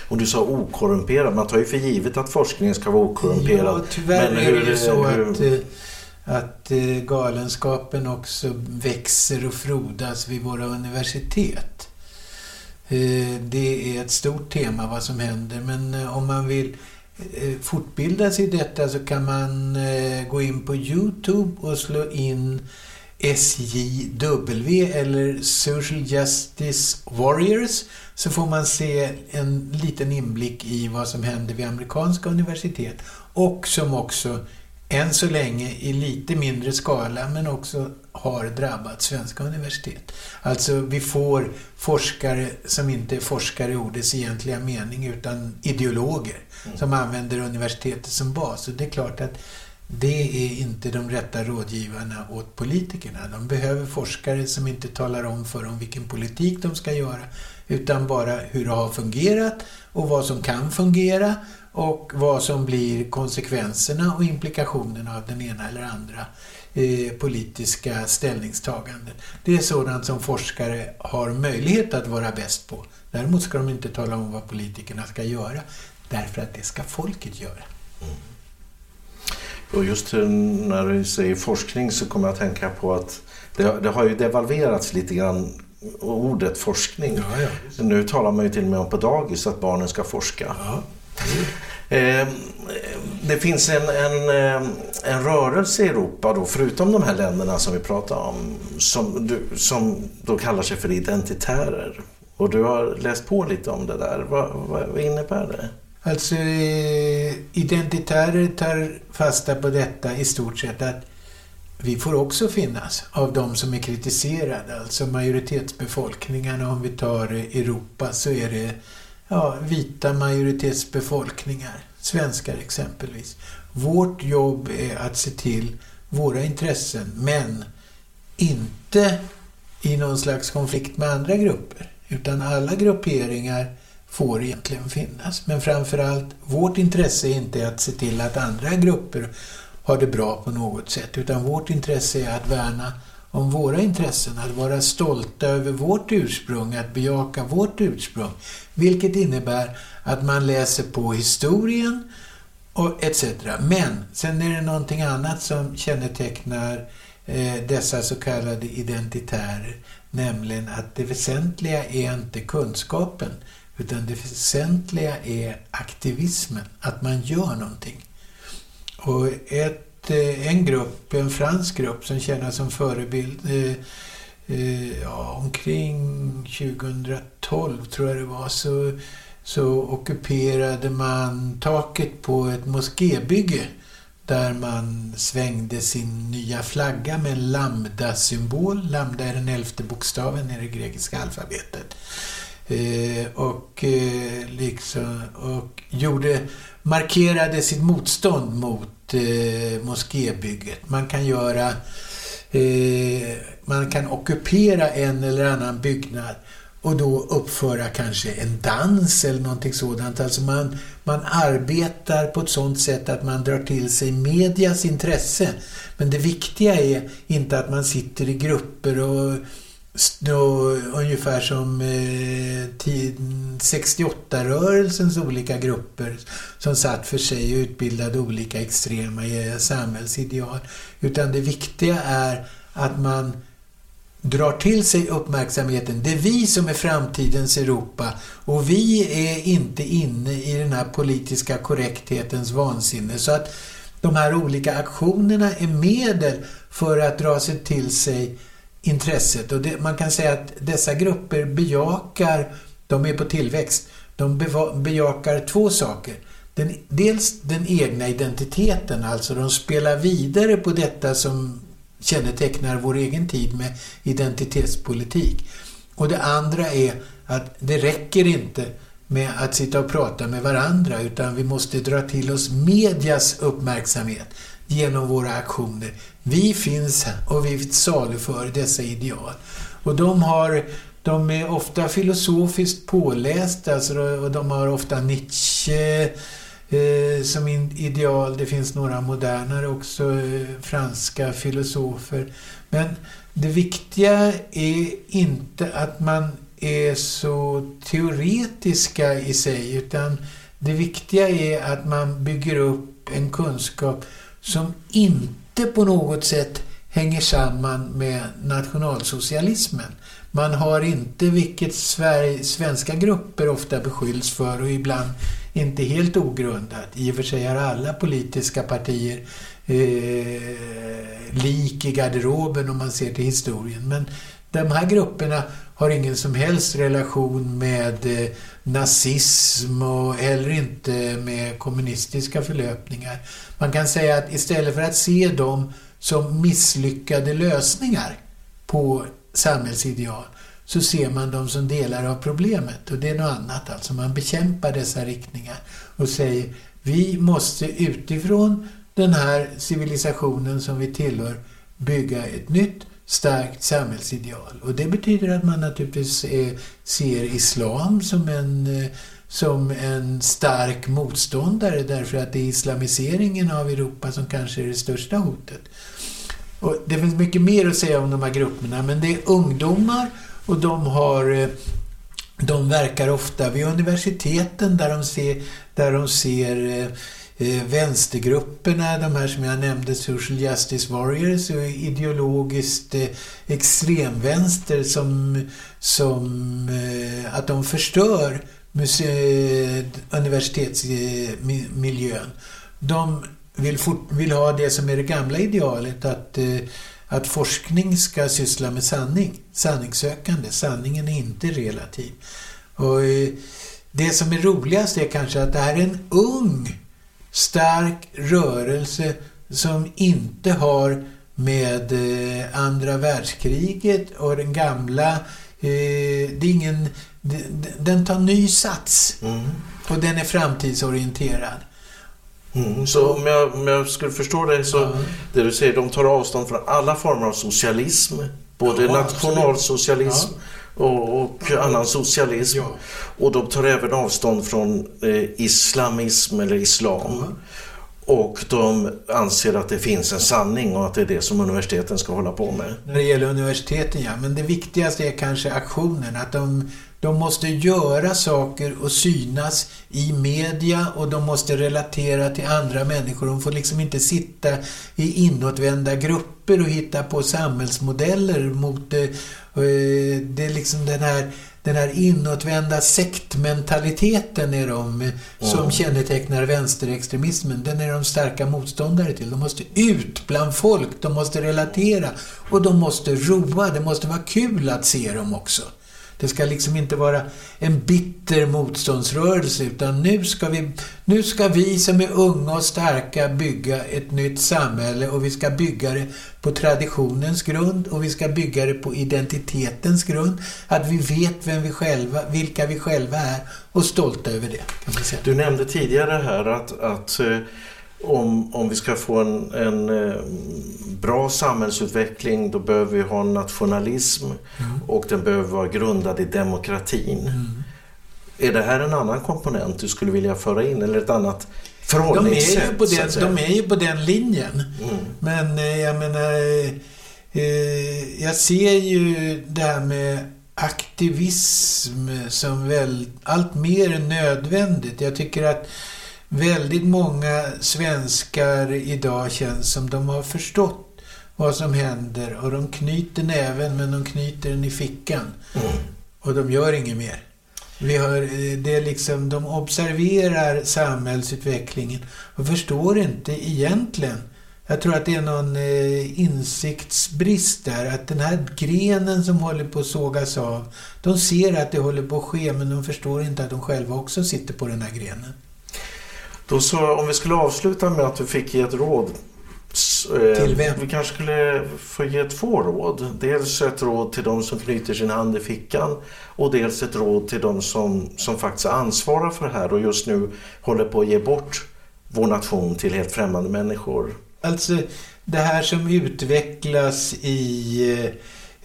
Och du sa okorrumperad. Man tar ju för givet att forskningen ska vara okorrumperad. Ja, tyvärr Men är det hur- ju så hur- att, eh, att eh, galenskapen också växer och frodas vid våra universitet. Eh, Det är ett stort tema vad som händer men om man vill Eh, fortbilda sig i detta så kan man eh, gå in på Youtube och slå in SJW eller Social Justice Warriors så får man se en liten inblick i vad som händer vid amerikanska universitet och som också än så länge i lite mindre skala men också har drabbat svenska universitet. Alltså vi får forskare som inte är forskare i ordets egentliga mening utan ideologer Mm. som använder universitetet som bas. Och det är klart att det är inte de rätta rådgivarna åt politikerna. De behöver forskare som inte talar om för dem vilken politik de ska göra utan bara hur det har fungerat och vad som kan fungera och vad som blir konsekvenserna och implikationerna av den ena eller andra eh, politiska ställningstaganden. Det är sådant som forskare har möjlighet att vara bäst på. Däremot ska de inte tala om vad politikerna ska göra därför att det ska folket göra. Och just när du säger forskning så kommer jag att tänka på att det, det har ju devalverats lite grann ordet forskning. Nu talar man ju till och med om på dagis att barnen ska forska. Eh, det finns en, en, eh, en rörelse i Europa då, förutom de här länderna som vi pratar om, som, du, som då kallar sig för identitärer. Och du har läst på lite om det där. Vad, vad innebär det? Alltså eh, identitärer tar fasta på detta i stort sett att vi får också finnas av de som är kritiserade. Alltså majoritetsbefolkningarna, om vi tar Europa så är det ja, vita majoritetsbefolkningar, svenskar exempelvis. Vårt jobb är att se till våra intressen men inte i någon slags konflikt med andra grupper. Utan alla grupperingar får egentligen finnas. Men framförallt, vårt intresse är inte att se till att andra grupper har det bra på något sätt. Utan vårt intresse är att värna om våra intressen, att vara stolta över vårt ursprung, att bejaka vårt ursprung. Vilket innebär att man läser på historien och etc. Men sen är det någonting annat som kännetecknar eh, dessa så kallade identitärer. Nämligen att det väsentliga är inte kunskapen utan det väsentliga är aktivismen, att man gör någonting. Och ett, eh, en grupp, en fransk grupp som tjänar som förebild eh, eh, ja, omkring 2012 tror jag det var så, så ockuperade man taket på ett moskébygge där man svängde sin nya flagga med en lambda-symbol. Lambda är den elfte bokstaven i det grekiska alfabetet. Eh, och, eh, liksom, och gjorde, markerade sitt motstånd mot eh, moskébygget. Man kan göra eh, man kan ockupera en eller annan byggnad och då uppföra kanske en dans eller någonting sådant. Alltså man, man arbetar på ett sådant sätt att man drar till sig medias intresse. Men det viktiga är inte att man sitter i grupper och då, ungefär som eh, 68-rörelsens olika grupper som satt för sig och utbildade olika extrema eh, samhällsideal. Utan det viktiga är att man drar till sig uppmärksamheten. Det är vi som är framtidens Europa och vi är inte inne i den här politiska korrekthetens vansinne. Så att de här olika aktionerna är medel för att dra sig till sig intresset. Och det, man kan säga att dessa grupper bejakar, de är på tillväxt, de bejakar två saker. Den, dels den egna identiteten, alltså de spelar vidare på detta som kännetecknar vår egen tid med identitetspolitik. Och det andra är att det räcker inte med att sitta och prata med varandra utan vi måste dra till oss medias uppmärksamhet genom våra aktioner. Vi finns här och vi saluför dessa ideal. Och de har De är ofta filosofiskt pålästa alltså, och de har ofta Nietzsche eh, som ideal. Det finns några modernare också, eh, franska filosofer. Men det viktiga är inte att man är så teoretiska i sig utan det viktiga är att man bygger upp en kunskap som inte på något sätt hänger samman med nationalsocialismen. Man har inte, vilket Sverige, svenska grupper ofta beskylls för och ibland inte helt ogrundat. I och för sig har alla politiska partier eh, lik i garderoben om man ser till historien. Men de här grupperna har ingen som helst relation med eh, nazism och heller inte med kommunistiska förlöpningar. Man kan säga att istället för att se dem som misslyckade lösningar på samhällsideal så ser man dem som delar av problemet och det är något annat. Alltså man bekämpar dessa riktningar och säger vi måste utifrån den här civilisationen som vi tillhör bygga ett nytt starkt samhällsideal. Och det betyder att man naturligtvis eh, ser islam som en, eh, som en stark motståndare därför att det är islamiseringen av Europa som kanske är det största hotet. Och det finns mycket mer att säga om de här grupperna men det är ungdomar och de har eh, de verkar ofta vid universiteten där de ser, där de ser eh, vänstergrupperna, de här som jag nämnde, Social Justice Warriors och ideologiskt eh, extremvänster som, som eh, att de förstör muse- universitetsmiljön. De vill, fort, vill ha det som är det gamla idealet att, eh, att forskning ska syssla med sanning, sanningssökande. Sanningen är inte relativ. Och eh, det som är roligast är kanske att det här är en ung stark rörelse som inte har med eh, andra världskriget och den gamla... Eh, det är ingen, den, tar ny sats och den är framtidsorienterad. Mm, så om jag, om jag skulle förstå det så, det du säger, de tar avstånd från alla former av socialism. Både Ja, nationalsocialism och, och annan socialism. Och de tar även avstånd från eh, islamism eller islam. Och de anser att det finns en sanning och att det är det som universiteten ska hålla på med. När det gäller universiteten, ja. Men det viktigaste är kanske aktionen. Att de, de måste göra saker och synas i media och de måste relatera till andra människor. De får liksom inte sitta i inåtvända grupper och hitta på samhällsmodeller mot... Eh, eh, det är liksom den här den här inåtvända sektmentaliteten är de eh, som Mm. kännetecknar vänsterextremismen. Den är de starka motståndare till. De måste ut bland folk, de måste relatera och de måste roa. Det måste vara kul att se dem också. Det ska liksom inte vara en bitter motståndsrörelse utan nu ska, vi, nu ska vi som är unga och starka bygga ett nytt samhälle och vi ska bygga det på traditionens grund och vi ska bygga det på identitetens grund. Att vi vet vem vi själva, vilka vi själva är och stolta över det. Kan man säga. Du nämnde tidigare här att, att eh, om, om vi ska få en, en eh, bra samhällsutveckling då behöver vi ha nationalism och den behöver vara grundad i demokratin. Är det här en annan komponent du skulle vilja föra in eller ett annat De är, förhållningssätt? ju på den, de är ju på den linjen. Mm. Men eh, jag menar, eh, eh, jag ser ju det här med aktivism som väl allt mer nödvändigt. Jag tycker att väldigt många svenskar idag känns som de har förstått vad som händer och de knyter näven men de knyter den i fickan. Och de gör inget mer. Vi har, eh, det är liksom, de observerar samhällsutvecklingen och förstår inte egentligen. Jag tror att det är någon eh, insiktsbrist där. Att den här grenen som håller på att sågas av. De ser att det håller på att ske men de förstår inte att de själva också sitter på den här grenen. Då så, om vi skulle avsluta med att du fick ge ett råd. Eh, Till vem? Vi kanske skulle få ge två råd. Dels ett råd till de som knyter sin hand i fickan och dels ett råd till de som, som faktiskt ansvarar för det här och just nu håller på att ge bort vår nation till helt främmande människor. Alltså det här som utvecklas i, eh,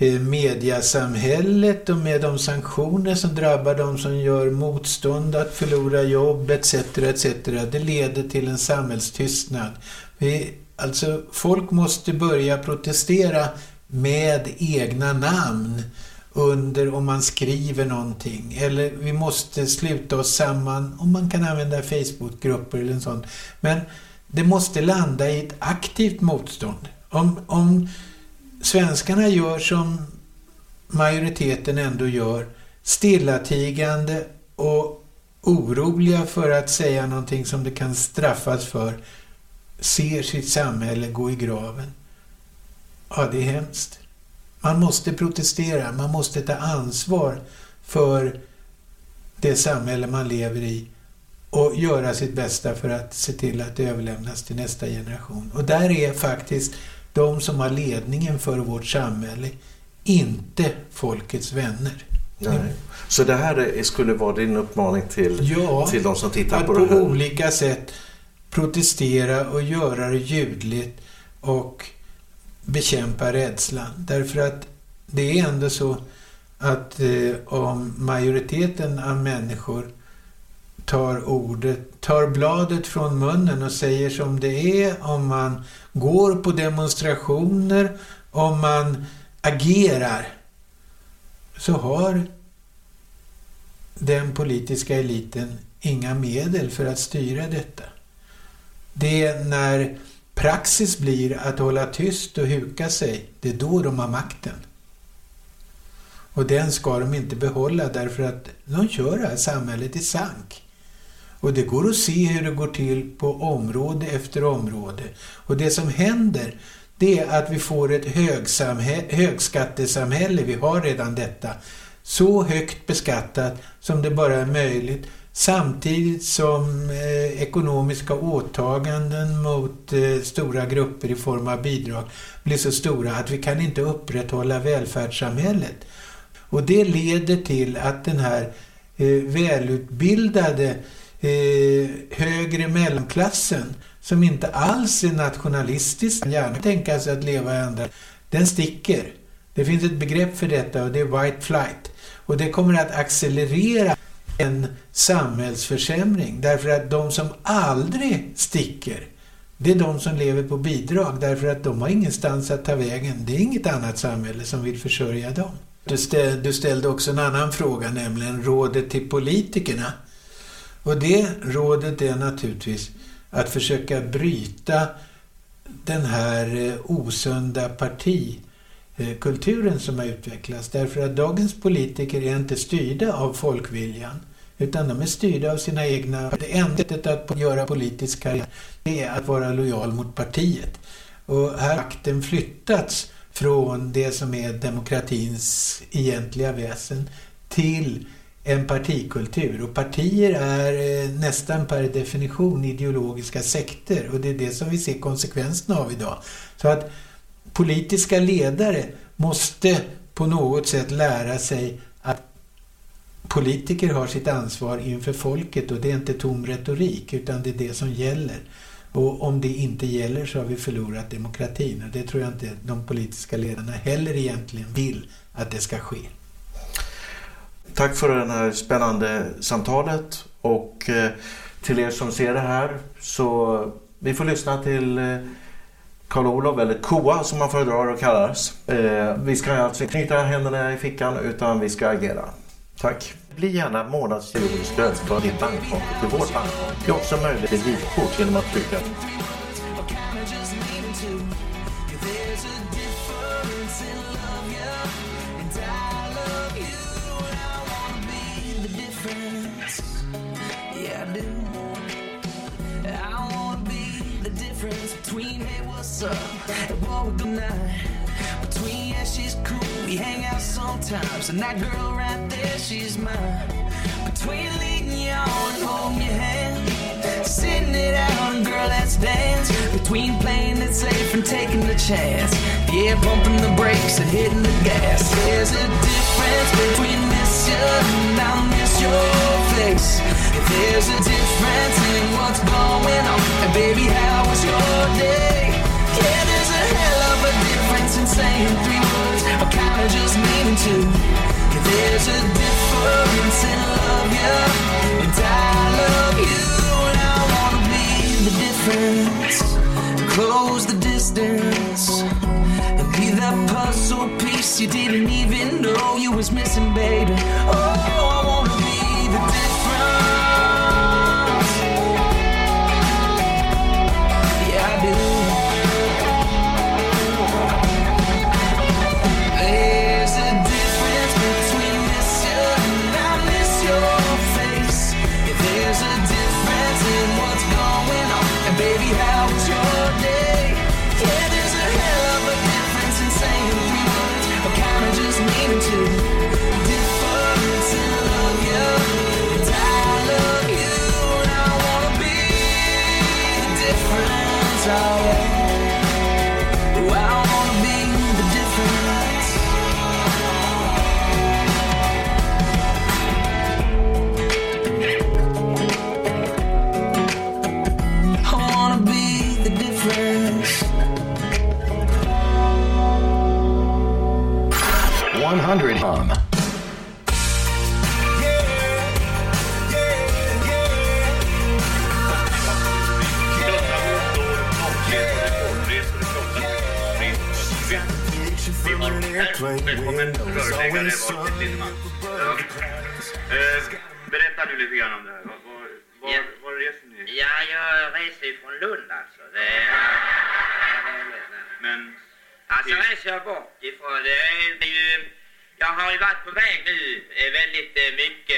Eh, mediasamhället och med de sanktioner som drabbar de som gör motstånd att förlora jobb etc. etc. Det leder till en samhällstystnad. Vi, alltså, folk måste börja protestera med egna namn under om man skriver någonting. Eller vi måste sluta oss samman om man kan använda Facebookgrupper eller sånt. Men det måste landa i ett aktivt motstånd. Om, om svenskarna gör som majoriteten ändå gör, stillatigande och oroliga för att säga någonting som det kan straffas för, ser sitt samhälle gå i graven. Ja, det är hemskt. Man måste protestera, man måste ta ansvar för det samhälle man lever i och göra sitt bästa för att se till att det överlämnas till nästa generation. Och där är faktiskt de som har ledningen för vårt samhälle inte folkets vänner. Nej. Så det här är- skulle vara din uppmaning till, Ja, till de som tittar att på på det här? olika sätt protestera och göra det ljudligt och bekämpa rädslan. Därför att det är ändå så att eh, om majoriteten av människor tar ordet, tar bladet från munnen och säger som det är, om man går på demonstrationer, om man agerar, så har den politiska eliten inga medel för att styra detta. Det är när praxis blir att hålla tyst och huka sig, det är då de har makten. Och den ska de inte behålla därför att de kör det här samhället i sank. Och det går att se hur det går till på område efter område. Och det som händer, det är att vi får ett högskattesamhälle, vi har redan detta, så högt beskattat som det bara är möjligt samtidigt som eh, ekonomiska åtaganden mot eh, stora grupper i form av bidrag blir så stora att vi kan inte upprätthålla välfärdssamhället. Och det leder till att den här eh, välutbildade eh, högre mellanklassen som inte alls är nationalistisk, kan gärna tänka sig att leva i andra, den sticker. Det finns ett begrepp för detta och det är white flight. Och det kommer att accelerera en samhällsförsämring därför att de som aldrig sticker det är de som lever på bidrag därför att de har ingenstans att ta vägen. Det är inget annat samhälle som vill försörja dem. Du ställde också en annan fråga, nämligen rådet till politikerna. Och det rådet är naturligtvis att försöka bryta den här eh, osunda partikulturen som har utvecklats. Därför att dagens politiker är inte styrda av folkviljan utan de är styrda av sina egna... Det enda sättet att göra politisk karriär är att vara lojal mot partiet. Och här har makten flyttats från det som är demokratins egentliga väsen till en partikultur. Och partier är eh, nästan per definition ideologiska sekter och det är det som vi ser konsekvenserna av idag. Så att politiska ledare måste på något sätt lära sig att politiker har sitt ansvar inför folket och det är inte tom retorik utan det är det som gäller. Och om det inte gäller så har vi förlorat demokratin och det tror jag inte de politiska ledarna heller egentligen vill att det ska ske. Tack för det här spännande samtalet och eh, till er som ser det här så vi får lyssna till eh, Karl-Olof, eller Koa som man föredrar att kallas. Eh, vi ska alltså inte knyta händerna i fickan utan vi ska agera. Tack! Bli gärna månadsstöd för ditt bankkonto till vårt bankkonto. Det är också möjligt med gitkort genom att trycka what we're. Between yeah, she's cool, we hang out sometimes, and that girl right there, she's mine. Between leading you on and holding your hand, sitting it out, and girl, let's dance. Between playing it safe and taking the chance, yeah, pumping the brakes and hitting the gas. There's a difference between miss you and I miss your face. There's a difference in what's going on, and baby, how was your day? Yeah, hell of a difference in saying three words or kinda just needing to. There's a difference in love, yeah, and I love you, and I wanna be the difference. Close the distance and be that puzzle piece you didn't even know you was missing, baby. Oh, 100 hum. Välkommen rörläggare Valfrid Lindeman. Ja. Eh, Berätta nu lite grann om det här. Var, var, Ja. var reser ni? Ja, jag reser ju från Lund alltså. Det är, ja, det är. Men Alltså reser jag bort ifrån. Det är, det är ju, jag har ju varit på väg nu eh, väldigt eh, mycket.